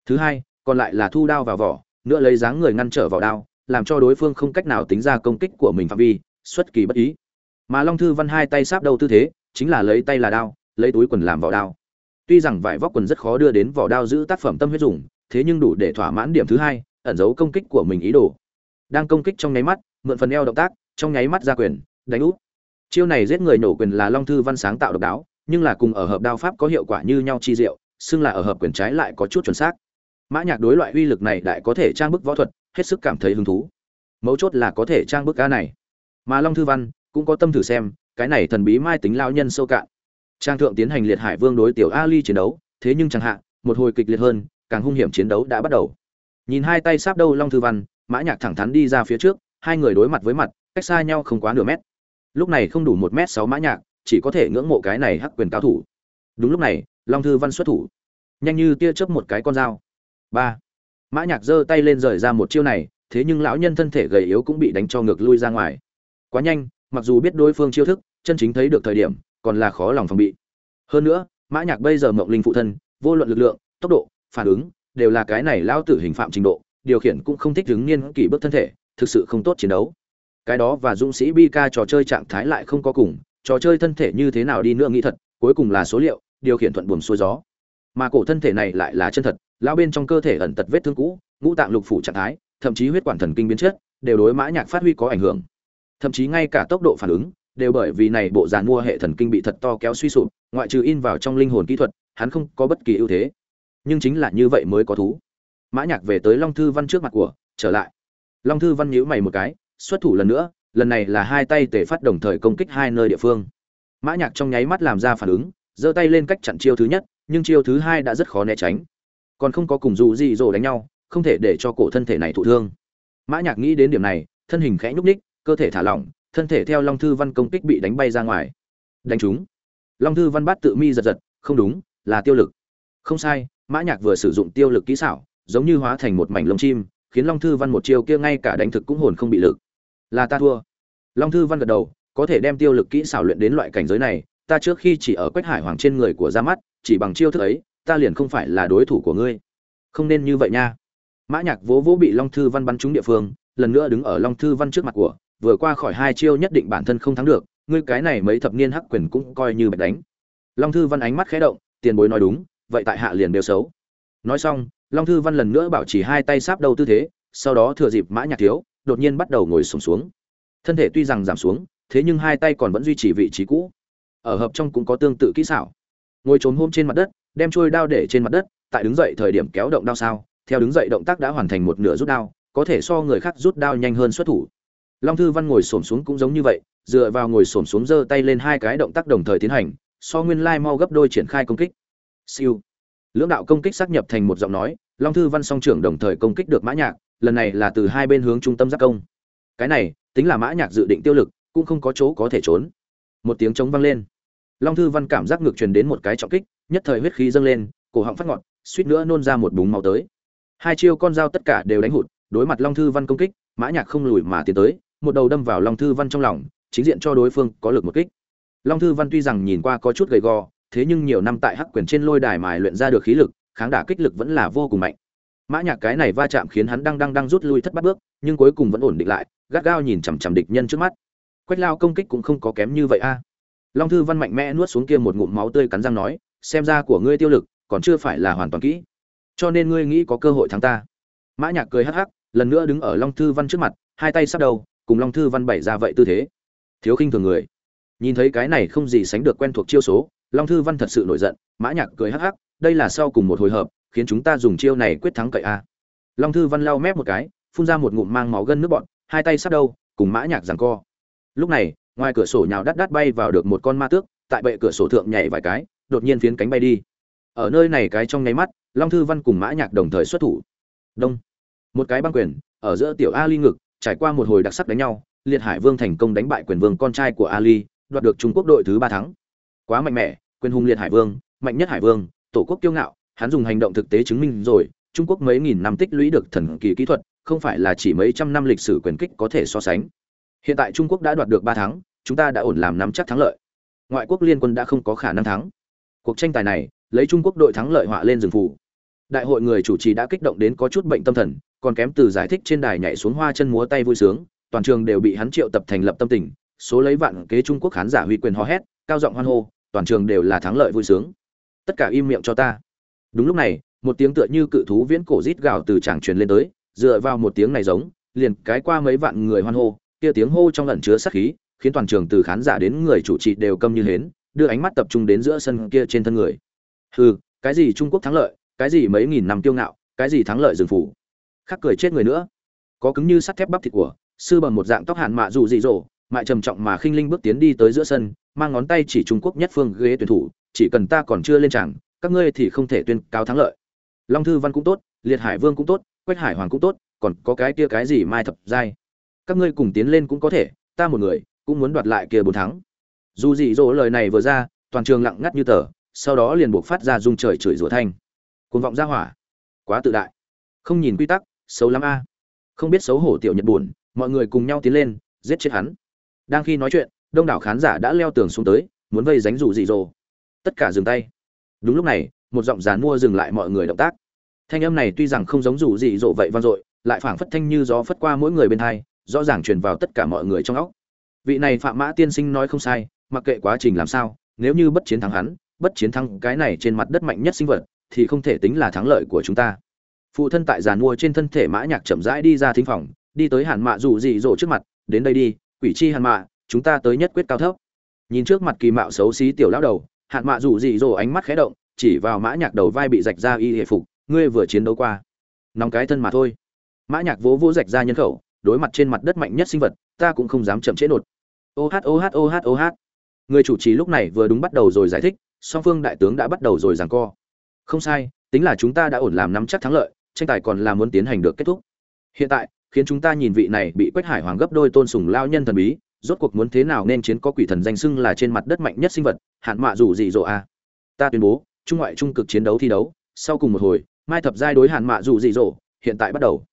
Thứ hai còn lại là thu đao vào vỏ nữa lấy dáng người ngăn trở vào đao, làm cho đối phương không cách nào tính ra công kích của mình phạm vi, xuất kỳ bất ý. Mà long thư văn hai tay sáp đầu tư thế, chính là lấy tay là đao, lấy túi quần làm vỏ đao. Tuy rằng vải vóc quần rất khó đưa đến vỏ đao giữ tác phẩm tâm huyết dùng, thế nhưng đủ để thỏa mãn điểm thứ hai, ẩn giấu công kích của mình ý đồ. Đang công kích trong nháy mắt, mượn phần eo động tác, trong nháy mắt ra quyền, đánh úp. Chiêu này giết người nổ quyền là long thư văn sáng tạo độc đáo, nhưng là cùng ở hợp đao pháp có hiệu quả như nhau chi diệu, xưng là ở hợp quyền trái lại có chút chuẩn xác mã nhạc đối loại uy lực này đại có thể trang bức võ thuật, hết sức cảm thấy hứng thú. Mấu chốt là có thể trang bức ca này. Mà long thư văn cũng có tâm thử xem, cái này thần bí mai tính lao nhân sâu cạn. Trang thượng tiến hành liệt hải vương đối tiểu ali chiến đấu, thế nhưng chẳng hạn, một hồi kịch liệt hơn, càng hung hiểm chiến đấu đã bắt đầu. Nhìn hai tay sáp đâu long thư văn, mã nhạc thẳng thắn đi ra phía trước, hai người đối mặt với mặt, cách xa nhau không quá nửa mét. Lúc này không đủ một mét sáu mã nhạc, chỉ có thể ngưỡng mộ cái này hắc quyền cao thủ. Đúng lúc này, long thư văn xuất thủ. Nhanh như tia chớp một cái con dao ba. Mã nhạc giơ tay lên rời ra một chiêu này, thế nhưng lão nhân thân thể gầy yếu cũng bị đánh cho ngược lui ra ngoài. Quá nhanh, mặc dù biết đối phương chiêu thức, chân chính thấy được thời điểm, còn là khó lòng phòng bị. Hơn nữa, mã nhạc bây giờ mộng linh phụ thân, vô luận lực lượng, tốc độ, phản ứng, đều là cái này lao tử hình phạm trình độ, điều khiển cũng không thích đứng niên kỷ bước thân thể, thực sự không tốt chiến đấu. Cái đó và dũng sĩ bi ca trò chơi trạng thái lại không có cùng, trò chơi thân thể như thế nào đi nữa nghĩ thật, cuối cùng là số liệu, điều khiển thuận buồm xuôi gió mà cổ thân thể này lại là chân thật lao bên trong cơ thể ẩn tật vết thương cũ, ngũ tạng lục phủ trạng thái, thậm chí huyết quản thần kinh biến chất, đều đối mã nhạc phát huy có ảnh hưởng. Thậm chí ngay cả tốc độ phản ứng, đều bởi vì này bộ dàn mua hệ thần kinh bị thật to kéo suy sụp, ngoại trừ in vào trong linh hồn kỹ thuật, hắn không có bất kỳ ưu thế. Nhưng chính là như vậy mới có thú. Mã nhạc về tới long thư văn trước mặt của, trở lại. Long thư văn nhíu mày một cái, xuất thủ lần nữa, lần này là hai tay tề phát đồng thời công kích hai nơi địa phương. Mã nhạc trong nháy mắt làm ra phản ứng giơ tay lên cách chặn chiêu thứ nhất, nhưng chiêu thứ hai đã rất khó né tránh. Còn không có cùng dù gì rồi đánh nhau, không thể để cho cổ thân thể này thụ thương. Mã nhạc nghĩ đến điểm này, thân hình khẽ nhúc nhích, cơ thể thả lỏng, thân thể theo long thư văn công kích bị đánh bay ra ngoài. Đánh trúng. Long thư văn bắt tự mi giật giật, không đúng, là tiêu lực. Không sai, mã nhạc vừa sử dụng tiêu lực kỹ xảo, giống như hóa thành một mảnh lông chim, khiến long thư văn một chiêu kia ngay cả đánh thực cũng hồn không bị lực. Là ta thua. Long thư văn gật đầu, có thể đem tiêu lực kỹ xảo luyện đến loại cảnh giới này ta trước khi chỉ ở quách hải hoàng trên người của ra mắt chỉ bằng chiêu thức ấy ta liền không phải là đối thủ của ngươi. Không nên như vậy nha. Mã nhạc vỗ vỗ bị long thư văn bắn trúng địa phương lần nữa đứng ở long thư văn trước mặt của vừa qua khỏi hai chiêu nhất định bản thân không thắng được ngươi cái này mấy thập niên hắc quyền cũng coi như bạch đánh. Long thư văn ánh mắt khẽ động tiền bối nói đúng vậy tại hạ liền đều xấu. Nói xong long thư văn lần nữa bảo chỉ hai tay sáp đầu tư thế sau đó thừa dịp mã nhạc thiếu đột nhiên bắt đầu ngồi sụp xuống, xuống. Thân thể tuy rằng giảm xuống thế nhưng hai tay còn vẫn duy trì vị trí cũ ở hợp trong cũng có tương tự kỹ xảo. Ngồi trốn hôm trên mặt đất, đem trôi đao để trên mặt đất, tại đứng dậy thời điểm kéo động đao sao, theo đứng dậy động tác đã hoàn thành một nửa rút đao, có thể so người khác rút đao nhanh hơn xuất thủ. Long thư văn ngồi xổm xuống cũng giống như vậy, dựa vào ngồi xổm xuống giơ tay lên hai cái động tác đồng thời tiến hành, so nguyên lai mau gấp đôi triển khai công kích. Siêu. Lưỡng đạo công kích xác nhập thành một giọng nói, long thư văn song trưởng đồng thời công kích được mã nhạc, lần này là từ hai bên hướng trung tâm giáp công. Cái này, tính là mã nhạc dự định tiêu lực, cũng không có chỗ có thể trốn. Một tiếng trống vang lên long thư văn cảm giác ngược truyền đến một cái trọng kích, nhất thời huyết khí dâng lên, cổ họng phát ngọn suýt nữa nôn ra một búng máu tới. Hai chiêu con dao tất cả đều đánh hụt, đối mặt long thư văn công kích, mã nhạc không lùi mà tiến tới, một đầu đâm vào long thư văn trong lòng, chính diện cho đối phương có lực một kích. Long thư văn tuy rằng nhìn qua có chút gầy gò, thế nhưng nhiều năm tại hắc quyền trên lôi đài mài luyện ra được khí lực, kháng đả kích lực vẫn là vô cùng mạnh. Mã nhạc cái này va chạm khiến hắn đang đang đang rút lui thất bát bước, nhưng cuối cùng vẫn ổn định lại, gắt gao nhìn chằm chằm địch nhân trước mắt. Quách lao công kích cũng không có kém như vậy a long thư văn mạnh mẽ nuốt xuống kia một ngụm máu tươi cắn răng nói, xem ra của ngươi tiêu lực còn chưa phải là hoàn toàn kỹ, cho nên ngươi nghĩ có cơ hội thắng ta. Mã nhạc cười hắc hắc, lần nữa đứng ở long thư văn trước mặt, hai tay sắp đầu, cùng long thư văn bày ra vậy tư thế. Thiếu khinh thường người. Nhìn thấy cái này không gì sánh được quen thuộc chiêu số, long thư văn thật sự nổi giận, mã nhạc cười hắc hắc, đây là sau cùng một hồi hợp, khiến chúng ta dùng chiêu này quyết thắng cậy a. Long thư văn lau mép một cái, phun ra một ngụm mang máu gân nước bọt hai tay sắp đầu, cùng mã nhạc giằng co. Lúc này ngoài cửa sổ nhào đắt đắt bay vào được một con ma tước, tại bệ cửa sổ thượng nhảy vài cái, đột nhiên phiến cánh bay đi. Ở nơi này cái trong nháy mắt, long thư văn cùng mã nhạc đồng thời xuất thủ. Đông. Một cái băng quyền, ở giữa tiểu ali ngực, trải qua một hồi đặc sắc đánh nhau, liệt hải vương thành công đánh bại quyền vương con trai của ali, đoạt được trung quốc đội thứ ba thắng. Quá mạnh mẽ, quyền hùng liệt hải vương, mạnh nhất hải vương, tổ quốc kiêu ngạo, hắn dùng hành động thực tế chứng minh rồi, trung quốc mấy nghìn năm tích lũy được thần kỳ kỹ thuật, không phải là chỉ mấy trăm năm lịch sử quyền kích có thể so sánh hiện tại trung quốc đã đoạt được ba thắng, chúng ta đã ổn làm nắm chắc thắng lợi. Ngoại quốc liên quân đã không có khả năng thắng. Cuộc tranh tài này, lấy trung quốc đội thắng lợi họa lên rừng phủ đại hội người chủ trì đã kích động đến có chút bệnh tâm thần, còn kém từ giải thích trên đài nhảy xuống hoa chân múa tay vui sướng, toàn trường đều bị hắn triệu tập thành lập tâm tình, số lấy vạn kế trung quốc khán giả huy quyền hò hét, cao giọng hoan hô, toàn trường đều là thắng lợi vui sướng. Tất cả im miệng cho ta. Đúng lúc này, một tiếng tựa như cự thú viễn cổ rít gào từ tràng truyền lên tới, dựa vào một tiếng này giống, liền cái qua mấy vạn người hoan hô kia tiếng hô trong lẩn chứa sát khí khiến toàn trường từ khán giả đến người chủ trì đều câm như hến đưa ánh mắt tập trung đến giữa sân kia trên thân người. Hừ cái gì trung quốc thắng lợi cái gì mấy nghìn năm tiêu ngạo cái gì thắng lợi rừng phủ. Khắc cười chết người nữa. Có cứng như sắt thép bắp thịt của sư bằng một dạng tóc hạn mạ dù dị dỗ mại trầm trọng mà khinh linh bước tiến đi tới giữa sân mang ngón tay chỉ trung quốc nhất phương ghế tuyển thủ chỉ cần ta còn chưa lên tràng, các ngươi thì không thể tuyên cáo thắng lợi. Long thư văn cũng tốt liệt hải vương cũng tốt quách hải hoàng cũng tốt còn có cái kia cái gì mai thập giai? Các ngươi cùng tiến lên cũng có thể, ta một người, cũng muốn đoạt lại kia bốn thắng. Dù dị dỗ lời này vừa ra, toàn trường lặng ngắt như tờ, sau đó liền buộc phát ra rung trời chửi rủa thanh. Cuồng vọng ra hỏa. Quá tự đại. Không nhìn quy tắc, xấu lắm a. Không biết xấu hổ tiểu nhật buồn, mọi người cùng nhau tiến lên, giết chết hắn. Đang khi nói chuyện, đông đảo khán giả đã leo tường xuống tới, muốn vây dánh rủ dị dỗ. Tất cả dừng tay. Đúng lúc này, một giọng dàn mua dừng lại mọi người động tác. Thanh âm này tuy rằng không giống dù dị dỗ vậy vang dội, lại phảng phất thanh như gió phất qua mỗi người bên thai rõ ràng truyền vào tất cả mọi người trong óc. Vị này phạm mã tiên sinh nói không sai, mặc kệ quá trình làm sao, nếu như bất chiến thắng hắn, bất chiến thắng cái này trên mặt đất mạnh nhất sinh vật, thì không thể tính là thắng lợi của chúng ta. Phụ thân tại giàn mua trên thân thể mã nhạc chậm rãi đi ra thính phòng, đi tới hàn mạ dù gì rộ trước mặt, đến đây đi, quỷ chi hàn mạ, chúng ta tới nhất quyết cao thấp. Nhìn trước mặt kỳ mạo xấu xí tiểu lão đầu, hàn mạ dù gì rộ ánh mắt khẽ động, chỉ vào mã nhạc đầu vai bị rạch ra y hệ phục, ngươi vừa chiến đấu qua, nóng cái thân mà thôi. Mã nhạc vỗ vỗ rạch ra nhân khẩu đối mặt trên mặt đất mạnh nhất sinh vật ta cũng không dám chậm trễ nột. Oh oh oh oh, người chủ trì lúc này vừa đúng bắt đầu rồi giải thích song phương đại tướng đã bắt đầu rồi giằng co. Không sai tính là chúng ta đã ổn làm nắm chắc thắng lợi tranh tài còn là muốn tiến hành được kết thúc. Hiện tại khiến chúng ta nhìn vị này bị quách hải hoàng gấp đôi tôn sùng lao nhân thần bí rốt cuộc muốn thế nào nên chiến có quỷ thần danh xưng là trên mặt đất mạnh nhất sinh vật hạn mạ dù gì dỗ a. Ta tuyên bố trung ngoại trung cực chiến đấu thi đấu sau cùng một hồi mai thập giai đối hạn mạ dù dị dỗ hiện tại bắt đầu.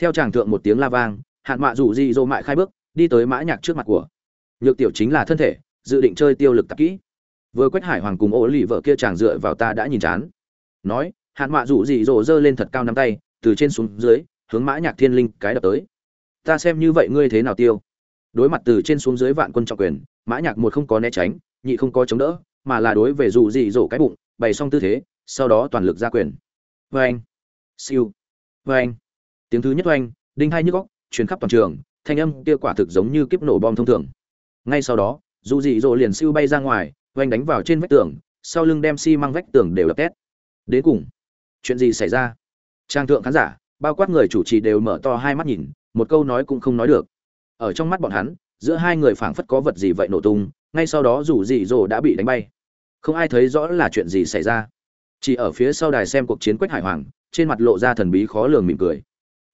Theo tràng thượng một tiếng la vang hạn mạ rủ dị dỗ mại khai bước, đi tới mã nhạc trước mặt của. Nhược tiểu chính là thân thể, dự định chơi tiêu lực tạp kỹ. Vừa quách hải hoàng cùng ô lì vợ kia chàng dựa vào ta đã nhìn chán. Nói hạn mạ rủ dị dỗ giơ lên thật cao nắm tay, từ trên xuống dưới, hướng mã nhạc thiên linh cái đập tới. Ta xem như vậy ngươi thế nào tiêu? Đối mặt từ trên xuống dưới vạn quân trọng quyền, mã nhạc một không có né tránh, nhị không có chống đỡ, mà là đối về dù dị dỗ cái bụng, bày xong tư thế, sau đó toàn lực ra quyền. Vê siêu. Vê tiếng thứ nhất oanh đinh hai nhức góc truyền khắp toàn trường, thanh âm kia quả thực giống như kiếp nổ bom thông thường. Ngay sau đó, dù dị dỗ liền siêu bay ra ngoài, oanh đánh vào trên vách tường, sau lưng đem xi、si、măng vách tường đều đập tét. Đến cùng, chuyện gì xảy ra? Trang thượng khán giả, bao quát người chủ trì đều mở to hai mắt nhìn, một câu nói cũng không nói được. Ở trong mắt bọn hắn, giữa hai người phảng phất có vật gì vậy nổ tung, ngay sau đó dù dị dỗ đã bị đánh bay. Không ai thấy rõ là chuyện gì xảy ra. Chỉ ở phía sau đài xem cuộc chiến quách hải hoàng, trên mặt lộ ra thần bí khó lường mỉm cười.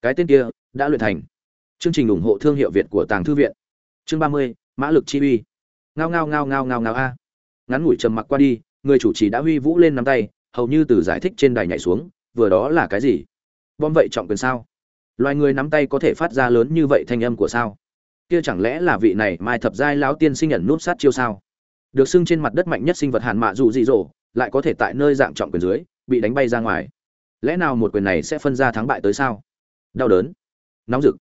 Cái tên kia đã luyện thành chương trình ủng hộ thương hiệu việt của tàng thư viện. Chương ba mươi, mã lực chi uy. Ngao ngao ngao ngao ngao ngao a. Ngắn ngủi trầm mặc qua đi, người chủ trì đã huy vũ lên nắm tay, hầu như từ giải thích trên đài nhảy xuống, vừa đó là cái gì? Bom vậy trọng quyền sao? Loài người nắm tay có thể phát ra lớn như vậy thanh âm của sao? Kia chẳng lẽ là vị này mai thập giai lão tiên sinh nhận nút sát chiêu sao? Được xưng trên mặt đất mạnh nhất sinh vật hàn mạ dù dị dỗ, lại có thể tại nơi dạng trọng quyền dưới, bị đánh bay ra ngoài. Lẽ nào một quyền này sẽ phân ra thắng bại tới sao? Đau đớn. Nóng rực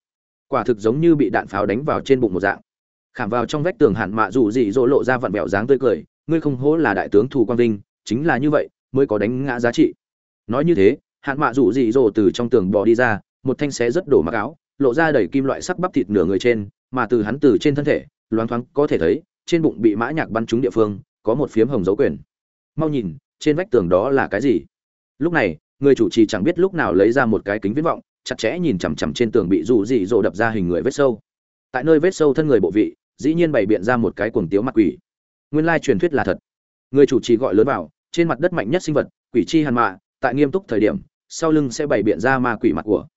quả thực giống như bị đạn pháo đánh vào trên bụng một dạng. Khảm vào trong vách tường hạn mạ dù dị dỗ lộ ra vặn vẹo dáng tươi cười, ngươi không hố là đại tướng thù quang vinh, chính là như vậy, mới có đánh ngã giá trị. Nói như thế hạn mạ dù dị dỗ từ trong tường bò đi ra, một thanh xé rất đổ mặc áo, lộ ra đầy kim loại sắc bắp thịt nửa người trên, mà từ hắn từ trên thân thể, loáng thoáng có thể thấy, trên bụng bị mã nhạc bắn trúng địa phương, có một phiếm hồng dấu quyền. Mau nhìn, trên vách tường đó là cái gì? Lúc này, người chủ trì chẳng biết lúc nào lấy ra một cái kính viễn vọng chặt chẽ nhìn chằm chằm trên tường bị rủ dị dỗ đập ra hình người vết sâu. Tại nơi vết sâu thân người bộ vị, dĩ nhiên bày biện ra một cái cuồng tiếu mặt quỷ. Nguyên lai truyền thuyết là thật. Người chủ trì gọi lớn vào, trên mặt đất mạnh nhất sinh vật, quỷ chi hàn mạ, tại nghiêm túc thời điểm, sau lưng sẽ bày biện ra ma quỷ mặt của.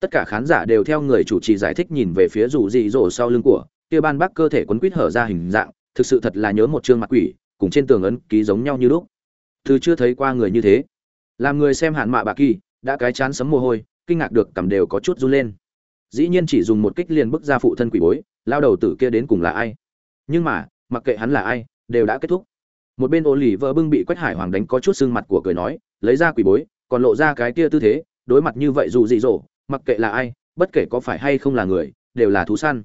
Tất cả khán giả đều theo người chủ trì giải thích nhìn về phía rủ dị dỗ sau lưng của, kia ban bác cơ thể quấn quýt hở ra hình dạng, thực sự thật là nhớ một chương mặt quỷ, cùng trên tường ấn ký giống nhau như lúc. Từ chưa thấy qua người như thế. Làm người xem hạn mạ bà kỳ, đã cái chán sấm mồ hôi kinh ngạc được cầm đều có chút run lên. Dĩ nhiên chỉ dùng một kích liền bức ra phụ thân quỷ bối, lao đầu tử kia đến cùng là ai? Nhưng mà, mặc kệ hắn là ai, đều đã kết thúc. Một bên ô lì vợ bưng bị quách hải hoàng đánh có chút xương mặt của cười nói, lấy ra quỷ bối, còn lộ ra cái kia tư thế, đối mặt như vậy dù dị dỗ, mặc kệ là ai, bất kể có phải hay không là người, đều là thú săn.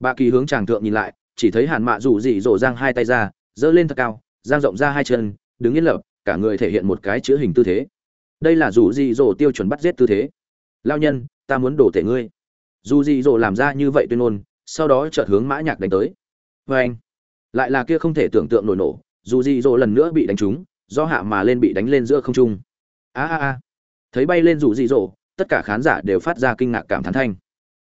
Bà kỳ hướng chàng thượng nhìn lại, chỉ thấy hàn mạ dù dị dỗ giang hai tay ra, giơ lên thật cao, giang rộng ra hai chân, đứng yên lập, cả người thể hiện một cái chữ hình tư thế. Đây là dù dị dỗ tiêu chuẩn bắt giết tư thế lao nhân, ta muốn đổ thể ngươi. Dù dị dỗ làm ra như vậy tuyên ngôn, sau đó chợt hướng mã nhạc đánh tới. Vê anh, lại là kia không thể tưởng tượng nổi nổ, dù dị dỗ lần nữa bị đánh trúng, do hạ mà lên bị đánh lên giữa không trung. A a a, thấy bay lên dù dị dỗ tất cả khán giả đều phát ra kinh ngạc cảm thán thanh.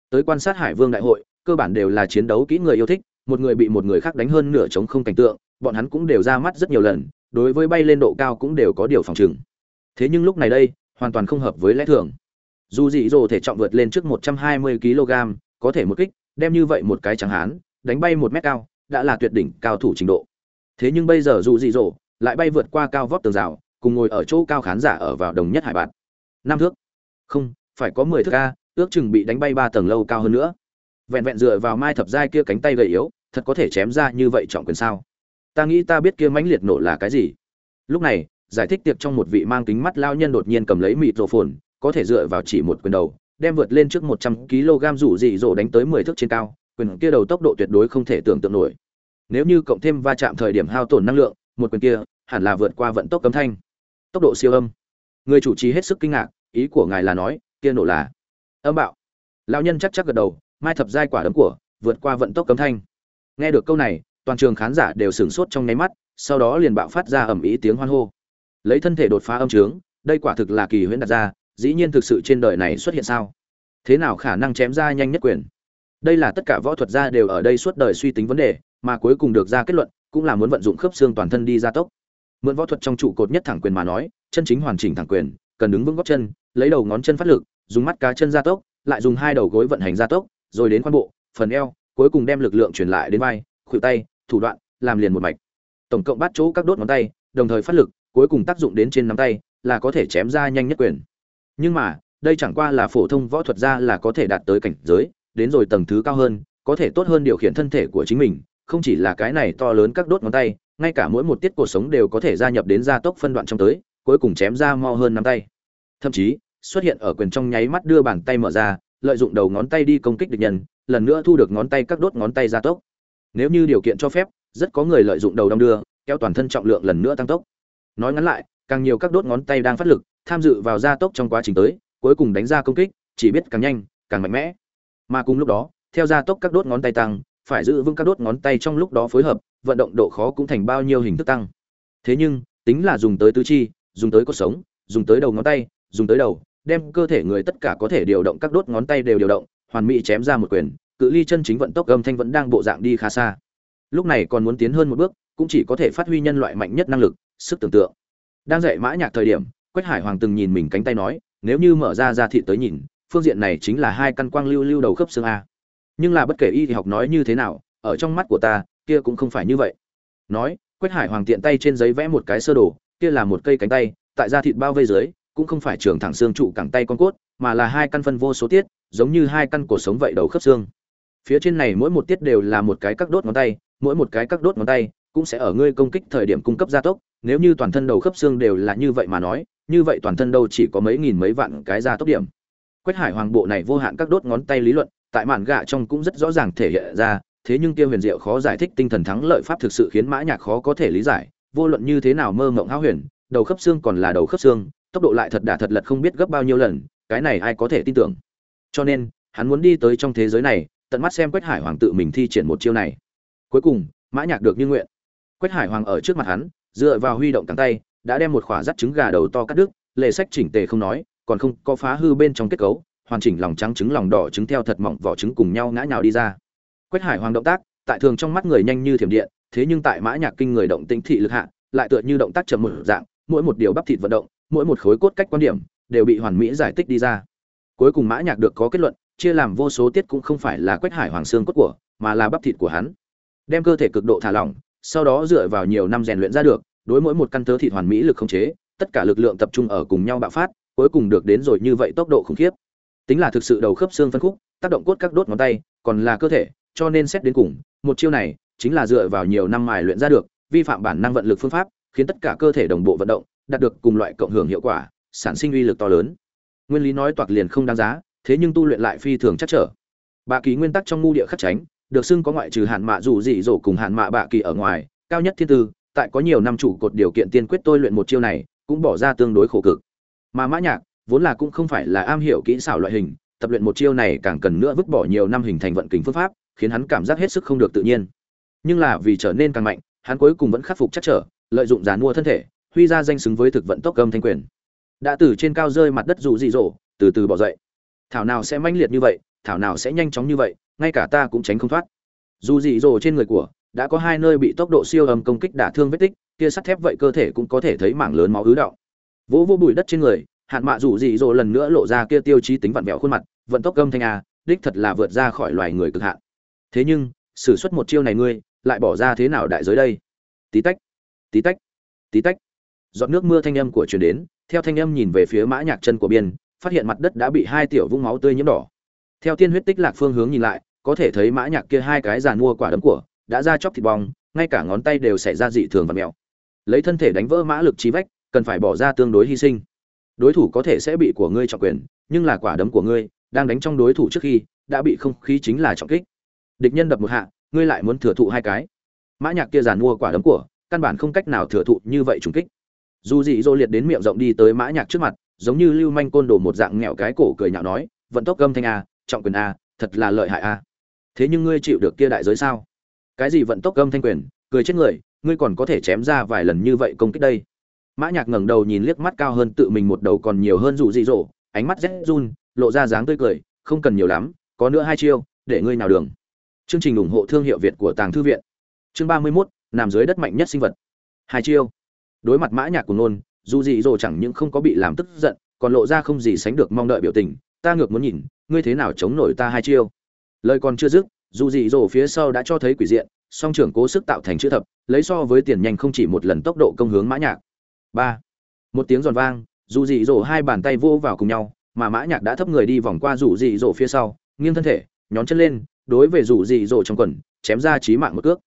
Tới quan sát hải vương đại hội, cơ bản đều là chiến đấu kỹ người yêu thích, một người bị một người khác đánh hơn nửa chống không cảnh tượng, bọn hắn cũng đều ra mắt rất nhiều lần, đối với bay lên độ cao cũng đều có điều phòng trường. thế nhưng lúc này đây, hoàn toàn không hợp với lẽ thường dù dị dỗ thể trọng vượt lên trước 120 kg, có thể một kích, đem như vậy một cái chẳng hán, đánh bay một mét cao, đã là tuyệt đỉnh cao thủ trình độ. Thế nhưng bây giờ dù dị dỗ lại bay vượt qua cao vóc tường rào, cùng ngồi ở chỗ cao khán giả ở vào đồng nhất hải bạt. Năm thước. Không, phải có mười thước a, ước chừng bị đánh bay ba tầng lâu cao hơn nữa. Vẹn vẹn dựa vào mai thập giai kia cánh tay gầy yếu, thật có thể chém ra như vậy trọng quyền sao? Ta nghĩ ta biết kia mãnh liệt nổ là cái gì. Lúc này, giải thích tiệc trong một vị mang kính mắt lao nhân đột nhiên cầm lấy mịt rổ phồn có thể dựa vào chỉ một quyền đầu, đem vượt lên trước một trăm kg rủ dị rồ đánh tới mười thước trên cao, quyền kia đầu tốc độ tuyệt đối không thể tưởng tượng nổi. Nếu như cộng thêm va chạm thời điểm hao tổn năng lượng, một quyền kia hẳn là vượt qua vận tốc cấm thanh. Tốc độ siêu âm. Người chủ trì hết sức kinh ngạc, ý của ngài là nói, kia nổ là âm bạo. Lão nhân chắc chắc gật đầu, mai thập giai quả đấm của, vượt qua vận tốc cấm thanh. Nghe được câu này, toàn trường khán giả đều sửng sốt trong nháy mắt, sau đó liền bạo phát ra ầm ĩ tiếng hoan hô. Lấy thân thể đột phá âm trướng, đây quả thực là kỳ huyễn đặt ra dĩ nhiên thực sự trên đời này xuất hiện sao? Thế nào khả năng chém ra nhanh nhất quyền? Đây là tất cả võ thuật gia đều ở đây suốt đời suy tính vấn đề, mà cuối cùng được ra kết luận, cũng là muốn vận dụng khớp xương toàn thân đi gia tốc. Mượn võ thuật trong trụ cột nhất thẳng quyền mà nói, chân chính hoàn chỉnh thẳng quyền, cần đứng vững góc chân, lấy đầu ngón chân phát lực, dùng mắt cá chân gia tốc, lại dùng hai đầu gối vận hành gia tốc, rồi đến khoan bộ, phần eo, cuối cùng đem lực lượng truyền lại đến vai, khuỷu tay, thủ đoạn, làm liền một mạch. Tổng cộng bắt chỗ các đốt ngón tay, đồng thời phát lực, cuối cùng tác dụng đến trên nắm tay, là có thể chém ra nhanh nhất quyền nhưng mà, đây chẳng qua là phổ thông võ thuật ra là có thể đạt tới cảnh giới, đến rồi tầng thứ cao hơn, có thể tốt hơn điều khiển thân thể của chính mình, không chỉ là cái này to lớn các đốt ngón tay, ngay cả mỗi một tiết cuộc sống đều có thể gia nhập đến gia tốc phân đoạn trong tới, cuối cùng chém ra mo hơn nắm tay. Thậm chí, xuất hiện ở quyền trong nháy mắt đưa bàn tay mở ra, lợi dụng đầu ngón tay đi công kích địch nhân, lần nữa thu được ngón tay các đốt ngón tay gia tốc. Nếu như điều kiện cho phép, rất có người lợi dụng đầu đong đưa, kéo toàn thân trọng lượng lần nữa tăng tốc. Nói ngắn lại, càng nhiều các đốt ngón tay đang phát lực tham dự vào gia tốc trong quá trình tới, cuối cùng đánh ra công kích, chỉ biết càng nhanh, càng mạnh mẽ. Mà cùng lúc đó, theo gia tốc các đốt ngón tay tăng, phải giữ vững các đốt ngón tay trong lúc đó phối hợp, vận động độ khó cũng thành bao nhiêu hình thức tăng. Thế nhưng, tính là dùng tới tứ chi, dùng tới cột sống, dùng tới đầu ngón tay, dùng tới đầu, đem cơ thể người tất cả có thể điều động các đốt ngón tay đều điều động, hoàn mỹ chém ra một quyền, cự ly chân chính vận tốc âm thanh vẫn đang bộ dạng đi khá xa. Lúc này còn muốn tiến hơn một bước, cũng chỉ có thể phát huy nhân loại mạnh nhất năng lực, sức tưởng tượng. Đang dạy mã nhạc thời điểm quách hải hoàng từng nhìn mình cánh tay nói, nếu như mở ra ra thị tới nhìn, phương diện này chính là hai căn quang lưu lưu đầu khớp xương a. Nhưng là bất kể y thì học nói như thế nào, ở trong mắt của ta, kia cũng không phải như vậy. Nói, quách hải hoàng tiện tay trên giấy vẽ một cái sơ đồ, kia là một cây cánh tay, tại da thịt bao vây dưới, cũng không phải trường thẳng xương trụ cẳng tay con cốt, mà là hai căn phân vô số tiết, giống như hai căn cổ sống vậy đầu khớp xương. Phía trên này mỗi một tiết đều là một cái các đốt ngón tay, mỗi một cái các đốt ngón tay cũng sẽ ở ngươi công kích thời điểm cung cấp gia tốc, nếu như toàn thân đầu khớp xương đều là như vậy mà nói, như vậy toàn thân đâu chỉ có mấy nghìn mấy vạn cái gia tốc điểm. Quách hải hoàng bộ này vô hạn các đốt ngón tay lý luận, tại mạn gạ trong cũng rất rõ ràng thể hiện ra, thế nhưng kia huyền diệu khó giải thích tinh thần thắng lợi pháp thực sự khiến mã nhạc khó có thể lý giải, vô luận như thế nào mơ mộng hão huyền, đầu khớp xương còn là đầu khớp xương, tốc độ lại thật đả thật lật không biết gấp bao nhiêu lần, cái này ai có thể tin tưởng. Cho nên, hắn muốn đi tới trong thế giới này, tận mắt xem quách hải hoàng tự mình thi triển một chiêu này. Cuối cùng, mã nhạc được như nguyện quách hải hoàng ở trước mặt hắn, dựa vào huy động cẳng tay, đã đem một khỏa dắt trứng gà đầu to cắt đứt lệ sách chỉnh tề không nói, còn không có phá hư bên trong kết cấu, hoàn chỉnh lòng trắng trứng, lòng đỏ trứng theo thật mỏng vỏ trứng cùng nhau ngã nhào đi ra. Quách hải hoàng động tác, tại thường trong mắt người nhanh như thiểm điện, thế nhưng tại mã nhạc kinh người động tĩnh thị lực hạ, lại tựa như động tác chậm một dạng, mỗi một điều bắp thịt vận động, mỗi một khối cốt cách quan điểm, đều bị hoàn mỹ giải tích đi ra. Cuối cùng mã nhạc được có kết luận, chia làm vô số tiết cũng không phải là quách hải hoàng xương cốt của, mà là bắp thịt của hắn. Đem cơ thể cực độ thả lỏng sau đó dựa vào nhiều năm rèn luyện ra được, đối mỗi một căn tớ thịt hoàn mỹ lực không chế, tất cả lực lượng tập trung ở cùng nhau bạo phát, cuối cùng được đến rồi như vậy tốc độ khủng khiếp. Tính là thực sự đầu khớp xương phân khúc, tác động cốt các đốt ngón tay, còn là cơ thể, cho nên xét đến cùng, một chiêu này chính là dựa vào nhiều năm mài luyện ra được, vi phạm bản năng vận lực phương pháp, khiến tất cả cơ thể đồng bộ vận động, đạt được cùng loại cộng hưởng hiệu quả, sản sinh uy lực to lớn. Nguyên lý nói toạc liền không đáng giá, thế nhưng tu luyện lại phi thường chắc trở. Ba ký nguyên tắc trong ngu địa khắc tránh được xưng có ngoại trừ hạn mạ dù dị dỗ cùng hạn mạ bạ kỳ ở ngoài, cao nhất thiên tư, tại có nhiều năm chủ cột điều kiện tiên quyết tôi luyện một chiêu này, cũng bỏ ra tương đối khổ cực. Mà mã nhạc, vốn là cũng không phải là am hiểu kỹ xảo loại hình, tập luyện một chiêu này càng cần nữa vứt bỏ nhiều năm hình thành vận kình phương pháp, khiến hắn cảm giác hết sức không được tự nhiên. Nhưng là vì trở nên càng mạnh, hắn cuối cùng vẫn khắc phục chắc trở, lợi dụng giàn mua thân thể, huy ra danh xứng với thực vận tốc âm thanh quyền. Đã từ trên cao rơi mặt đất dù dị dỗ từ từ bỏ dậy. Thảo nào sẽ manh liệt như vậy, thảo nào sẽ nhanh chóng như vậy ngay cả ta cũng tránh không thoát. Dù dị dỗ trên người của, đã có hai nơi bị tốc độ siêu âm công kích đả thương vết tích, kia sắt thép vậy cơ thể cũng có thể thấy mảng lớn máu ứ động. Vỗ vô bụi đất trên người, hạn mạ dù dị dỗ lần nữa lộ ra kia tiêu chí tính vặn vẹo khuôn mặt, vận tốc âm thanh a, đích thật là vượt ra khỏi loài người cực hạn. Thế nhưng, sử xuất một chiêu này ngươi, lại bỏ ra thế nào đại giới đây? Tí tách tí tách tí tách. Giọt nước mưa thanh âm của truyền đến, theo thanh âm nhìn về phía mã nhạc chân của biên, phát hiện mặt đất đã bị hai tiểu vũng máu tươi nhiễm đỏ. Theo tiên huyết tích lạc phương hướng nhìn lại có thể thấy mã nhạc kia hai cái giàn mua quả đấm của, đã ra chóc thịt bong, ngay cả ngón tay đều xảy ra dị thường và mèo lấy thân thể đánh vỡ mã lực trí vách, cần phải bỏ ra tương đối hy sinh. Đối thủ có thể sẽ bị của ngươi trọng quyền, nhưng là quả đấm của ngươi, đang đánh trong đối thủ trước khi, đã bị không khí chính là trọng kích. Địch nhân đập một hạ, ngươi lại muốn thừa thụ hai cái. Mã nhạc kia giàn mua quả đấm của, căn bản không cách nào thừa thụ như vậy trùng kích. Dù dị dỗ liệt đến miệng rộng đi tới mã nhạc trước mặt, giống như lưu manh côn đồ một dạng nghèo cái cổ cười nhạo nói, vận tốc gâm thanh a, trọng quyền a, thật là lợi hại a thế nhưng ngươi chịu được kia đại giới sao? Cái gì vận tốc gâm thanh quyền cười chết người ngươi còn có thể chém ra vài lần như vậy công kích đây. Mã nhạc ngẩng đầu nhìn liếc mắt cao hơn tự mình một đầu còn nhiều hơn dù dị dỗ ánh mắt rét run lộ ra dáng tươi cười không cần nhiều lắm có nữa hai chiêu để ngươi nào đường. Chương trình ủng hộ thương hiệu việt của tàng thư viện. Chương ba mươi 31, nằm dưới đất mạnh nhất sinh vật. Hai chiêu. Đối mặt mã nhạc của nôn dù gì rồi chẳng những không có bị làm tức giận còn lộ ra không gì sánh được mong đợi biểu tình ta ngược muốn nhìn ngươi thế nào chống nổi ta hai chiêu? Lời còn chưa dứt, dù dị dỗ phía sau đã cho thấy quỷ diện, song trưởng cố sức tạo thành chữ thập, lấy so với tiền nhanh không chỉ một lần tốc độ công hướng mã nhạc. Ba, một tiếng giòn vang, dù dị dỗ hai bàn tay vô vào cùng nhau, mà mã nhạc đã thấp người đi vòng qua rủ dị dỗ phía sau, nghiêng thân thể, nhón chân lên, đối với rủ dị dỗ trong quần, chém ra chí mạng một cước.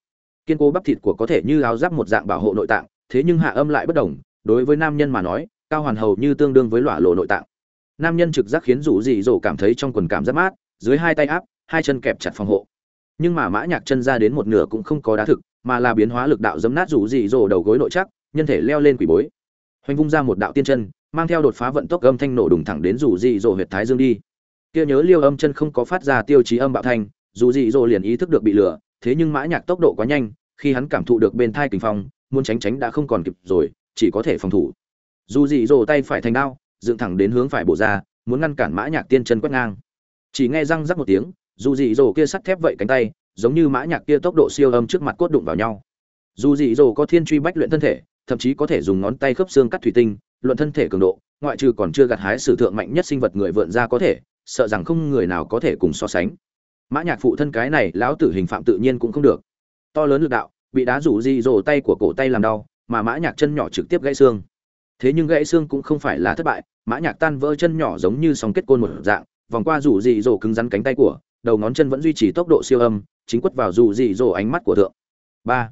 Kiên cố bắp thịt của có thể như áo giáp một dạng bảo hộ nội tạng, thế nhưng hạ âm lại bất đồng, đối với nam nhân mà nói, cao hoàn hầu như tương đương với lỏa lộ nội tạng. Nam nhân trực giác khiến rủ dị dỗ cảm thấy trong quần cảm rất mát, dưới hai tay áp hai chân kẹp chặt phòng hộ. Nhưng mà mã nhạc chân ra đến một nửa cũng không có đá thực, mà là biến hóa lực đạo giấm nát rủ dị rồ đầu gối nội chắc, nhân thể leo lên quỷ bối. Hoành vung ra một đạo tiên chân, mang theo đột phá vận tốc âm thanh nổ đùng thẳng đến rủ dị rồ huyệt thái dương đi. Kia nhớ liêu âm chân không có phát ra tiêu chí âm bạo thanh, dù dị dỗ liền ý thức được bị lừa, thế nhưng mã nhạc tốc độ quá nhanh, khi hắn cảm thụ được bên thai kình phong, muốn tránh tránh đã không còn kịp rồi, chỉ có thể phòng thủ. Dù dị dỗ tay phải thành đao, dựng thẳng đến hướng phải bổ ra, muốn ngăn cản mã nhạc tiên chân quét ngang. Chỉ nghe răng rắc một tiếng dù dị dỗ kia sắt thép vậy cánh tay, giống như mã nhạc kia tốc độ siêu âm trước mặt cốt đụng vào nhau. Dù dị dỗ có thiên truy bách luyện thân thể, thậm chí có thể dùng ngón tay khớp xương cắt thủy tinh, luận thân thể cường độ, ngoại trừ còn chưa gặt hái sử thượng mạnh nhất sinh vật người vượn ra có thể, sợ rằng không người nào có thể cùng so sánh. Mã nhạc phụ thân cái này, lão tử hình phạm tự nhiên cũng không được. To lớn lực đạo, bị đá rủ dị dỗ tay của cổ tay làm đau, mà mã nhạc chân nhỏ trực tiếp gãy xương. Thế nhưng gãy xương cũng không phải là thất bại, mã nhạc tan vỡ chân nhỏ giống như sóng kết côn một dạng, vòng qua rủ dị dỗ cứng rắn cánh tay của đầu ngón chân vẫn duy trì tốc độ siêu âm, chính quất vào dù dị rồ ánh mắt của thượng. Ba.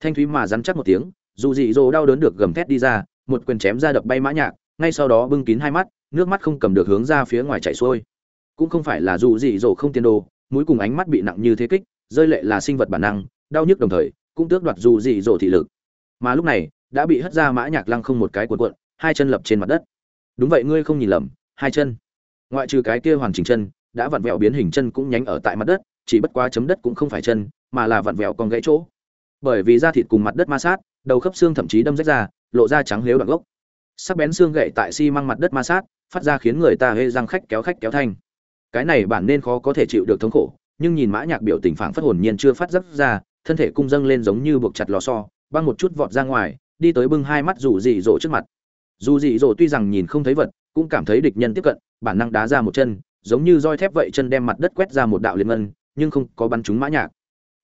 Thanh thúy mà rắn chắc một tiếng dù dị dỗ đau đớn được gầm thét đi ra, một quyền chém ra đập bay mã nhạc, ngay sau đó bưng kín hai mắt, nước mắt không cầm được hướng ra phía ngoài chảy xuôi. Cũng không phải là dù dị dỗ không tiên đồ, mũi cùng ánh mắt bị nặng như thế kích, rơi lệ là sinh vật bản năng, đau nhức đồng thời, cũng tước đoạt dù dị dỗ thị lực. Mà lúc này, đã bị hất ra mã nhạc lăng không một cái cuộn cuộn, hai chân lập trên mặt đất. Đúng vậy, ngươi không nhìn lầm, hai chân. Ngoại trừ cái kia hoàn chỉnh chân đã vặn vẹo biến hình chân cũng nhánh ở tại mặt đất, chỉ bất quá chấm đất cũng không phải chân, mà là vặn vẹo còn gãy chỗ. Bởi vì da thịt cùng mặt đất ma sát, đầu khớp xương thậm chí đâm rách ra, lộ ra trắng lếu đoạn gốc. Sắc bén xương gậy tại xi măng mặt đất ma sát, phát ra khiến người ta hê răng khách kéo khách kéo thanh. Cái này bản nên khó có thể chịu được thống khổ, nhưng nhìn mã nhạc biểu tình phảng phất hồn nhiên chưa phát giác ra, thân thể cung dâng lên giống như buộc chặt lò xo, băng một chút vọt ra ngoài, đi tới bưng hai mắt rủ dị dỗ trước mặt. Dù dị dỗ tuy rằng nhìn không thấy vật, cũng cảm thấy địch nhân tiếp cận, bản năng đá ra một chân giống như roi thép vậy chân đem mặt đất quét ra một đạo liên ngân, nhưng không có bắn trúng mã nhạc.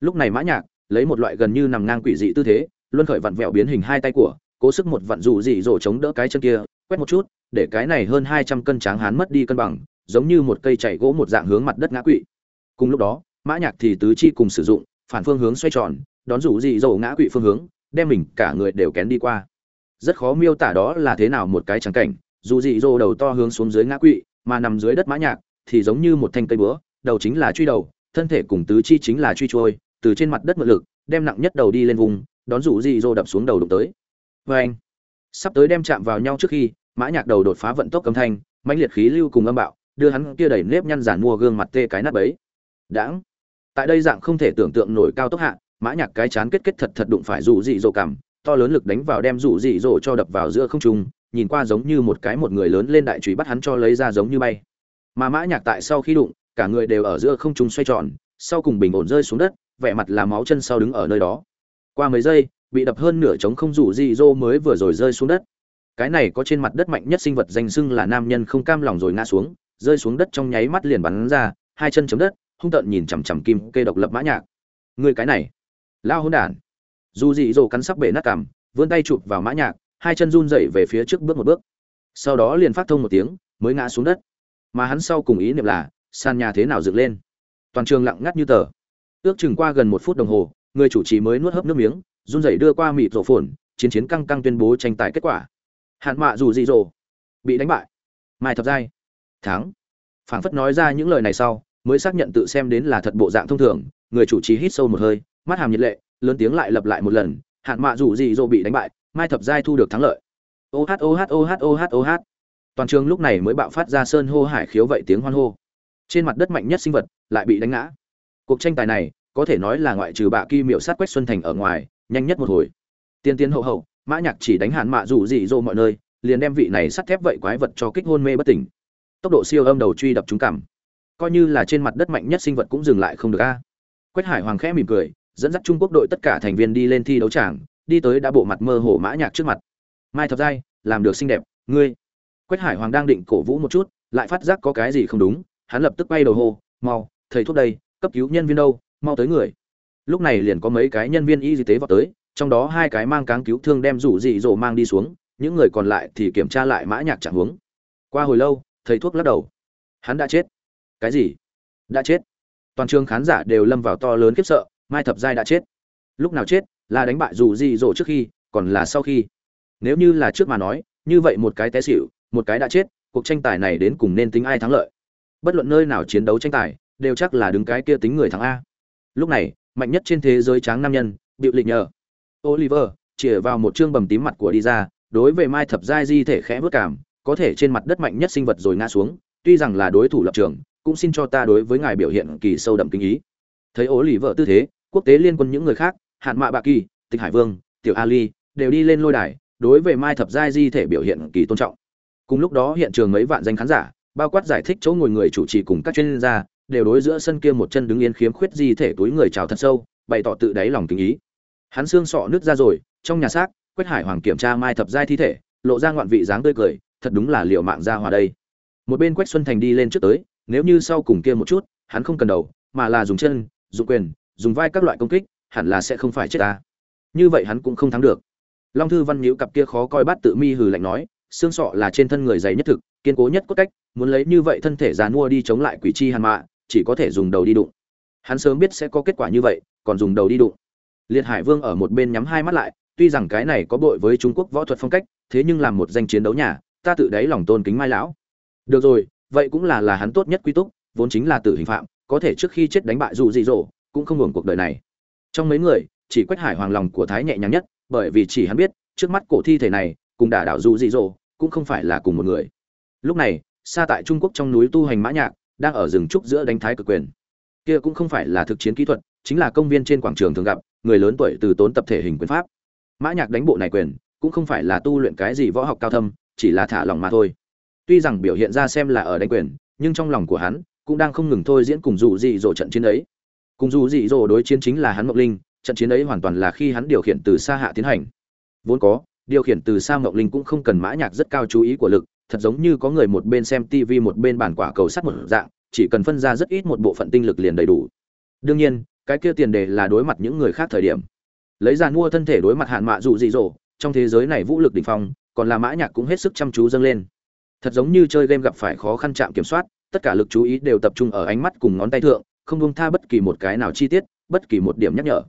Lúc này mã nhạc lấy một loại gần như nằm ngang quỷ dị tư thế, luân khởi vặn vẹo biến hình hai tay của, cố sức một vặn dù dị dỗ chống đỡ cái chân kia, quét một chút, để cái này hơn hai trăm cân tráng hán mất đi cân bằng, giống như một cây chạy gỗ một dạng hướng mặt đất ngã quỵ. Cùng lúc đó, mã nhạc thì tứ chi cùng sử dụng, phản phương hướng xoay tròn, đón rủ dị dỗ ngã quỵ phương hướng, đem mình cả người đều kén đi qua. Rất khó miêu tả đó là thế nào một cái trắng cảnh dù dị dỗ đầu to hướng xuống dưới ngã quỵ, mà nằm dưới đất mã nhạc thì giống như một thanh cây búa, đầu chính là truy đầu, thân thể cùng tứ chi chính là truy trôi, từ trên mặt đất mượn lực, đem nặng nhất đầu đi lên vùng, đón rủ gì dỗ đập xuống đầu đụng tới. Vê anh, sắp tới đem chạm vào nhau trước khi, mã nhạc đầu đột phá vận tốc âm thanh, mãnh liệt khí lưu cùng âm bạo, đưa hắn kia đẩy nếp nhăn giản mua gương mặt tê cái nát bấy. Đãng, tại đây dạng không thể tưởng tượng nổi cao tốc hạ, mã nhạc cái chán kết kết thật thật đụng phải rủ dị rồ cảm, to lớn lực đánh vào đem rủ dị rồ cho đập vào giữa không trung, nhìn qua giống như một cái một người lớn lên đại chùy bắt hắn cho lấy ra giống như bay mà mã nhạc tại sau khi đụng, cả người đều ở giữa không trung xoay tròn, sau cùng bình ổn rơi xuống đất, vẻ mặt là máu chân sau đứng ở nơi đó. Qua mấy giây, bị đập hơn nửa trống không rủ gì rô mới vừa rồi rơi xuống đất. Cái này có trên mặt đất mạnh nhất sinh vật danh xưng là nam nhân không cam lòng rồi ngã xuống, rơi xuống đất trong nháy mắt liền bắn ra, hai chân chấm đất, hung tợn nhìn chằm chằm kim kê độc lập mã nhạc. Người cái này, lao hỗn đản. Dù dị dỗ cắn sắp bể nát cằm, vươn tay chụp vào mã nhạc, hai chân run rẩy về phía trước bước một bước. Sau đó liền phát thông một tiếng, mới ngã xuống đất mà hắn sau cùng ý niệm là, sàn nhà thế nào dựng lên. Toàn trường lặng ngắt như tờ. Ước chừng qua gần một phút đồng hồ, người chủ trì mới nuốt hớp nước miếng, run rẩy đưa qua mịt rổ phồn, chiến chiến căng căng tuyên bố tranh tài kết quả. Hạn mạ dù dị dỗ bị đánh bại. Mai thập giai. Thắng. Phảng phất nói ra những lời này sau, mới xác nhận tự xem đến là thật bộ dạng thông thường, người chủ trì hít sâu một hơi, mắt hàm nhiệt lệ, lớn tiếng lại lặp lại một lần, hạn mạ dù gì dỗ bị đánh bại, mai thập giai thu được thắng lợi. Oh oh oh oh oh toàn trường lúc này mới bạo phát ra sơn hô hải khiếu vậy tiếng hoan hô. Trên mặt đất mạnh nhất sinh vật lại bị đánh ngã. Cuộc tranh tài này có thể nói là ngoại trừ bạ kỳ miểu sát quách xuân thành ở ngoài, nhanh nhất một hồi. Tiên tiến hậu hậu, mã nhạc chỉ đánh hạn mạ rủ dị dỗ mọi nơi, liền đem vị này sắt thép vậy quái vật cho kích hôn mê bất tỉnh. Tốc độ siêu âm đầu truy đập trúng cảm. Coi như là trên mặt đất mạnh nhất sinh vật cũng dừng lại không được a. Quách hải hoàng khẽ mỉm cười, dẫn dắt trung quốc đội tất cả thành viên đi lên thi đấu tràng, đi tới đã bộ mặt mơ hồ mã nhạc trước mặt. Mai thập giai, làm được xinh đẹp, ngươi quách hải hoàng đang định cổ vũ một chút, lại phát giác có cái gì không đúng, hắn lập tức bay đầu hô, mau, thầy thuốc đây, cấp cứu nhân viên đâu, mau tới người. Lúc này liền có mấy cái nhân viên y tế vào tới, trong đó hai cái mang cáng cứu thương đem rủ dị dỗ mang đi xuống, những người còn lại thì kiểm tra lại mã nhạc trạng huống. Qua hồi lâu, thầy thuốc lắc đầu. Hắn đã chết. Cái gì? Đã chết. Toàn trường khán giả đều lâm vào to lớn khiếp sợ, mai thập giai đã chết. Lúc nào chết, là đánh bại dù gì dỗ trước khi, còn là sau khi. Nếu như là trước mà nói, như vậy một cái té xỉu một cái đã chết, cuộc tranh tài này đến cùng nên tính ai thắng lợi. Bất luận nơi nào chiến đấu tranh tài, đều chắc là đứng cái kia tính người thắng a. Lúc này, mạnh nhất trên thế giới tráng nam nhân, bịu lịch nhờ. Oliver chĩa vào một chương bầm tím mặt của đi ra, đối với mai thập giai di thể khẽ vớt cảm, có thể trên mặt đất mạnh nhất sinh vật rồi ngã xuống, tuy rằng là đối thủ lập trường, cũng xin cho ta đối với ngài biểu hiện kỳ sâu đậm kinh ý. Thấy ố lì vợ tư thế, quốc tế liên quân những người khác, hạn mạ bạ kỳ, tịch hải vương, tiểu ali, đều đi lên lôi đài, đối với mai thập giai di thể biểu hiện kỳ tôn trọng cùng lúc đó hiện trường mấy vạn danh khán giả, bao quát giải thích chỗ ngồi người chủ trì cùng các chuyên gia, đều đối giữa sân kia một chân đứng yên khiếm khuyết di thể túi người chào thật sâu, bày tỏ tự đáy lòng tình ý. Hắn xương sọ nước ra rồi, trong nhà xác, quách hải hoàng kiểm tra mai thập giai thi thể, lộ ra ngoạn vị dáng tươi cười, thật đúng là liệu mạng ra hòa đây. Một bên quách xuân thành đi lên trước tới, nếu như sau cùng kia một chút, hắn không cần đầu, mà là dùng chân, dùng quyền, dùng vai các loại công kích, hẳn là sẽ không phải chết ta. Như vậy hắn cũng không thắng được. Long thư văn nhíu cặp kia khó coi bắt tự mi hừ lạnh nói xương sọ là trên thân người dày nhất thực, kiên cố nhất cốt cách, muốn lấy như vậy thân thể già nua đi chống lại quỷ chi hàn mạ, chỉ có thể dùng đầu đi đụng. Hắn sớm biết sẽ có kết quả như vậy, còn dùng đầu đi đụng. Liệt hải vương ở một bên nhắm hai mắt lại, tuy rằng cái này có bội với trung quốc võ thuật phong cách, thế nhưng làm một danh chiến đấu nhà, ta tự đáy lòng tôn kính mai lão. Được rồi, vậy cũng là là hắn tốt nhất quy túc, vốn chính là tử hình phạm, có thể trước khi chết đánh bại dù dị dỗ cũng không hưởng cuộc đời này. Trong mấy người, chỉ quách hải hoàng lòng của thái nhẹ nhàng nhất, bởi vì chỉ hắn biết, trước mắt cổ thi thể này, cùng đả đảo dù dị dỗ cũng không phải là cùng một người. Lúc này xa tại trung quốc trong núi tu hành mã nhạc, đang ở rừng trúc giữa đánh thái cực quyền. Kia cũng không phải là thực chiến kỹ thuật, chính là công viên trên quảng trường thường gặp, người lớn tuổi từ tốn tập thể hình quyền pháp. Mã nhạc đánh bộ này quyền, cũng không phải là tu luyện cái gì võ học cao thâm, chỉ là thả lòng mà thôi. Tuy rằng biểu hiện ra xem là ở đánh quyền, nhưng trong lòng của hắn cũng đang không ngừng thôi diễn cùng dù dị dỗ trận chiến ấy. Cùng dù dị dỗ đối chiến chính là hắn mộng linh, trận chiến ấy hoàn toàn là khi hắn điều khiển từ xa hạ tiến hành. Vốn có điều khiển từ xa ngọc linh cũng không cần mã nhạc rất cao chú ý của lực, thật giống như có người một bên xem tv một bên bản quả cầu sắt một dạng, chỉ cần phân ra rất ít một bộ phận tinh lực liền đầy đủ. Đương nhiên, cái kia tiền đề là đối mặt những người khác thời điểm. Lấy ra mua thân thể đối mặt hạn mạ dụ dị dỗ, trong thế giới này vũ lực đỉnh phong, còn là mã nhạc cũng hết sức chăm chú dâng lên. Thật giống như chơi game gặp phải khó khăn chạm kiểm soát, tất cả lực chú ý đều tập trung ở ánh mắt cùng ngón tay thượng, không buông tha bất kỳ một cái nào chi tiết, bất kỳ một điểm nhắc nhở.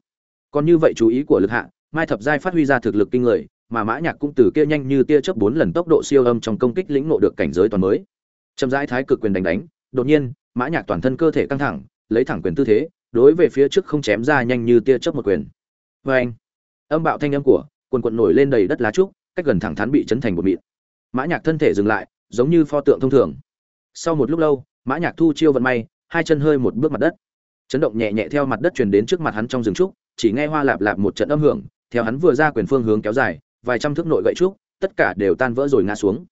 Còn như vậy chú ý của lực hạ, mai thập giai phát huy ra thực lực kinh người mà mã nhạc cũng từ kia nhanh như tia chớp bốn lần tốc độ siêu âm trong công kích lĩnh ngộ được cảnh giới toàn mới. Chậm rãi thái cực quyền đánh đánh, đột nhiên, mã nhạc toàn thân cơ thể căng thẳng, lấy thẳng quyền tư thế, đối về phía trước không chém ra nhanh như tia chớp một quyền. Với anh, âm bạo thanh âm của quần quần nổi lên đầy đất lá trúc, cách gần thẳng thắn bị chấn thành một mịn. Mã nhạc thân thể dừng lại, giống như pho tượng thông thường. Sau một lúc lâu, mã nhạc thu chiêu vận may, hai chân hơi một bước mặt đất. Chấn động nhẹ nhẹ theo mặt đất truyền đến trước mặt hắn trong rừng trúc, chỉ nghe hoa lạp lạp một trận âm hưởng, theo hắn vừa ra quyền phương hướng kéo dài vài trăm thước nội gậy trúc, tất cả đều tan vỡ rồi ngã xuống.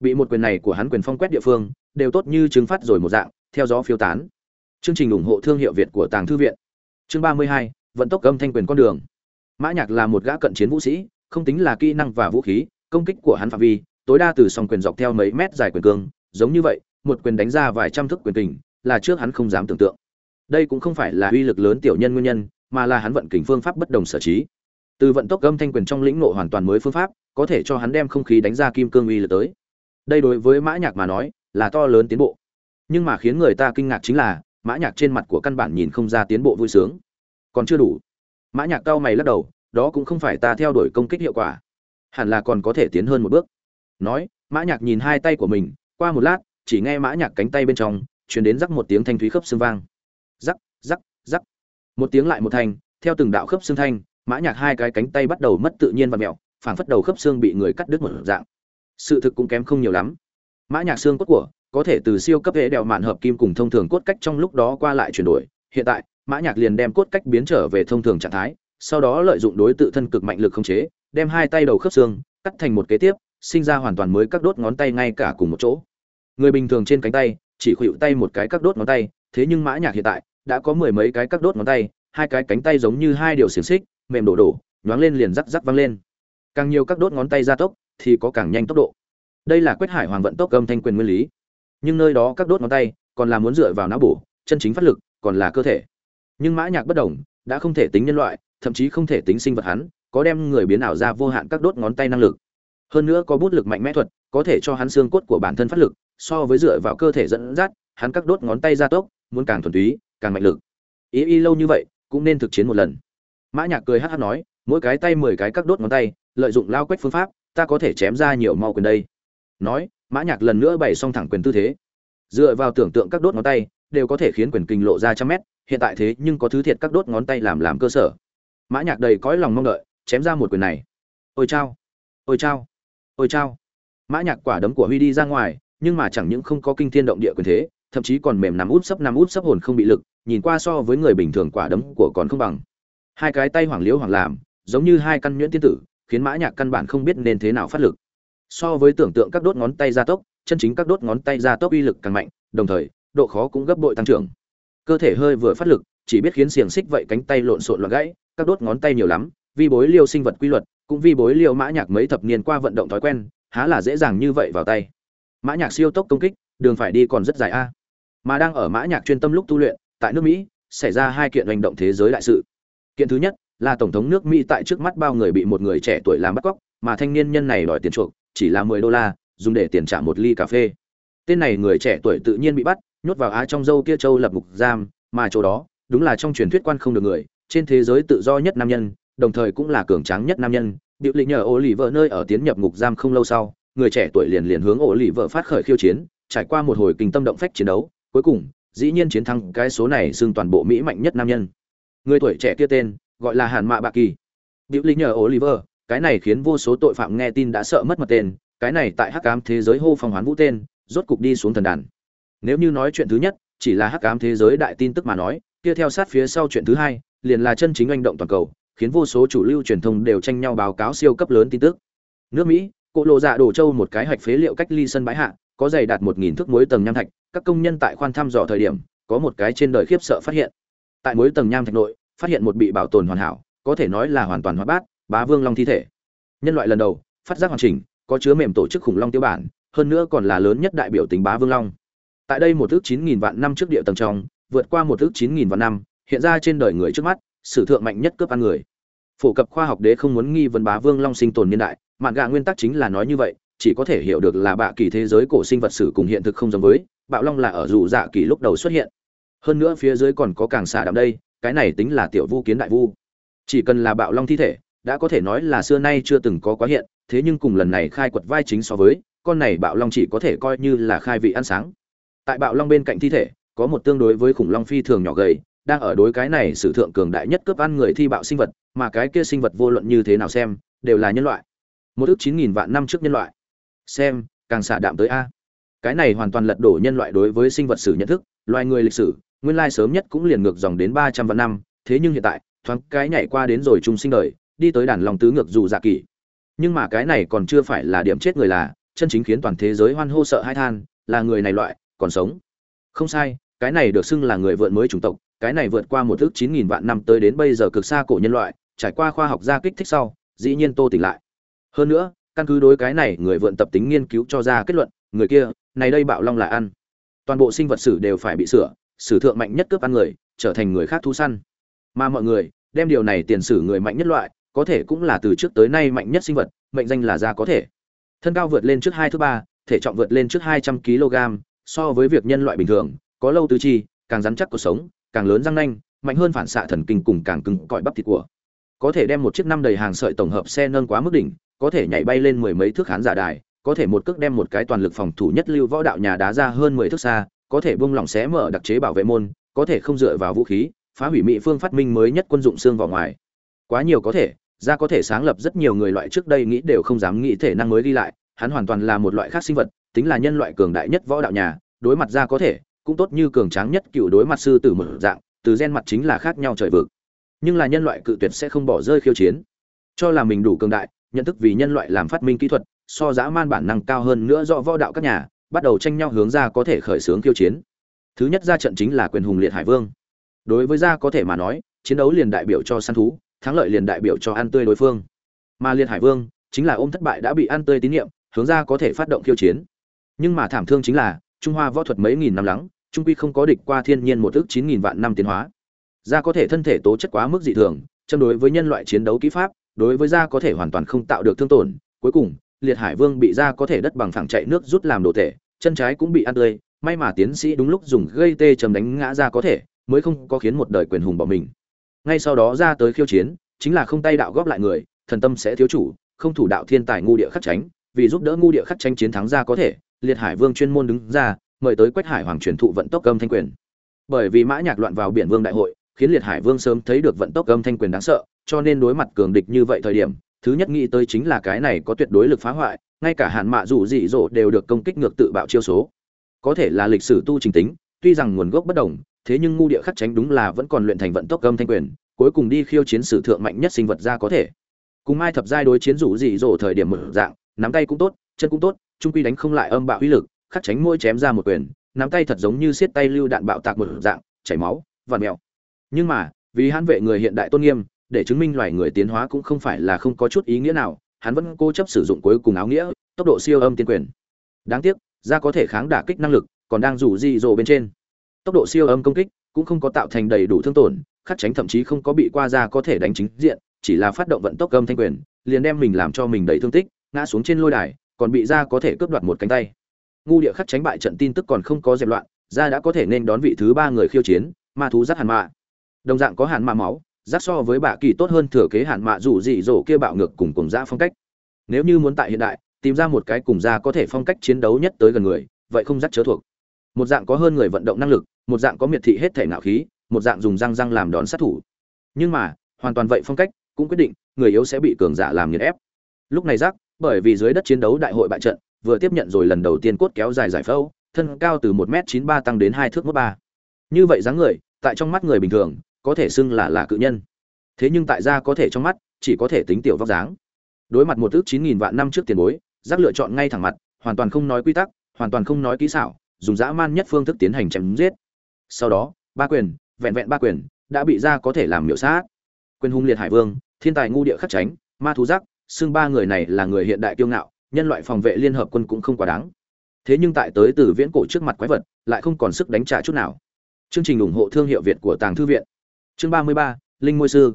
Bị một quyền này của hắn quyền phong quét địa phương, đều tốt như trứng phát rồi một dạng, theo gió phiêu tán. Chương trình ủng hộ thương hiệu việt của tàng thư viện. Chương ba mươi hai, vận tốc âm thanh quyền con đường. Mã nhạc là một gã cận chiến vũ sĩ, không tính là kỹ năng và vũ khí, công kích của hắn phạm vi, tối đa từ song quyền dọc theo mấy mét dài quyền cương, giống như vậy, một quyền đánh ra vài trăm thước quyền kình, là trước hắn không dám tưởng tượng. Đây cũng không phải là uy lực lớn tiểu nhân nguyên nhân, mà là hắn vận kình phương pháp bất đồng sở trí từ vận tốc âm thanh quyền trong lĩnh ngộ hoàn toàn mới phương pháp, có thể cho hắn đem không khí đánh ra kim cương uy lực tới. Đây đối với mã nhạc mà nói, là to lớn tiến bộ. Nhưng mà khiến người ta kinh ngạc chính là, mã nhạc trên mặt của căn bản nhìn không ra tiến bộ vui sướng. Còn chưa đủ. Mã nhạc cao mày lắc đầu, đó cũng không phải ta theo đuổi công kích hiệu quả. Hẳn là còn có thể tiến hơn một bước. Nói, mã nhạc nhìn hai tay của mình, qua một lát, chỉ nghe mã nhạc cánh tay bên trong, truyền đến rắc một tiếng thanh thúy khớp xương vang. Rắc rắc rắc. Một tiếng lại một thanh, theo từng đạo khớp xương thanh mã nhạc hai cái cánh tay bắt đầu mất tự nhiên và mèo phảng phất đầu khớp xương bị người cắt đứt một dạng. Sự thực cũng kém không nhiều lắm. Mã nhạc xương cốt của, có thể từ siêu cấp hệ đèo mạn hợp kim cùng thông thường cốt cách trong lúc đó qua lại chuyển đổi. Hiện tại, mã nhạc liền đem cốt cách biến trở về thông thường trạng thái, sau đó lợi dụng đối tự thân cực mạnh lực không chế, đem hai tay đầu khớp xương cắt thành một kế tiếp, sinh ra hoàn toàn mới các đốt ngón tay ngay cả cùng một chỗ. Người bình thường trên cánh tay, chỉ khuỵu tay một cái các đốt ngón tay, thế nhưng mã nhạc hiện tại đã có mười mấy cái các đốt ngón tay, hai cái cánh tay giống như hai điều xiềng xích mềm đổ đổ, nhoáng lên liền rắc rắc văng lên. Càng nhiều các đốt ngón tay gia tốc, thì có càng nhanh tốc độ. Đây là quét hải hoàng vận tốc âm thanh quyền nguyên lý. Nhưng nơi đó các đốt ngón tay, còn là muốn dựa vào não bổ, chân chính phát lực, còn là cơ thể. Nhưng mã nhạc bất động, đã không thể tính nhân loại, thậm chí không thể tính sinh vật hắn, có đem người biến ảo ra vô hạn các đốt ngón tay năng lực. Hơn nữa có bút lực mạnh mẽ thuật, có thể cho hắn xương cốt của bản thân phát lực, so với dựa vào cơ thể dẫn dắt, hắn các đốt ngón tay gia tốc, muốn càng thuần túy, càng mạnh lực. Ý y lâu như vậy, cũng nên thực chiến một lần mã nhạc cười hắt hắt nói, mỗi cái tay mười cái các đốt ngón tay, lợi dụng lao quét phương pháp, ta có thể chém ra nhiều mau quyền đây. Nói, mã nhạc lần nữa bày xong thẳng quyền tư thế. Dựa vào tưởng tượng các đốt ngón tay, đều có thể khiến quyền kinh lộ ra trăm mét, hiện tại thế nhưng có thứ thiệt các đốt ngón tay làm làm cơ sở. Mã nhạc đầy cõi lòng mong đợi, chém ra một quyền này. Ôi chao ôi chao ôi chao. Mã nhạc quả đấm của huy đi ra ngoài, nhưng mà chẳng những không có kinh thiên động địa quyền thế, thậm chí còn mềm nằm út sấp nằm út sấp hồn không bị lực, nhìn qua so với người bình thường quả đấm của còn không bằng hai cái tay hoảng liễu hoảng làm, giống như hai căn nhuyễn tiên tử, khiến mã nhạc căn bản không biết nên thế nào phát lực. So với tưởng tượng các đốt ngón tay gia tốc, chân chính các đốt ngón tay gia tốc uy lực càng mạnh, đồng thời, độ khó cũng gấp bội tăng trưởng. Cơ thể hơi vừa phát lực, chỉ biết khiến xiềng xích vậy cánh tay lộn xộn loạn gãy, các đốt ngón tay nhiều lắm, vi bối liêu sinh vật quy luật, cũng vi bối liêu mã nhạc mấy thập niên qua vận động thói quen, há là dễ dàng như vậy vào tay. Mã nhạc siêu tốc công kích, đường phải đi còn rất dài a. Mà đang ở mã nhạc chuyên tâm lúc tu luyện, tại nước mỹ, xảy ra hai kiện hành động thế giới đại sự kiện thứ nhất là tổng thống nước mỹ tại trước mắt bao người bị một người trẻ tuổi làm bắt cóc, mà thanh niên nhân này đòi tiền chuộc, chỉ là mười đô la, dùng để tiền trả một ly cà phê. Tên này người trẻ tuổi tự nhiên bị bắt, nhốt vào á trong dâu kia châu lập ngục giam, mà chỗ đó, đúng là trong truyền thuyết quan không được người, trên thế giới tự do nhất nam nhân, đồng thời cũng là cường tráng nhất nam nhân. Điệu lĩnh nhờ ổ lì vợ nơi ở tiến nhập ngục giam không lâu sau, người trẻ tuổi liền liền hướng ổ lì vợ phát khởi khiêu chiến, trải qua một hồi kinh tâm động phách chiến đấu, cuối cùng, dĩ nhiên chiến thắng cái số này xưng toàn bộ mỹ mạnh nhất nam nhân người tuổi trẻ kia tên gọi là hàn mạ bạc kỳ. Biểu lý nhờ Oliver, cái này khiến vô số tội phạm nghe tin đã sợ mất mặt tên cái này tại hắc ám thế giới hô phong hoán vũ tên rốt cục đi xuống thần đàn. Nếu như nói chuyện thứ nhất chỉ là hắc ám thế giới đại tin tức mà nói kia theo sát phía sau chuyện thứ hai liền là chân chính hành động toàn cầu khiến vô số chủ lưu truyền thông đều tranh nhau báo cáo siêu cấp lớn tin tức. Nước mỹ cỗ lộ dạ đổ châu một cái hạch phế liệu cách ly sân bãi hạ có dày đạt một nghìn thước muối tầng nham thạch các công nhân tại khoan thăm dò thời điểm có một cái trên đời khiếp sợ phát hiện tại mỗi tầng nham thạch nội, phát hiện một bị bảo tồn hoàn hảo, có thể nói là hoàn toàn hóa bát, bá vương long thi thể. Nhân loại lần đầu, phát giác hoàn chỉnh, có chứa mềm tổ chức khủng long tiêu bản, hơn nữa còn là lớn nhất đại biểu tính bá vương long. Tại đây một thước chín nghìn vạn năm trước địa tầng trong, vượt qua một thước chín nghìn vạn năm, hiện ra trên đời người trước mắt, sử thượng mạnh nhất cướp ăn người. Phổ cập khoa học đế không muốn nghi vấn bá vương long sinh tồn niên đại, mạn gạ nguyên tắc chính là nói như vậy, chỉ có thể hiểu được là bạ kỳ thế giới cổ sinh vật sử cùng hiện thực không giống với, bạo long là ở dù dạ kỳ lúc đầu xuất hiện hơn nữa phía dưới còn có càng xả đạm đây, cái này tính là tiểu vu kiến đại vu. Chỉ cần là bạo long thi thể, đã có thể nói là xưa nay chưa từng có quá hiện, thế nhưng cùng lần này khai quật vai chính so với, con này bạo long chỉ có thể coi như là khai vị ăn sáng. Tại bạo long bên cạnh thi thể, có một tương đối với khủng long phi thường nhỏ gầy, đang ở đối cái này sử thượng cường đại nhất cướp ăn người thi bạo sinh vật, mà cái kia sinh vật vô luận như thế nào xem, đều là nhân loại. Một ước chín nghìn vạn năm trước nhân loại. Xem, càng xả đạm tới a. Cái này hoàn toàn lật đổ nhân loại đối với sinh vật sử nhận thức, loài người lịch sử nguyên lai sớm nhất cũng liền ngược dòng đến ba trăm vạn năm, thế nhưng hiện tại, thoáng cái nhảy qua đến rồi trung sinh đời, đi tới đàn lòng tứ ngược dù dạ kỳ nhưng mà cái này còn chưa phải là điểm chết người là, chân chính khiến toàn thế giới hoan hô sợ hai than, là người này loại, còn sống. Không sai, cái này được xưng là người vượn mới chủng tộc, cái này vượt qua một thước chín nghìn vạn năm tới đến bây giờ cực xa cổ nhân loại, trải qua khoa học gia kích thích sau, dĩ nhiên tô tỉnh lại. Hơn nữa, căn cứ đối cái này, người vượn tập tính nghiên cứu cho ra kết luận, người kia, này đây bạo long là ăn. Toàn bộ sinh vật sử đều phải bị sửa sử thượng mạnh nhất cướp ăn người, trở thành người khác thu săn. Mà mọi người, đem điều này tiền sử người mạnh nhất loại, có thể cũng là từ trước tới nay mạnh nhất sinh vật, mệnh danh là ra có thể. Thân cao vượt lên trước hai thứ ba, thể trọng vượt lên trước hai trăm kg, so với việc nhân loại bình thường, có lâu tứ chi, càng rắn chắc cuộc sống, càng lớn răng nanh, mạnh hơn phản xạ thần kinh cùng càng cứng cỏi bắp thịt của. Có thể đem một chiếc năm đầy hàng sợi tổng hợp xe nâng quá mức đỉnh, có thể nhảy bay lên mười mấy thước khán giả đài, có thể một cước đem một cái toàn lực phòng thủ nhất lưu võ đạo nhà đá ra hơn mười thước xa có thể buông lỏng xé mở đặc chế bảo vệ môn, có thể không dựa vào vũ khí, phá hủy mỹ phương phát minh mới nhất quân dụng xương vào ngoài. Quá nhiều có thể, ra có thể sáng lập rất nhiều người loại trước đây nghĩ đều không dám nghĩ thể năng mới đi lại, hắn hoàn toàn là một loại khác sinh vật, tính là nhân loại cường đại nhất võ đạo nhà, đối mặt ra có thể, cũng tốt như cường tráng nhất cựu đối mặt sư tử mở dạng, từ gen mặt chính là khác nhau trời vực. Nhưng là nhân loại cự tuyệt sẽ không bỏ rơi khiêu chiến. Cho là mình đủ cường đại, nhận thức vì nhân loại làm phát minh kỹ thuật, so dã man bản năng cao hơn nữa do võ đạo các nhà bắt đầu tranh nhau hướng ra có thể khởi xướng khiêu chiến. Thứ nhất ra trận chính là quyền hùng liệt hải vương. Đối với gia có thể mà nói, chiến đấu liền đại biểu cho săn thú, thắng lợi liền đại biểu cho ăn tươi đối phương. Mà liệt hải vương chính là ôm thất bại đã bị ăn tươi tín nhiệm, hướng ra có thể phát động khiêu chiến. Nhưng mà thảm thương chính là, trung hoa võ thuật mấy nghìn năm lắng, trung quy không có địch qua thiên nhiên một ước chín nghìn vạn năm tiến hóa. Da có thể thân thể tố chất quá mức dị thường, châm đối với nhân loại chiến đấu kỹ pháp, đối với da có thể hoàn toàn không tạo được thương tổn. Cuối cùng, liệt hải vương bị da có thể đất bằng phẳng chạy nước rút làm đồ thể chân trái cũng bị ăn tươi, may mà tiến sĩ đúng lúc dùng gây tê chầm đánh ngã ra có thể, mới không có khiến một đời quyền hùng bỏ mình. Ngay sau đó ra tới khiêu chiến, chính là không tay đạo góp lại người, thần tâm sẽ thiếu chủ, không thủ đạo thiên tài ngu địa khắc tránh, vì giúp đỡ ngu địa khắc tranh chiến thắng ra có thể, liệt hải vương chuyên môn đứng ra, mời tới quách hải hoàng truyền thụ vận tốc âm thanh quyền. Bởi vì mã nhạc loạn vào biển vương đại hội, khiến liệt hải vương sớm thấy được vận tốc âm thanh quyền đáng sợ, cho nên đối mặt cường địch như vậy thời điểm, thứ nhất nghĩ tới chính là cái này có tuyệt đối lực phá hoại ngay cả hạn mạ dù dị dỗ đều được công kích ngược tự bạo chiêu số. Có thể là lịch sử tu trình tính, tuy rằng nguồn gốc bất đồng, thế nhưng ngu địa khắc tránh đúng là vẫn còn luyện thành vận tốc âm thanh quyền, cuối cùng đi khiêu chiến sử thượng mạnh nhất sinh vật ra có thể. Cùng mai thập giai đối chiến rủ dị dỗ thời điểm mở dạng, nắm tay cũng tốt, chân cũng tốt, trung quy đánh không lại âm bạo uy lực, khắc tránh môi chém ra một quyền, nắm tay thật giống như siết tay lưu đạn bạo tạc một dạng, chảy máu và mèo. Nhưng mà, vì hãn vệ người hiện đại tôn nghiêm, để chứng minh loài người tiến hóa cũng không phải là không có chút ý nghĩa nào hắn vẫn cố chấp sử dụng cuối cùng áo nghĩa, tốc độ siêu âm tiên quyền. Đáng tiếc ra có thể kháng đả kích năng lực, còn đang rủ di rộ bên trên. Tốc độ siêu âm công kích cũng không có tạo thành đầy đủ thương tổn, khắc tránh thậm chí không có bị qua ra có thể đánh chính diện, chỉ là phát động vận tốc âm thanh quyền, liền đem mình làm cho mình đầy thương tích, ngã xuống trên lôi đài, còn bị ra có thể cướp đoạt một cánh tay. Ngu địa khắc tránh bại trận tin tức còn không có dẹp loạn ra đã có thể nên đón vị thứ ba người khiêu chiến, ma thú rất hàn mạ. Đồng dạng có hàn mạ máu giác so với bạ kỳ tốt hơn thừa kế hạn mạ dù dị dỗ kia bạo ngược cùng cùng ra phong cách. Nếu như muốn tại hiện đại, tìm ra một cái cùng ra có thể phong cách chiến đấu nhất tới gần người, vậy không dắt chớ thuộc. Một dạng có hơn người vận động năng lực, một dạng có miệt thị hết thể nạo khí, một dạng dùng răng răng làm đón sát thủ. Nhưng mà, hoàn toàn vậy phong cách cũng quyết định người yếu sẽ bị cường giả làm nghiền ép. Lúc này giác, bởi vì dưới đất chiến đấu đại hội bại trận, vừa tiếp nhận rồi lần đầu tiên cốt kéo dài giải phẫu, thân cao từ một m chín ba tăng đến hai thước một ba. Như vậy dáng người, tại trong mắt người bình thường có thể xưng là là cự nhân. Thế nhưng tại gia có thể trong mắt, chỉ có thể tính tiểu vóc dáng. Đối mặt một ước chín nghìn vạn năm trước tiền bối, giác lựa chọn ngay thẳng mặt, hoàn toàn không nói quy tắc, hoàn toàn không nói kỹ xảo, dùng dã man nhất phương thức tiến hành chém giết. Sau đó, ba quyền, vẹn vẹn ba quyền, đã bị gia có thể làm miểu sát. Quyền hung liệt hải vương, thiên tài ngu địa khắc tránh, ma thú giác, xưng ba người này là người hiện đại kiêu ngạo, nhân loại phòng vệ liên hợp quân cũng không quá đáng. Thế nhưng tại tới từ viễn cổ trước mặt quái vật, lại không còn sức đánh trả chút nào. Chương trình ủng hộ thương hiệu việt của tàng thư viện chương ba mươi ba, linh môi sư.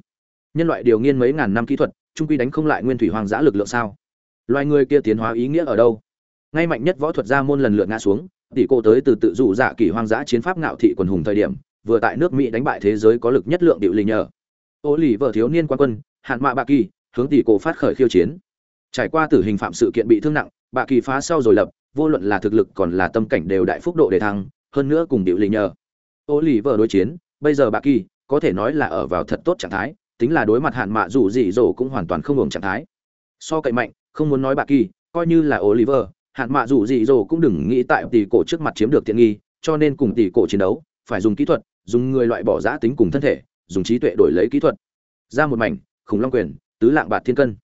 Nhân loại điều nghiên mấy ngàn năm kỹ thuật, trung quy đánh không lại nguyên thủy hoang dã lực lượng sao? Loài người kia tiến hóa ý nghĩa ở đâu? Ngay mạnh nhất võ thuật gia môn lần lượt ngã xuống, tỷ cô tới từ tự dụ dạ kỳ hoang dã chiến pháp ngạo thị quần hùng thời điểm, vừa tại nước mỹ đánh bại thế giới có lực nhất lượng điệu linh nhờ. Ô lì vợ thiếu niên quan quân, hạn mạ bạ kỳ, hướng tỷ cổ phát khởi khiêu chiến. Trải qua tử hình phạm sự kiện bị thương nặng, bạ kỳ phá sau rồi lập, vô luận là thực lực còn là tâm cảnh đều đại phúc độ để thăng, hơn nữa cùng điệu linh nhờ. Ô lì vợ đối chiến, bây giờ bạ kỳ có thể nói là ở vào thật tốt trạng thái tính là đối mặt hạn mạ dù gì dỗ cũng hoàn toàn không hưởng trạng thái so cậy mạnh không muốn nói bạ kỳ coi như là Oliver, hạn mạ dù gì dỗ cũng đừng nghĩ tại tỷ cổ trước mặt chiếm được tiện nghi, cho nên cùng tỷ cổ chiến đấu, phải dùng kỹ thuật, dùng người loại bỏ giã tính cùng thân thể, dùng trí tuệ đổi lấy kỹ thuật. Ra một mảnh, khủng long quyền, tứ lạng bạc thiên cân.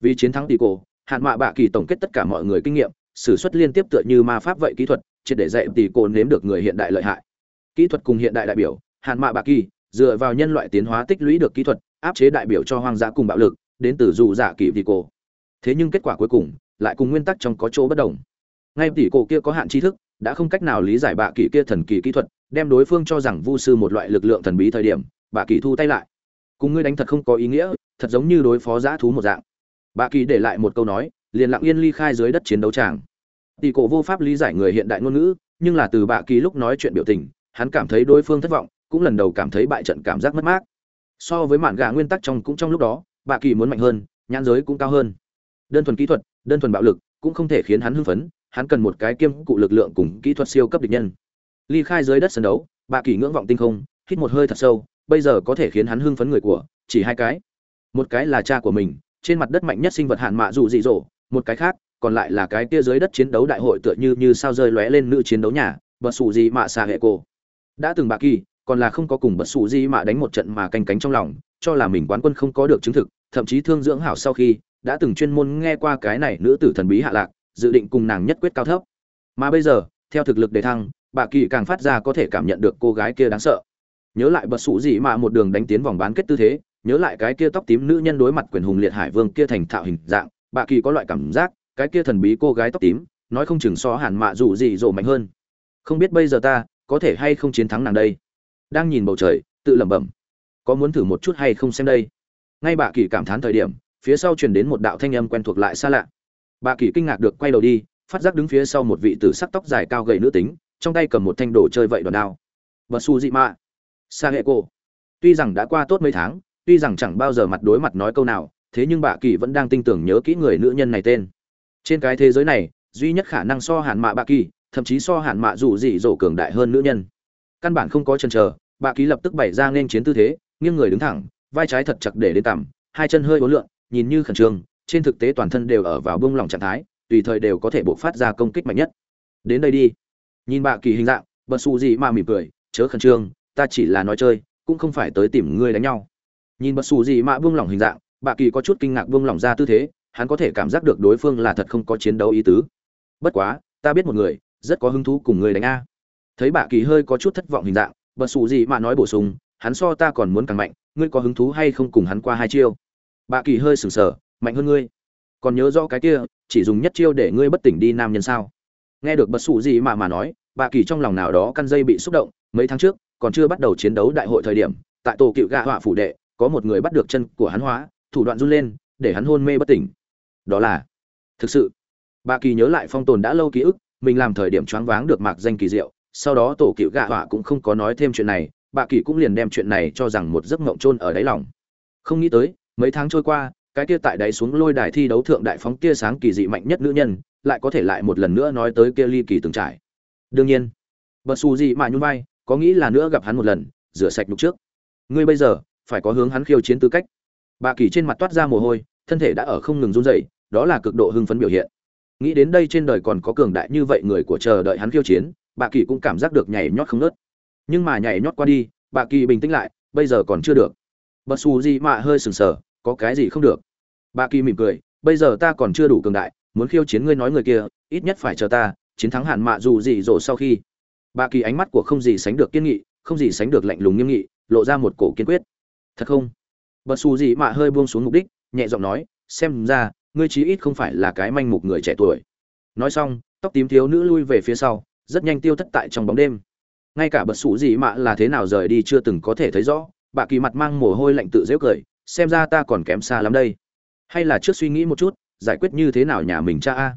Vì chiến thắng tỷ cổ, hạn mạ bạ kỳ tổng kết tất cả mọi người kinh nghiệm, sử xuất liên tiếp tựa như ma pháp vậy kỹ thuật, triệt để dạy tỷ cổ nếm được người hiện đại lợi hại. Kỹ thuật cùng hiện đại đại biểu, hạn mạ bạ kỳ dựa vào nhân loại tiến hóa tích lũy được kỹ thuật, áp chế đại biểu cho hoang dã cùng bạo lực, đến từ dù giả kỳ tỷ cổ. Thế nhưng kết quả cuối cùng, lại cùng nguyên tắc trong có chỗ bất đồng. Ngay tỷ cổ kia có hạn tri thức đã không cách nào lý giải bạ kỳ kia thần kỳ kỹ thuật đem đối phương cho rằng vu sư một loại lực lượng thần bí thời điểm bạ kỳ thu tay lại. Cùng ngươi đánh thật không có ý nghĩa thật giống như đối phó giã thú một dạng. Bạ kỳ để lại một câu nói liền lặng yên ly khai dưới đất chiến đấu tràng. Tỷ cổ vô pháp lý giải người hiện đại ngôn ngữ nhưng là từ bạ kỳ lúc nói chuyện biểu tình hắn cảm thấy đối phương thất vọng cũng lần đầu cảm thấy bại trận cảm giác mất mát. So với mạn gà nguyên tắc trong cũng trong lúc đó bạ kỳ muốn mạnh hơn, nhãn giới cũng cao hơn. Đơn thuần kỹ thuật, đơn thuần bạo lực, cũng không thể khiến hắn hưng phấn, hắn cần một cái kiêm cụ lực lượng cùng kỹ thuật siêu cấp địch nhân. Ly khai dưới đất sân đấu, bà kỳ ngưỡng vọng tinh không, hít một hơi thật sâu, bây giờ có thể khiến hắn hưng phấn người của, chỉ hai cái. Một cái là cha của mình, trên mặt đất mạnh nhất sinh vật hạn mạ dù dị dỗ một cái khác, còn lại là cái kia dưới đất chiến đấu đại hội tựa như như sao rơi lóe lên nữ chiến đấu nhà, bật xù gì mạ xà hệ cổ. Đã từng bà kỳ còn là không có cùng bật sụ gì mà đánh một trận mà canh cánh trong lòng, cho là mình quán quân không có được chứng thực, thậm chí thương dưỡng hảo sau khi, đã từng chuyên môn nghe qua cái này nữ tử thần bí hạ lạc, dự định cùng nàng nhất quyết cao thấp. Mà bây giờ, theo thực lực đề thăng, bà kỳ càng phát ra có thể cảm nhận được cô gái kia đáng sợ. Nhớ lại bật sụ gì mà một đường đánh tiến vòng bán kết tư thế, nhớ lại cái kia tóc tím nữ nhân đối mặt quyền hùng liệt hải vương kia thành thạo hình dạng, bà kỳ có loại cảm giác, cái kia thần bí cô gái tóc tím, nói không chừng so hẳn mạ dù gì rồ mạnh hơn. Không biết bây giờ ta, có thể hay không chiến thắng nàng đây? Đang nhìn bầu trời, tự lẩm bẩm, có muốn thử một chút hay không xem đây? Ngay bà kỳ cảm thán thời điểm, phía sau truyền đến một đạo thanh âm quen thuộc lại xa lạ. Bà kỳ kinh ngạc được quay đầu đi, phát giác đứng phía sau một vị tử sắc tóc dài cao gầy nữ tính, trong tay cầm một thanh đồ chơi vậy đòn đao. Và su dị mạ. Sa hệ cô. Tuy rằng đã qua tốt mấy tháng, tuy rằng chẳng bao giờ mặt đối mặt nói câu nào, thế nhưng bà kỳ vẫn đang tin tưởng nhớ kỹ người nữ nhân này tên. Trên cái thế giới này, duy nhất khả năng so hạn mạ bà kỳ, thậm chí so hạn mạ dù dị dỗ cường đại hơn nữ nhân căn bản không có chần chờ bà kỳ lập tức bày ra nên chiến tư thế nghiêng người đứng thẳng vai trái thật chặt để đến cằm, hai chân hơi uốn lượn nhìn như khẩn trương trên thực tế toàn thân đều ở vào bông lỏng trạng thái tùy thời đều có thể bộc phát ra công kích mạnh nhất. Đến đây đi. Nhìn bà kỳ hình dạng bật xù gì mà mỉm cười chớ khẩn trương ta chỉ là nói chơi cũng không phải tới tìm ngươi đánh nhau. Nhìn bật xù gì mà buông lỏng hình dạng bà kỳ có chút kinh ngạc buông lỏng ra tư thế hắn có thể cảm giác được đối phương là thật không có chiến đấu ý tứ. Bất quá ta biết một người rất có hứng thú cùng người đánh a thấy bà kỳ hơi có chút thất vọng hình dạng bật xù gì mà nói bổ sung, hắn so ta còn muốn càng mạnh, ngươi có hứng thú hay không cùng hắn qua hai chiêu? Bà kỳ hơi sừng sờ mạnh hơn ngươi. Còn nhớ rõ cái kia, chỉ dùng nhất chiêu để ngươi bất tỉnh đi nam nhân sao? Nghe được bật xù gì mà mà nói bà kỳ trong lòng nào đó căn dây bị xúc động, mấy tháng trước, còn chưa bắt đầu chiến đấu đại hội thời điểm, tại tổ cựu gạ họa phủ đệ, có một người bắt được chân của hắn hóa, thủ đoạn run lên, để hắn hôn mê bất tỉnh. Đó là, thực sự bà kỳ nhớ lại phong tồn đã lâu ký ức, mình làm thời điểm choáng váng được mạc danh kỳ diệu sau đó tổ cựu gạ họa cũng không có nói thêm chuyện này, bà kỳ cũng liền đem chuyện này cho rằng một giấc mộng trôn ở đáy lòng. Không nghĩ tới, mấy tháng trôi qua, cái kia tại đáy xuống lôi đài thi đấu thượng đại phóng tia sáng kỳ dị mạnh nhất nữ nhân, lại có thể lại một lần nữa nói tới kia ly kỳ từng trải. Đương nhiên bật xù gì mà nhún vai, có nghĩ là nữa gặp hắn một lần, rửa sạch nhục trước. Ngươi bây giờ, phải có hướng hắn khiêu chiến tư cách. Bà kỳ trên mặt toát ra mồ hôi, thân thể đã ở không ngừng run rẩy, đó là cực độ hưng phấn biểu hiện. Nghĩ đến đây trên đời còn có cường đại như vậy người của chờ đợi hắn khiêu chiến bà kỳ cũng cảm giác được nhảy nhót không ngớt nhưng mà nhảy nhót qua đi, bà kỳ bình tĩnh lại, bây giờ còn chưa được. Bật xù gì mà hơi sừng sờ, có cái gì không được. Bà kỳ mỉm cười, bây giờ ta còn chưa đủ cường đại, muốn khiêu chiến ngươi nói người kia, ít nhất phải chờ ta, chiến thắng hạn mạ dù gì rổ sau khi. Bà kỳ ánh mắt của không gì sánh được kiên nghị, không gì sánh được lạnh lùng nghiêm nghị, lộ ra một cổ kiên quyết. Thật không? Bật xù gì mạ hơi buông xuống mục đích, nhẹ giọng nói, xem ra, ngươi chí ít không phải là cái manh mục người trẻ tuổi. Nói xong, tóc tím thiếu nữ lui về phía sau rất nhanh tiêu thất tại trong bóng đêm. Ngay cả bật sủ gì mạ là thế nào rời đi chưa từng có thể thấy rõ, bà kỳ mặt mang mồ hôi lạnh tự dễ cười, xem ra ta còn kém xa lắm đây. Hay là trước suy nghĩ một chút, giải quyết như thế nào nhà mình cha a?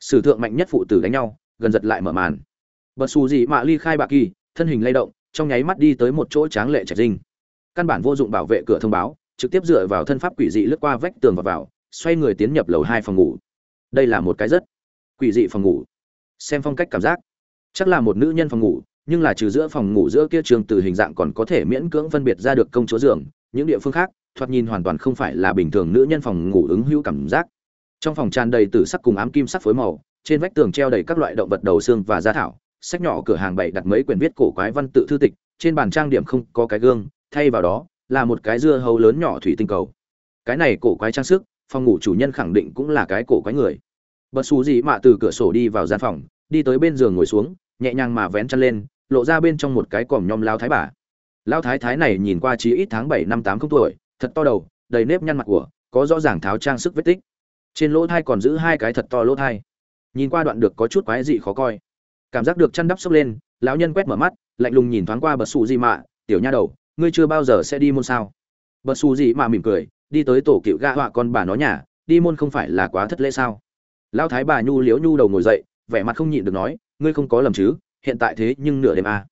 Sử thượng mạnh nhất phụ tử đánh nhau, gần giật lại mở màn. Bật xù gì mạ ly khai bà kỳ, thân hình lay động, trong nháy mắt đi tới một chỗ tráng lệ trạch dinh. Căn bản vô dụng bảo vệ cửa thông báo, trực tiếp dựa vào thân pháp quỷ dị lướt qua vách tường và vào, xoay người tiến nhập lầu hai phòng ngủ. Đây là một cái rất quỷ dị phòng ngủ. Xem phong cách cảm giác chắc là một nữ nhân phòng ngủ, nhưng là trừ giữa phòng ngủ giữa kia trường từ hình dạng còn có thể miễn cưỡng phân biệt ra được công chúa giường, những địa phương khác, thoạt nhìn hoàn toàn không phải là bình thường nữ nhân phòng ngủ ứng hữu cảm giác. Trong phòng tràn đầy tử sắc cùng ám kim sắc phối màu, trên vách tường treo đầy các loại động vật đầu xương và da thảo, sách nhỏ cửa hàng bày đặt mấy quyển viết cổ quái văn tự thư tịch, trên bàn trang điểm không có cái gương, thay vào đó, là một cái dưa hấu lớn nhỏ thủy tinh cầu. Cái này cổ quái trang sức, phòng ngủ chủ nhân khẳng định cũng là cái cổ quái người. Bật xù gì mạ từ cửa sổ đi vào gian phòng đi tới bên giường ngồi xuống, nhẹ nhàng mà vén chân lên, lộ ra bên trong một cái còm nhom lao thái bà. Lao thái thái này nhìn qua chí ít tháng bảy năm tám không tuổi, thật to đầu, đầy nếp nhăn mặt của, có rõ ràng tháo trang sức vết tích. Trên lỗ thai còn giữ hai cái thật to lỗ thai. Nhìn qua đoạn được có chút quái dị khó coi. Cảm giác được chăn đắp sốc lên, lão nhân quét mở mắt, lạnh lùng nhìn thoáng qua bật xù gì mạ tiểu nha đầu, ngươi chưa bao giờ sẽ đi môn sao? Bật xù gì mạ mỉm cười, đi tới tổ cựu gạ họa con bà nó nhà, đi môn không phải là quá thất lễ sao? Lão thái bà nhu liếu nhu đầu ngồi dậy vẻ mặt không nhịn được nói, ngươi không có lầm chứ, hiện tại thế nhưng nửa đêm à.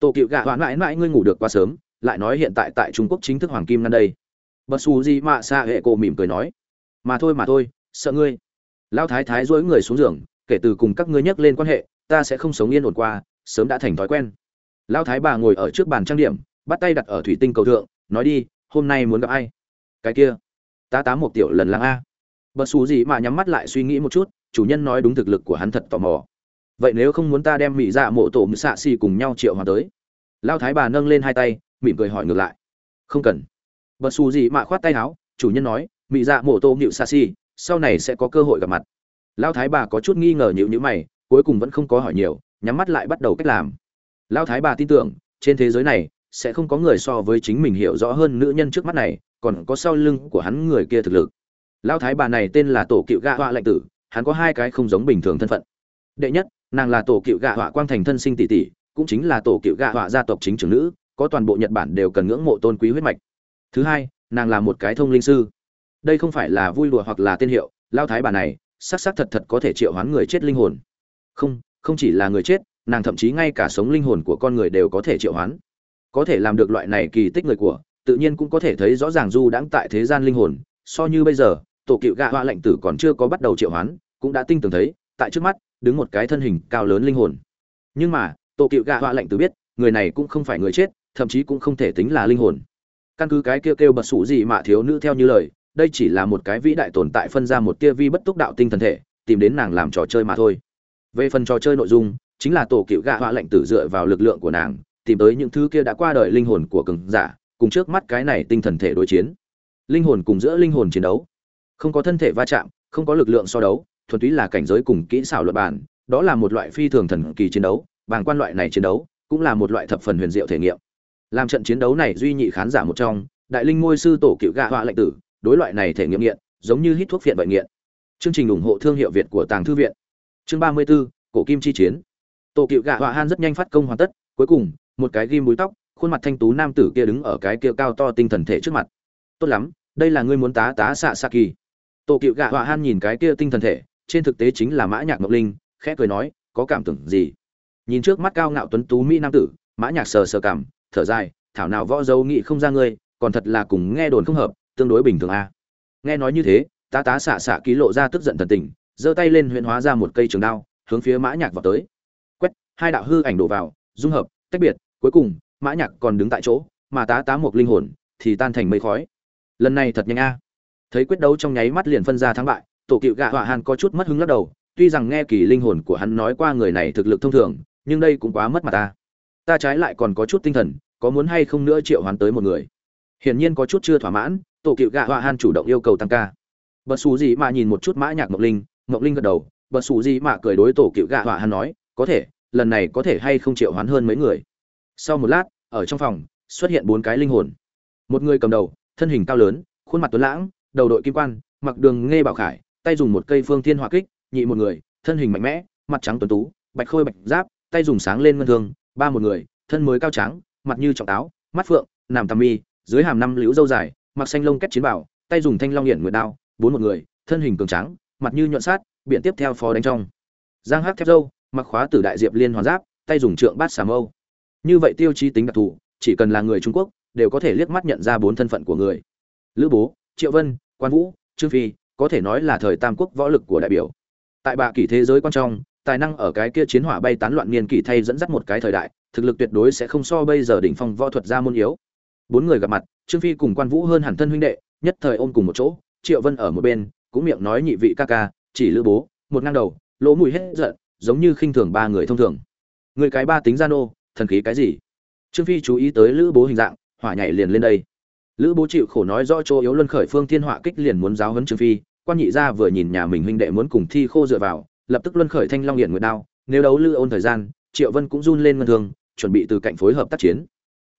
tổ cựu gạ hoãn mãi mãi ngươi ngủ được quá sớm, lại nói hiện tại tại trung quốc chính thức hoàng kim năm đây. Bật xù gì mạ xa hệ cổ mỉm cười nói, mà thôi mà thôi, sợ ngươi. Lão thái thái dối người xuống giường, kể từ cùng các ngươi nhắc lên quan hệ, ta sẽ không sống yên ổn qua, sớm đã thành thói quen. Lão thái bà ngồi ở trước bàn trang điểm, bắt tay đặt ở thủy tinh cầu thượng, nói đi, hôm nay muốn gặp ai? Cái kia, ta tám một tiểu lần lăng a. Bật xù gì mà nhắm mắt lại suy nghĩ một chút chủ nhân nói đúng thực lực của hắn thật tò mò. Vậy nếu không muốn ta đem mỹ dạ mộ tổ mự xạ xì cùng nhau triệu hòa tới? Lao thái bà nâng lên hai tay, mỉm cười hỏi ngược lại. Không cần. Bật xù gì mạ khoát tay áo, chủ nhân nói mỹ dạ mộ tổ mự xạ xì, sau này sẽ có cơ hội gặp mặt. Lao thái bà có chút nghi ngờ nhịu nhữ mày, cuối cùng vẫn không có hỏi nhiều, nhắm mắt lại bắt đầu cách làm. Lao thái bà tin tưởng, trên thế giới này sẽ không có người so với chính mình hiểu rõ hơn nữ nhân trước mắt này, còn có sau lưng của hắn người kia thực lực. Lao thái bà này tên là tổ cựu gạ họa lệnh tử hắn có hai cái không giống bình thường thân phận. Đệ nhất, nàng là tổ cựu gạ họa quang thành thân sinh tỷ tỷ, cũng chính là tổ cựu gạ họa gia tộc chính trưởng nữ, có toàn bộ nhật bản đều cần ngưỡng mộ tôn quý huyết mạch. Thứ hai, nàng là một cái thông linh sư. Đây không phải là vui đùa hoặc là tên hiệu, lao thái bà này s ắ c s ắ c thật thật có thể triệu hoán người chết linh hồn. Không không chỉ là người chết, nàng thậm chí ngay cả sống linh hồn của con người đều có thể triệu hoán. Có thể làm được loại này kỳ tích người của, tự nhiên cũng có thể thấy rõ ràng du đãng tại thế gian linh hồn, so như bây giờ tổ cựu gạ hoa lệnh tử còn chưa có bắt đầu triệu hoán, cũng đã tinh tường thấy, tại trước mắt, đứng một cái thân hình cao lớn linh hồn. Nhưng mà, tổ cựu gạ hoa lệnh tử biết, người này cũng không phải người chết, thậm chí cũng không thể tính là linh hồn. Căn cứ cái kêu kêu bật sủ gì mà thiếu nữ theo như lời, đây chỉ là một cái vĩ đại tồn tại phân ra một tia vi bất túc đạo tinh thần thể, tìm đến nàng làm trò chơi mà thôi. Về phần trò chơi nội dung, chính là tổ cựu gạ hoa lệnh tử dựa vào lực lượng của nàng, tìm tới những thứ kia đã qua đời linh hồn của cường giả, cùng trước mắt cái này tinh thần thể đối chiến. Linh hồn cùng giữa linh hồn chiến đấu không có thân thể va chạm không có lực lượng so đấu thuần túy là cảnh giới cùng kỹ xảo luật bản đó là một loại phi thường thần kỳ chiến đấu bàng quan loại này chiến đấu cũng là một loại thập phần huyền diệu thể nghiệm. Làm trận chiến đấu này duy nhị khán giả một trong đại linh ngôi sư tổ cựu gạ họa lệnh tử đối loại này thể nghiệm nghiện giống như hít thuốc phiện bệnh nghiện. Chương trình ủng hộ thương hiệu việt của tàng thư viện. Chương ba mươi 34, cổ kim chi chiến. Tổ cựu gạ họa han rất nhanh phát công hoàn tất cuối cùng một cái ghim búi tóc khuôn mặt thanh tú nam tử kia đứng ở cái kia cao to tinh thần thể trước mặt. Tốt lắm đây là ngươi muốn tá tá xạ xạ kỳ tổ cựu gạ họa han nhìn cái kia tinh thần thể, trên thực tế chính là mã nhạc ngọc linh, khẽ cười nói, có cảm tưởng gì? Nhìn trước mắt cao ngạo tuấn tú mỹ nam tử, mã nhạc sờ sờ cảm thở dài, thảo nào võ dâu nghị không ra ngươi, còn thật là cùng nghe đồn không hợp, tương đối bình thường a. Nghe nói như thế, tá tá xạ xạ ký lộ ra tức giận thần tình, giơ tay lên huyễn hóa ra một cây trường đao, hướng phía mã nhạc vào tới. Quét, hai đạo hư ảnh đổ vào, dung hợp, tách biệt, cuối cùng, mã nhạc còn đứng tại chỗ, mà tá tá một linh hồn thì tan thành mây khói. Lần này thật nhanh a thấy quyết đấu trong nháy mắt liền phân ra thắng bại, tổ cựu gạ họa hàn có chút mất hứng lắc đầu, tuy rằng nghe kỳ linh hồn của hắn nói qua người này thực lực thông thường, nhưng đây cũng quá mất mặt ta. Ta trái lại còn có chút tinh thần, có muốn hay không nữa triệu hoán tới một người. Hiển nhiên có chút chưa thỏa mãn, tổ cựu gạ họa hàn chủ động yêu cầu tăng ca. Bật xù gì mà nhìn một chút mã nhạc ngọc linh ngọc linh gật đầu bật xù gì mà cười đối tổ cựu gạ họa hàn nói, có thể, lần này có thể hay không triệu hoán hơn mấy người? Sau một lát, ở trong phòng, xuất hiện bốn cái linh hồn. Một người cầm đầu, thân hình cao lớn, khuôn mặt tuấn lãng đầu đội kim quan, mặc đường nghe bảo khải, tay dùng một cây phương thiên hỏa kích, nhị một người, thân hình mạnh mẽ, mặt trắng tuấn tú, bạch khôi bạch giáp, tay dùng sáng lên ngân thương, ba một người, thân mới cao trắng mặt như trọng táo, mắt phượng, nằm tầm mi, dưới hàm năm liễu dâu dài, mặc xanh lông kết chiến bảo, tay dùng thanh long hiển nguyệt đao, bốn một người, thân hình cường trắng mặt như nhuận sát biện tiếp theo phó đánh trong. Giang hắc thép dâu, mặc khóa tử đại diệp liên hoàn giáp, tay dùng trượng bát xà mâu. Như vậy tiêu chí tính đặc thù, chỉ cần là người trung quốc, đều có thể liếc mắt nhận ra bốn thân phận của người. Lữ bố, triệu vân quan vũ, trương phi, có thể nói là thời tam quốc võ lực của đại biểu. Tại bạ kỷ thế giới quan trọng tài năng ở cái kia chiến hỏa bay tán loạn niên kỷ thay dẫn dắt một cái thời đại, thực lực tuyệt đối sẽ không so bây giờ đỉnh phong võ thuật ra môn yếu. Bốn người gặp mặt, trương phi cùng quan vũ hơn hẳn thân huynh đệ, nhất thời ôm cùng một chỗ, triệu vân ở một bên, cũng miệng nói nhị vị ca ca, chỉ lữ bố, một ngang đầu, lỗ mùi hết giận, giống như khinh thường ba người thông thường. Người cái ba tính gia nô, thần khí cái gì? Trương phi chú ý tới lữ bố hình dạng, hỏa nhảy liền lên đây lữ bố chịu khổ nói rõ chỗ yếu luân khởi phương thiên họa kích liền muốn giáo huấn trương phi. Quan nhị gia vừa nhìn nhà mình huynh đệ muốn cùng thi khô dựa vào, lập tức luân khởi thanh long hiển nguyệt đao, nếu đấu lữ ôn thời gian, triệu vân cũng run lên ngân thường, chuẩn bị từ cạnh phối hợp tác chiến.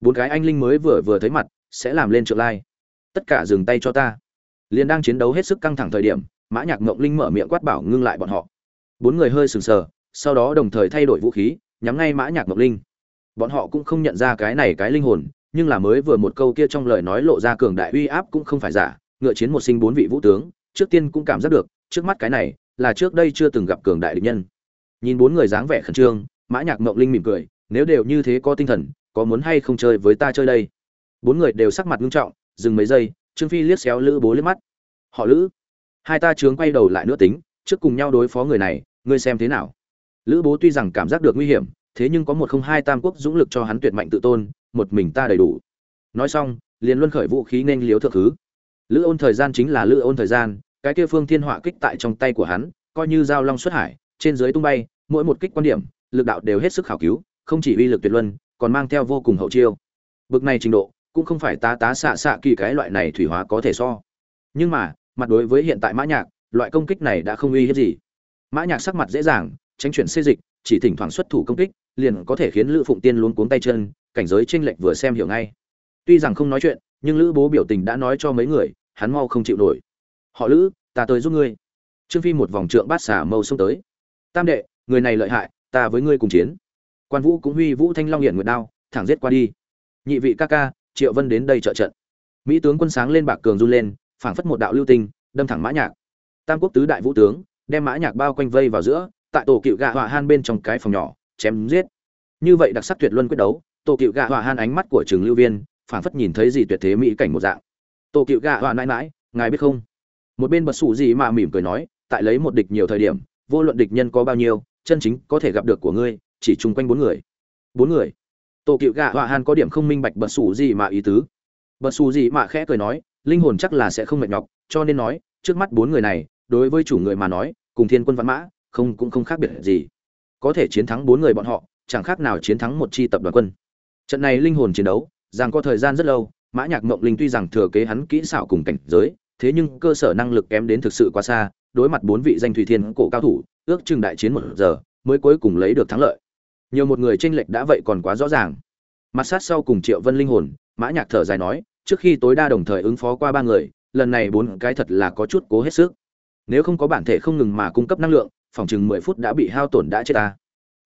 Bốn cái anh linh mới vừa vừa thấy mặt, sẽ làm lên trợ lai. Tất cả dừng tay cho ta. Liền đang chiến đấu hết sức căng thẳng thời điểm, mã nhạc ngộng linh mở miệng quát bảo ngưng lại bọn họ. Bốn người hơi sừng sờ, sau đó đồng thời thay đổi vũ khí, nhắm ngay mã nhạc ngọc linh. Bọn họ cũng không nhận ra cái này cái linh hồn nhưng là mới vừa một câu kia trong lời nói lộ ra cường đại uy áp cũng không phải giả, ngựa chiến một sinh bốn vị vũ tướng, trước tiên cũng cảm giác được, trước mắt cái này, là trước đây chưa từng gặp cường đại địch nhân. Nhìn bốn người dáng vẻ khẩn trương, mã nhạc mộng linh mỉm cười, nếu đều như thế có tinh thần, có muốn hay không chơi với ta chơi đây? Bốn người đều sắc mặt nghiêm trọng, dừng mấy giây, trương phi liếc xéo lữ bố liếc mắt. Họ lữ, hai ta trướng quay đầu lại nữa tính, trước cùng nhau đối phó người này, ngươi xem thế nào? Lữ bố tuy rằng cảm giác được nguy hiểm, thế nhưng có một không hai tam quốc dũng lực cho hắn tuyệt mạnh tự tôn một mình ta đầy đủ. Nói xong, liền luân khởi vũ khí nên liếu thượng thứ. Lữ ôn thời gian chính là lữ ôn thời gian, cái kia phương thiên họa kích tại trong tay của hắn, coi như dao long xuất hải, trên dưới tung bay, mỗi một kích quan điểm, lực đạo đều hết sức khảo cứu, không chỉ uy lực tuyệt luân, còn mang theo vô cùng hậu chiêu. Bực này trình độ, cũng không phải tá tá xạ xạ kỳ cái loại này thủy hóa có thể so. Nhưng mà, mặt đối với hiện tại mã nhạc, loại công kích này đã không uy hiếp gì. Mã nhạc sắc mặt dễ dàng, tránh chuyển xê dịch, chỉ thỉnh thoảng xuất thủ công kích, liền có thể khiến lữ phụng tiên luống cuống tay chân cảnh giới chênh lệch vừa xem hiểu ngay. Tuy rằng không nói chuyện, nhưng lữ bố biểu tình đã nói cho mấy người, hắn mau không chịu nổi. Họ lữ, ta tới giúp ngươi. Trương phi một vòng trượng bát xả mâu xông tới. Tam đệ, người này lợi hại, ta với ngươi cùng chiến. Quan vũ cũng huy vũ thanh long hiển nguyệt đao, thẳng giết qua đi. Nhị vị ca ca, triệu vân đến đây trợ trận. Mỹ tướng quân sáng lên bạc cường run lên, phảng phất một đạo lưu tinh, đâm thẳng mã nhạc. Tam quốc tứ đại vũ tướng, đem mã nhạc bao quanh vây vào giữa, tại tổ cựu gạ hỏa han bên trong cái phòng nhỏ, chém giết. Như vậy đặc sắc tuyệt luân quyết đấu tổ cựu gạ hỏa han ánh mắt của trường lưu viên, phảng phất nhìn thấy gì tuyệt thế mỹ cảnh một dạng. Tổ cựu gạ hỏa nãi nãi ngài biết không? Một bên bật sủ gì mà mỉm cười nói, tại lấy một địch nhiều thời điểm, vô luận địch nhân có bao nhiêu, chân chính có thể gặp được của ngươi, chỉ chung quanh bốn người. Bốn người. Tổ cựu gạ hỏa han có điểm không minh bạch bật sủ gì mà ý tứ. Bật sủ gì mà khẽ cười nói, linh hồn chắc là sẽ không mệt nhọc, cho nên nói, trước mắt bốn người này, đối với chủ người mà nói, cùng thiên quân văn mã, không cũng không khác biệt gì. Có thể chiến thắng bốn người bọn họ, chẳng khác nào chiến thắng một chi tập đoàn quân trận này linh hồn chiến đấu, rằng có thời gian rất lâu, mã nhạc mộng linh tuy rằng thừa kế hắn kỹ xảo cùng cảnh giới, thế nhưng cơ sở năng lực kém đến thực sự quá xa, đối mặt bốn vị danh thủy thiên cổ cao thủ, ước chừng đại chiến một giờ, mới cuối cùng lấy được thắng lợi. Nhiều một người tranh lệch đã vậy còn quá rõ ràng. Mặt sát sau cùng triệu vân linh hồn, mã nhạc thở dài nói, trước khi tối đa đồng thời ứng phó qua ba người, lần này bốn cái thật là có chút cố hết sức. Nếu không có bản thể không ngừng mà cung cấp năng lượng, phòng chừng mười phút đã bị hao tổn đã chết ta.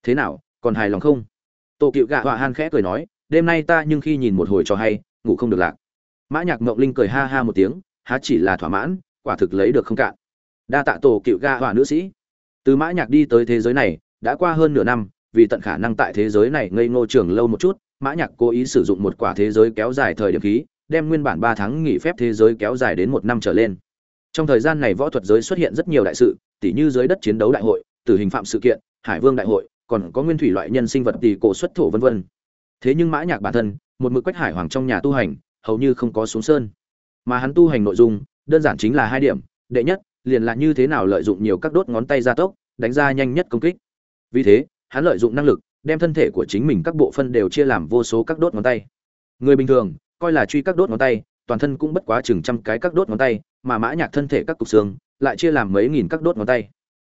Thế nào, còn hài lòng không? Tổ cựu gạ họa han khẽ cười nói, đêm nay ta nhưng khi nhìn một hồi cho hay, ngủ không được lạc. Mã nhạc mộng linh cười ha ha một tiếng, há chỉ là thỏa mãn, quả thực lấy được không cạn. Đa tạ tổ cựu gạ họa nữ sĩ. Từ mã nhạc đi tới thế giới này, đã qua hơn nửa năm, vì tận khả năng tại thế giới này ngây ngô trường lâu một chút, mã nhạc cố ý sử dụng một quả thế giới kéo dài thời điểm khí, đem nguyên bản ba tháng nghỉ phép thế giới kéo dài đến một năm trở lên. Trong thời gian này võ thuật giới xuất hiện rất nhiều đại sự tỷ như dưới đất chiến đấu đại hội, tử hình phạm sự kiện, hải vương đại hội còn có nguyên thủy loại nhân sinh vật tỷ cổ xuất thổ vân vân. Thế nhưng mã nhạc bản thân, một mực quách hải hoàng trong nhà tu hành, hầu như không có xuống sơn. Mà hắn tu hành nội dung, đơn giản chính là hai điểm. Đệ nhất, liền là như thế nào lợi dụng nhiều các đốt ngón tay gia tốc, đánh ra nhanh nhất công kích. Vì thế, hắn lợi dụng năng lực, đem thân thể của chính mình các bộ phân đều chia làm vô số các đốt ngón tay. Người bình thường, coi là truy các đốt ngón tay, toàn thân cũng bất quá chừng trăm cái các đốt ngón tay, mà mã nhạc thân thể các cục xương, lại chia làm mấy nghìn các đốt ngón tay.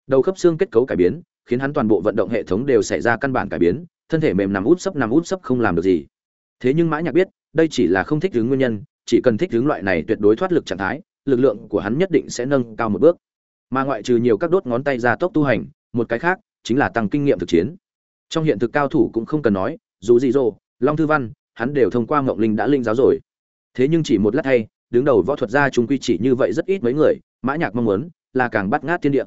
Đầu khớp xương kết cấu cải biến khiến hắn toàn bộ vận động hệ thống đều xảy ra căn bản cải biến, thân thể mềm nằm út sấp nằm út sấp không làm được gì. Thế nhưng mã nhạc biết, đây chỉ là không thích ứng nguyên nhân, chỉ cần thích ứng loại này tuyệt đối thoát lực trạng thái, lực lượng của hắn nhất định sẽ nâng cao một bước. Mà ngoại trừ nhiều các đốt ngón tay ra tốc tu hành, một cái khác chính là tăng kinh nghiệm thực chiến. Trong hiện thực cao thủ cũng không cần nói, dù gì rồ, long thư văn, hắn đều thông qua ngọc linh đã linh giáo rồi. Thế nhưng chỉ một lát hay, đứng đầu võ thuật gia chúng quy chỉ như vậy rất ít mấy người, mã nhạc mong muốn là càng bắt ngát thiên địa.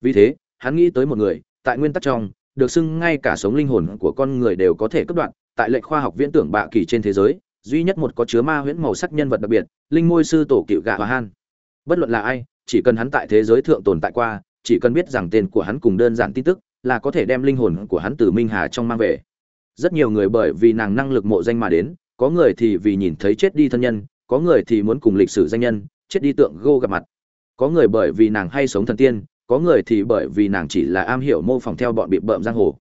Vì thế, hắn nghĩ tới một người tại nguyên tắc trong, được xưng ngay cả sống linh hồn của con người đều có thể cấp đoạn, tại lệnh khoa học viễn tưởng bạ kỳ trên thế giới, duy nhất một có chứa ma huyễn màu sắc nhân vật đặc biệt, linh ngôi sư tổ cựu gạ hòa han. Bất luận là ai, chỉ cần hắn tại thế giới thượng tồn tại qua, chỉ cần biết rằng tên của hắn cùng đơn giản tin tức, là có thể đem linh hồn của hắn từ minh hà trong mang về. Rất nhiều người bởi vì nàng năng lực mộ danh mà đến, có người thì vì nhìn thấy chết đi thân nhân, có người thì muốn cùng lịch sử danh nhân, chết đi tượng gô gặp mặt. Có người bởi vì nàng hay sống thần tiên có người thì bởi vì nàng chỉ là am hiểu mô phỏng theo bọn bị bợm giang hồ.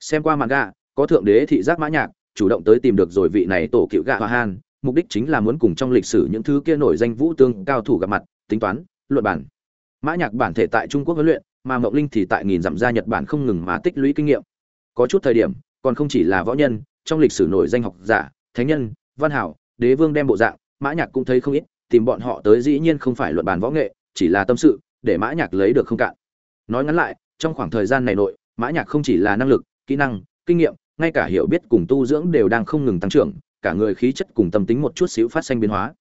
Xem qua mặt gạ có thượng đế thị giác mã nhạc, chủ động tới tìm được rồi vị này tổ cựu gạ hoa han, mục đích chính là muốn cùng trong lịch sử những thứ kia nổi danh vũ tương cao thủ gặp mặt, tính toán, luận bản. Mã nhạc bản thể tại trung quốc huấn luyện, mà ngọc linh thì tại nghìn dặm ra nhật bản không ngừng mà tích lũy kinh nghiệm. Có chút thời điểm, còn không chỉ là võ nhân, trong lịch sử nổi danh học giả, thánh nhân, văn hảo, đế vương đem bộ dạng, mã nhạc cũng thấy không ít, tìm bọn họ tới dĩ nhiên không phải luận bản võ nghệ, chỉ là tâm sự để mã nhạc lấy được không cạn. Nói ngắn lại, trong khoảng thời gian này nội, mã nhạc không chỉ là năng lực, kỹ năng, kinh nghiệm, ngay cả hiểu biết cùng tu dưỡng đều đang không ngừng tăng trưởng, cả người khí chất cùng tâm tính một chút xíu phát sinh biến hóa.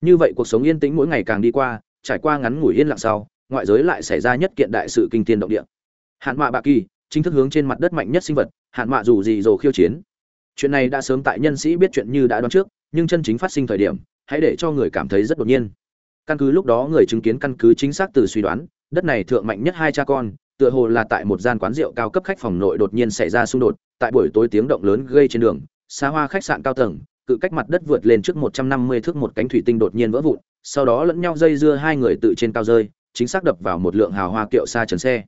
Như vậy cuộc sống yên tĩnh mỗi ngày càng đi qua, trải qua ngắn ngủi yên lặng sau, ngoại giới lại xảy ra nhất kiện đại sự kinh thiên động địa. Hạn mạ bạ kỳ, chính thức hướng trên mặt đất mạnh nhất sinh vật, hạn mạ dù gì dồ khiêu chiến. Chuyện này đã sớm tại nhân sĩ biết chuyện như đã đoán trước, nhưng chân chính phát sinh thời điểm, hãy để cho người cảm thấy rất đột nhiên căn cứ lúc đó người chứng kiến căn cứ chính xác từ suy đoán, đất này thượng mạnh nhất hai cha con, tựa hồ là tại một gian quán rượu cao cấp khách phòng nội đột nhiên xảy ra xung đột, tại buổi tối tiếng động lớn gây trên đường, xa hoa khách sạn cao tầng, cự cách mặt đất vượt lên trước 150 thước một cánh thủy tinh đột nhiên vỡ vụn, sau đó lẫn nhau dây dưa hai người tự trên cao rơi, chính xác đập vào một lượng hào hoa kiệu xa trần xe.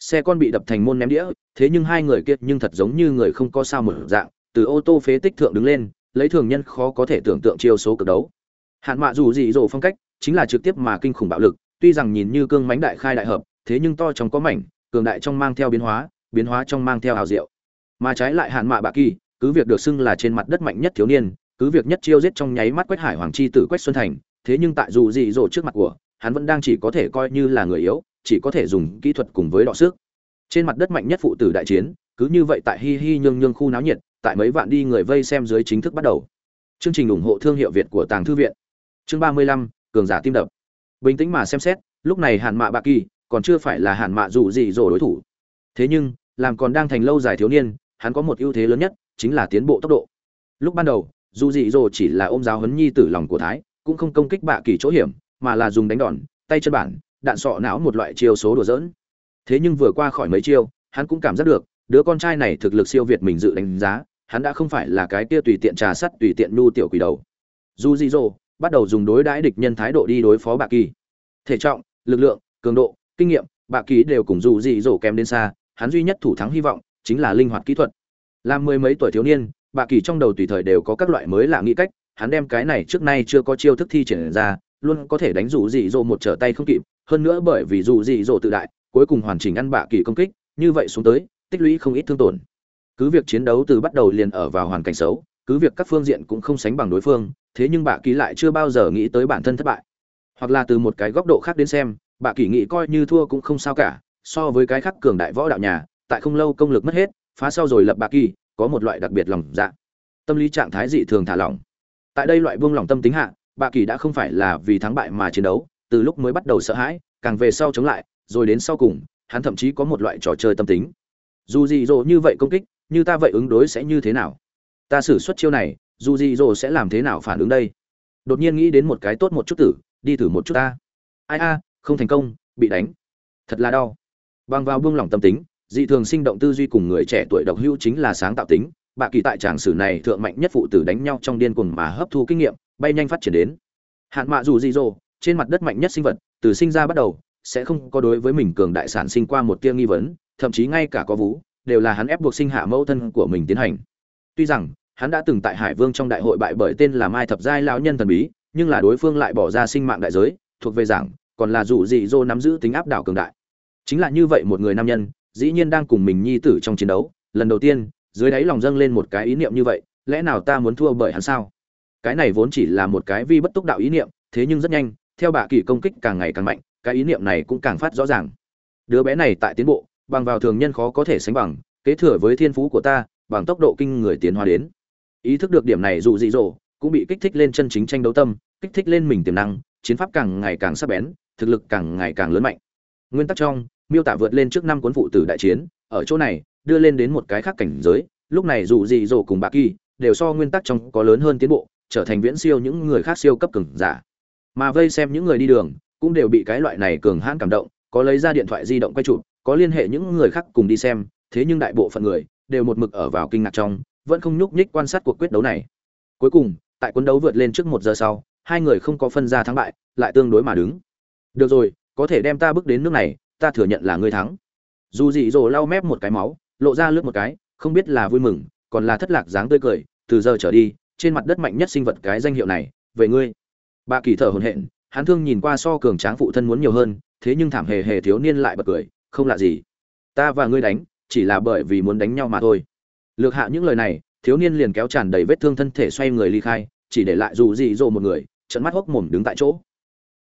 Xe con bị đập thành môn ném đĩa, thế nhưng hai người kia nhưng thật giống như người không có sao một dạng, từ ô tô phế tích thượng đứng lên, lấy thường nhân khó có thể tưởng tượng chiêu số cực đấu. Hạn mạ dù gì rồ phong cách chính là trực tiếp mà kinh khủng bạo lực, tuy rằng nhìn như cương mãnh đại khai đại hợp, thế nhưng to trong có mảnh, cường đại trong mang theo biến hóa biến hóa trong mang theo hào diệu. Mà trái lại hàn mạ bạ kỳ, cứ việc được xưng là trên mặt đất mạnh nhất thiếu niên, cứ việc nhất chiêu giết trong nháy mắt quét hải hoàng chi tử quét xuân thành, thế nhưng tại dù gì rồ trước mặt của, hắn vẫn đang chỉ có thể coi như là người yếu, chỉ có thể dùng kỹ thuật cùng với đọ sức. Trên mặt đất mạnh nhất phụ tử đại chiến, cứ như vậy tại hi hi nhương nhương khu náo nhiệt, tại mấy vạn đi người vây xem dưới chính thức bắt đầu. Chương trình ủng hộ thương hiệu việt của tàng thư viện. Chương ba mươi lăm cường giả tim đập. Bình tĩnh mà xem xét, lúc này hàn mạ bạ kỳ còn chưa phải là hàn mạ dù gì rồi đối thủ. Thế nhưng, làm còn đang thành lâu dài thiếu niên, hắn có một ưu thế lớn nhất, chính là tiến bộ tốc độ. Lúc ban đầu dù gì rồi chỉ là ôm giáo huấn nhi tử lòng của thái, cũng không công kích bạ kỳ chỗ hiểm, mà là dùng đánh đòn, tay chân bản, đạn sọ não một loại chiêu số đùa dỡn thế nhưng vừa qua khỏi mấy chiêu, hắn cũng cảm giác được, đứa con trai này thực lực siêu việt mình dự đánh giá, hắn đã không phải là cái kia tùy tiện trà sắt, tùy tiện nu tiểu quỷ đầu. Dù gì rồi bắt đầu dùng đối đãi địch nhân thái độ đi đối phó bạ kỳ. Thể trọng, lực lượng, cường độ, kinh nghiệm, bạ kỳ đều cùng dù dị dỗ kém đến xa, hắn duy nhất thủ thắng hy vọng chính là linh hoạt kỹ thuật. Làm mười mấy tuổi thiếu niên, bạ kỳ trong đầu tùy thời đều có các loại mới lạ nghĩ cách, hắn đem cái này trước nay chưa có chiêu thức thi triển ra, luôn có thể đánh dù dị dỗ một trở tay không kịp, hơn nữa bởi vì dù dị dỗ tự đại, cuối cùng hoàn chỉnh ăn bạ kỳ công kích, như vậy xuống tới, tích lũy không ít thương tổn. Cứ việc chiến đấu từ bắt đầu liền ở vào hoàn cảnh xấu, cứ việc các phương diện cũng không sánh bằng đối phương thế nhưng bạ kỳ lại chưa bao giờ nghĩ tới bản thân thất bại. Hoặc là từ một cái góc độ khác đến xem bạ kỳ nghĩ coi như thua cũng không sao cả, so với cái khác cường đại võ đạo nhà, tại không lâu công lực mất hết, phá sau rồi lập bạ kỳ có một loại đặc biệt lòng dạ. Tâm lý trạng thái dị thường thả lỏng. Tại đây loại buông lỏng tâm tính hạ bạ kỳ đã không phải là vì thắng bại mà chiến đấu, từ lúc mới bắt đầu sợ hãi, càng về sau chống lại, rồi đến sau cùng, hắn thậm chí có một loại trò chơi tâm tính. Dù gì dỗ như vậy công kích, như ta vậy ứng đối sẽ như thế nào? Ta xử suất chiêu này dù gì rồi sẽ làm thế nào phản ứng đây? Đột nhiên nghĩ đến một cái tốt một chút tử, đi thử một chút ta. Ai a, không thành công, bị đánh. Thật là đau. Bằng vào buông lỏng tâm tính, dị thường sinh động tư duy cùng người trẻ tuổi độc hữu chính là sáng tạo tính. Bạ kỳ tại tràng sử này thượng mạnh nhất phụ tử đánh nhau trong điên cuồng mà hấp thu kinh nghiệm, bay nhanh phát triển đến. Hạn mạ dù dị dỗ trên mặt đất mạnh nhất sinh vật, từ sinh ra bắt đầu, sẽ không có đối với mình cường đại sản sinh qua một tia nghi vấn, thậm chí ngay cả có vú, đều là hắn ép buộc sinh hạ mẫu thân của mình tiến hành. Tuy rằng hắn đã từng tại hải vương trong đại hội bại bởi tên là mai thập giai lão nhân thần bí, nhưng là đối phương lại bỏ ra sinh mạng đại giới, thuộc về giảng, còn là dù dị dô nắm giữ tính áp đảo cường đại. Chính là như vậy một người nam nhân, dĩ nhiên đang cùng mình nhi tử trong chiến đấu, lần đầu tiên, dưới đáy lòng dâng lên một cái ý niệm như vậy, lẽ nào ta muốn thua bởi hắn sao? Cái này vốn chỉ là một cái vi bất túc đạo ý niệm, thế nhưng rất nhanh, theo bà kỳ công kích càng ngày càng mạnh, cái ý niệm này cũng càng phát rõ ràng. Đứa bé này tại tiến bộ, bằng vào thường nhân khó có thể sánh bằng, kế thừa với thiên phú của ta, bằng tốc độ kinh người tiến hóa đến ý thức được điểm này dù dị dỗ, cũng bị kích thích lên chân chính tranh đấu tâm, kích thích lên mình tiềm năng, chiến pháp càng ngày càng sắc bén, thực lực càng ngày càng lớn mạnh. Nguyên tắc trong, miêu tả vượt lên trước năm cuốn phụ tử đại chiến, ở chỗ này, đưa lên đến một cái khác cảnh giới, lúc này dù dị dỗ cùng bà kỳ đều so nguyên tắc trong có lớn hơn tiến bộ, trở thành viễn siêu những người khác siêu cấp cường giả. Mà vây xem những người đi đường, cũng đều bị cái loại này cường hãn cảm động, có lấy ra điện thoại di động quay chụp, có liên hệ những người khác cùng đi xem, thế nhưng đại bộ phận người đều một mực ở vào kinh ngạc trong vẫn không nhúc nhích quan sát cuộc quyết đấu này. Cuối cùng, tại cuộc đấu vượt lên trước một giờ sau, hai người không có phân ra thắng bại, lại tương đối mà đứng. Được rồi, có thể đem ta bước đến nước này, ta thừa nhận là ngươi thắng. Dù gì rồ lau mép một cái máu, lộ ra lướt một cái, không biết là vui mừng, còn là thất lạc dáng tươi cười, từ giờ trở đi, trên mặt đất mạnh nhất sinh vật cái danh hiệu này, về ngươi. Bà kỳ thở hổn hển, hắn thương nhìn qua so cường tráng phụ thân muốn nhiều hơn, thế nhưng thảm hề hề thiếu niên lại bật cười, không lạ gì. Ta và ngươi đánh, chỉ là bởi vì muốn đánh nhau mà thôi lược hạ những lời này, thiếu niên liền kéo tràn đầy vết thương thân thể xoay người ly khai, chỉ để lại dù gì dồ một người trận mắt hốc mồm đứng tại chỗ.